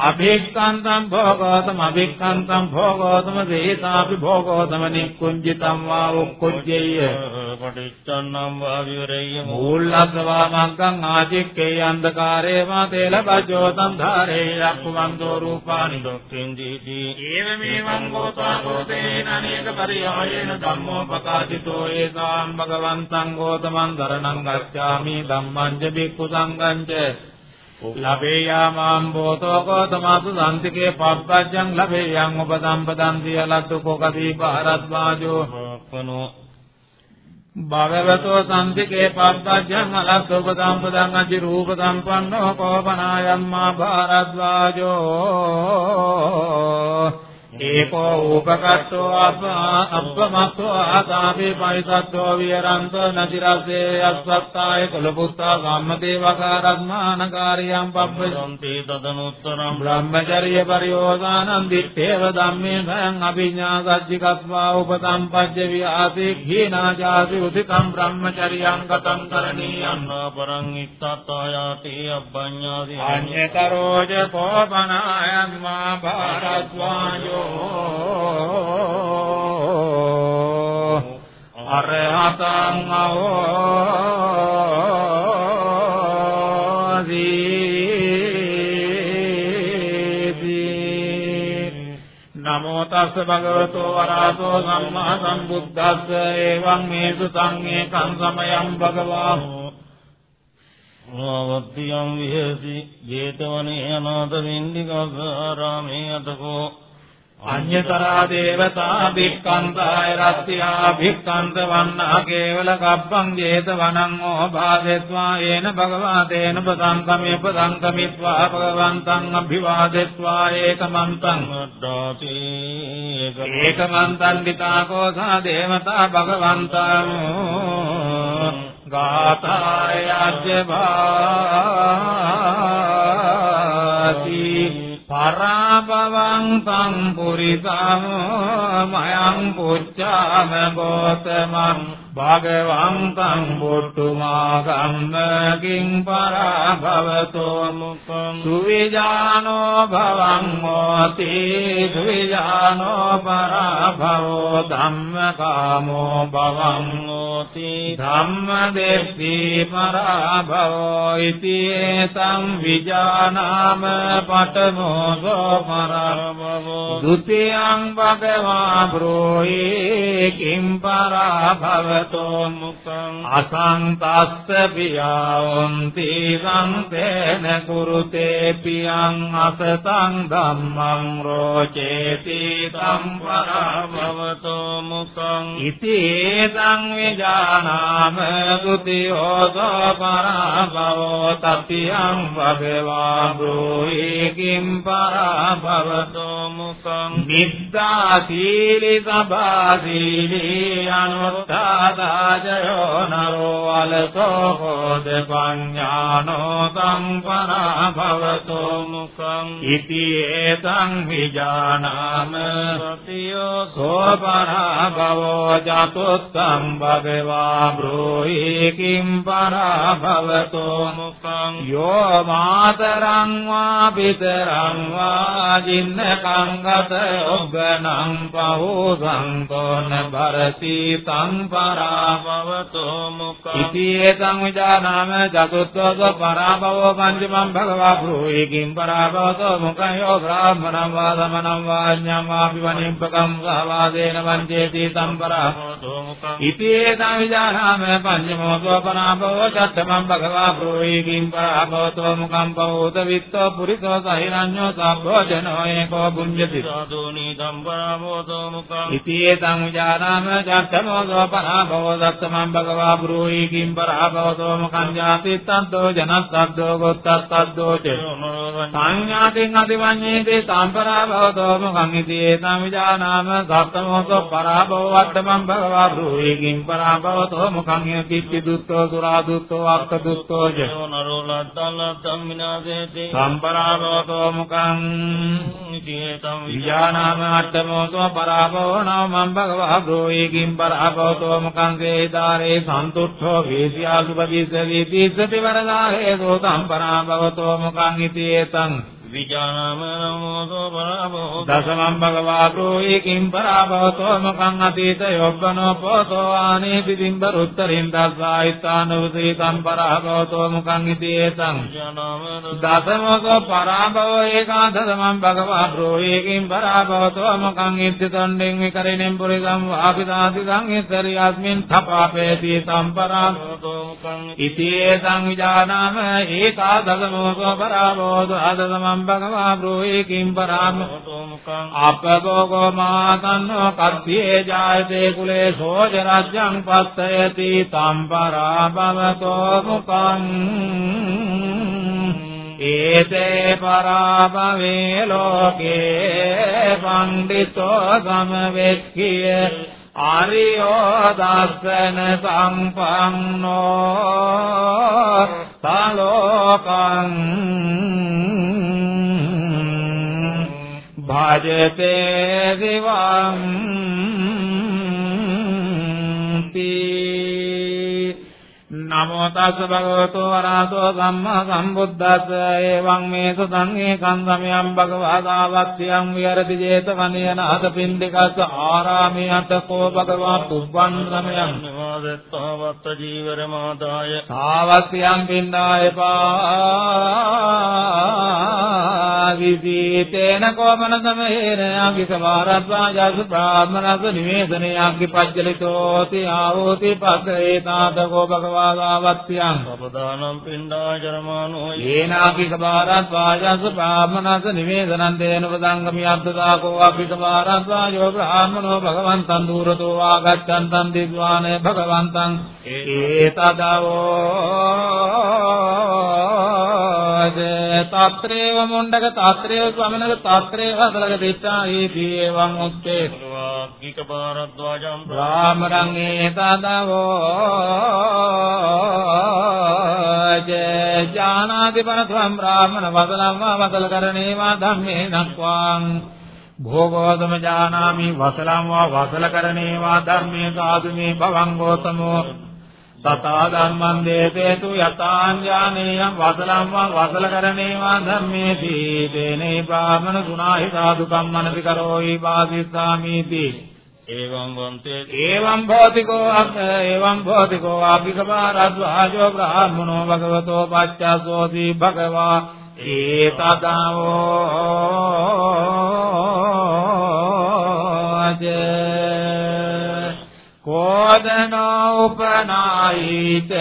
Speaker 12: අභික්ඛන්තං භෝගෝතම අභික්ඛන්තං භෝගෝතම දේතාපි භෝගෝතම නික්කුංජිතං වා උක්කුජ්ජේය පටිච්චන්නම් වා විවරෙය්‍ය මූලස්සවා මංකං ආචික්කේ අන්ධකාරේ වා තේල බජෝතං ධාරේ අක්ඛවන්තෝ රූපානි දොක්ඛින් දීති ඒවමේවං ගෝතා ගෝතේන අනේක පරියායේන ධම්මෝ පකාශිතෝ ඒසාම් භගවන්තං ගෝතමං දරණං ගච්ඡාමි ධම්මං ච බික්ඛු සංඝං ච ලබේයාමාම් බෝතෝ කෝතමාසු සම්තිකේ පබ්බජ්ජං ලබේයං උපසම්පදන්ති යලත්තු කොකදී භාරද්වාජෝ පනෝ භගවතෝ සම්තිකේ පබ්බජ්ජං අලත්තු උපසම්පදං අජි රූප සම්පන්නෝ කෝපනායම්මා භාරද්වාජෝ ඒකෝ උපකට්ඨෝ අබ්බමස්සෝ ආතාපේ පරිසත්තෝ විරන්තෝ නදිරසේ අස්සත්තාය කුලපුත්තා ගම්මදේවකාරත්මානකාරියම් පබ්බසොන්ති තදනුත්තරම් බ්‍රහ්මචර්ය පරියෝදානං දිත්තේව ධම්මේ භයං අභිඥා සච්චිකත්වා උපසම්පජ්ජ විආසේ khීනාජාසි උදිතම් බ්‍රහ්මචර්යං ගතං කරණීයං පරං ඉත්තත්තායාති අබ්බඤ්ඤාසි අඤ්ඤතරෝජ කෝපනායන් මා භාරද්වාජෝ අරහතං නමෝ තස්ස භගවතෝ වරහතෝ සම්මා සම්බුද්දස්ස එවං මේසු සංඝේකං සමයං භගවා ආවත්තියම් විහෙසි. ජේතවනේ අනාථ වින්දිකස්ස ආරාමේ අතකෝ. අඤ්‍යතරා දේවතා භික්ඛන්තාය රත්ත්‍යා භික්ඛන්ත වන්නා කේවල කබ්බං ජේත වනං ඕභාදෙත්වා යේන භගවාතේන පදංකමේ පදංකමිත්වා භගවන්තං අභිවාදෙත්වා ඒකමන්තං වද්දාති ඒකමන්තං විතාකෝසා දේවතා භගවන්තං ගාථාය අජ්ජභාති පරාභවං සම්පුරිතං මයං පුච්ඡාම ගෝතමං භගවන්තං බුද්ධුමා ගම්ම කිං පරභවතෝ මුකම් සුවිජානෝ භවං මොති සුවිජානෝ පරභවෝ ධම්මකාමෝ භවං මොති. ධම්මදෙස්සි පරභවෝ ඉති ඒතං විජානාම පඨමෝ පරභවෝ. ဒ ුතියං භගවා බ්‍රෝහි කිං පරභවතෝ මුකං අසංතස්ස පියාවන්ති සංතේන කුරුතේ පියං අසතං ධම්මං රෝචේති තම් පරභවතෝ මුකං ඉති ඒතං විජානාම ဒ ුතියෝ පරභවෝ තතියං භගවා බ්‍රෝහි කිං පරභවතෝ මුකං නිද්දා සීලි සබා සීලි අනුත්තාදාජයෝ නරෝ අලසෝ හෝද පඤ්ඤානෝ සම්පරා භවතෝ මුඛං ඉති ඒතං විජානාම සතියෝ සෝපරා භවෝ ජතුත්තං භගවා බ්‍රෝහි කිම් පරා භවතෝ මුඛං යෝ මාතරං වා පිතරං වා ජින්නකං ගත ඔග්ගනං පහෝ සංතෝන භරති සංපරාභවතෝ මුඛං ඉති ඒතං විජානාම චතුත්ථෝ පරාභවෝ පංචමං භගවා භූයිකින් පරාභවතෝ මුඛං යෝ බ්‍රාහ්මණං වා සමනං වා ඤ්ඤං වාපි වනිම්පකං සහවාදේන වංචේති සංපරාභවතෝ මුඛං ඉති ඒතං විජානාම පංචමෝ පරාභවෝ චත්තමං භගවා භූයිකින් පරාභවතෝ මුඛං පහෝත විත්තෝ පුරිසෝ සහිරඤ්ඤෝ සම්භෝජනෝ ඒකෝ පුඤ්ජති සාදෝනි සම්පරාභවතෝ මුඛං ඉති ඒතං විජානාම චත්තමෝ පරාභවෝ දත්තමං භගවා බ්‍රූහි කිම් පරාභවතෝ මුඛං ජාති තද්දෝ ජනස්සද්දෝ ගොත්තස්සද්දෝ ච. සංඥාතින් අදිවඤ්ඤේතේ සම්පරාභවතෝ මුඛං ඉති ඒතං විජානාම සත්තමෝ පරාභවෝ වත්තමං භගවා බ්‍රූහි කිම් පරාභවතෝ මුඛං යකිච්චි දුත්තෝ සුරා දුත්තෝ අක්ක දුත්තෝ ච. නරෝ ලද්දල්ලත්තම් විනාසේති සම්පරාභවතෝ මුඛං ඉති ඒතං විජානාම අට්ඨමෝ පරාභවෝ නවමං භගවා බ්‍රෝහි කිම් පරාභවතෝ මුඛං සේදාරේ සන්තුට්ඨෝ වේසියාසුපදීස වේදීසති වරදාහේ සෝතං පරාභවතෝ මුඛං ඉති ඒතං විජානාම නමෝසෝ පරාභෝ දසමං භගවාතෝ ඒකින් පරාභවතෝ මකං අතීත යොබ්බනෝ පොතෝ ආනේති දිම්බර උත්තරින් දස්සායිතාන උසීතං පරාභවතෝ මකං ඉතේතං දසමක පරාභව ඒකාදසමං භගවාතෝ ඒකින් පරාභවතෝ මකං ඉත්තතණ්ඩෙන් විකරිනෙන් පුරිසං වාපිතාති සංහිතරි අස්මින් තපාපේති සම්පරාභවතෝ මකං ඉතේතං විජානාම ඒකාදසමක පරාභවතෝ ආදසමං භගවා බ්‍රෝහි කිම් පරාම අපබෝගෝ මාතන්නෝ කද්දී ජායතේ කුලේ සෝජ රජ්‍යං පස්සයති තම්පරා භවතෝ මුකං ඒතේ පරාභවේ ලෝකේ පණ්ඩිතෝ සමවෙක්ඛිය ආරියෝ දස්සන සම්පන්නෝ සලෝකං භජතේ දිවං නමෝ තස් භගවතු වරහතෝ සම්මා සම්බුද්දස්ස. එවං මේ සුතං ඒකං සමයං භගවදාවත්තියං විහෙරති 제තවනේනාත පින්ඩිකස්ස ආරාමේ අතකෝ භගවා පුබ්බන් සමයං. නමෝදත්තවත්ත ජීවර මාදාය සාවත්තියං පින්ඩාය පාවිදීතේන කෝමන සමහේන යංගික වාරද්වා ජස් බ්‍රාහ්මනස නිවේදනයං කිපජ්ජලිතෝති ආවෝති පස්සේතාතකෝ භගවා වාගාවත්තියං සපදානම් පින්ඩාචරමානෝ යේනාකික බාරත් වාජස් බ්‍රාහ්මනස නිවේදනං දේන වදංගමි අද්දදාකෝ අපික බාරත් වාජෝ බ්‍රාහ්මනෝ භගවන්තං දුරතෝ ආගච්ඡන්තං දිව්වානේ භගවන්තං. ඒතදවෝ තත්‍රේව මුණ්ඩක තත්‍රේව ස්වමනක තත්‍රේව හදලක දිට්ඨා ඊති එවං උත්තේ ගික බාරද්වාජම් බ්‍රාහ්මණං ඒතදවෝ ජානාති පනත්වම් බ්‍රාහ්මණ වදලම් වා වදල කරණේ වා ධම්මේ නක්වාං භෝගෝතම ජානාමි වසලම් වා වසල කරණේවා ධර්මේ සාදු මේ භවං ගෝතමෝ තථා ධම්මං දේතේතු යතාං ඥානේයං වසලම් වා වසල කරණේවා ධම්මේති තේනේ බ්‍රාහමන සුනාහි සාදු කම්මනති කරෝයි වාදිස්සාමීති
Speaker 8: එවං වන්තේ
Speaker 12: එවං භෞතිකෝ අක් එවං භෞතිකෝ ආපිකපාරද්වාජෝ බ්‍රාහ්මනෝ භගවතෝ පච්චසෝති භගවා ඒතදාවෝ කෝදනෝ උපනායිත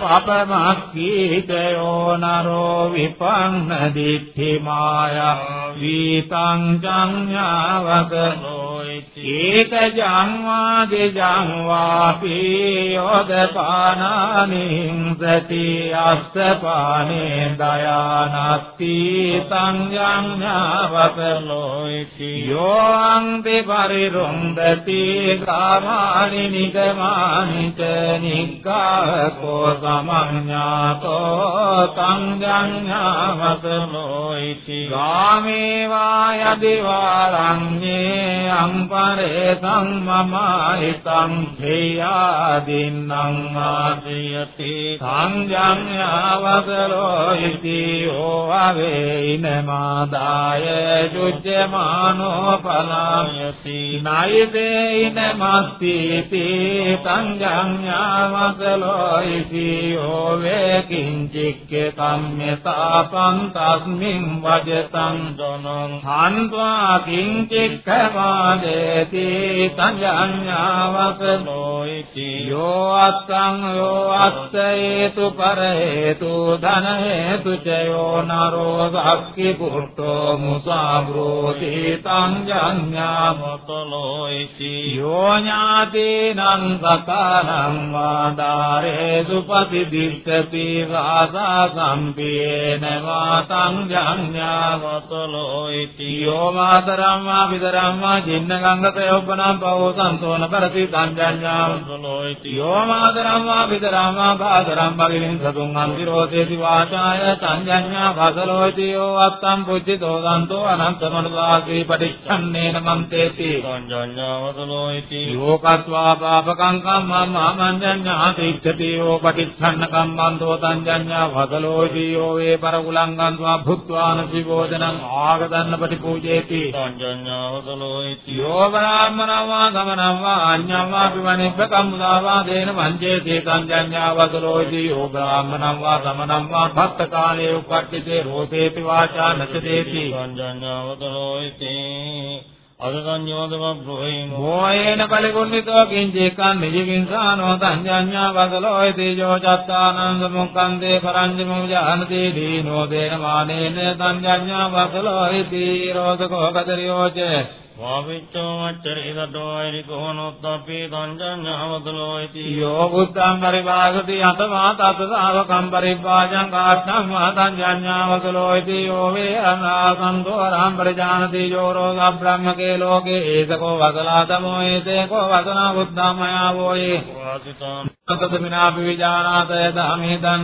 Speaker 12: පපමක්ඛීත යෝ නරෝ විපංන දිට්ඨි මායා වීතං ජඤ්ඤාවකනෝ ඒක ජංවා දෙජංවාපි යෝදපානානින් සති අස්සපානේ දයානත්ති තං ජඤ්ඤාවකනෝ යෝ අන්ති පරිරුන්දති ගාමානි නිගමානිත නිග්ගාකෝ සමඤ්ඤාතෝ තං ජඤ්ඤාවකනෝ ගාමේ වායදිවාරඤ්ඤේ අම්පරේ සම්මමාහිතං ඛේයාදින්නම් ආදියති සංජඤ්ඤාවකලෝ ඉති ඕවේයින මාදාය ජුජ්ජමානෝ පලායති නයිදේයින මස්තිති සංජඤ්ඤාවකලෝ ඉති ඕවේ කිංචික්කේ කම්මතාපං තස්මින් වජතං දනං හන්වා කිංචික්ඛමාදේති සංජඤ්ඤාවකලෝ ඉති යෝ අත්තං යෝ අත්තේතු පරේතු ධන හේතු චයෝ නරෝ සක්කි පුට්ඨෝ මුසාබ්‍රෝති සංජඤ්ඤාවකලෝ ඉති යෝ ඥාතේනං සකානං වාදාරේසු පතිදිස්සති රාසා සම්පේන වාතං ජඤ්ඤාවතලෝ ඉති යෝ මාතරම් වා පිතරම් වා ජින්න ගංගත යොබ්බනම් පවෝ සන්තෝන කරති සංජඤ්ඤාවතලෝ ඉති යෝ මාතරම් වා පිතරම් වා බාදරම් බගිනින් සතුන් අන්තිරෝතේති වාචාය සංජඤ්ඤාවතලෝ ඉති යෝ අත්තම් පුච්චිතෝ සන්තෝ අනන්තමනුවාසී පටිච්ඡන්නේන මන්තේති.
Speaker 8: සංජඤ්ඤාවතලෝ ඉති
Speaker 12: යෝකත්වා පාපකං කම්මං මාමඤ්ඤඤ්ඤාතිච්ඡති යෝ පටිච්ඡන්න කම්මන්තෝ තංජඤ්ඤා වදලෝති යෝ වේ පරකුලංගං ත්වා භුත්වාන සිවෝදනං ආගදන්න පටිපූජේති.
Speaker 8: සංජඤ්ඤාවතලෝ ඉති
Speaker 12: යෝ බ්‍රාහ්මණං වා ගමනං වා අඤ්ඤං වා පිවනිබ්බකම් මුදාවා දේන වංජේති තංජඤ්ඤා වදලෝති යෝ බ්‍රාහ්මණං වා ගමනං වා භක්ත කාලේ උපට්ඨිතේ රෝසේති වාචා නචදේති
Speaker 8: සංජඤ්ඤාවතලෝ ඉති අදසඤ්ඤෝදම බ්‍රෝහින්
Speaker 12: මෝයේන පරිගුණිතෝ කිංචේකං නිජකින්සානෝ සංජඤ්ඤා වදලෝ තේජෝ චත්තානං සමුක්ඛන්දේ පරංජ මුජානති දීනෝ දේන මානේන සංජඤ්ඤා වදලෝ ඉති රෝධකෝ කදරියෝච යෝ බුද්ධං පරිවාසති අතමා තත ශාවකම් පරිවාජං කාට්ඨං වා සංජඤ්ඤා වසලෝ ඉති යෝ වේ අනාසන්තෝ අරහං පරිජානති। යෝ රෝග බ්‍රහ්මකේ ලෝකේ ඒසකෝ වසලාතමෝ ඒතේකෝ වසනා බුද්ධමයා වෝයේ
Speaker 8: වාසිතාං
Speaker 12: අතතමිනාපි විජානාතය ධම්මේදං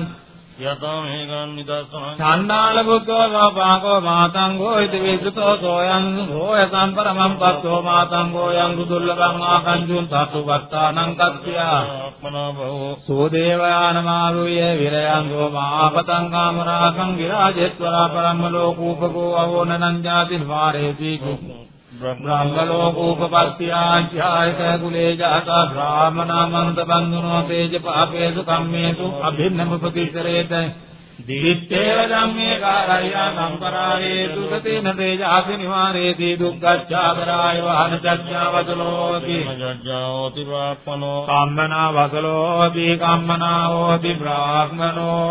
Speaker 8: යතෝ මේකං නිදස්සනං
Speaker 12: ඡණ්ඩාල බුද්ධෝ සෝපාකෝ මාතංගෝ ඉති විසුතෝ සෝයං හෝය සම්පරමං පස්සෝ මාතංගෝ යං දුර්ලභං ආකංජුන් තතු වත්තානං කත්ත්‍යා
Speaker 8: ආත්මනා බහෝ
Speaker 12: සෝදේවයානමාරුය විරයංගෝ මාපතං කාමරාසං විරාජෙත්වරා පරම්ම ලෝකූපකෝ අවෝනනං ජාතින් වාරේති බ්‍රහ්මලෝකූපපත්ත්‍යාචායක කුලේ ජාතා බ්‍රාහ්මනාමන්ත බන්දුනෝ තේජ පාපේසු කම්මේසු අභින්නමුපතිසරේත දිත්තේව ධම්මේ කාරය්‍යා සම්පරායේ දුකතේන තේජාසි නිවාරේති දුක්ඛච්ඡාදරාය වහන චච්ඡාවදලෝති
Speaker 8: මජ්ජාෝති ප්‍රාප්පනෝ
Speaker 12: කම්මනා වසලෝති කම්මනා හෝති බ්‍රාහ්මනෝ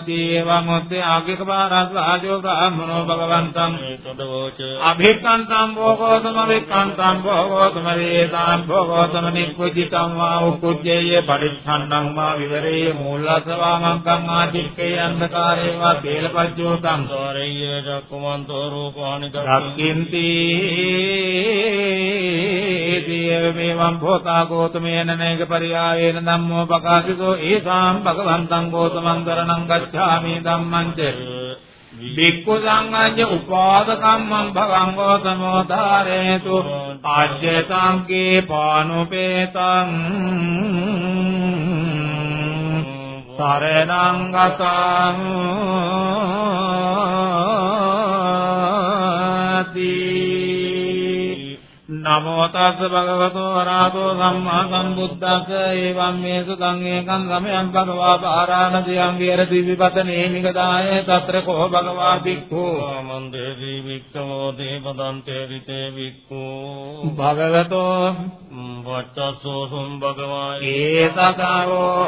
Speaker 12: දේවං උත්තේ ආගික පාරස් රාජෝ බ්‍රාහ්මනෝ භගවන්තං
Speaker 8: ඒතදවෝච
Speaker 12: අභික්ඛන්තං භෝගෝතම වික්ඛන්තං භෝගෝතම වේදාං භෝගෝතම නික්කුජිතං වා උක්කුජ්ජේ පරිච්ඡන්නං වා විවරේ මූලසවාමංකං ආදික්කේ අන්ධකාරේ වා කේලපජ්ජෝතං
Speaker 8: සෝරේය චක්කුමන්තෝ රූපානික
Speaker 12: දක්ඛින්ති දේව මේවං භෝතා ගෝතමේන නේක පරියායේන ධම්මෝ පකාශිතෝ ඒසාම් භගවන්තං ගෝතමං කරණං ගච්ඡාමි ධම්මං ච. බික්ඛු සංඝඤ්ඤ උපාදකම්මං භවං ගෝතමෝ ධාරේතු ආජ්‍යතං කේ පානුපේතං සරණං ගතං නමෝ තස්ස භගවතු වරහතෝ සම්මා සම්බුද්දස්ස. එවං මේ සුතං ඒකං සමයං භගවා පාරාණතියං විහෙරති විපතනේ නිගදාය తත්‍ර කෝ භගවා භික්ඛෝ.
Speaker 8: මන්දේති වික්ඛමෝ දේවදන්තේ රිතේ වික්ඛෝ.
Speaker 12: භගවතෝ
Speaker 8: වච්චස්සෝ සුම් භගවා
Speaker 12: ඒතසාවෝ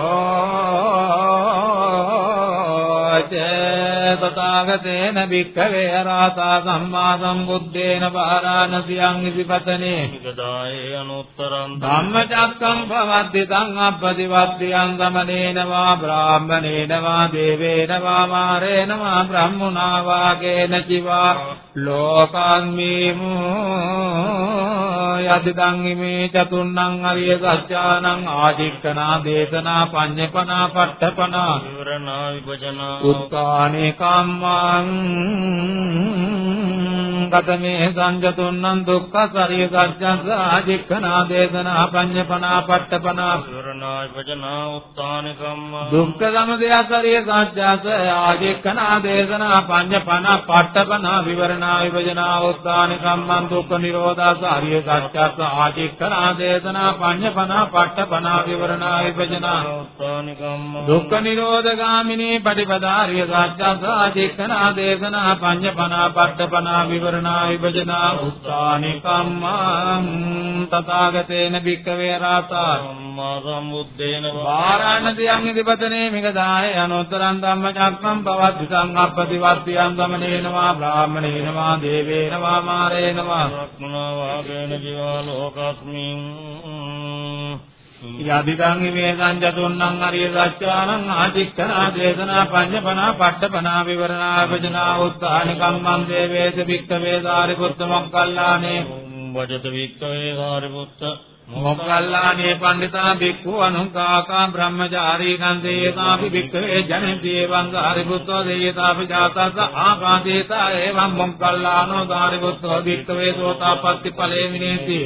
Speaker 12: තථාගතේන භික්ඛවේ රාතා සම්මා සම්බුද්දේන පාරාණතියං විපතනේ
Speaker 8: නිගදායේ අනුත්තරං
Speaker 12: ධම්මචක්කම් පවද්දි තං අප්පතිවද්දියං සමනේන වා බ්‍රාහ්මනේන වා දේවේන වා මාරේන වා බ්‍රහ්මුණා වාගේන චිවා ලෝකන්මීමු යදිදං ඉමේ චතුන්නං අරිය සත්‍යානං ආදික්කනා දේශනා පඤ්ඤපනා පට්ඨපනා
Speaker 8: විවරණා විභජනා
Speaker 12: උත්තානේ කම්මං ගතමේ සංජතුන්නං දුක්ඛ සරිය සත්‍යං ආදික්ඛනා දේශනා පඤ්ඤපනා පට්ඨපනා
Speaker 8: විවරණා විභජනා උත්තානිකම්ම
Speaker 12: දුක්ඛ සමුදය සරිය සත්‍යං ආදික්ඛනා දේශනා පඤ්ඤපනා පට්ඨපනා විවරණා විභජනා උත්තානි කම්මං දුක්ඛ නිරෝධා සරිය සත්‍යං ආදික්ඛනා දේශනා පඤ්ඤපනා පට්ඨපනා විවරණා විභජනා
Speaker 8: උත්තානිකම්ම
Speaker 12: දුක්ඛ නිරෝධගාමිනී පටිපදාරිය සත්‍යං ආදික්ඛනා දේශනා පඤ්ඤපනා පට්ඨපනා විවරණා විභජනා උත්තානි කම්මං තථාගතේන භික්ඛවේ රාතා
Speaker 8: සම්මා සම්බුද්දේන
Speaker 12: වාරාණතියං ඉදිපතනේ මිගදාය අනුත්තරං ධම්මචක්කම් පවද්දිසං අප්පතිවත්තියං ගමනේන වා බ්‍රාහ්මණේන වා දේවේන වා මාරේන වා
Speaker 8: රක්මනා වාගේන ජීවා ලෝකස්මින්
Speaker 12: යදිදං ඉමේ සංජතුන්නං අරිය සත්‍යානං ආදික්ඛනා දේශනා පඤ්ඤපනා පට්ඨපනා විවරණා වචනා උත්තානි කම්මං දේවේස භික්ඛවේ සාරිපුත්ත මොක්කල්ලානේ
Speaker 8: වජත වික්කවේ සාරිපුත්ත
Speaker 12: මොක්කල්ලානේ පණ්ඩිතා භික්ඛු අනුංකාකා බ්‍රහ්මචාරී කන්දේතාපි භික්ඛවේ ජනති එවං සාරිපුත්තෝ දේයතාපි ජාතස්ස ආකාදේතා එවං මොක්කල්ලානෝ සාරිපුත්තෝ භික්ඛවේ සෝතාපට්ටි ඵලේ විනේති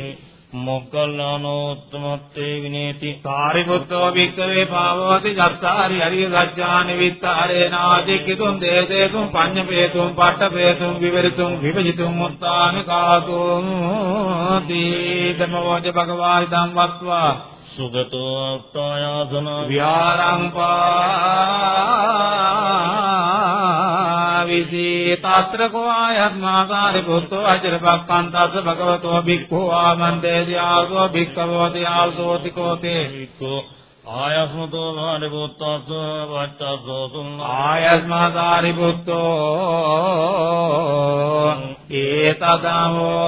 Speaker 8: මොක්කල්ලානෝ උත්තමත්තේ විනේති.
Speaker 12: සාරිපුත්තෝ භික්ඛවේ පාවෝති චත්තාරි හරිය සත්‍යානි විත්තරේ නාදිකිතුම් දේසේතුම් පඤ්ඤපේතුම් පට්ඨපේතුම් විවරිතුම් විභජිතුම් මුත්තානි කාතුම් දීදමෝජ භගවා ඉදං වත්වා.
Speaker 8: සුගතෝ අත්තායාසන.
Speaker 12: විහාරං පාවිසී තත්‍ර කෝ ආයත්මා සාරිපුත්තෝ අචරපක්ඛන්තස්ස භගවතෝ භික්ඛෝ ආමන්දේ දියාසෝ භික්ඛවෝ දියාසෝති කෝතේ
Speaker 8: වික්කෝ ආයස්මතෝ සාරිපුත්තස්ස වච්චස්සෝ සුං
Speaker 12: ආයස්මා සාරිපුත්තෝ ඒතදමෝ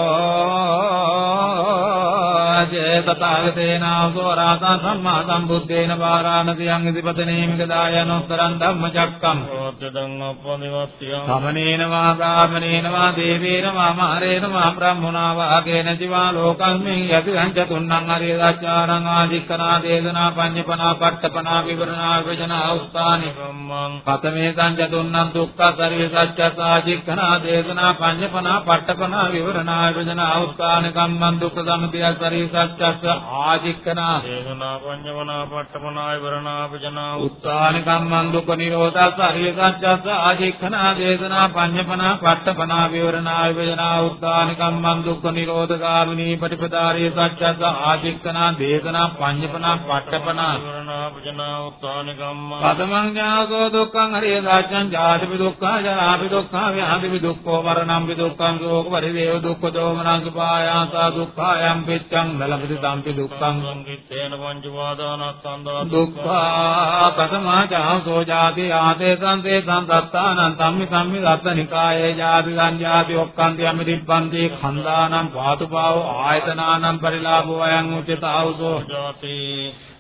Speaker 12: ජේතතාගතේනාසෝ රාතං සම්මා සම්බුද්දේන වාරාණසියං ඉදිපතනේ මිගදායනොත්තරං ධම්මචක්කම්.
Speaker 8: රෝත්‍යදං අපනිවත්තියං
Speaker 12: සමනේන වා බ්‍රාහ්මනේන වා දේවේන වා මාරේන වා බ්‍රහ්මුණා වාගේන ජීවා ලෝකස්මින් යති සංචතුන්නං අරිය සත්‍යානං ආදික්කනා දේශනා පඤ්ඤපනා පට්ඨපනා විවරණා විභජනා උස්තානි
Speaker 8: කම්මං
Speaker 12: පතමේ සංජතුන්නං දුක්ඛ සරිය සත්‍ය ආදික්කනා දේශනා පඤ්ඤපනා පට්ඨපනා විවරණා විභජනා උස්තානි කම්මං දුක්ඛ සමුදය සරිය සත්‍යස්ස ආදික්කනා.
Speaker 8: දේශනා පඤ්ඤවනා පට්ඨමනා විවරණා විජනා
Speaker 12: උත්තානි කම්මං දුක්ඛ නිරෝධස්ස අරිය සත්‍යස්ස ආදික්කනා දේශනා පඤ්ඤපනා පට්ඨපනා විවරණා විභජනා උත්තානි කම්මං දුක්ඛ නිරෝධගාමිනී පටිපදාරිය සත්‍යස්ස ආදික්කනා දේශනා පඤ්ඤපනා පට්ඨපනා.
Speaker 8: විවරණා විජනා උත්තානි කම්ම
Speaker 12: පදමං ඥාසෝ දුක්ඛං හරිය සත්‍යං ජාතිපි දුක්ඛං ජරාපි දුක්ඛං ව්‍යාධිපි දුක්ඛෝ මරණම්පි දුක්ඛං ශෝක පරිදේව දුක්ඛ දෝමනං සුපායාසා දුක්ඛායම් පිච්ඡං දලපති සම්පි දුක්ඛං
Speaker 8: සංකිට්ඨේන පංච වාදානස්කන්ධා
Speaker 12: දුක්ඛා කතමා චාසෝ ජාති ආතේ සංතේ සංසත්තානං සම්මි සම්මි රත්නිකායේ ජාති සංජාති ඔක්ඛන්ති අමිරිප්පන්ති khණ්ඩානම් පාතුපාවෝ ආයතනානම් පරිලාභෝ අයං උචිතාවසෝ
Speaker 8: ජාති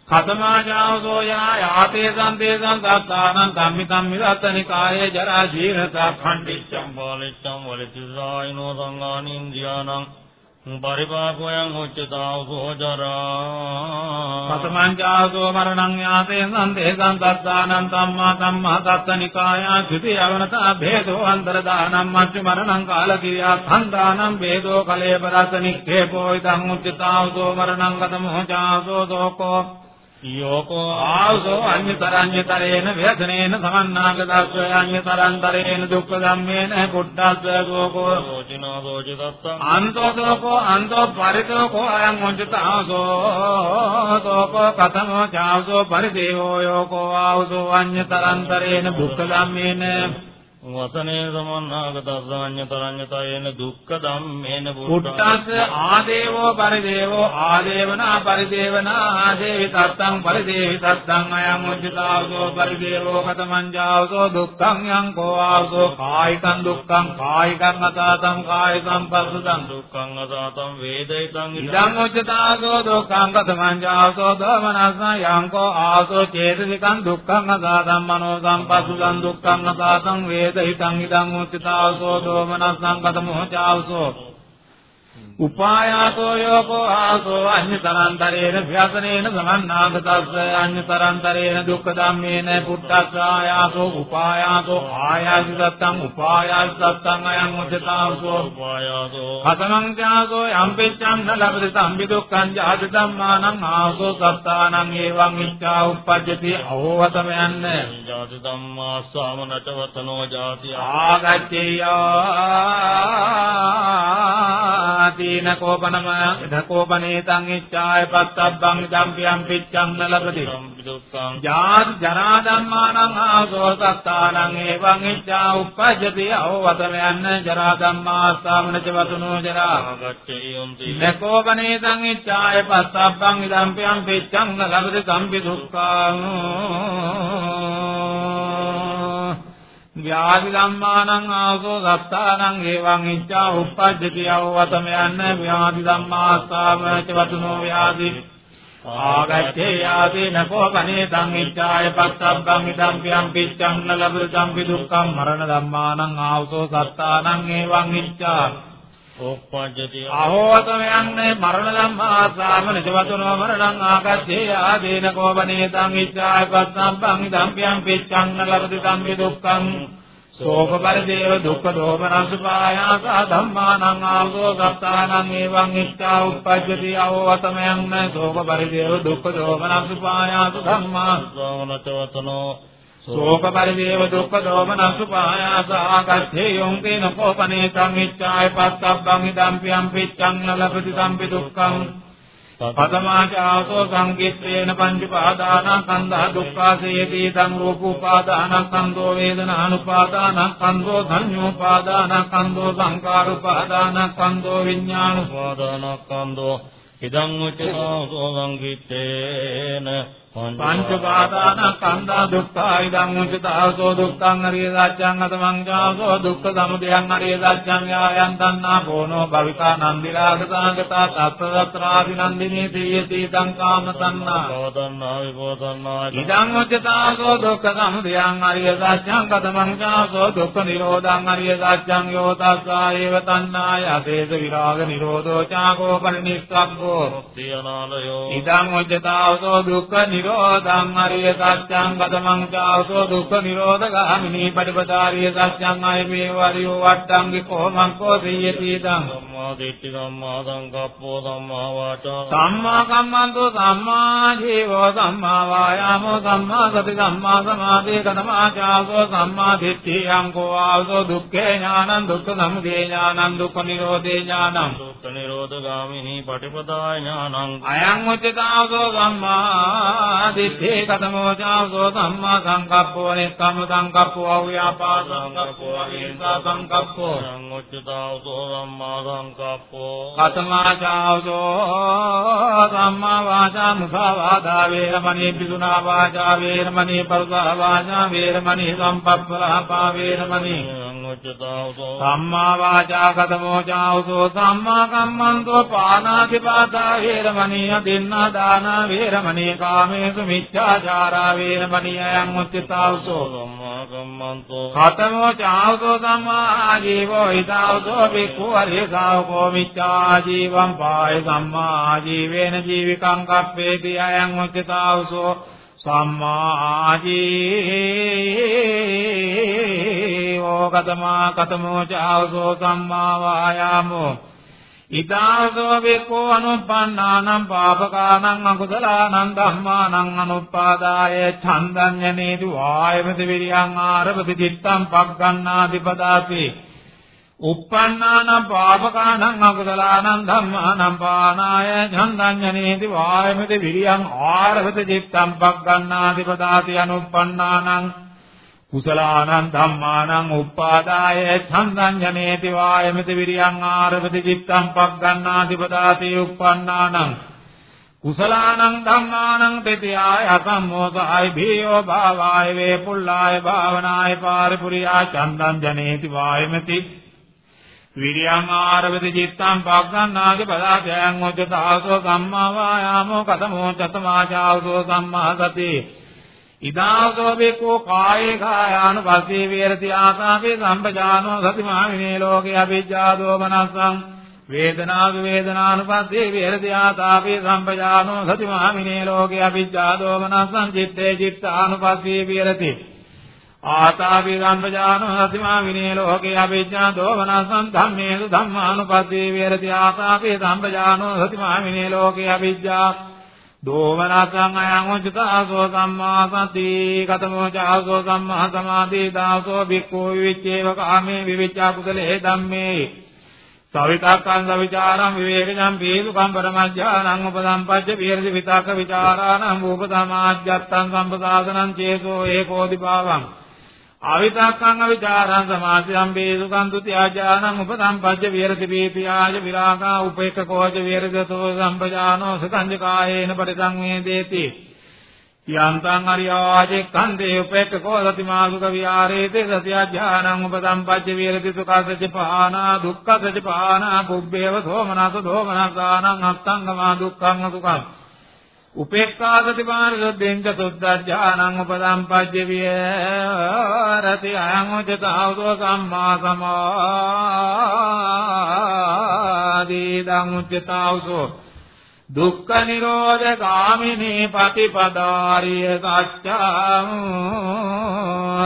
Speaker 12: කතමා චාසෝ යනා ආතේ සංතේ සංසත්තානං සම්මි සම්මි රත්නිකායේ ජරා ජීර්ණතා ඛණ්ඩිච්ඡං
Speaker 8: චම්පාලිච්ඡම් වලිතිසායිනෝ සංඝානින්දියානං පරිපාකෝයන් උච්චතාවකෝ ජරා
Speaker 12: පතමංචාසෝ මරණං යාතේ සන්දේ සම්පත්තානං සම්මා සම්මා සත්තනිකායා ත්‍ෘති අවනතා භේදෝ අන්තරදානම් මච්ච මරණං කාලකිරියා ඛණ්ඩානම් භේදෝ කලේබරස නික්ඛේපෝ ඉදං උච්චතාවකෝ මරණං ගතමෝ චාසෝ දෝකෝ යෝකෝ ආවසෝ අඤ්‍යතරඤ්‍යතරේන ව්‍යසනේන සමන්නාගතස්ස අඤ්‍යතරන්තරේන දුක්ඛ ධම්මේන කුට්ටස්ස ගෝකෝ
Speaker 8: රෝචිනෝ රෝචිතත්තං
Speaker 12: අන්තෝ දෝකෝ අන්තෝ පරිතෝකෝ අයං මුජ්ජතාසෝ දෝකෝ කතමෝ චාවසෝ පරිදේවෝ යෝකෝ ආවසෝ අඤ්‍යතරන්තරේන දුක්ඛ ධම්මේන
Speaker 8: වසනේ සමන්නාගතස්සඤ්ඤතරඤ්ඤතයේන දුක්ඛ ධම්මේන
Speaker 12: කුට්ටස්ස ආදේවෝ පරිදේවෝ ආදේවනා පරිදේවනා ආදේවි තත්තං පරිදේවි තත්තං අයං උච්චතාවසෝ පරිදේවෝ කතමං ජාවසෝ දුක්ඛං යං කෝ ආවසෝ කායිකං දුක්ඛං කායිකං අතාතං කාය සම්පස්සදං
Speaker 8: දුක්ඛං අසාතං වේදිතං
Speaker 12: ඉදං උච්චතාවසෝ දුක්ඛං කතමං ජාවසෝ දමනස්ස යං කෝ ආවසෝ චේතසිකං දුක්ඛං අසාතං මනෝ සම්පස්සදං දුක්ඛං අසාතං වේද හිතං ඉදං උච්චතාවසෝ දෝමනස්සං කතමෝ චාවසෝ උපායාසෝ යෝකෝ ආසෝ අඤ්ඤතරන්තරේන ව්‍යසනේන සමන්නාගතස්ස අඤ්ඤතරන්තරේන දුක්ඛ ධම්මේන පුට්ඨස්සායාසෝ උපායාසෝ ආයාසිතත්තං උපායාසිතත්තං අයං උච්චතාවසෝ
Speaker 8: උපායාසෝ
Speaker 12: කතමං ත්‍යාසෝ යම්පෙච්ඡං න ලබති සම්පි දුක්ඛං ජාති ධම්මානං ආසෝ සත්තානං එවං ඉච්ඡා උප්පජ්ජති අහෝවතම යන්න.
Speaker 8: ජාති ධම්මා සාමනච වතනෝ ජාති
Speaker 12: ආගච්ඡේයාතින කෝපනම ධකෝපනේතං ඉච්ඡාය පත්තබ්බං ධම්පියං පිච්ඡං න ලබති
Speaker 8: දුක්ඛං
Speaker 12: ජාති ජරා ධම්මානං ආසෝ සත්තානං එවං ඉච්ඡා උප්පජ්ජති අහෝවතම යන්න ජරා ධම්මා සාමනච වතනෝ ජරා.
Speaker 8: ආගච්ඡේයොන්ති.
Speaker 12: නකෝපනේතං ඉච්ඡාය පස්සබ්බං ඉදම්පියං පිච්ඡං න ලබති සම්පි දුක්ඛං ව්‍යාධි ධම්මානං ආසෝ සත්තානං එවං ඉච්ඡා උප්පජ්ජති අවවතම යන්න ව්‍යාධි ධම්මාස්සාම ච වතුනෝ ව්‍යාධි. ආගච්ඡේ යාති නකෝපනේතං ඉච්ඡාය පස්සබ්බං ඉදම්පියං පිච්ඡං න ලබති සම්පි දුක්ඛං මරණ ධම්මානං ආසෝ සත්තානං එවං ඉච්ඡා.
Speaker 8: උප්පජ්ජති
Speaker 12: අහෝතම යන්නේ මරණ ධම්මා සාමන ජවතුනෝ මරණං ආගත්තේ ආදීන කෝපනේතං ඉච්ඡාය පස්සම්පං ධම්පියං පිච්ඡං නලබති ධම්මි දුක්ඛං. සෝක පරිදේව දුක්ඛ දෝමනසුපායාස ධම්මානං ආසෝ සත්තානං එවං ඉච්ඡා උප්පජ්ජති අහෝතම යන්නේ සෝක පරිදේව දුක්ඛ දෝමනසුපායාස ධම්මා.
Speaker 8: සාමනච වතනෝ
Speaker 12: ශෝක පරිදේව දුක්ඛ දෝමනසුපායාස ආගත්තේ යොංකේන කෝපනේතං ඉච්ඡාය පස්සබ්බං ඉදම්පියං පිච්ඡං නලපති සම්පි දුක්ඛං. පතමාචාසෝ සංකිට්ඨේන පංච පාදානං කන්දහ දුක්ඛාසේති තං රූපෝපාදානං කන්දෝ වේදනානුපාදානං කන්දෝ සංඤෝපාදානං කන්දෝ සංකාරුපාදානං කන්දෝ විඥානුපාදානං
Speaker 8: ඉදං උච්චතාවසෝ සංකිට්ඨේන
Speaker 12: පංච පාදාන කන්දා දුක්ඛා ඉදං උච්චතාවසෝ දුක්ඛං අරිය සත්‍යං අතමං ජාසෝ දුක්ඛ සමුදයං අරිය සත්‍යං යායන් තන්නා බෝනෝ භවිකා නන්දිරාගතාගතා තත්ත්‍රාදි නන්දිනේ තීයති ඉදං කාම තන්නා
Speaker 8: භවතන්නා විපෝතන්නා
Speaker 12: ඉදං උච්චතාවසෝ දුක්ඛ සමුදයං අරිය සත්‍යං අතමං ජාසෝ දුක්ඛ නිරෝධං අරිය සත්‍යං යෝතස්සා ඒව තන්නා යතේස විරාග නිරෝධෝ චාකෝ පරිනිස්සග්ගෝ ඉදං උච්චතාවසෝ දුක්ඛ නිරෝධං අරිය සත්‍යං ගතමං චාවසෝ දුක්ඛ නිරෝධගාමිනී පටිපදාරිය සත්‍යං අයමේ වරියෝ වට්ටංගි කොමං කෝ සියති ඉදං
Speaker 8: සම්මා දිට්ඨි සම්මා සංකප්පෝ සම්මා වාචා.
Speaker 12: සම්මා කම්මන්තෝ සම්මා ජීවෝ සම්මා වායාමෝ සම්මා සති සම්මා සමාධි කතමා චාවසෝ සම්මා දිට්ඨියං කෝ ආවසෝ දුක්ඛේ ඥානං දුක්ඛ සමුදය ඥානං දුක්ඛ නිරෝධේ ඥානං
Speaker 8: දුක්ඛ නිරෝධගාමිනී පටිපදා ඥානං
Speaker 12: අයං උච්චතාවසෝ සම්මා දිට්ඨේ කතමෝ චාවසෝ සම්මා සංකප්පෝ නික්කම්ම සංකප්පෝ අව්‍යාපාද සංකප්පෝ අහිංසා සංකප්පෝ.
Speaker 8: සංඋච්චතාවසෝ සම්මා සංකප්පෝ.
Speaker 12: කතමා චාවසෝ සම්මා වාචා මුසාවාදා වේරමණී පිසුනා වාචා වේරමණී පරුසා වාචා වේරමණී සම්පප්පලාපා වේරමණී. උච්චතාවසෝ සම්මා වාචා කතමෝ චාවසෝ සම්මා කම්මන්තෝ පානාතිපාතා වේරමණී අදින්නා දානා වේරමණී කාමේසු මිච්ඡාචාරා වේරමණී අයං සම්මා කම්මන්තෝ කතමෝ චාවසෝ සම්මා ජීවෝ හිතාවසෝ බික්ඛු අරියසාවකෝ මිච්ඡා ජීවං පාය සම්මා ජීවේන ජීවිකං කප්පේති අයං උච්චතාවසෝ සම්මාජීවෝ කතමා කතමෝ චාවසෝ සම්මා වායාමෝ ඉදාසෝ බිකෝ අනුප්පන්නානම් පාපකානං අකුසලානං ධම්මානං අනුප්පාදාය ඡන්දඤ්ඤනේතු වායමති විරියං ආරභති චිත්තං පග්ගණ්ණාදි පදාති uppannānaṁ pāpakānaṁ akusalaanaṁ dhammānaṁ pānāය ඡන්දඤ්ඤනේති වායමති විරියං ආරහත චිත්තං පග්ගණ්ණාති පදාති අනුප්පන්නානං කුසලානං ධම්මානං උප්පාදාය ඡන්දඤ්ඤනේති වායමති විරියං ආරහත චිත්තං පග්ගණ්ණාති පදාති uppannānaṁ කුසලානං ධම්මානං තෙතියාය අසම්මෝසාය භීයෝ භාවාය වේපුල්ලාය භාවනාය පාරිපුරියා ඡන්දඤ්ඤනේති වායමති විරියං ආරවති චිත්තං පග්ගන්නාගේ පදාචයන් උච්චතාවසෝ සම්මා වායාමෝ කතමෝ චතමාචාවසෝ සම්මා සති ඉදාසෝ බේකෝ කායේ කායානුපස්සී විහෙරති ආසාවේ සම්පජානෝ සතිමා විනේ ලෝකේ අවිජ්ජා දෝමනස්සං වේදනාව වේදනානුපස්සී විහෙරති ආසාවේ සම්පජානෝ සතිමා විනේ ලෝකේ අවිජ්ජා දෝමනස්සං චිත්තේ චිත්තානුපස්සී විහෙරති ආතාපි සම්පජානෝ සතිමා විනේ ලෝකේ අවිජ්ජා දෝමනසං ධම්මේසු ධම්මානුපස්සී විහෙරති ආතාපි සම්පජානෝ සතිමා විනේ ලෝකේ අවිජ්ජා දෝමනසං අයං උච්චතාසෝ සම්මා සති කතමෝ චාසෝ සම්මා සමාධි දාසෝ භික්ඛු විවිච්ඡේව කාමේ විවිච්ඡා කුසලේ ධම්මේ සවිතක්කං සවිචාරං විවේකජං පීසු කම්පරමජ්ජානං උපසම්පජ්ජ විහෙරති විතක්ක විචාරාණං උපසමාජ්ජත්තං සම්පදාසනං චේසෝ ඒකෝදි භාවං අවිතක්කං අවිචාරං සමාධියං බේසුකං ဒ ුතියාජානං උපසම්පජ්ජ විහෙරති පීතියාජ විරාගා උපේක්ඛකෝජ විහෙරතෝ සම්පජානෝ සකංජකායේන පරිසංවේදේති. යන්තං අරියාජෙක්ඛන්දේ උපේක්ඛකෝ සතිමාසුක විහාරේතේ සතියාජානං උපසම්පජ්ජ විහෙරති සුඛසජ්ජ පහානා දුක්ඛසජ්ජ පහානා කුබ්බේව සෝමනස දෝමනසානං අත්තංගමා දුක්ඛං සුඛං උපේක්ඛා සතිපාරිසුද්ධෙන් චතුද්දඥානං උපසම්පජ්ජ විහෙරති අයං උචතාවසෝ සම්මා සමාධි දං උචතාවසෝ දුක්ඛ නිරෝධ ගාමිනී පටිපදාරිය සත්‍යං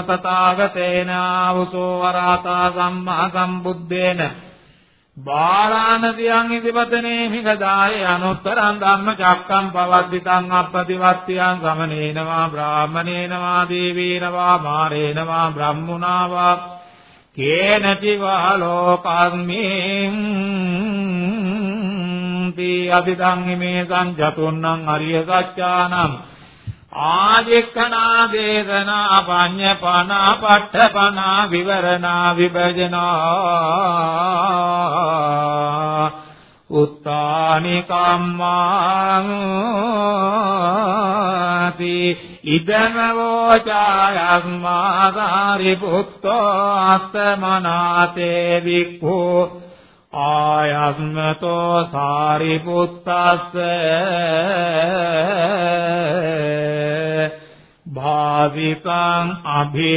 Speaker 12: තථාගතේන ආවසෝ වරහතා සම්මා සම්බුද්දේන බාලානදියං ඉදිපතනේ මිගදාය අනුත්තරං ධම්ම චක්කම් පවද්දිතං අප්පතිවත්තියං සමනේනවා බ්‍රාහමනේනවා දේවීනවා මාරේනවා බ්‍රහ්මුණාවා. කේනචිවා ලෝකස්මින් ති අදිදං ඉමේ සංජතුන්නං අරිය සත්‍යානං ආජෙක්ඛනා දේශනා පඤ්ඤපනා පට්ඨපනා විවරණා විභජනා। උත්තානි කම්මාති ඉදම වෝචායස්මා සාරිපුත්තෝ අස්තමනාතේ වික්ඛෝ। ආයස්මතෝ සාරිපුත්තස්ස භාවිතං අභිරාමදෝති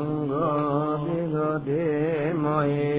Speaker 13: සංඝෝ දිගදේ මොයේ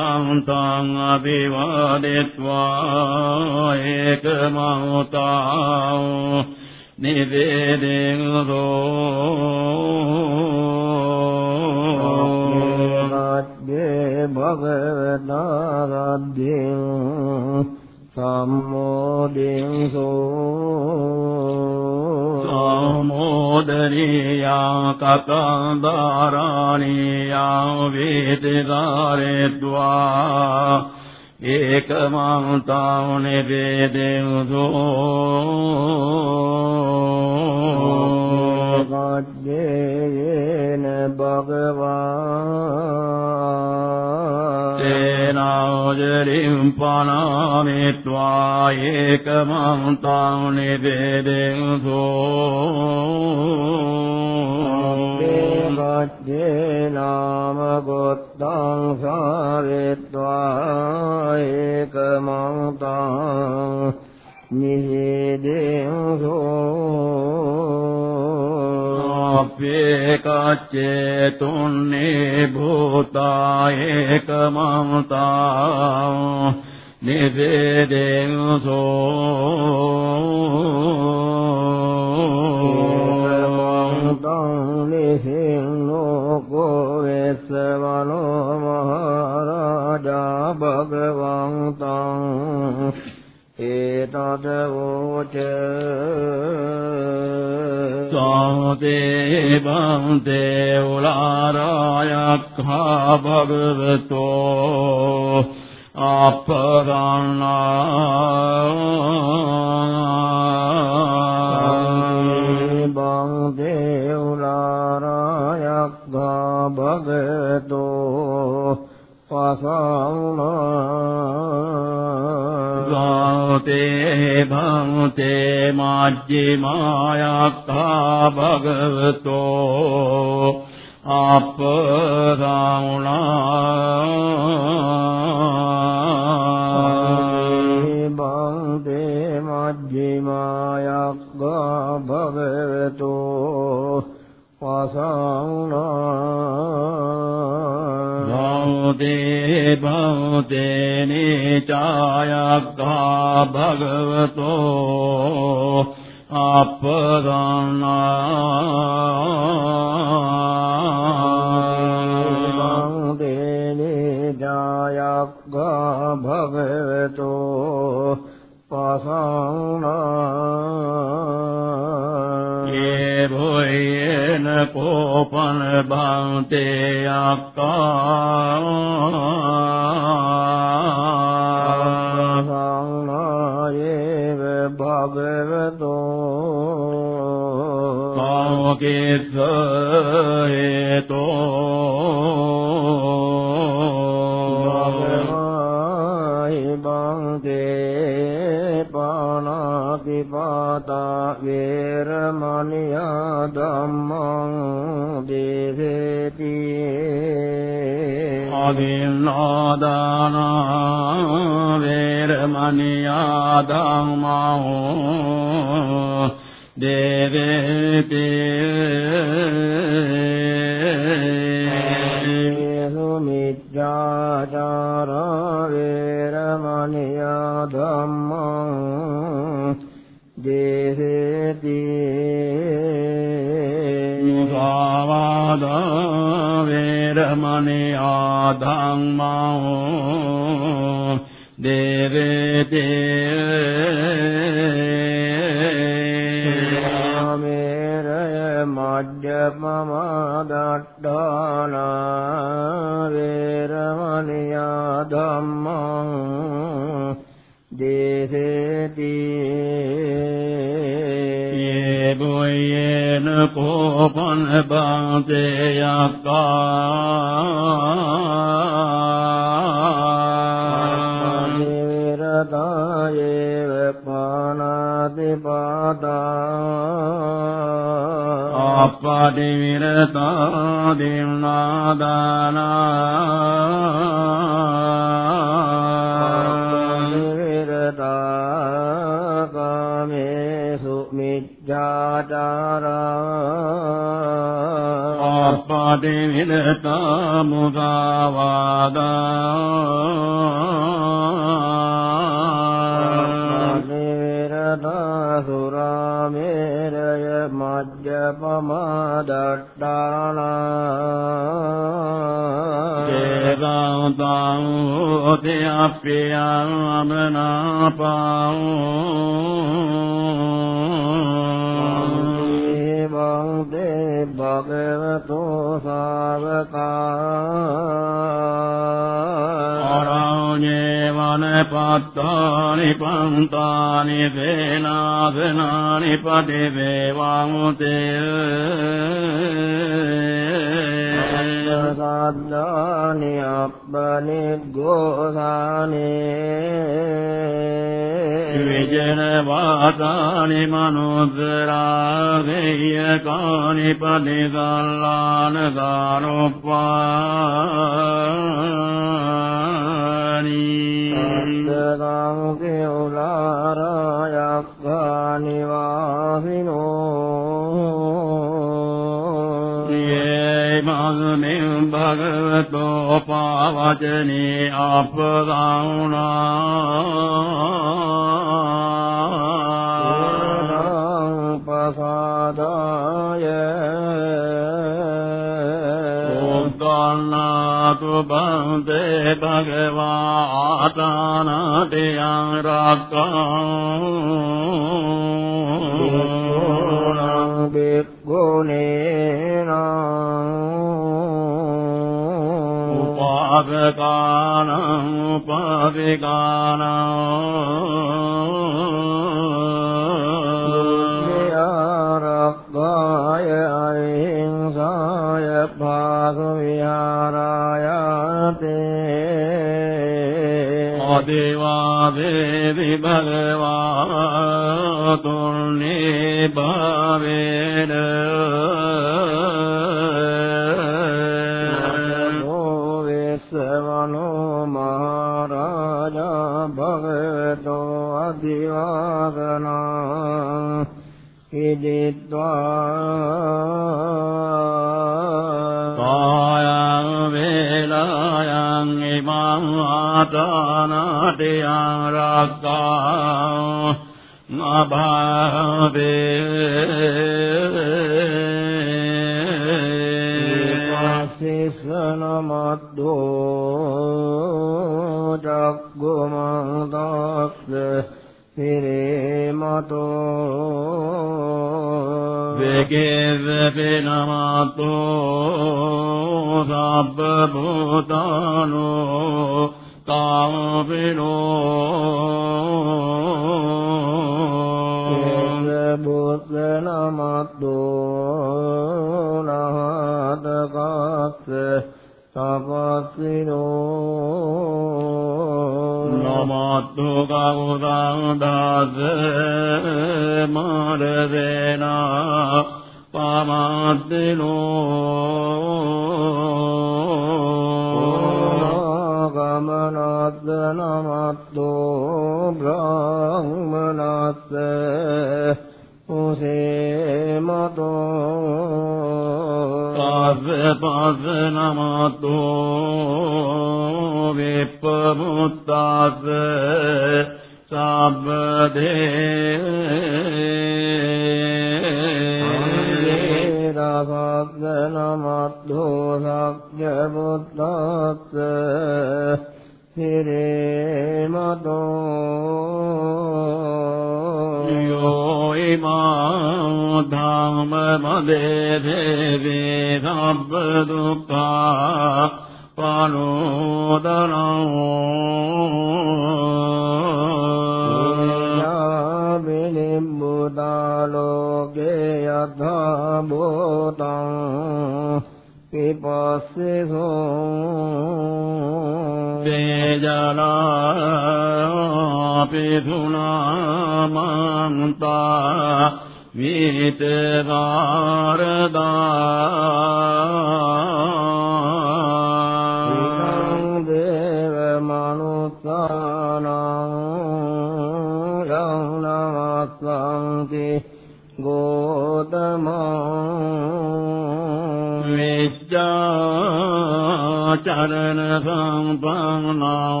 Speaker 6: විච්ඡාචරණ සම්පන්නෝ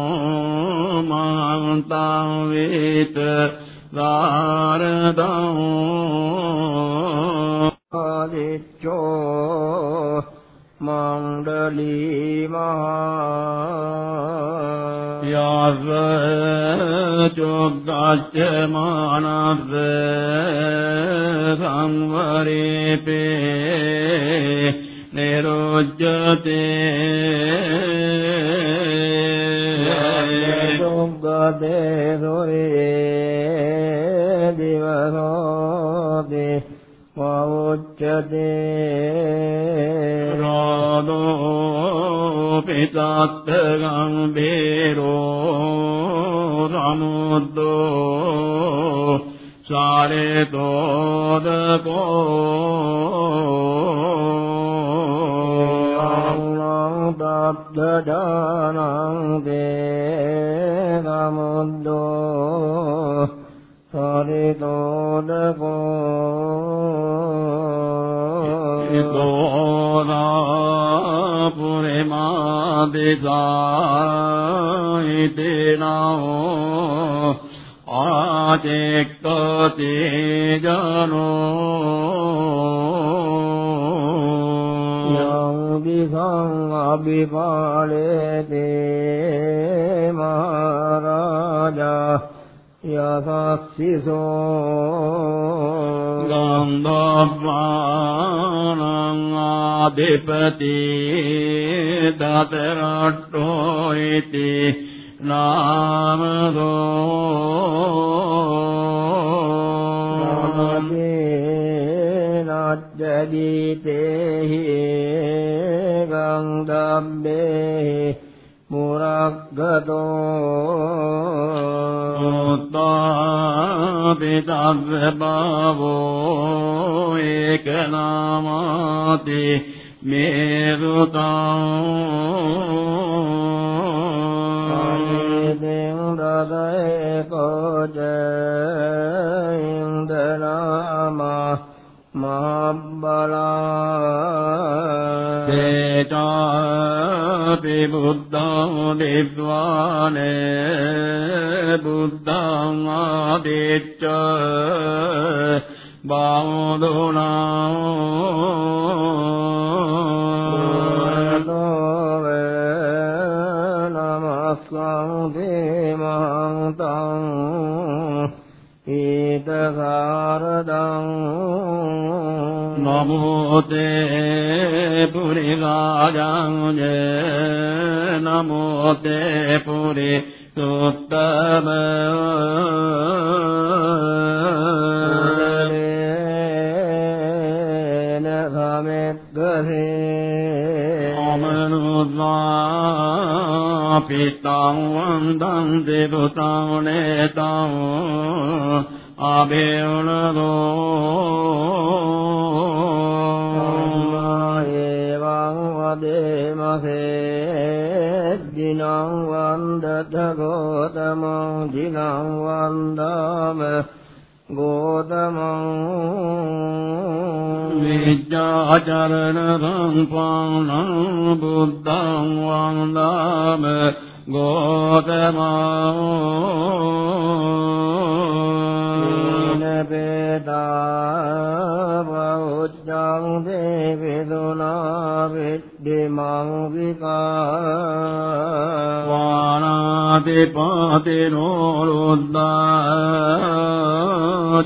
Speaker 6: මන්තං වේත දාරදං
Speaker 13: ආදිච්චෝ මණ්ඩලී මහා
Speaker 6: යස්ස චොග්ගච්ඡ මානස්ස සංවරේපේ නිරුජ්ජතේ
Speaker 13: දුක්ගදේ සොරේ දිවසෝති මවුච්චතේ
Speaker 6: රාදෝ පිතත්ත ගම්භීරෝ සමුද්දෝ සාරේතෝදකෝ
Speaker 13: තබ්බජානං දේ සමුද්දෝ සරිතෝදකෝ පුරිමාදිසායිතේනෝ ආචෙක්කති ජනෝ යං විසං අභිපාලේතේ මහරජා යසස්සිසෝ
Speaker 6: ගන්ධබ්බානං ආදිපති දතරට්ඨෝ ඉති නාමදෝ
Speaker 13: නච්චදීතේහි ගංගම්බේ මුරග්ගතෝ
Speaker 6: උත්තාපිතබ්බ භවෝ ඒක නාමාති මේරුතං
Speaker 13: දේව දදේ කෝජ ඉන්දනාමා මහබ්බලා
Speaker 6: දේතාපි බුද්ධං දිද්වානේ බුද්ධං ආදිච්ච බාදුනා
Speaker 13: නමස්සං දේමහං තං ඊතකාරදං
Speaker 6: නමෝ තේ පුරිගාජං ජේ නමෝ තේ පුරි සුත්තම
Speaker 13: න සමෙක්ගසේ
Speaker 6: අමනුද්වා පිතං වන්දං දෙවතං නේතං ආභේවනදෝ
Speaker 13: ඒවං වදේමසේ දිනං වන්දත ගෝතමං දිනං වන්දාම ගෝතමං
Speaker 6: විජ්ජාචරණ රංපං බුද්ධං වන්දාම ගෝතමං
Speaker 13: පේතා බෞද්ධං දේවිදුනා විද්දිමං විකා
Speaker 6: වානාතිපාතිනෝ රුද්දා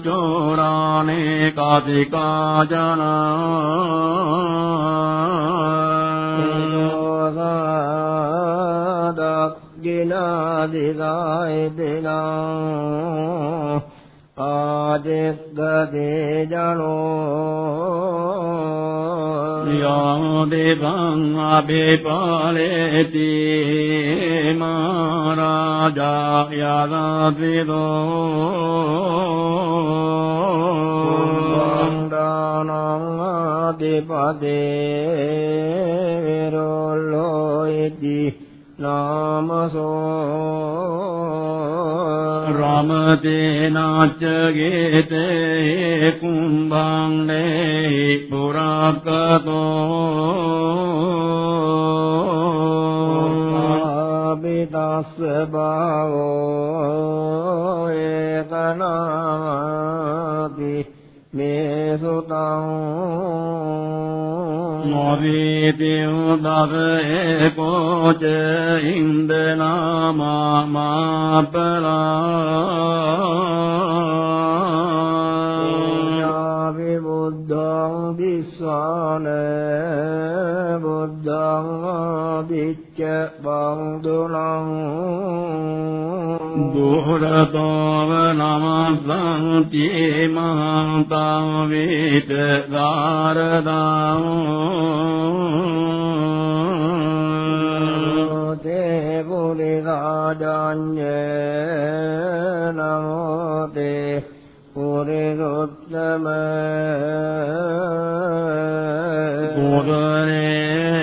Speaker 6: චෝරානේ කාතිකා ජනා
Speaker 13: දක්ගිනාදිගාය දිනං ආදෙක්ගදේ ජනෝ
Speaker 6: යෝ දේවං අබේපාලේති මහරජා යගාත්විදෝ
Speaker 13: දානං ආදිපදේ විරෝලෝ ඉති නාමසෝ
Speaker 6: රමතේ නාච්ච ගේතේ කුම්භං නේ පුරාකතෝ
Speaker 13: ආබිදස්ස භාවෝ ඒකනාති මේ සුතං
Speaker 6: මොවීති උදව ඒකෝච ඉන්දනාමාපලා
Speaker 13: විබුද්ධං දිස්වාන බුද්ධං ආදිච්ච බංදුනං
Speaker 6: දුරතෝව නමස්සං තේ මහන්තං වේත ගාරදාං
Speaker 13: තේ පුලි රාජඤ්ඤ නමෝ තේ පුරි උත්තම
Speaker 6: කුදරේන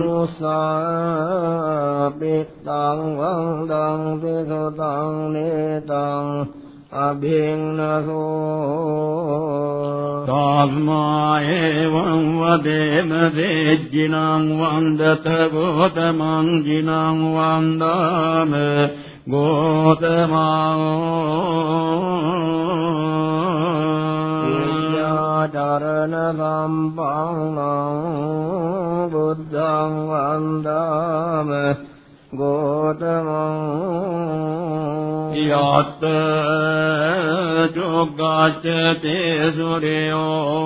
Speaker 13: මනුසා පිත්තං වන්දං තිසුතං නේතං අභින්නසෝ
Speaker 6: තස්මා එවං වදේම දේජ්ජිනං වන්දත ගෝතමං ජිනං වන්දාම ගෝතමං
Speaker 13: චරණ සම්පන්නං බුද්ධං වන්දාම ගෝතමං
Speaker 6: යත් ජෝගාචතේ සුරයෝ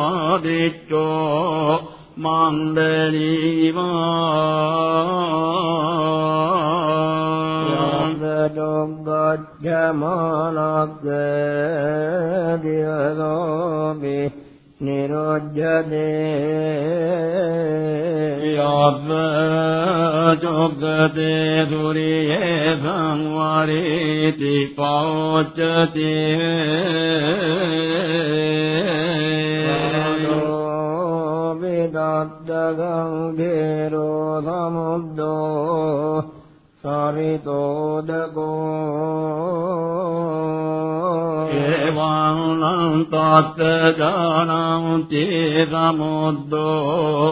Speaker 6: ආදිච්චෝ මන්දනීවා
Speaker 13: යද්දොග්ගච්ඡමානග්ග දිවසෝමි නිරොජ්ජදේ
Speaker 6: යබ්බ ජොග්ගදේ දුරියේ සංවරීති පෞච්චති
Speaker 13: විදද්දගං ගේරෝ සමුද්දෝ සරිතෝදකෝ
Speaker 6: जानन्ति समुदो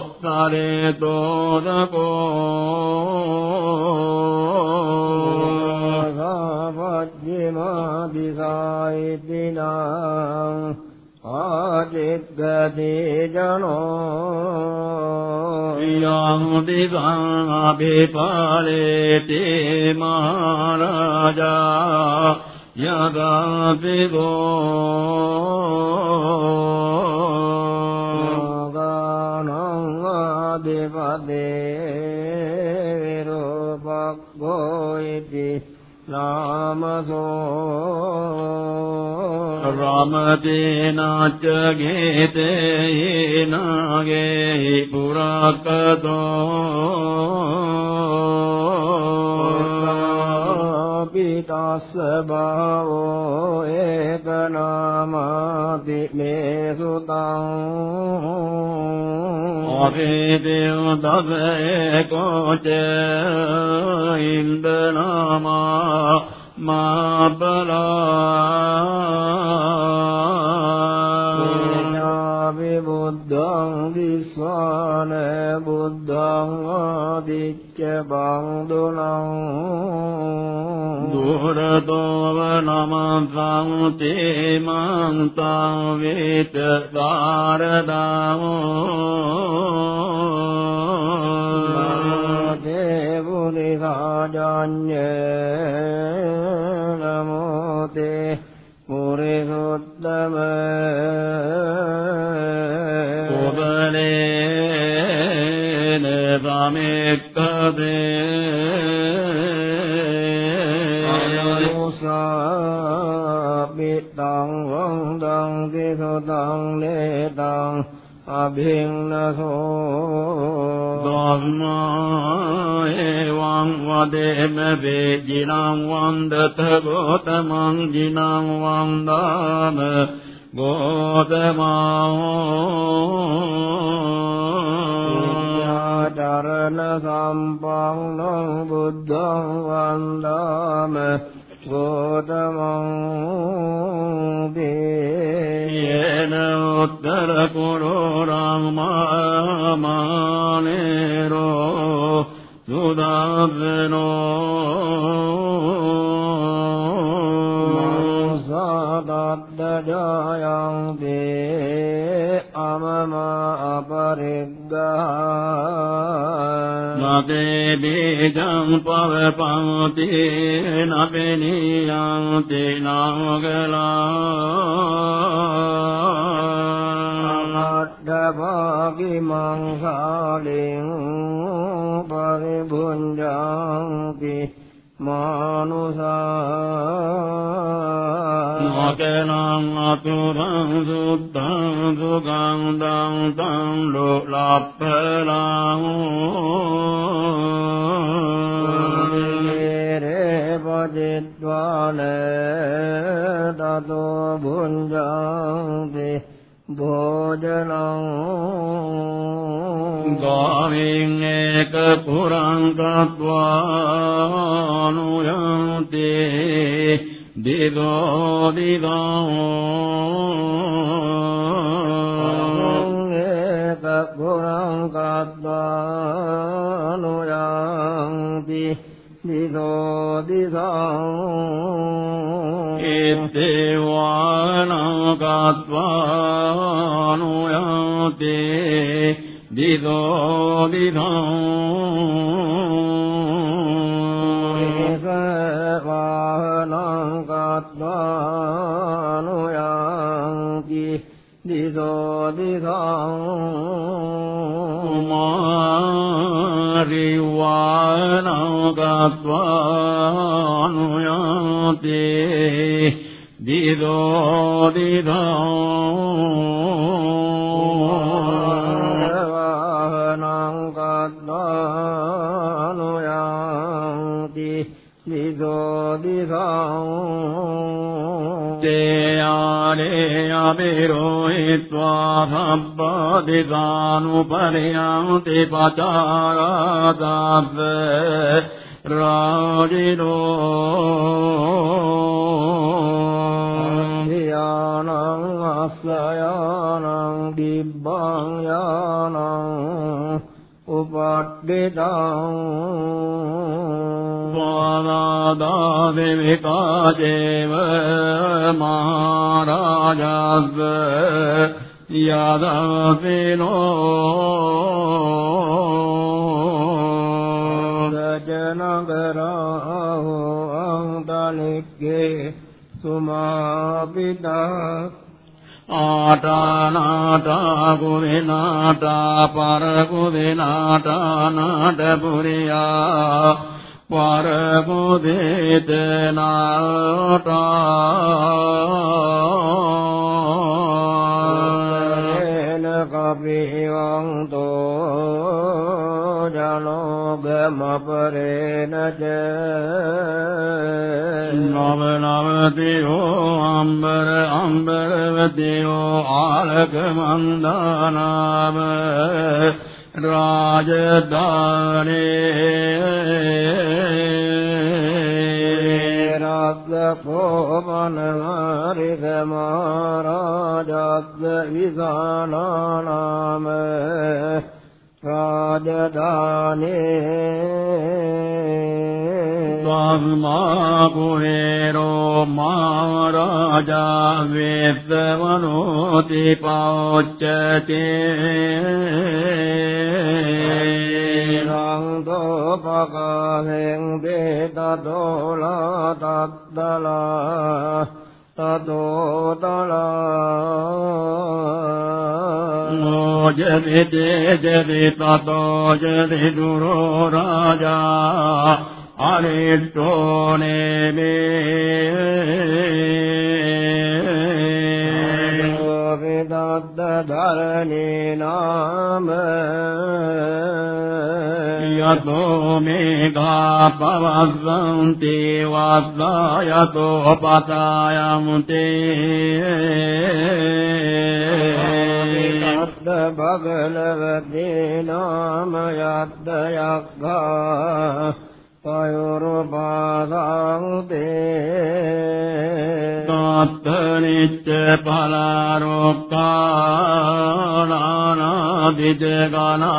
Speaker 6: सरे दोदको। गा
Speaker 13: वज्यदिना चिद्गे जनो याम्
Speaker 6: दिवाभि परेति मराज මහරජා යගාපිගෝ
Speaker 13: ගානං ආදිපදේ විරූපග්ගෝ ඉති නාමසෝ
Speaker 6: රාමතේනාච ගේතේ නාගේ පුරක්කතෝ
Speaker 13: පිතස්ස භාවෝ ඒක නාමාති මේ සුතං
Speaker 6: අභේදේව දබේ කෝච ඉන්දනාමා මාබලා
Speaker 13: විබුද්ධං විස්වාන බුද්ධං ආදිච්ච බංදුනං
Speaker 6: දුරතෝව නමං තේ මන්තං වේත දාරදාමෝ
Speaker 13: දේවුනි රාජඤ්ඤ නමෝ තේ පුරිසුත්තම
Speaker 6: සමෙක්කදේ
Speaker 13: අනුසාපිතං වන්දං තිසුතං නේතං අභින්නසෝ
Speaker 6: ධම්මා එවං වදේම වේජිනං වන්දත ගෝතමං ජිනං වන්දාම ගෝතමා
Speaker 13: චරණ සම්පන්නං බුද්ධං වන්දාම ගෝතමං දේ
Speaker 6: යේන උත්තර කුරෝ රාමානේරෝ සුදාසනෝ
Speaker 13: සාදද්දජායං දේ අමම අපරිග්ගා
Speaker 6: නදේ බීජං පවපංති නබෙනියං තේනාගලා
Speaker 13: අට්ඨභාගි මංසාලින් පරිභුඤ්ජාන්ති මානුසා
Speaker 6: නකනං අතුරං සුද්ධං සුගන්ධං තං ලෝලප්පලං
Speaker 13: රේ පජිත්වාන තතෝ භුඤ්ජාන්ති භෝජනං
Speaker 6: ගාමින් ඒක පුරං කତ୍වානුයන්ති දිගෝ දිගෝ.
Speaker 13: ඒක ගුණං කද්වානුයන්ති දිසෝ දිසං
Speaker 6: ඉත්තේවානගත්වානුයන්ති දිදෝ දිදෝ
Speaker 13: වාහනං කත්වානුයන්ති දිසෝ දිසං
Speaker 6: කුමාරිවානගත්වානුයන්ති දීදෝ දීදෝ
Speaker 13: වාහනං කද්දානු යන්ති දිගෝ දිගෝ
Speaker 6: තේයානේ අබිරෝහිත්වා සම්බදිගානුපරියන්ති පචාරාදබ්බ රාජිනෝ
Speaker 13: යානං අස්සයානං දිබ්බං යානං උපට්ඨිතං
Speaker 6: ස්වාදාදෙවිකාජේව මහරජස්ස යදපිනෝ
Speaker 13: සජනගරාහෝ අන්තලික්කේ සුමාපිතා
Speaker 6: ආටානාටා කුවිනාටා පරකුවිනාටා නාටපුරියා පරකුදේත නාටා
Speaker 13: එන කපිවන්තෝ ජනෝගමපරේන ච
Speaker 6: නව නවතියෝ අම්බර අම්බරවතියෝ ආලක මන්දානාම රාජධානේ
Speaker 13: රාග්ගකෝ මනවාරික මහරජාග්ග විසානානාම රාජධානේ
Speaker 6: ධම්මා කුහේරෝ මහරජා වේසවනෝති පෞච්චතේ
Speaker 13: රංගෝ පකාහෙන් දේතදෝලා තද්දලා තදෝතලා
Speaker 6: නෝජති තේජති තතෝ ජති දුරෝ රාජා අරිට්ඨෝ නේමේ
Speaker 13: वेदान्तधरणे नाम। यतो
Speaker 6: मेघा पेवाद्रा यतो बादायमुदलवते नाम यदया गा
Speaker 13: යද්ද භගලවතේ නාම යද්ද යග්ගා පයුරුපාදං තේ
Speaker 6: තත්තනිච්ච පලාරෝක්කානාදිජ ගනායුතා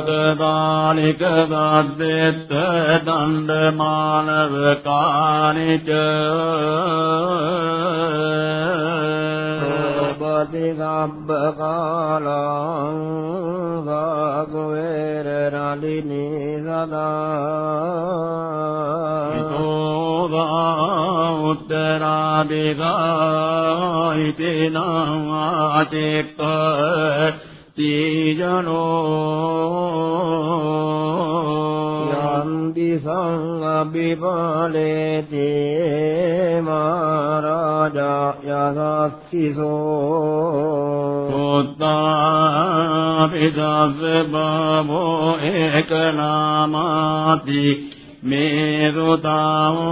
Speaker 6: සද්දෙත්ත අතෝට්ඨව චිත්තකා
Speaker 13: කුලේරකා වනේ පොක්කර සාතකා
Speaker 6: ලෝකදානික සද්දෙත්ත දණ්ඩ මානව කානිච
Speaker 13: සෝපති ගබ්බ කාලං ගාගවේර රලිනී සදා
Speaker 6: තෝදා උත්තරාදිගා හිතේනං ආචෙක්ක තීජනෝ
Speaker 13: යන්ති සංඅබිපාලේති මහරජා යසස්සිසෝ
Speaker 6: සෝත්තාපි දස්ස බමෝ ඒක නාමාති මේරුතාවෝ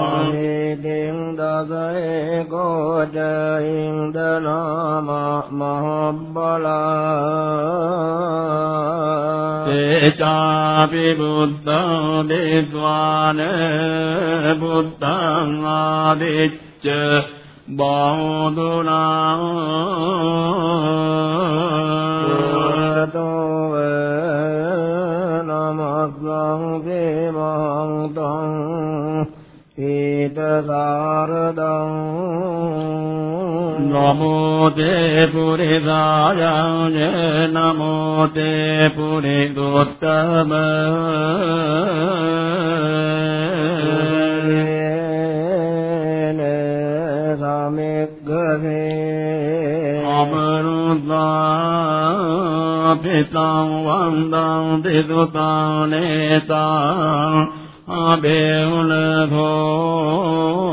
Speaker 13: ආනේදෙන් දසේ කෝච ඉන්දනාම මහබ්බලා
Speaker 6: තේචාපි බුද්ධං දේද්වාන බුද්ධං ආදිච්ච බෞදුනා
Speaker 13: රත්නං සේමහං තං ीतसारदं
Speaker 6: नमो ते पुरिदाय नमो ते
Speaker 13: पुरिदोत्तम।
Speaker 6: समिग्रे अमरुदा වන්දං දිදුතානේතං අබේඋන භෝ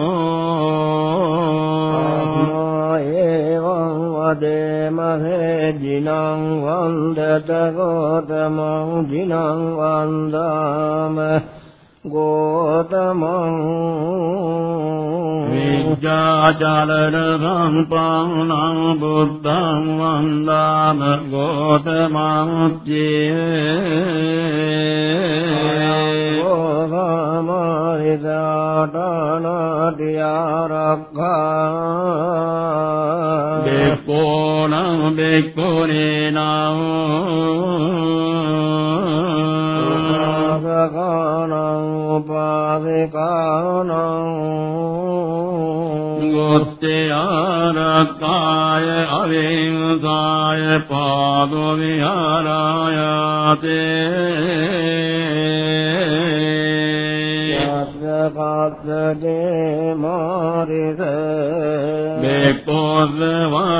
Speaker 13: ඒවං වදේමහේ ජිනං වන්දත ගෝතමං ජිනං වන්දාම ගෝතමං
Speaker 6: විජ්ජාචලන සම්පන්නං බුද්ධං වන්දාම ගෝතමං චේ
Speaker 13: ගෝසමාරිදාටනාටියාරක්ඛා
Speaker 6: බෙක්කෝනං බෙක්කෝනේනං
Speaker 13: උපාසකානං උපාසිකානං
Speaker 6: ගොත්තේ ආරක්කාය අවිංසාය පාදෝ විහාරායතේ
Speaker 13: යස්සකාත්තේ මාරිස
Speaker 6: බෙක්කෝද වා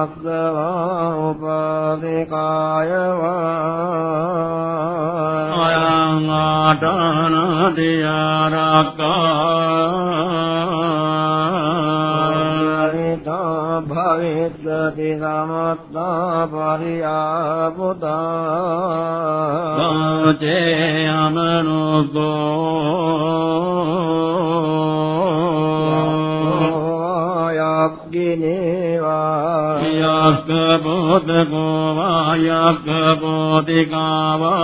Speaker 6: බෙක්කෝනියාවා
Speaker 13: කාස්සවා උපාදිකායවා
Speaker 6: අයං ආටනදියාරක්කා
Speaker 13: හරිතා භවිද්දති සමත්තා පරියාපුතා
Speaker 6: වාචේ අමනුගෝ
Speaker 13: යක්ගිනේවා
Speaker 6: යක්ක බෝධකෝ වායක්ක බෝධිකාවා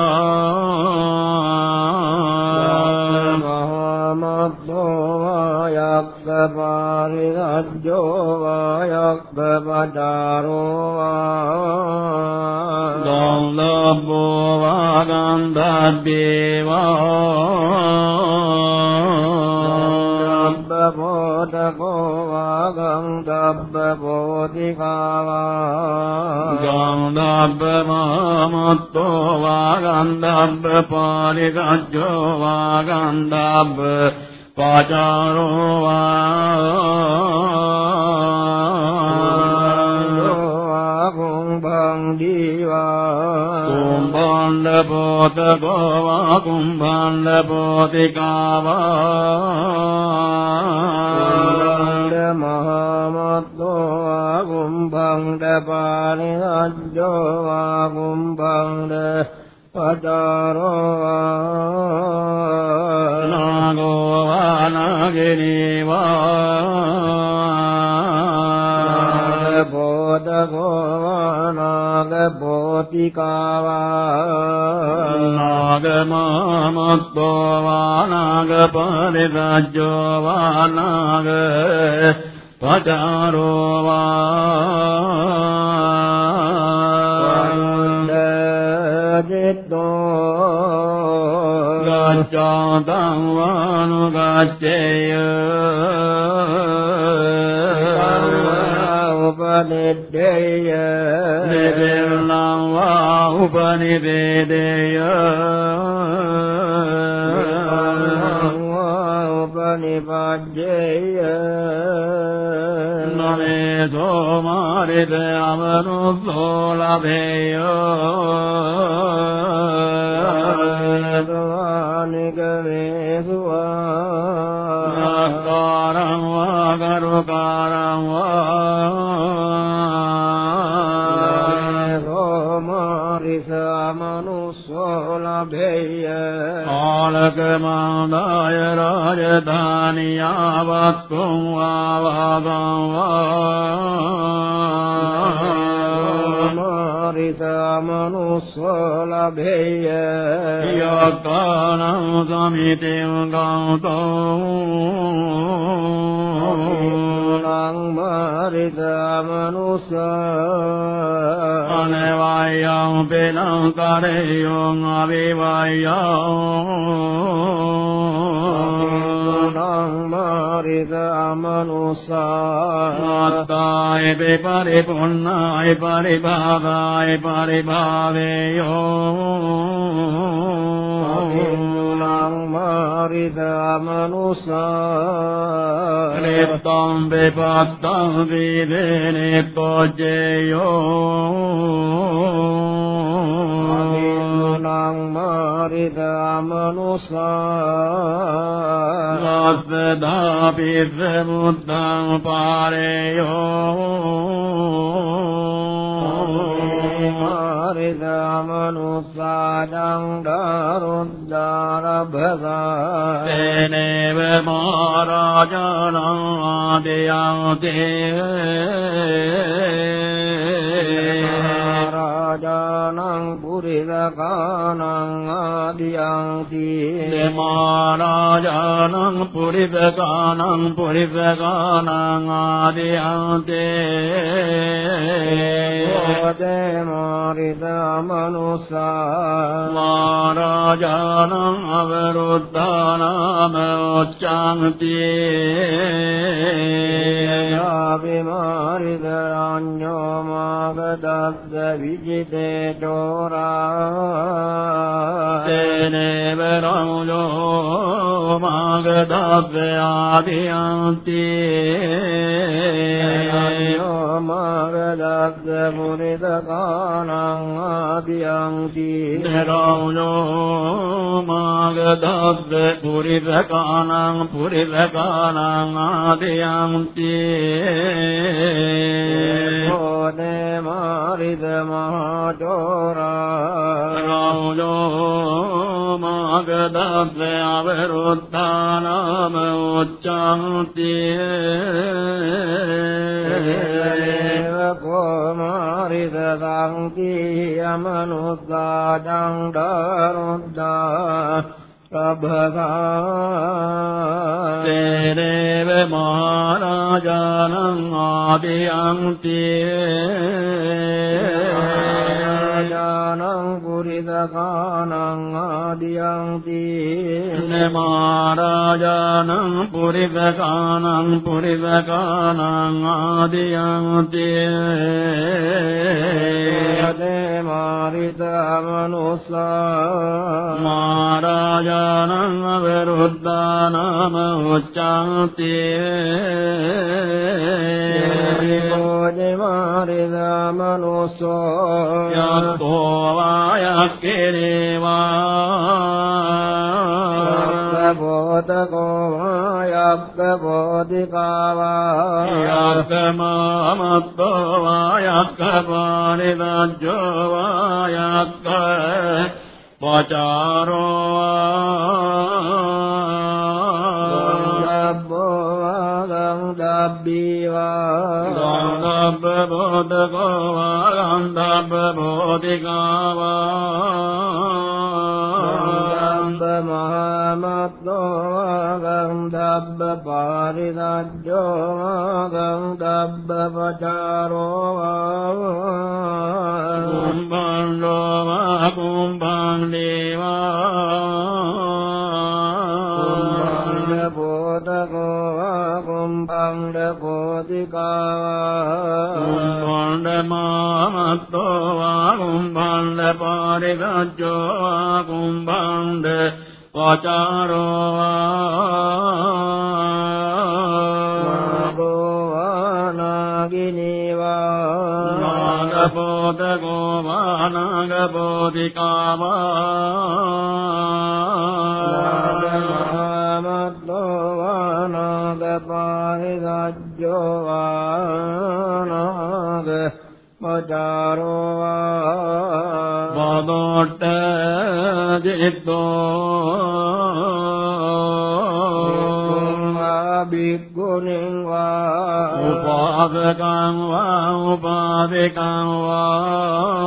Speaker 13: මහමද්දෝ වායක්ක පාරිරජ්ජෝ වායක්ක පචාරෝ වා
Speaker 6: ගෞලබ්බෝ වාගන්ධබ්බේවා
Speaker 13: බෝධකෝ වාගං දබ්බ බෝධිකාවා
Speaker 6: ගන්ධබ්බ මාමත්තෝ වාගන්ධබ්බ පාරිගජ්ජෝ වාගන්ධබ්බ පාචාරෝ වා
Speaker 13: කුම්භං දීවා
Speaker 6: කුම්භණ්ඩ පෝතකෝ වා කුම්භණ්ඩ පෝතිකාවා
Speaker 13: මහමත්තෝ කුම්භං පානි රජ්ජෝ වා කුම්භං පචාරෝ
Speaker 6: නාගෝ වානගිනේවා
Speaker 13: බෝධකෝ නාග බෝධිකාවා
Speaker 6: නාගමාමත්තෝ වානාග පරිරජ්ජෝ වානාග පචාරෝ වා ගච්ඡාතං වානුගච්ඡේය
Speaker 13: උපනිද්දේය
Speaker 6: නිබිරණං වා උපනිවේදේය
Speaker 13: උපනිපජ්ජේය
Speaker 6: නමේ සෝමාරිත අමනුස්සෝ ලභේය
Speaker 13: නිගමේසුවා
Speaker 6: ආකාරං වා කරුකාරං වා
Speaker 13: මනුස්සෝ ලභේය
Speaker 6: ආලක මාදාය රාජධානියාවත්තුම් වාවාගං වා
Speaker 13: මාරිස මනුස්සෝ ලභේය
Speaker 6: යක්කානං සමිතිං ගෞතෝ।
Speaker 13: නං මාරිත අමනුසා
Speaker 6: අනවයං පෙනං කරයං අවිවයං
Speaker 13: මාරිත අමනුසා
Speaker 6: අත්තාය පරිපුන්නාය පරිභාගාය පරිභාවේයෝ.
Speaker 13: මාරිත අමනුසා
Speaker 6: නිත්තං විපත්තං වීදේනේ පොජ්ජේයෝ.
Speaker 13: නං මාරිත අමනුසා
Speaker 6: සද්දාපි සමුද්දං පාරේයෝ
Speaker 13: මාරිත අමනුසාදං දාරුද්දාරභගා
Speaker 6: තේනේව මහරජාණං ආදයං තේ
Speaker 13: රාජානං පුරිදකානං ආදියන්ති.
Speaker 6: මහරජාණං පුරිදකානං පුරිදකානං ආදයන්තේ.
Speaker 13: ඕදේ මාරිත අමනුසා
Speaker 6: මහරජාණං අවරුද්ධානාම උච්චාන්තිේ
Speaker 13: යාවිමාරිත අඤ්ඤෝ මාගදග්ග විජිතේ දෝරා
Speaker 6: තේනේව රමුලෝ මාගදබ්බයාදියන්ති
Speaker 13: අඤ්ඤෝ මාගදග්ග මුනිදකානං ආදියන්ති
Speaker 6: රමුලෝ මාගදබ්බ පුරිදකානං පුරිදකානං ආදියන්ති
Speaker 13: ඕනේ මාරිත මහතෝරා
Speaker 6: රමුලෝ මාගදබ්බ අවරුද්ධානාම උච්චාන්තිේ
Speaker 13: කෝමාරිත සංති අමනුස්සාදං දරුද්දා ප්‍රභගා
Speaker 6: තේරේව මහරජාණං ආදියන්ති.
Speaker 13: ඥානං පුරිදකානං ආදියන්ති
Speaker 6: නමාරාජානං පුරිදකානං පුරිදකානං ආදියන්ති
Speaker 13: යදේ මාරිත අමනුසා
Speaker 6: මාරාජානං අවරුද්ධානම උච්චාන්ති
Speaker 13: යෝජේ මාරිත අමනුසෝ
Speaker 6: යත්තෝ වායක්කේනේවා
Speaker 13: බෝධකෝ වායක්ක බෝධිකාවා
Speaker 6: යක්කමාමත්තෝ වායක්ක පානිදජ්ජෝ වායක්ක පචාරෝ
Speaker 13: ගංගබ්බෝ දබ්බීවා
Speaker 6: ගන්ධබ්බ බෝධකෝ වාගන්ධබ්බ බෝධිකාවා
Speaker 13: ගංගබ්බ මහමත්තෝ ගංගබ්බ පාරිදජ්ජෝ ගංගබ්බ පචාරෝ
Speaker 6: කුම්භං වා කුම්භං දේවා
Speaker 13: බෝධකෝ කුම්භං බෝධිකාවා
Speaker 6: කුම්භං මාමත්තෝ වා කුම්භං පාරිදජ්ජෝ වා කුම්භං පචාරෝ
Speaker 13: නාගිනීවා
Speaker 6: නාගපෝතකෝ වා නාගපෝතිකාවා
Speaker 13: වානාගපාරිදජ්ජෝ වානාග පචාරෝ වා
Speaker 6: පදොට්ට ජිත්තෝ
Speaker 13: බික්ගුණින් වා
Speaker 6: උපාදකං වා උපාදිකං වා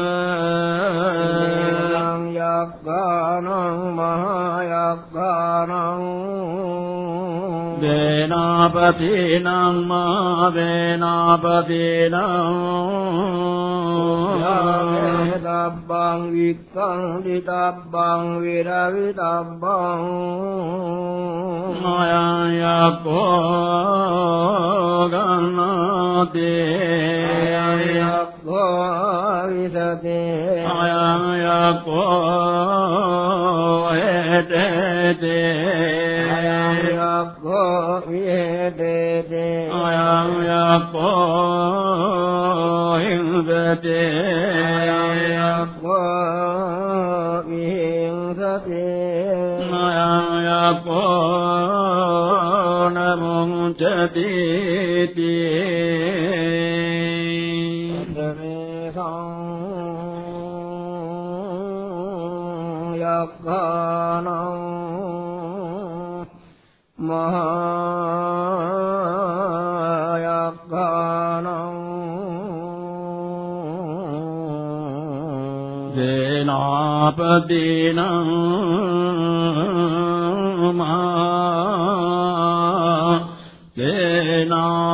Speaker 6: දේනාපතිනං මා දේනාපතිනං
Speaker 13: දබ්බං වික්ඛං දිතබ්බං විරවිතබ්බං
Speaker 6: මයං යක්ඛෝ ගන්නතේ
Speaker 13: යක්ඛෝ විසතේ
Speaker 6: අයං යක්ඛෝ එතේතේ
Speaker 13: යක්ඛෝ විහෙතේ
Speaker 6: අයං යක්ඛෝ හින්දතේ
Speaker 13: යක්ඛෝ විහිංසතේ
Speaker 6: අයං යක්ඛෝ නමුංචති
Speaker 13: මේ යක්ඛානං මහා යක්ඛානං
Speaker 6: දේනාපදීනං මා දේනාපදීනං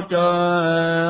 Speaker 6: පෙට්ටෝච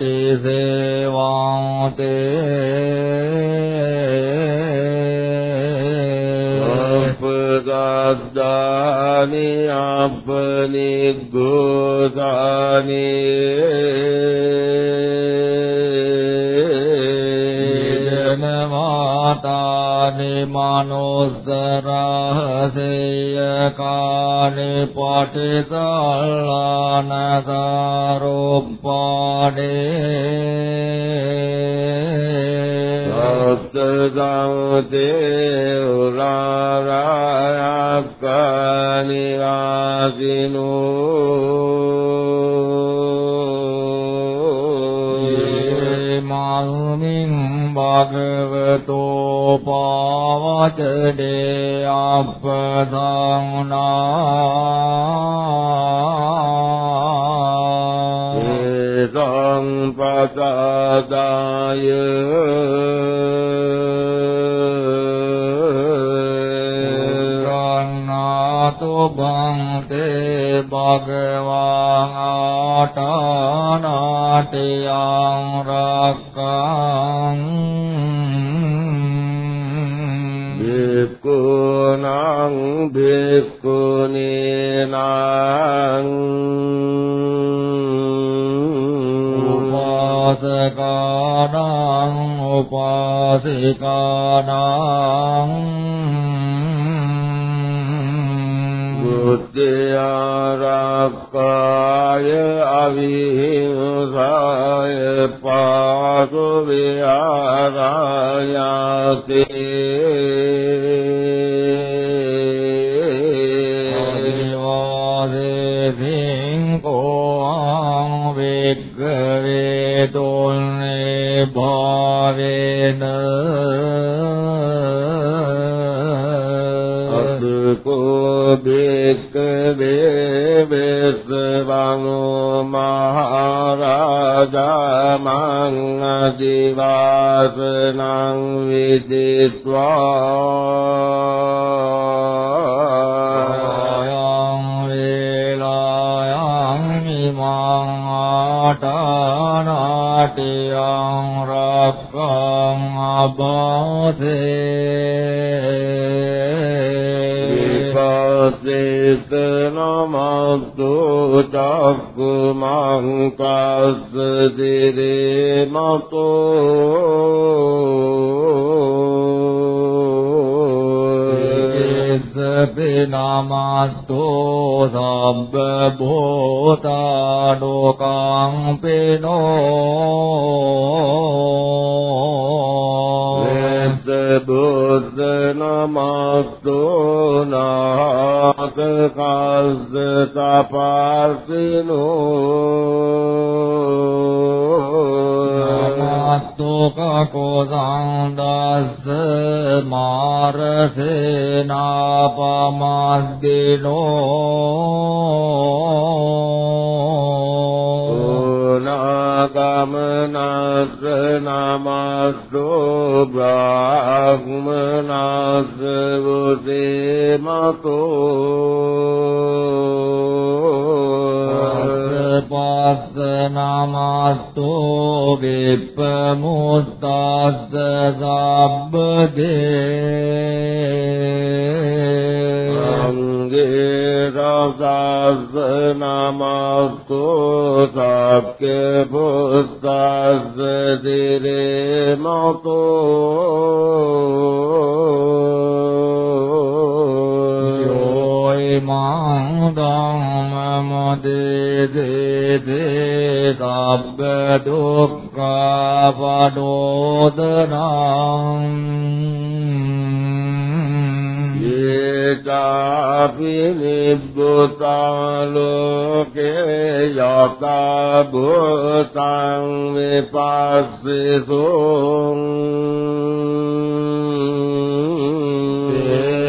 Speaker 9: is it? ආටානාටයං භූතානෝකං පිනෝ।
Speaker 11: වෙද්ද බුද්ධ නමස්තෝ නාත
Speaker 9: සබ්බ දුක්ඛා පඩෝදනං
Speaker 11: යේ චාපි නිබ්බුතාලෝකේ යතා භූතං විපස්සිසෝ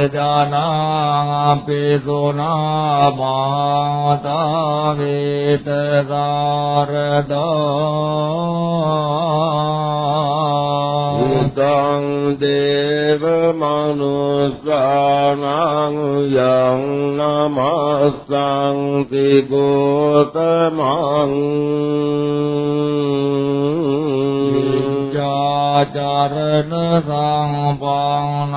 Speaker 9: වේදනාපි සුනා මාතා වේත සාරදා
Speaker 11: මනුස්සානං යං නමස්සං තිගෝතමං
Speaker 9: චරණ සංපානං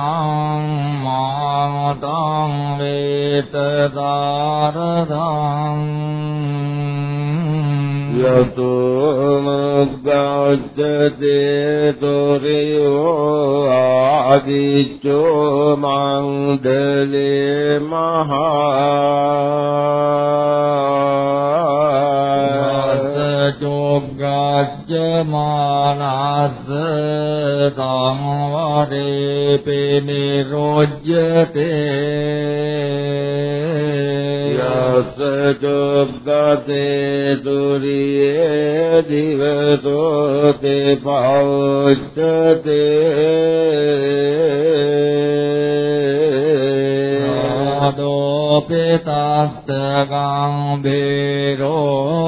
Speaker 9: මාතං වේත සාරදං
Speaker 11: යතෝ මග්ගච්ඡතේ තොරියෝ ආදිච්චෝ
Speaker 9: සංවරේ පිනිරොජ්ජතේ
Speaker 11: යස චොග්ගතේ දුරියේ දිවතෝ තේ පෞච්ඡතේ
Speaker 9: දෝපිතස්ත ගම්භීරෝ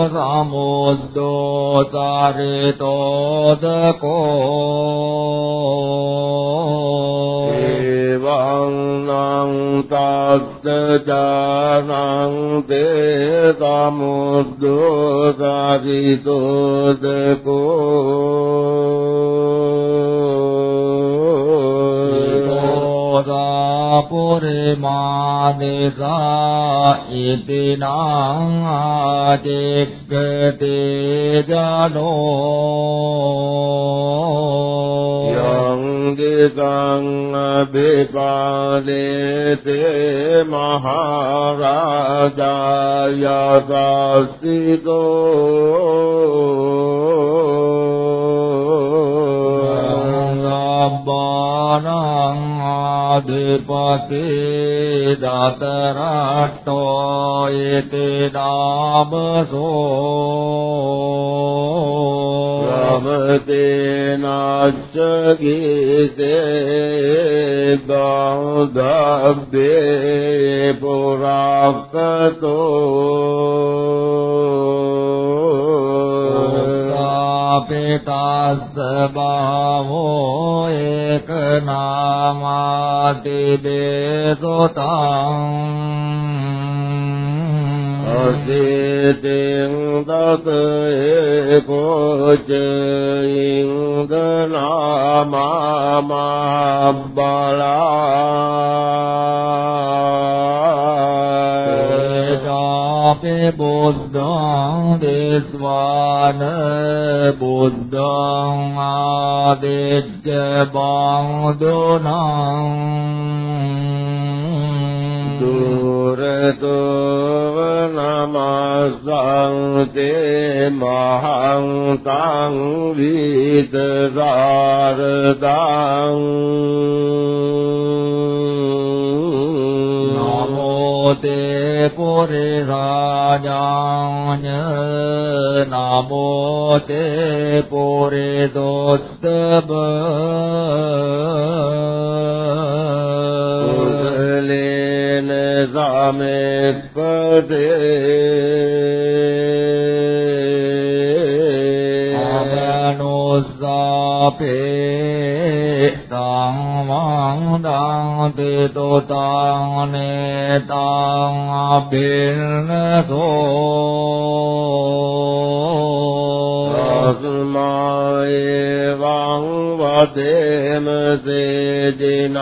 Speaker 9: සමුද්දෝ චරිතෝදකෝ
Speaker 11: එවං නං තස්ස ජානං තේ සමුද්දෝ සාරිතෝදකෝ
Speaker 9: පුරිමාදේසා ඉතිනං ආජෙක්කතේ ජනෝ
Speaker 11: යං දිසං අබිපාදේතේ මහරජායසස්සිතෝ
Speaker 9: බානං ආදිපතේ දතරට්ටෝ යතේ නාමසෝ
Speaker 11: රමතේ නාච්ච ගීතේ බෞද්ධබ්බේ පුරාකතෝ
Speaker 9: පිතස්ස බාවෝ ඒක නාමාති දේසොතං
Speaker 11: අසීතින් දත ඒකෝච ඉංගනාමබලා
Speaker 9: චාපේ බුද්ධං දේස්වාන බුද්ධං ආදෙච්ච බාඳුනං
Speaker 11: දුරතෝ නමස්සං තේ මහං තං විත
Speaker 9: නමෝ තේ පුරිසාජාඤ්ඤ නමෝ තේ පුරිසොත්තබ
Speaker 11: කුසලේන සමෙප්පදේ
Speaker 9: අමනුස්සාපේ තං වං දං තෙතෝතං නේතං අබින්නසෝ
Speaker 11: තස්මායේ වං වදේම සේජිනං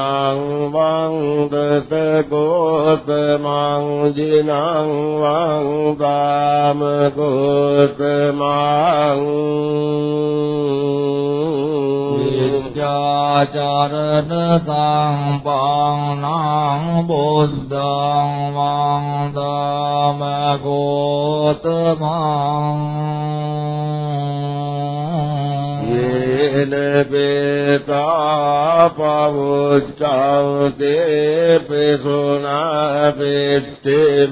Speaker 11: වං දත ගෝතමං ජිනං වං ගාම ගෝතමං
Speaker 9: විද්‍යාචරණ සංපාණං බුද්ධං වන්දාම ගෝතමං
Speaker 11: යේ තේන පේතා පවුච්ඡාතේ පෙසුනා පෙත්තේ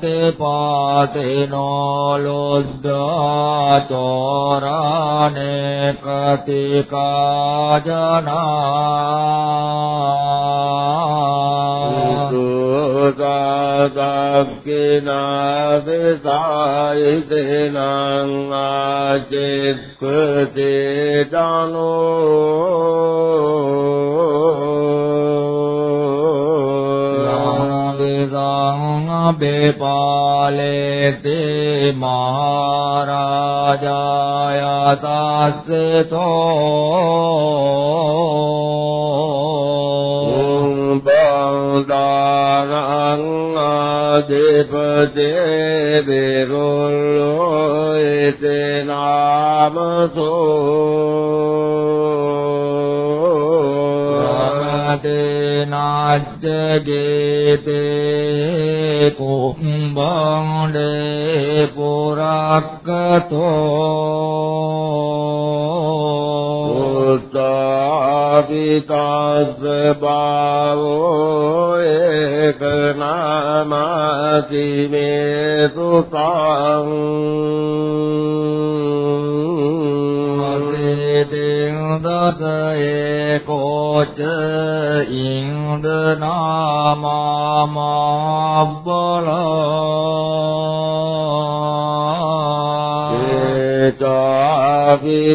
Speaker 11: මෞතිකා පාතිනෝ ලොද්දා චෝරානේ කතිකා ජනා දක්ඛිනාදසායිතේනං ආචෙක්ඛතේ ජානෝ වේදං අබේපාලේතේ මහරජාය තස්සතෝ බන්දානං ආදේපදේ විරුල්ලෝ ඒතේ නාමසෝ නාජ්ජගේතේ කුම්බංඩේ පුරක්කතෝ උත්තාවිතස්ස භාවෝ ඒක නාමති මේ සුතං අසේතෙන් දස ඒකෝච ඉන්ද නාමාබ්බලා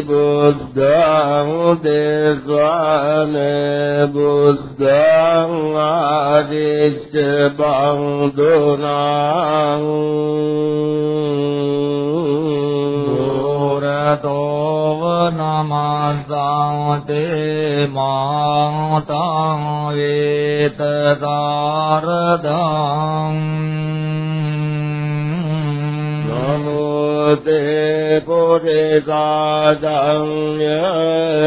Speaker 11: බුද්ධං දේස්වාන බුද්ධං ආදිච්ච බන්දුනං දුරතෝව නමස්සංතේ මාතං වේත දාරදං නමෝතේ පුරිසාදංය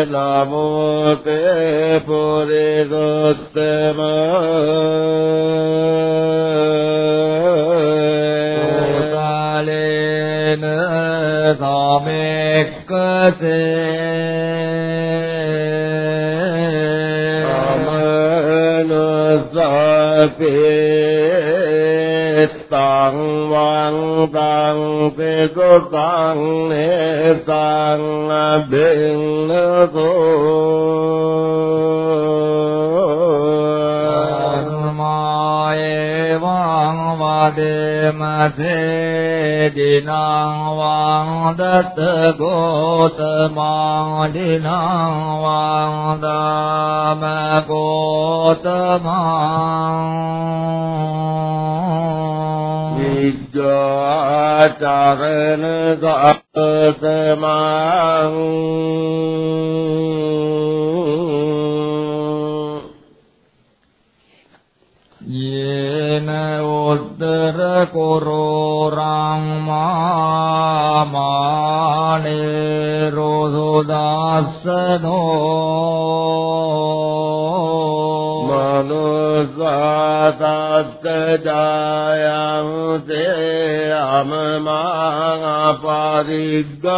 Speaker 11: නමෝතේ පුරිසුත්තම සාමෙක්කසේ අමනසපේ වං තං පෙසොතං නේතං අබින්නසෝ වං වදේමසේ දිනං වං දත ගෝතමං දිනං වං දාම ගෝතමං විද්‍යාචරණ ගතමං යේන උත්තර කුරෝ රාමානේ රෝසුදාස්සනෝ මනුසාතත් ජායං තේ අමමං අපරිග්ගා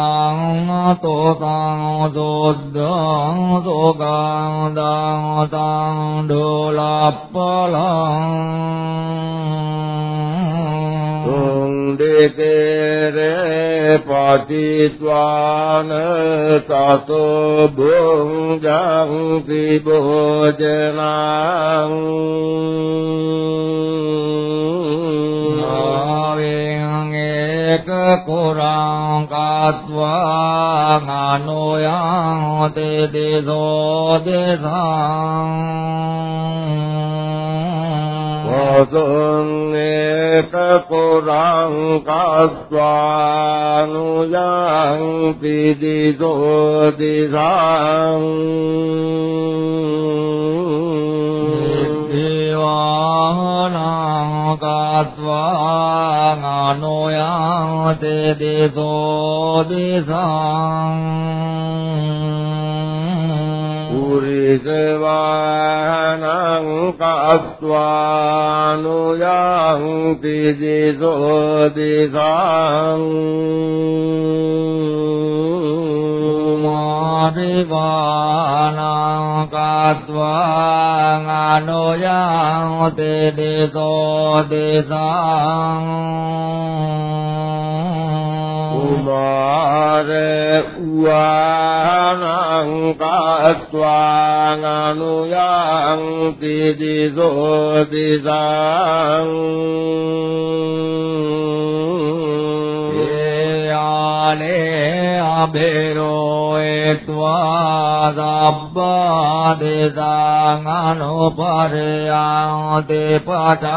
Speaker 11: තේ බේදං පවපංතේ නපිනේ යං තේ නාංගලෝ අකත්ත පාතිමං කාලින් පරිභෝජං සිමානුසා තෝතං දොද්දං තෝගං දං දෝලප්පලං දෙකේරේ පතිත්වාන තතෝ භුංජං තිබෝජනං ආවෙන් ඒක කුරං කාත්වා අනෝයං තේ දේසෝ දේසං සතුන් ඒක කුරං කස්වානුයං පිදිසෝ දිසං දේවානං කස්වාං අනෝයං තේ දේසෝ දිසං පුරිසවානං කත්වානුයං තිදිසෝ දිසං මාදිවානං කත්වාං අනුයං තිදිසෝ දිසං කුමාර උවානං කତ୍වාං අනුයං තිදිසෝ දිසං යානේ අබේරෝ එත්වා සබ්බා දේසං අනුපරයං තේ පචාරතස්ස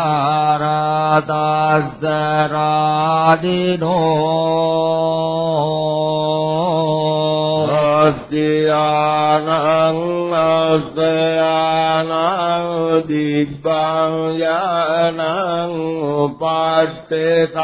Speaker 11: රාදිනෝ අස්යානං අස්යානං දිබ්බං යානං උපට්ඨේතං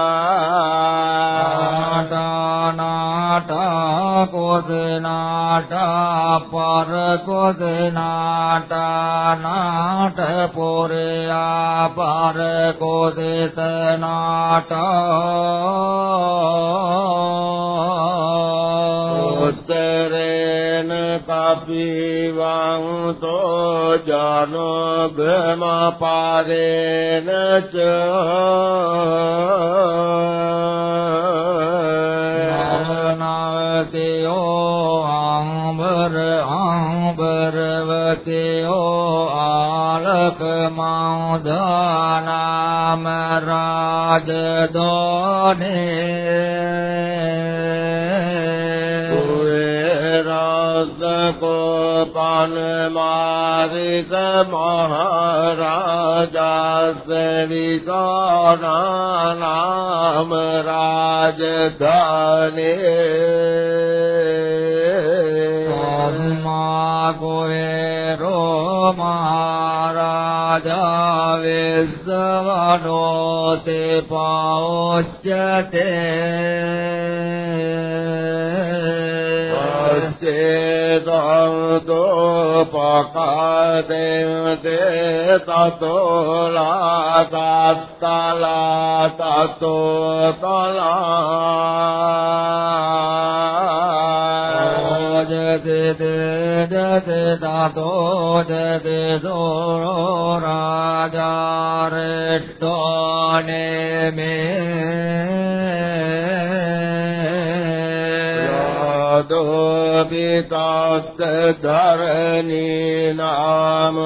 Speaker 11: को नाट पार को नाट नाट पोरे पार को नाटेरे न पिवां सो जनगमा पारे च නවතයෝ අම්බර අම්බරවතයෝ ආලක මෞදානාම රාජදෝනේ. රාජකෝපන මාරික මහරජාස විසානාම රාජධානේ සම්මා කුවේරෝ तबो पका देवे तोला दा ताला तो तत जत दादो ज दे तो में। සෝරෝ රාජාරෙට්ටෝ නේ දෝපිතාත් ධරණී නාම।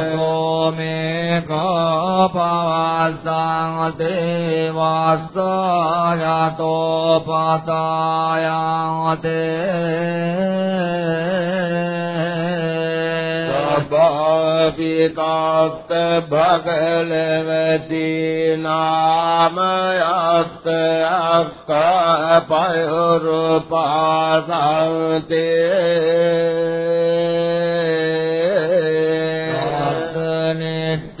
Speaker 11: යතෝ මේ කෝපවස්සං දේවස්සයතෝ පතායං තේ සබ්බිතාත් භගලවති නාමයත් අක්කපයුරුපාසන්තේ නිච්ච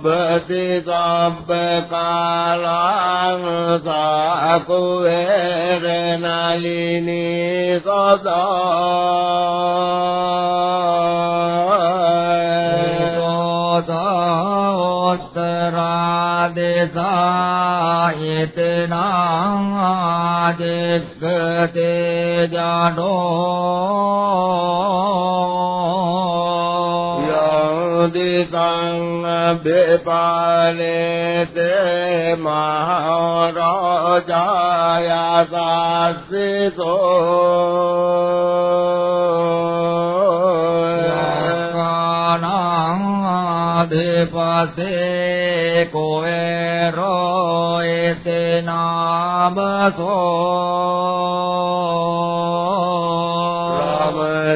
Speaker 11: සබති සබ්බ කාලං සාකු වේරනලිනී සදා උත්තරාදේසායතනං ආදෙක්කතේ ජානෝ යෝදිතං බේපාලේතේ මහරජාය සාසිතෝ අධිපතේ කොේරෝ එතනාබසෝ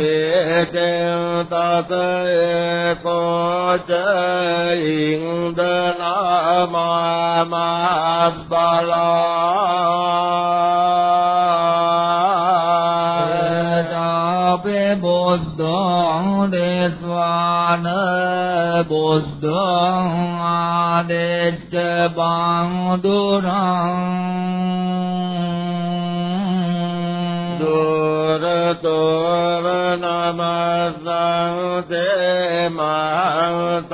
Speaker 11: බේසුතං අසේතං තත ඒකෝච ඉන්දනාමා ජාපේ බුද්ධං දේස්වාන බුද්ධං ආදෙච්ච බංදුරං දුරතෝව නමස්සං තේ මහතං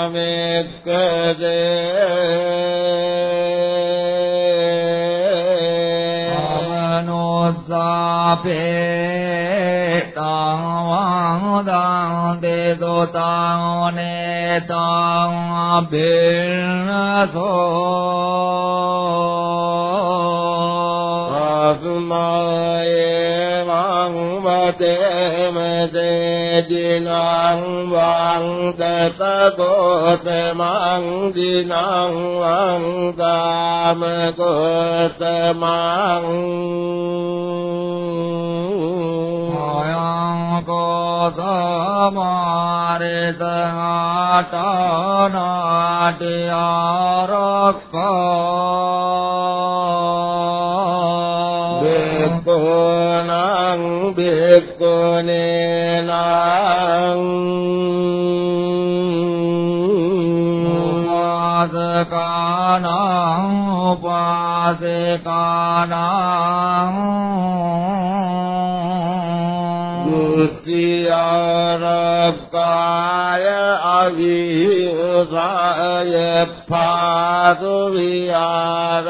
Speaker 11: සමෙක්කදේ අමනෝසාපේ තං වං දේදෝතං නේතං අබිල්නසෝ අසුමායේ වං වතේම දේදිනං වං දතගෝතමං දිනං වං ගාම ගෝතමං අයං කෝසමාරිත ආටනාටි ආරක්ඛා බෙක්ඛුනං බෙක්ඛුනේනං උපාසකානං උපාසකානං දුක්ඛියාරක්කාය අවිහාය පාතු විහාරායතේ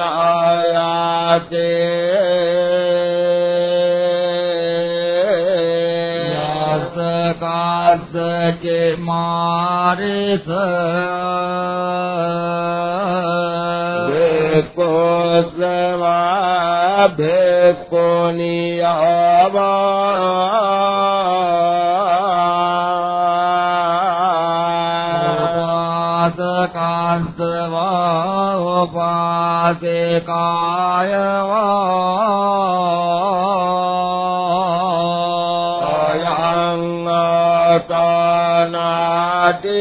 Speaker 11: කාස්සචේ මාරිස. බෙක්ඛෝස්වා බෙක්ඛෝනියාවා උපාසකාන්තවා උපාසකායවා
Speaker 9: तानाति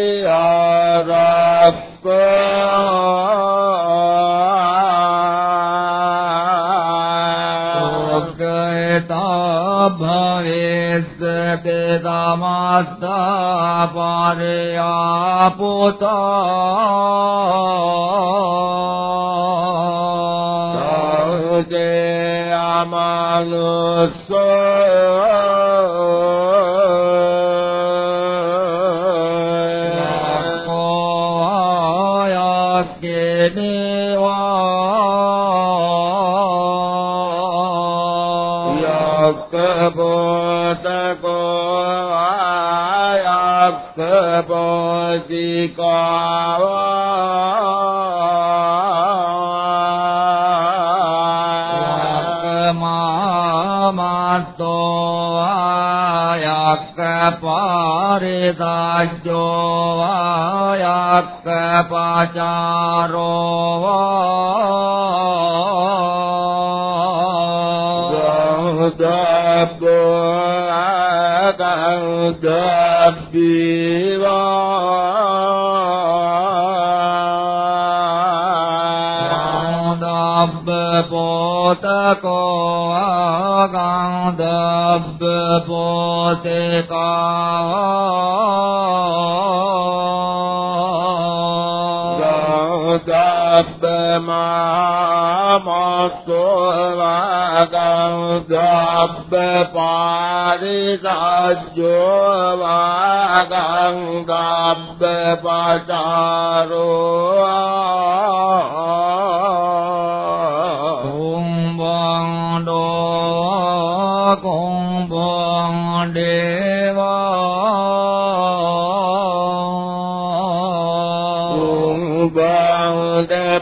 Speaker 9: भवेस्ते
Speaker 11: तामास्ता पारया पोता
Speaker 9: ते आमानुस्व පාරිදාජ්ජෝ ආයක්ක පාචාරෝ පෝතකෝ ආගන්ධබ්බ පෝතකා
Speaker 11: ගබ්බ මාමස්සෝ වාගන්ධබ්බ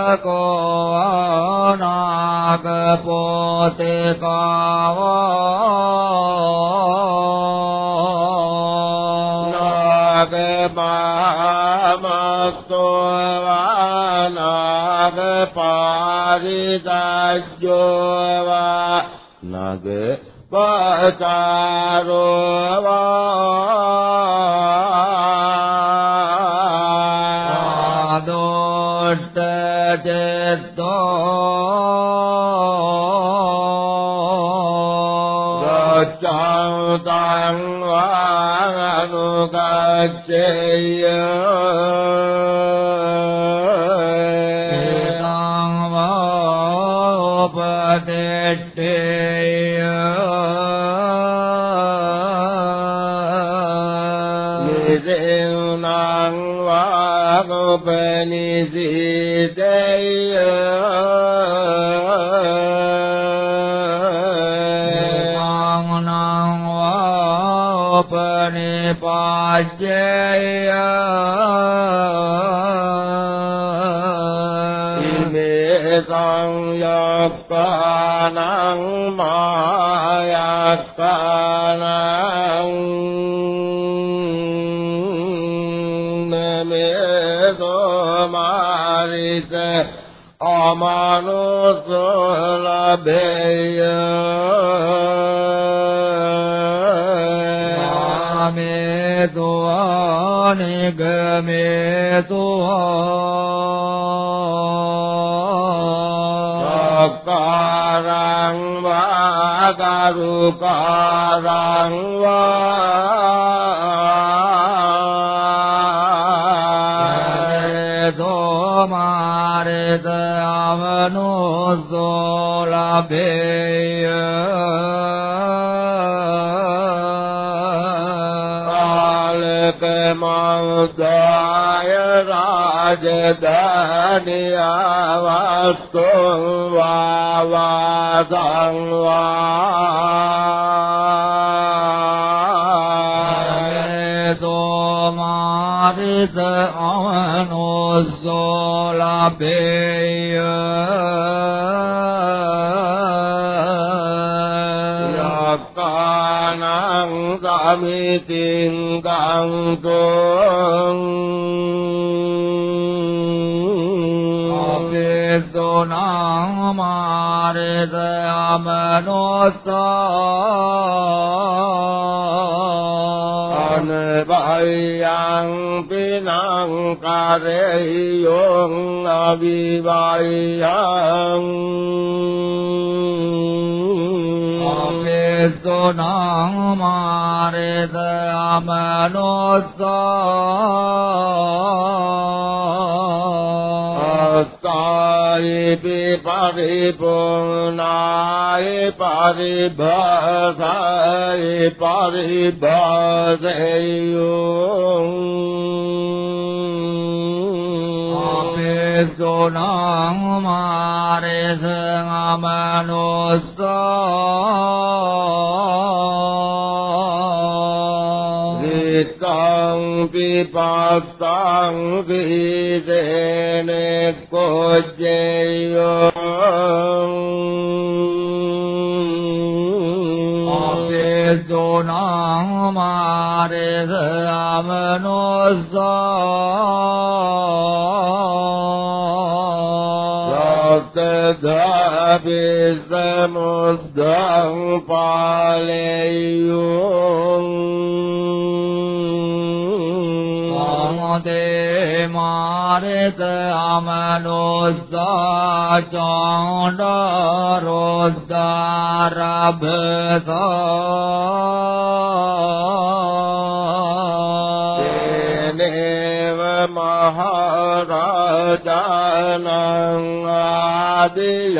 Speaker 11: පෝතකෝ
Speaker 9: නාග පෝතකාවා
Speaker 11: නාග මාමස්සෝ වානාග පාරිදජ්ජෝ වා නග පචාරෝ වා වානුගච්ඡේය
Speaker 9: ඒතං වාපදෙට්ඨේය।
Speaker 11: නිදේනං
Speaker 9: වාපනිපාජ්ජේය
Speaker 11: ඉමේ සංයක්ඛානං මායක්ඛානං නමේ සෝමාරිත අමනුසෝ ලබේය
Speaker 9: තුවානිගමේ තුවා
Speaker 11: සක්කාරං වාගරුකාරං වා
Speaker 9: දෝමාරෙද අවනෝසෝ ලබේය
Speaker 11: කාලක රාජධානියවස්තු වාවාසං වා
Speaker 9: මාරිත අවනෝස්සෝ ලබේය
Speaker 11: යක්කානං සමිතින් ගංගෝ
Speaker 9: අපේසෝනා මාරිත අමනෝස්සෝ
Speaker 11: අනබයං පිනං කරෙයොං අවිවයං
Speaker 9: අපේසෝනා මාරිත අමනෝස්සෝ
Speaker 11: අත්තායිපි පරිපූර්ණාය පරිභාසාය පරිභාසයෝ
Speaker 9: අපේසෝනා මාරිත අමනෝස්සෝ
Speaker 11: විත්තං පිපත්තං විදේන කොජ්ජයෝ
Speaker 9: අපේසෝනා මාරිත අමනෝස්සෝ
Speaker 11: සත්තාපි සමුද්දං පාලෙය්‍යෝ
Speaker 9: මාරිත අමනෝස්සා චෝණරොද්දාරබ්බසෝ
Speaker 11: තේනේව මහරජානං ආදියන්තේ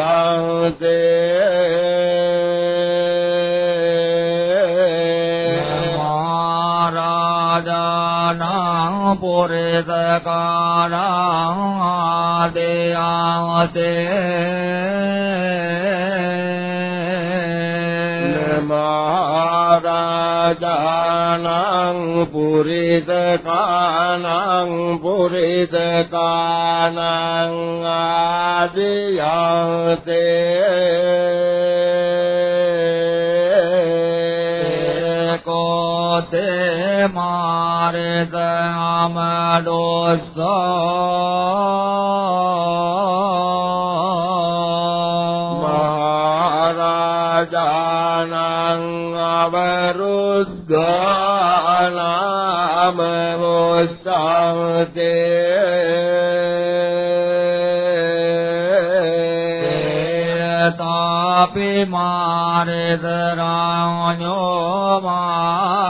Speaker 9: මහරජාණං පුරිතකාරං ආදයාතේ
Speaker 11: මහරජානං පුරිතකානං පුරිතකානං
Speaker 9: කෝතේ මාරිත අමඩොස්සෝ
Speaker 11: මහරජානං අවරුද්ධානාම මොස්සංතේ
Speaker 9: තාපි මාරිත රාඤෝ මාගදස්ස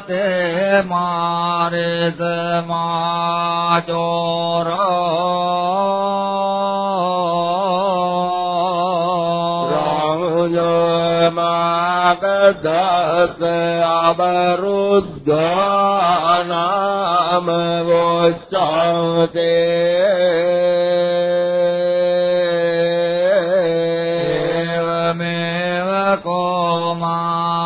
Speaker 9: තේ මාරේත මාචෝරෝ
Speaker 11: රාමයමකදස අබරුද්ධානම වොච්ඡතේ එවමෙව කෝමා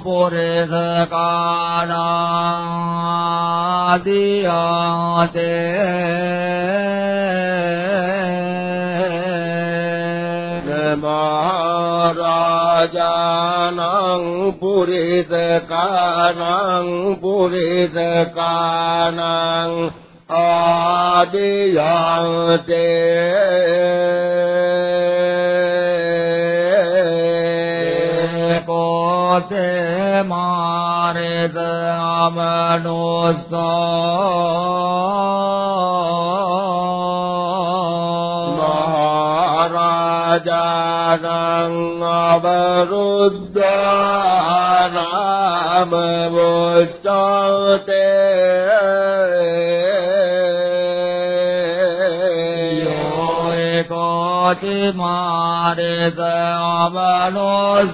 Speaker 9: පුරිස කානාදියාතේ
Speaker 11: මහරජානං පුරිස කානං
Speaker 9: කෝතේ මාරේද අමනෝසෝ
Speaker 11: මහරජානං අවරුද්ධානාම වොච්චතේ
Speaker 9: යෝකෝති මාරේද අමනෝසෝ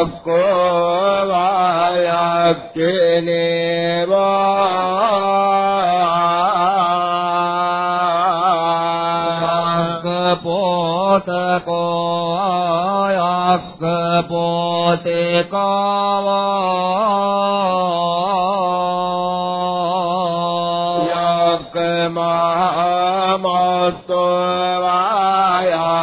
Speaker 11: යක්කෝ වායක්කේනේවා
Speaker 9: පෝතකෝ යක්ක පෝතේ කාවා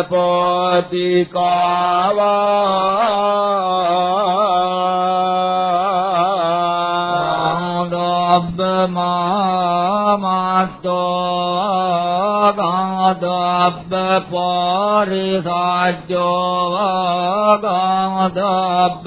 Speaker 11: වග්ගෞ දබ්බ පොතිකාවා
Speaker 9: ගාන්ධබ්බ මාමත්තෝ ගාන්ධබ්බ පරිසජ්ජෝ ගාන්ධබ්බ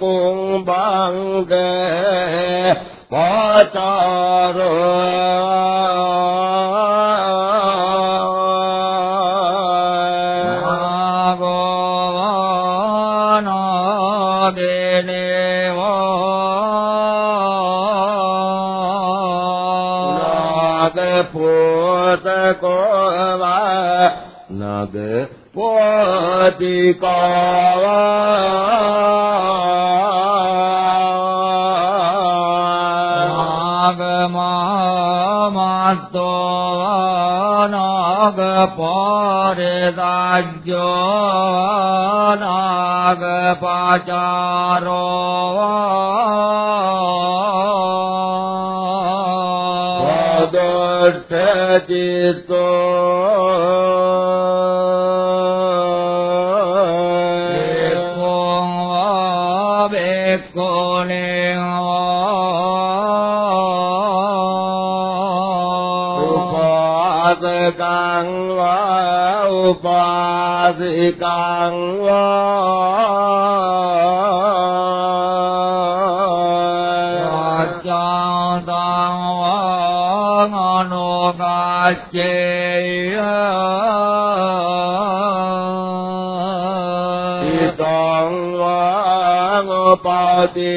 Speaker 11: පාරිසජ්ජෝවා කුම්බං පාචාරෝ නාග පෝතකෝවා
Speaker 9: පරිදජ්ජෝ නාග පාචාරෝ
Speaker 11: වදොට්ඨ චිත්තෝ උපාසිකං වා
Speaker 9: ආචාදං අනෝගාච්චේය
Speaker 11: ඉතං වාං උපාතිට්ඨේය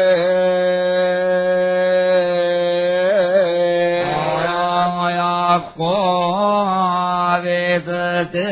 Speaker 9: ಮಾತೇ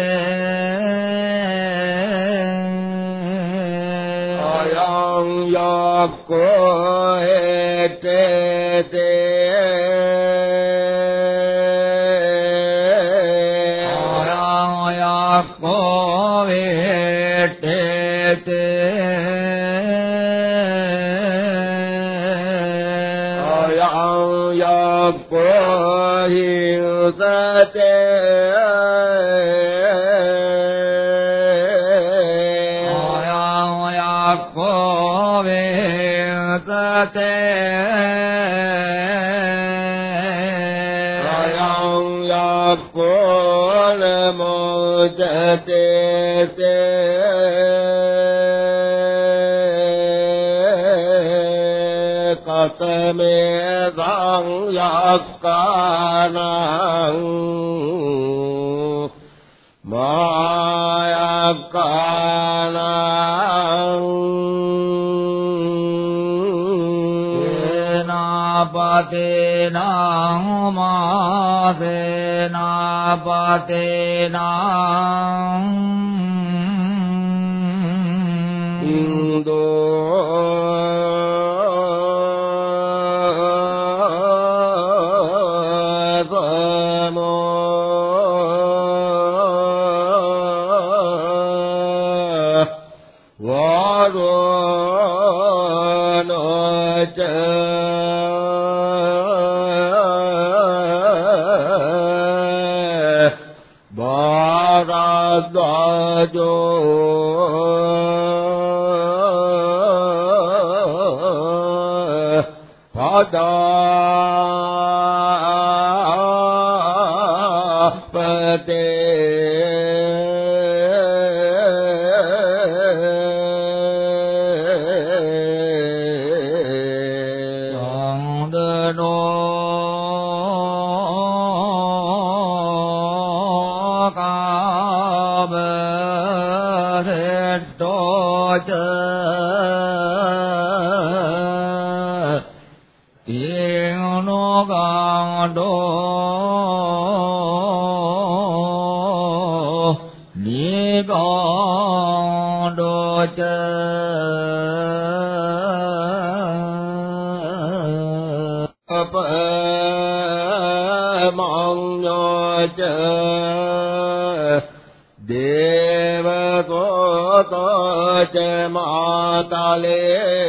Speaker 9: කතමේ සංයක්කානං මායක්කානං
Speaker 11: සේනාපතේනං මාසේනාපතේනං
Speaker 9: මාතලේ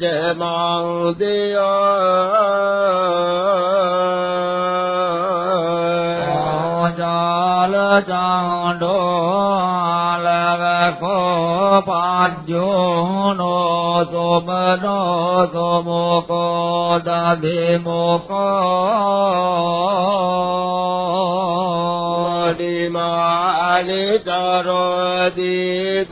Speaker 11: ච
Speaker 9: මෞදියෝ
Speaker 11: ජාල චාණ්ඩෝ ආලවකෝ
Speaker 9: පාජ්ජෝ නෝ සෝමනෝ සෝමෝකෝ දදෙමෝකෝ
Speaker 11: දිමානි චරෝදිකෝ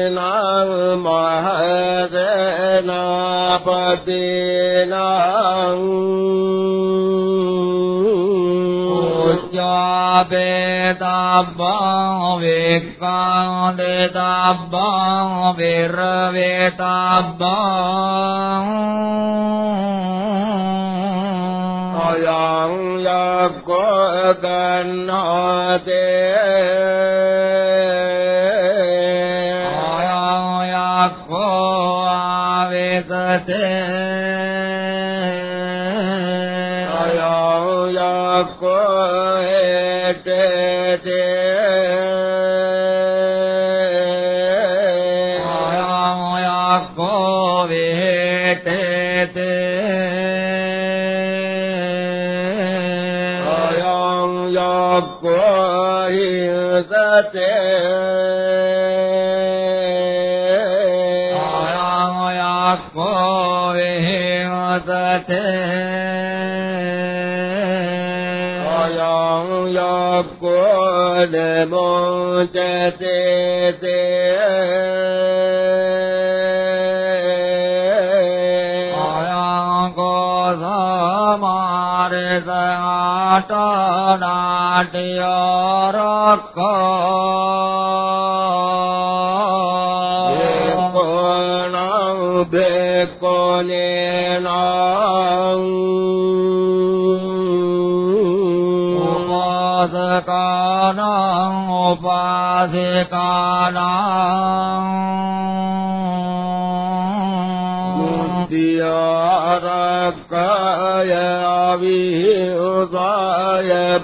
Speaker 9: ජාබේතබ්බං වේක්ඛං දේතබ්බං විරවේතබ්බං
Speaker 11: අයං යක්ඛෝ නමෝචතේ
Speaker 9: ආයංකෝ සමාරස ආටනාටයරක්කෝ උපාසකානං උපාසිකානං
Speaker 11: තියාරක්කය අවිහුදාය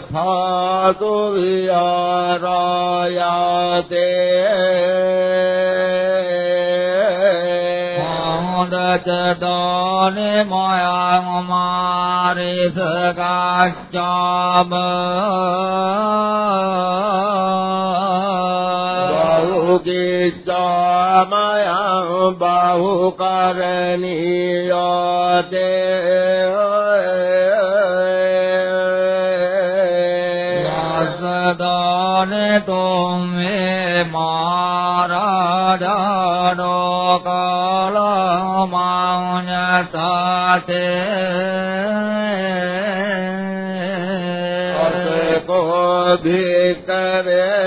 Speaker 11: භාතු විහාරායතේ
Speaker 9: හොඳචදානේ මයං මාරිස ගච්ඡාම
Speaker 11: බහුකිච්ඡාමයං බහුකරණීයතේ
Speaker 9: යස්සදානේ තොම්මේ මාරාඩානෝ කාලමාඤ්ඤතාතේ
Speaker 11: අසකෝ භික්කවේ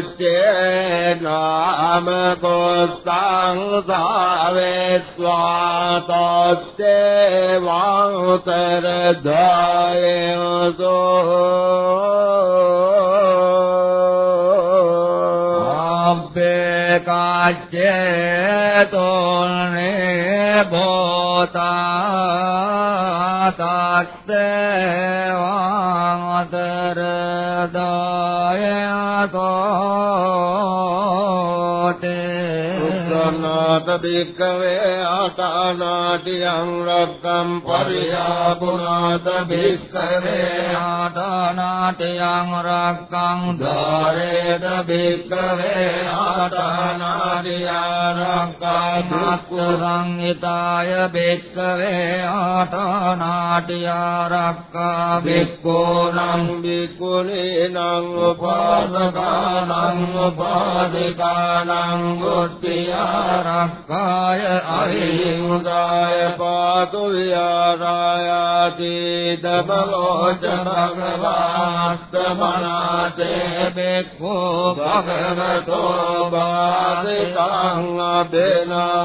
Speaker 9: चे नाम पोस्ता
Speaker 11: धावे स्वा ते
Speaker 9: वाय आप्ये काचे तोणे भोता। තත්තේ වාතර දායතෝ උත්තනාත භික්ඛවේ ආතානාතියං රක්කම් පරියාපුනාත භික්ඛවේ
Speaker 11: ආටනාටයං රක්කං
Speaker 9: ධාරේත භික්ඛවේ ආතානාතියා රක්කා
Speaker 11: මත්ත සංහිතාය බෙක්කවේ ආටනාටියා රක්කා
Speaker 9: භික්ඛූනම් භික්ඛුනීනං උපාසකානං උපාසිකානං බුද්ධියා
Speaker 11: රක්කාය
Speaker 9: අරිමුදාය පාතු විහාරායාති දබලෝච භගවාස්තමනාතේ
Speaker 11: බෙක්ඛෝ
Speaker 9: භගවතෝ වාසිකං අබිනවදෝමුකේ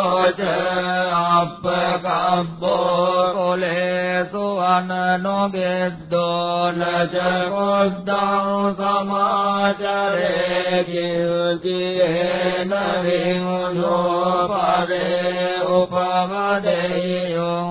Speaker 9: जको कोले
Speaker 11: सुवनो गेदोल कोदं
Speaker 9: समचरे नवी नो परे उपवदेव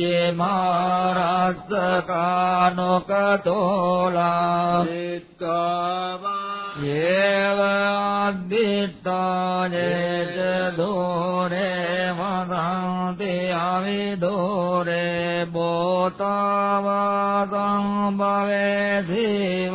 Speaker 9: े मा रास का नु कतो च दोरे वदा दे आविदो रेबोतावदम्भवे दिवादमेता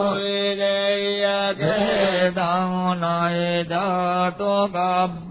Speaker 9: සීලවාදස්සනේන
Speaker 11: සංපන්නෝ කාමේසු විනේයගේ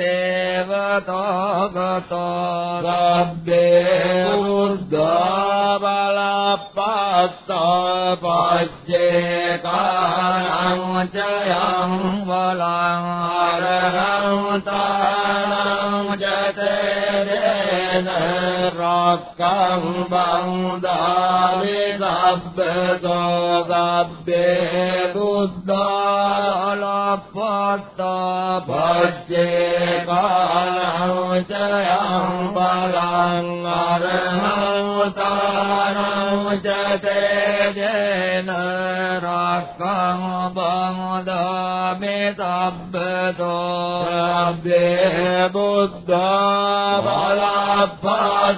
Speaker 11: देवतो गतो ऊर्दवाला पा पजेतारं जयं वा तारं जय රක්ඛං බන්දාමි සබ්බතෝ සබ්බේ බුද්ධා ලප්පත්තා පච්චේ කාං චයං වලං අරහං තානං ජතේන රක්ඛං බන්දාමි සබ්බතෝ සබ්බේ බුද්ධා බලප්පත්තා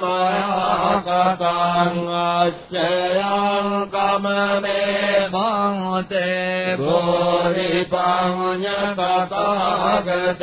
Speaker 11: දස්සානුභාවේන අසංතරාය කායේන වාචා චිත්තේන පමාදේන මයාකතං අච්චයං කමමේ බෞනේ බෝලි පඤ්ඤ තථාගත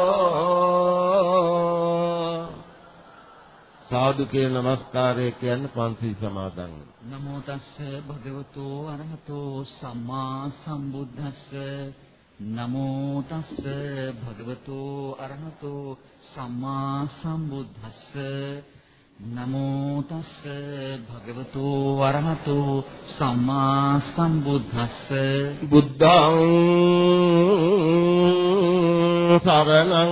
Speaker 11: සාදු කියන නමස්කාරය කියන්න පන්සිල් සමාදන්
Speaker 14: නමෝ තස්ස භගවතු අරහතෝ සම්මා සම්බුද්දස්ස. නමෝ තස්ස භගවතු අරහතෝ සම්මා සම්බුද්දස්ස. නමෝ තස්ස භගවතු වරහතෝ සම්මා සම්බුද්දස්ස.
Speaker 11: බුද්ධං සරණං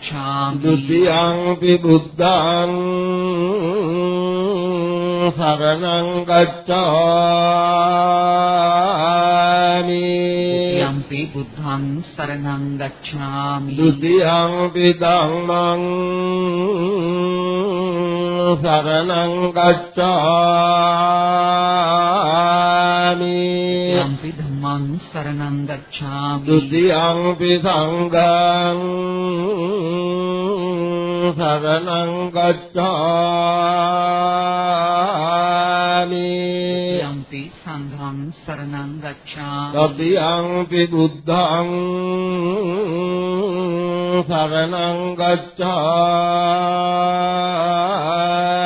Speaker 14: සංඝං සරණං ගච්ඡාමි.
Speaker 11: ဒ ුතියං පි බුද්ධං සරණං ගච්ඡාමි.
Speaker 14: යම්පි බුද්ධං සරණං ගච්ඡාමි.
Speaker 11: ဒ ුතියං පි ධම්මං සරණං ගච්ඡාමි.
Speaker 14: යම්පි සංඝං සරණං ගච්ඡාමි.
Speaker 11: ဒ ුතියංපි සංඝං සරණං ගච්ඡාමි.
Speaker 14: යම්පි සංඝං සරණං ගච්ඡාමි.
Speaker 11: ဒ ුතියංපි බුද්ධං සරණං ගච්ඡාමි.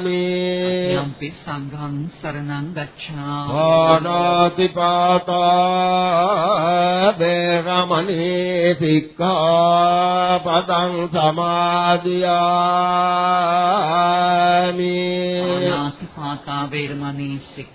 Speaker 14: යම්පි සංඝං සරණං ගච්ඡාමි.
Speaker 11: පාණාති පාතා වේරමණී සික්ඛාපදං සමාදියාමි.
Speaker 14: ආනාති පාතා වේරමණී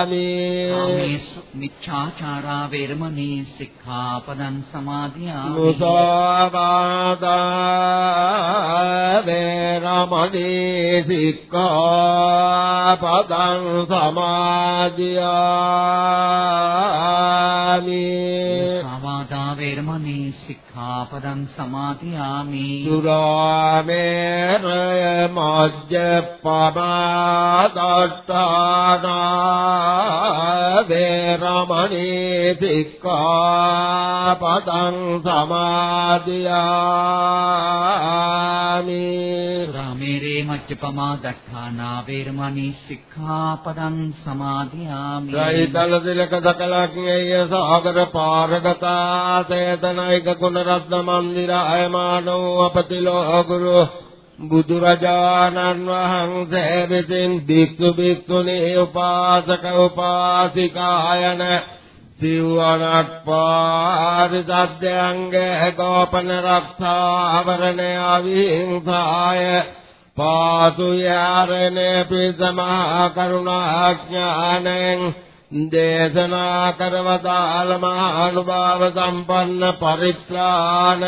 Speaker 14: කාමේසු මිච්ඡාචාරා වේරමණී සික්ඛාපදං සමාදියාමි.
Speaker 11: මුසාවාදා වේරමණී සික්ඛාපදං සමාදියාමි.
Speaker 14: සමාදා වේරමණී සික්ඛාපදං සමාදියාමි
Speaker 11: සුරාමේරය මජ්ජපමාදට්ඨානා වේරමණී සික්ඛාපදං සමාදියාමි
Speaker 14: සුරාමේරේ මච්චපමා දක්ඛානා වේරමණී සික්ඛාපදං සමාදියාමි
Speaker 11: දෛතල තිලක දකලක්ඤ්ඤය සාගර පාරගතා සේතනයික ගුණ රත්න මන්දිර අයමානෝ අපතිලෝ ගුරු බුදුරජාණන් වහන්සේ විසින් භික්ඛු භික්ඛුණී උපාසක උපාසිකායන සිව්වනක් පාරිසද්දයන්ගේ ගෝපන රක්ෂාවරණය අවිහිංසාය පාසු යාරණේ පිසමහා කරුණාඥානෙන් දේශනා කරවදාල මහානුභාව සම්පන්න පරිත්‍රාණ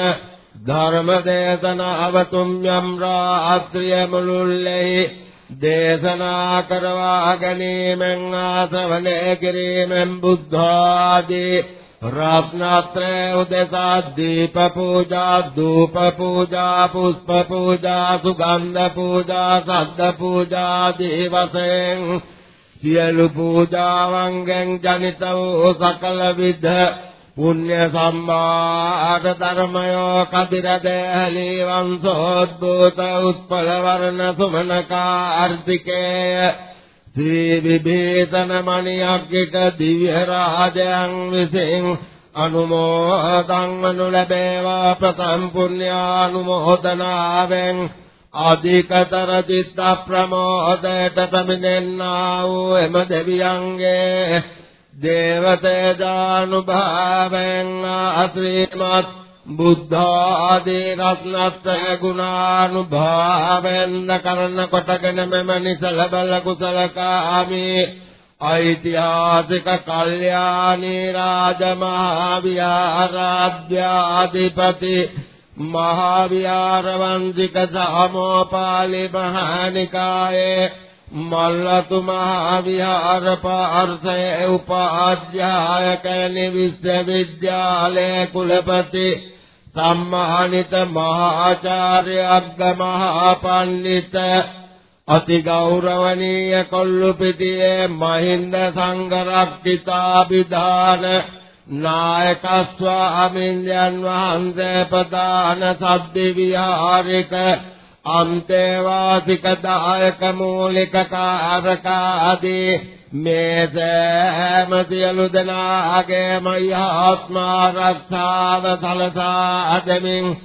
Speaker 11: ධර්ම දේශනාව තුම්යම් රාත්‍රිය මුළුල්ලේ දේශනා කරවා ගැනීමෙන් ආසවනේ කිරීමෙන් බුද්ධාදී රත්නත්‍රය උදෙසා දීප පූජා ධූප පූජා පුෂ්ප පූජා සුගන්ධ පූජා සද්ද පූජා දේවසෙන් සියලු පූජාවන්ගෙන් ජනිත වූ සකල විද පුණ්‍ය සම්මාද ධර්මයෝ කදිර දේහලී වංශෝද්භූත උත්පල වර්ණ සුමන කාර්තිකේය ශ්‍රී විභීතන මණියක්කිට දිව්‍ය රාජයන් විසින් අනුමෝදන් වනු ලැබේවා. ප්‍රසම් පුණ්‍යානුමෝදනාවෙන් අධිකතර චිත්ත ප්‍රමෝදයට පැමිණෙන්නා වූ එම දෙවියන්ගේ දේවතේජානුභාවෙන් ආශ්‍රීමත් බුද්ධ ආදී රත්නත්‍රය ගුණානුභාවෙන් කරන කොටගෙන මෙම නිසල බල කුසල කාමී ඓතිහාසික කල්යාණී රාජමහා විහාරාධ්‍යාධිපති මහා විහාර වංශික සමෝපාලි මහානිකායේ මල්ලතු මහා විහාර පාර්ථයේ උපාධ්‍යායක විශ්වවිද්‍යාලයේ කුලපති සම්මානිත මහාචාර්ය අග්ග මහා පණ්ඩිත අති ගෞරවනීය කොල්ලුපිටියේ මහින්ද සංඝරක්කිතාභිධාන නායක ස්වාමීන්ද්‍රයන් වහන්සේ ප්‍රදාන සද්දි විහාරික අන්තේවාසික දායක මූලික කාරක ආදී මේ සෑම සියලු දෙනාගේම ආත්මාරක්ෂාව සලසා දෙමින්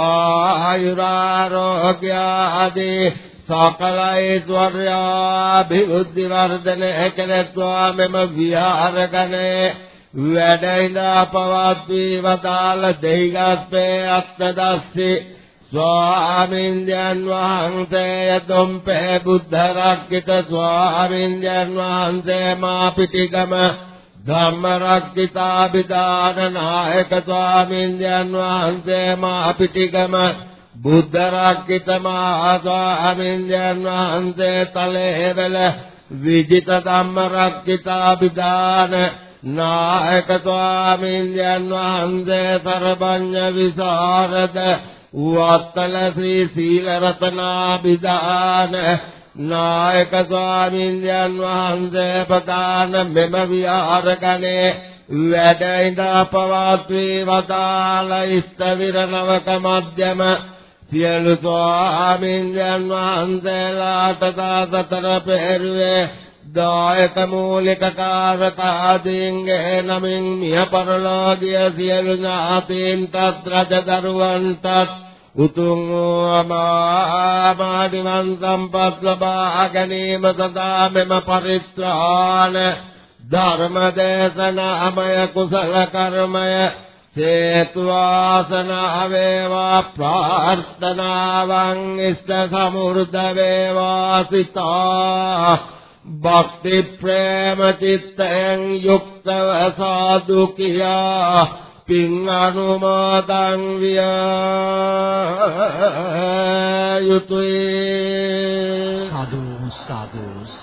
Speaker 11: ආයුරාරෝග්‍ය ආදී සකල ඓශ්වර්යාභිවෘද්ධි වර්ධන කෙරෙත්වා මෙම විහාරගණේ වැඩයිලා පවත්වී වදාළ දෙහිගස්පේ අත්තදස්සි ස්වාමීන්ද්‍රයන් වහන්සේ යතොම්පේ බුද්ධ රක්කිත ස්වාමීන්ද්‍රයන් වහන්සේ මා පිටිගම ධම්ම රක්කිතාබිදාන නායක ස්වාමීන්ද්‍රයන් වහන්සේ මා පිටිගම බුද්ධ රක්කිත මා ස්වාමීන්ද්‍රයන් වහන්සේ තලේවල විජිත ධම්ම රක්කිතාබිදාන නායක ස්වාමීන්ද්‍රයන් වහන්සේ සර්වඥ විසරද වත්තල ශ්‍රී සීල රතනාභිදාන නායක ස්වාමීන්ද්‍රයන් වහන්සේ ප්‍රදාන මෙම විහාරගණේ වැඩ ඉඳා පවත්වී වදාළ ඉස්තවිර නවක මධ්‍යම සියලු ස්වාමීන්ද්‍රයන් වහන්සේලාට සතර පෙරුවේ දායක මූලික කාරකාදීන්ගේ නමින් මිය පරලෝකීය සියලු ඥාතීන්ටත් රජදරුවන්ටත් උතුම් අමාදිවන් සම්පත් ලබා ගැනීම සදා මෙම පරිත්‍රාණ ධර්ම දේශනාමය කුසල කර්මය හේතු වාසනා වේවා ප්‍රාර්ථනාවන් ඉස්ස සමුර්ධ වේවා සිතා භක්ති ප්‍රේම චිත්තයෙන් යුක්තව සාදු කියා පින් අනුමෝදන් විය යුතුය
Speaker 14: සාදු සාදු සාදු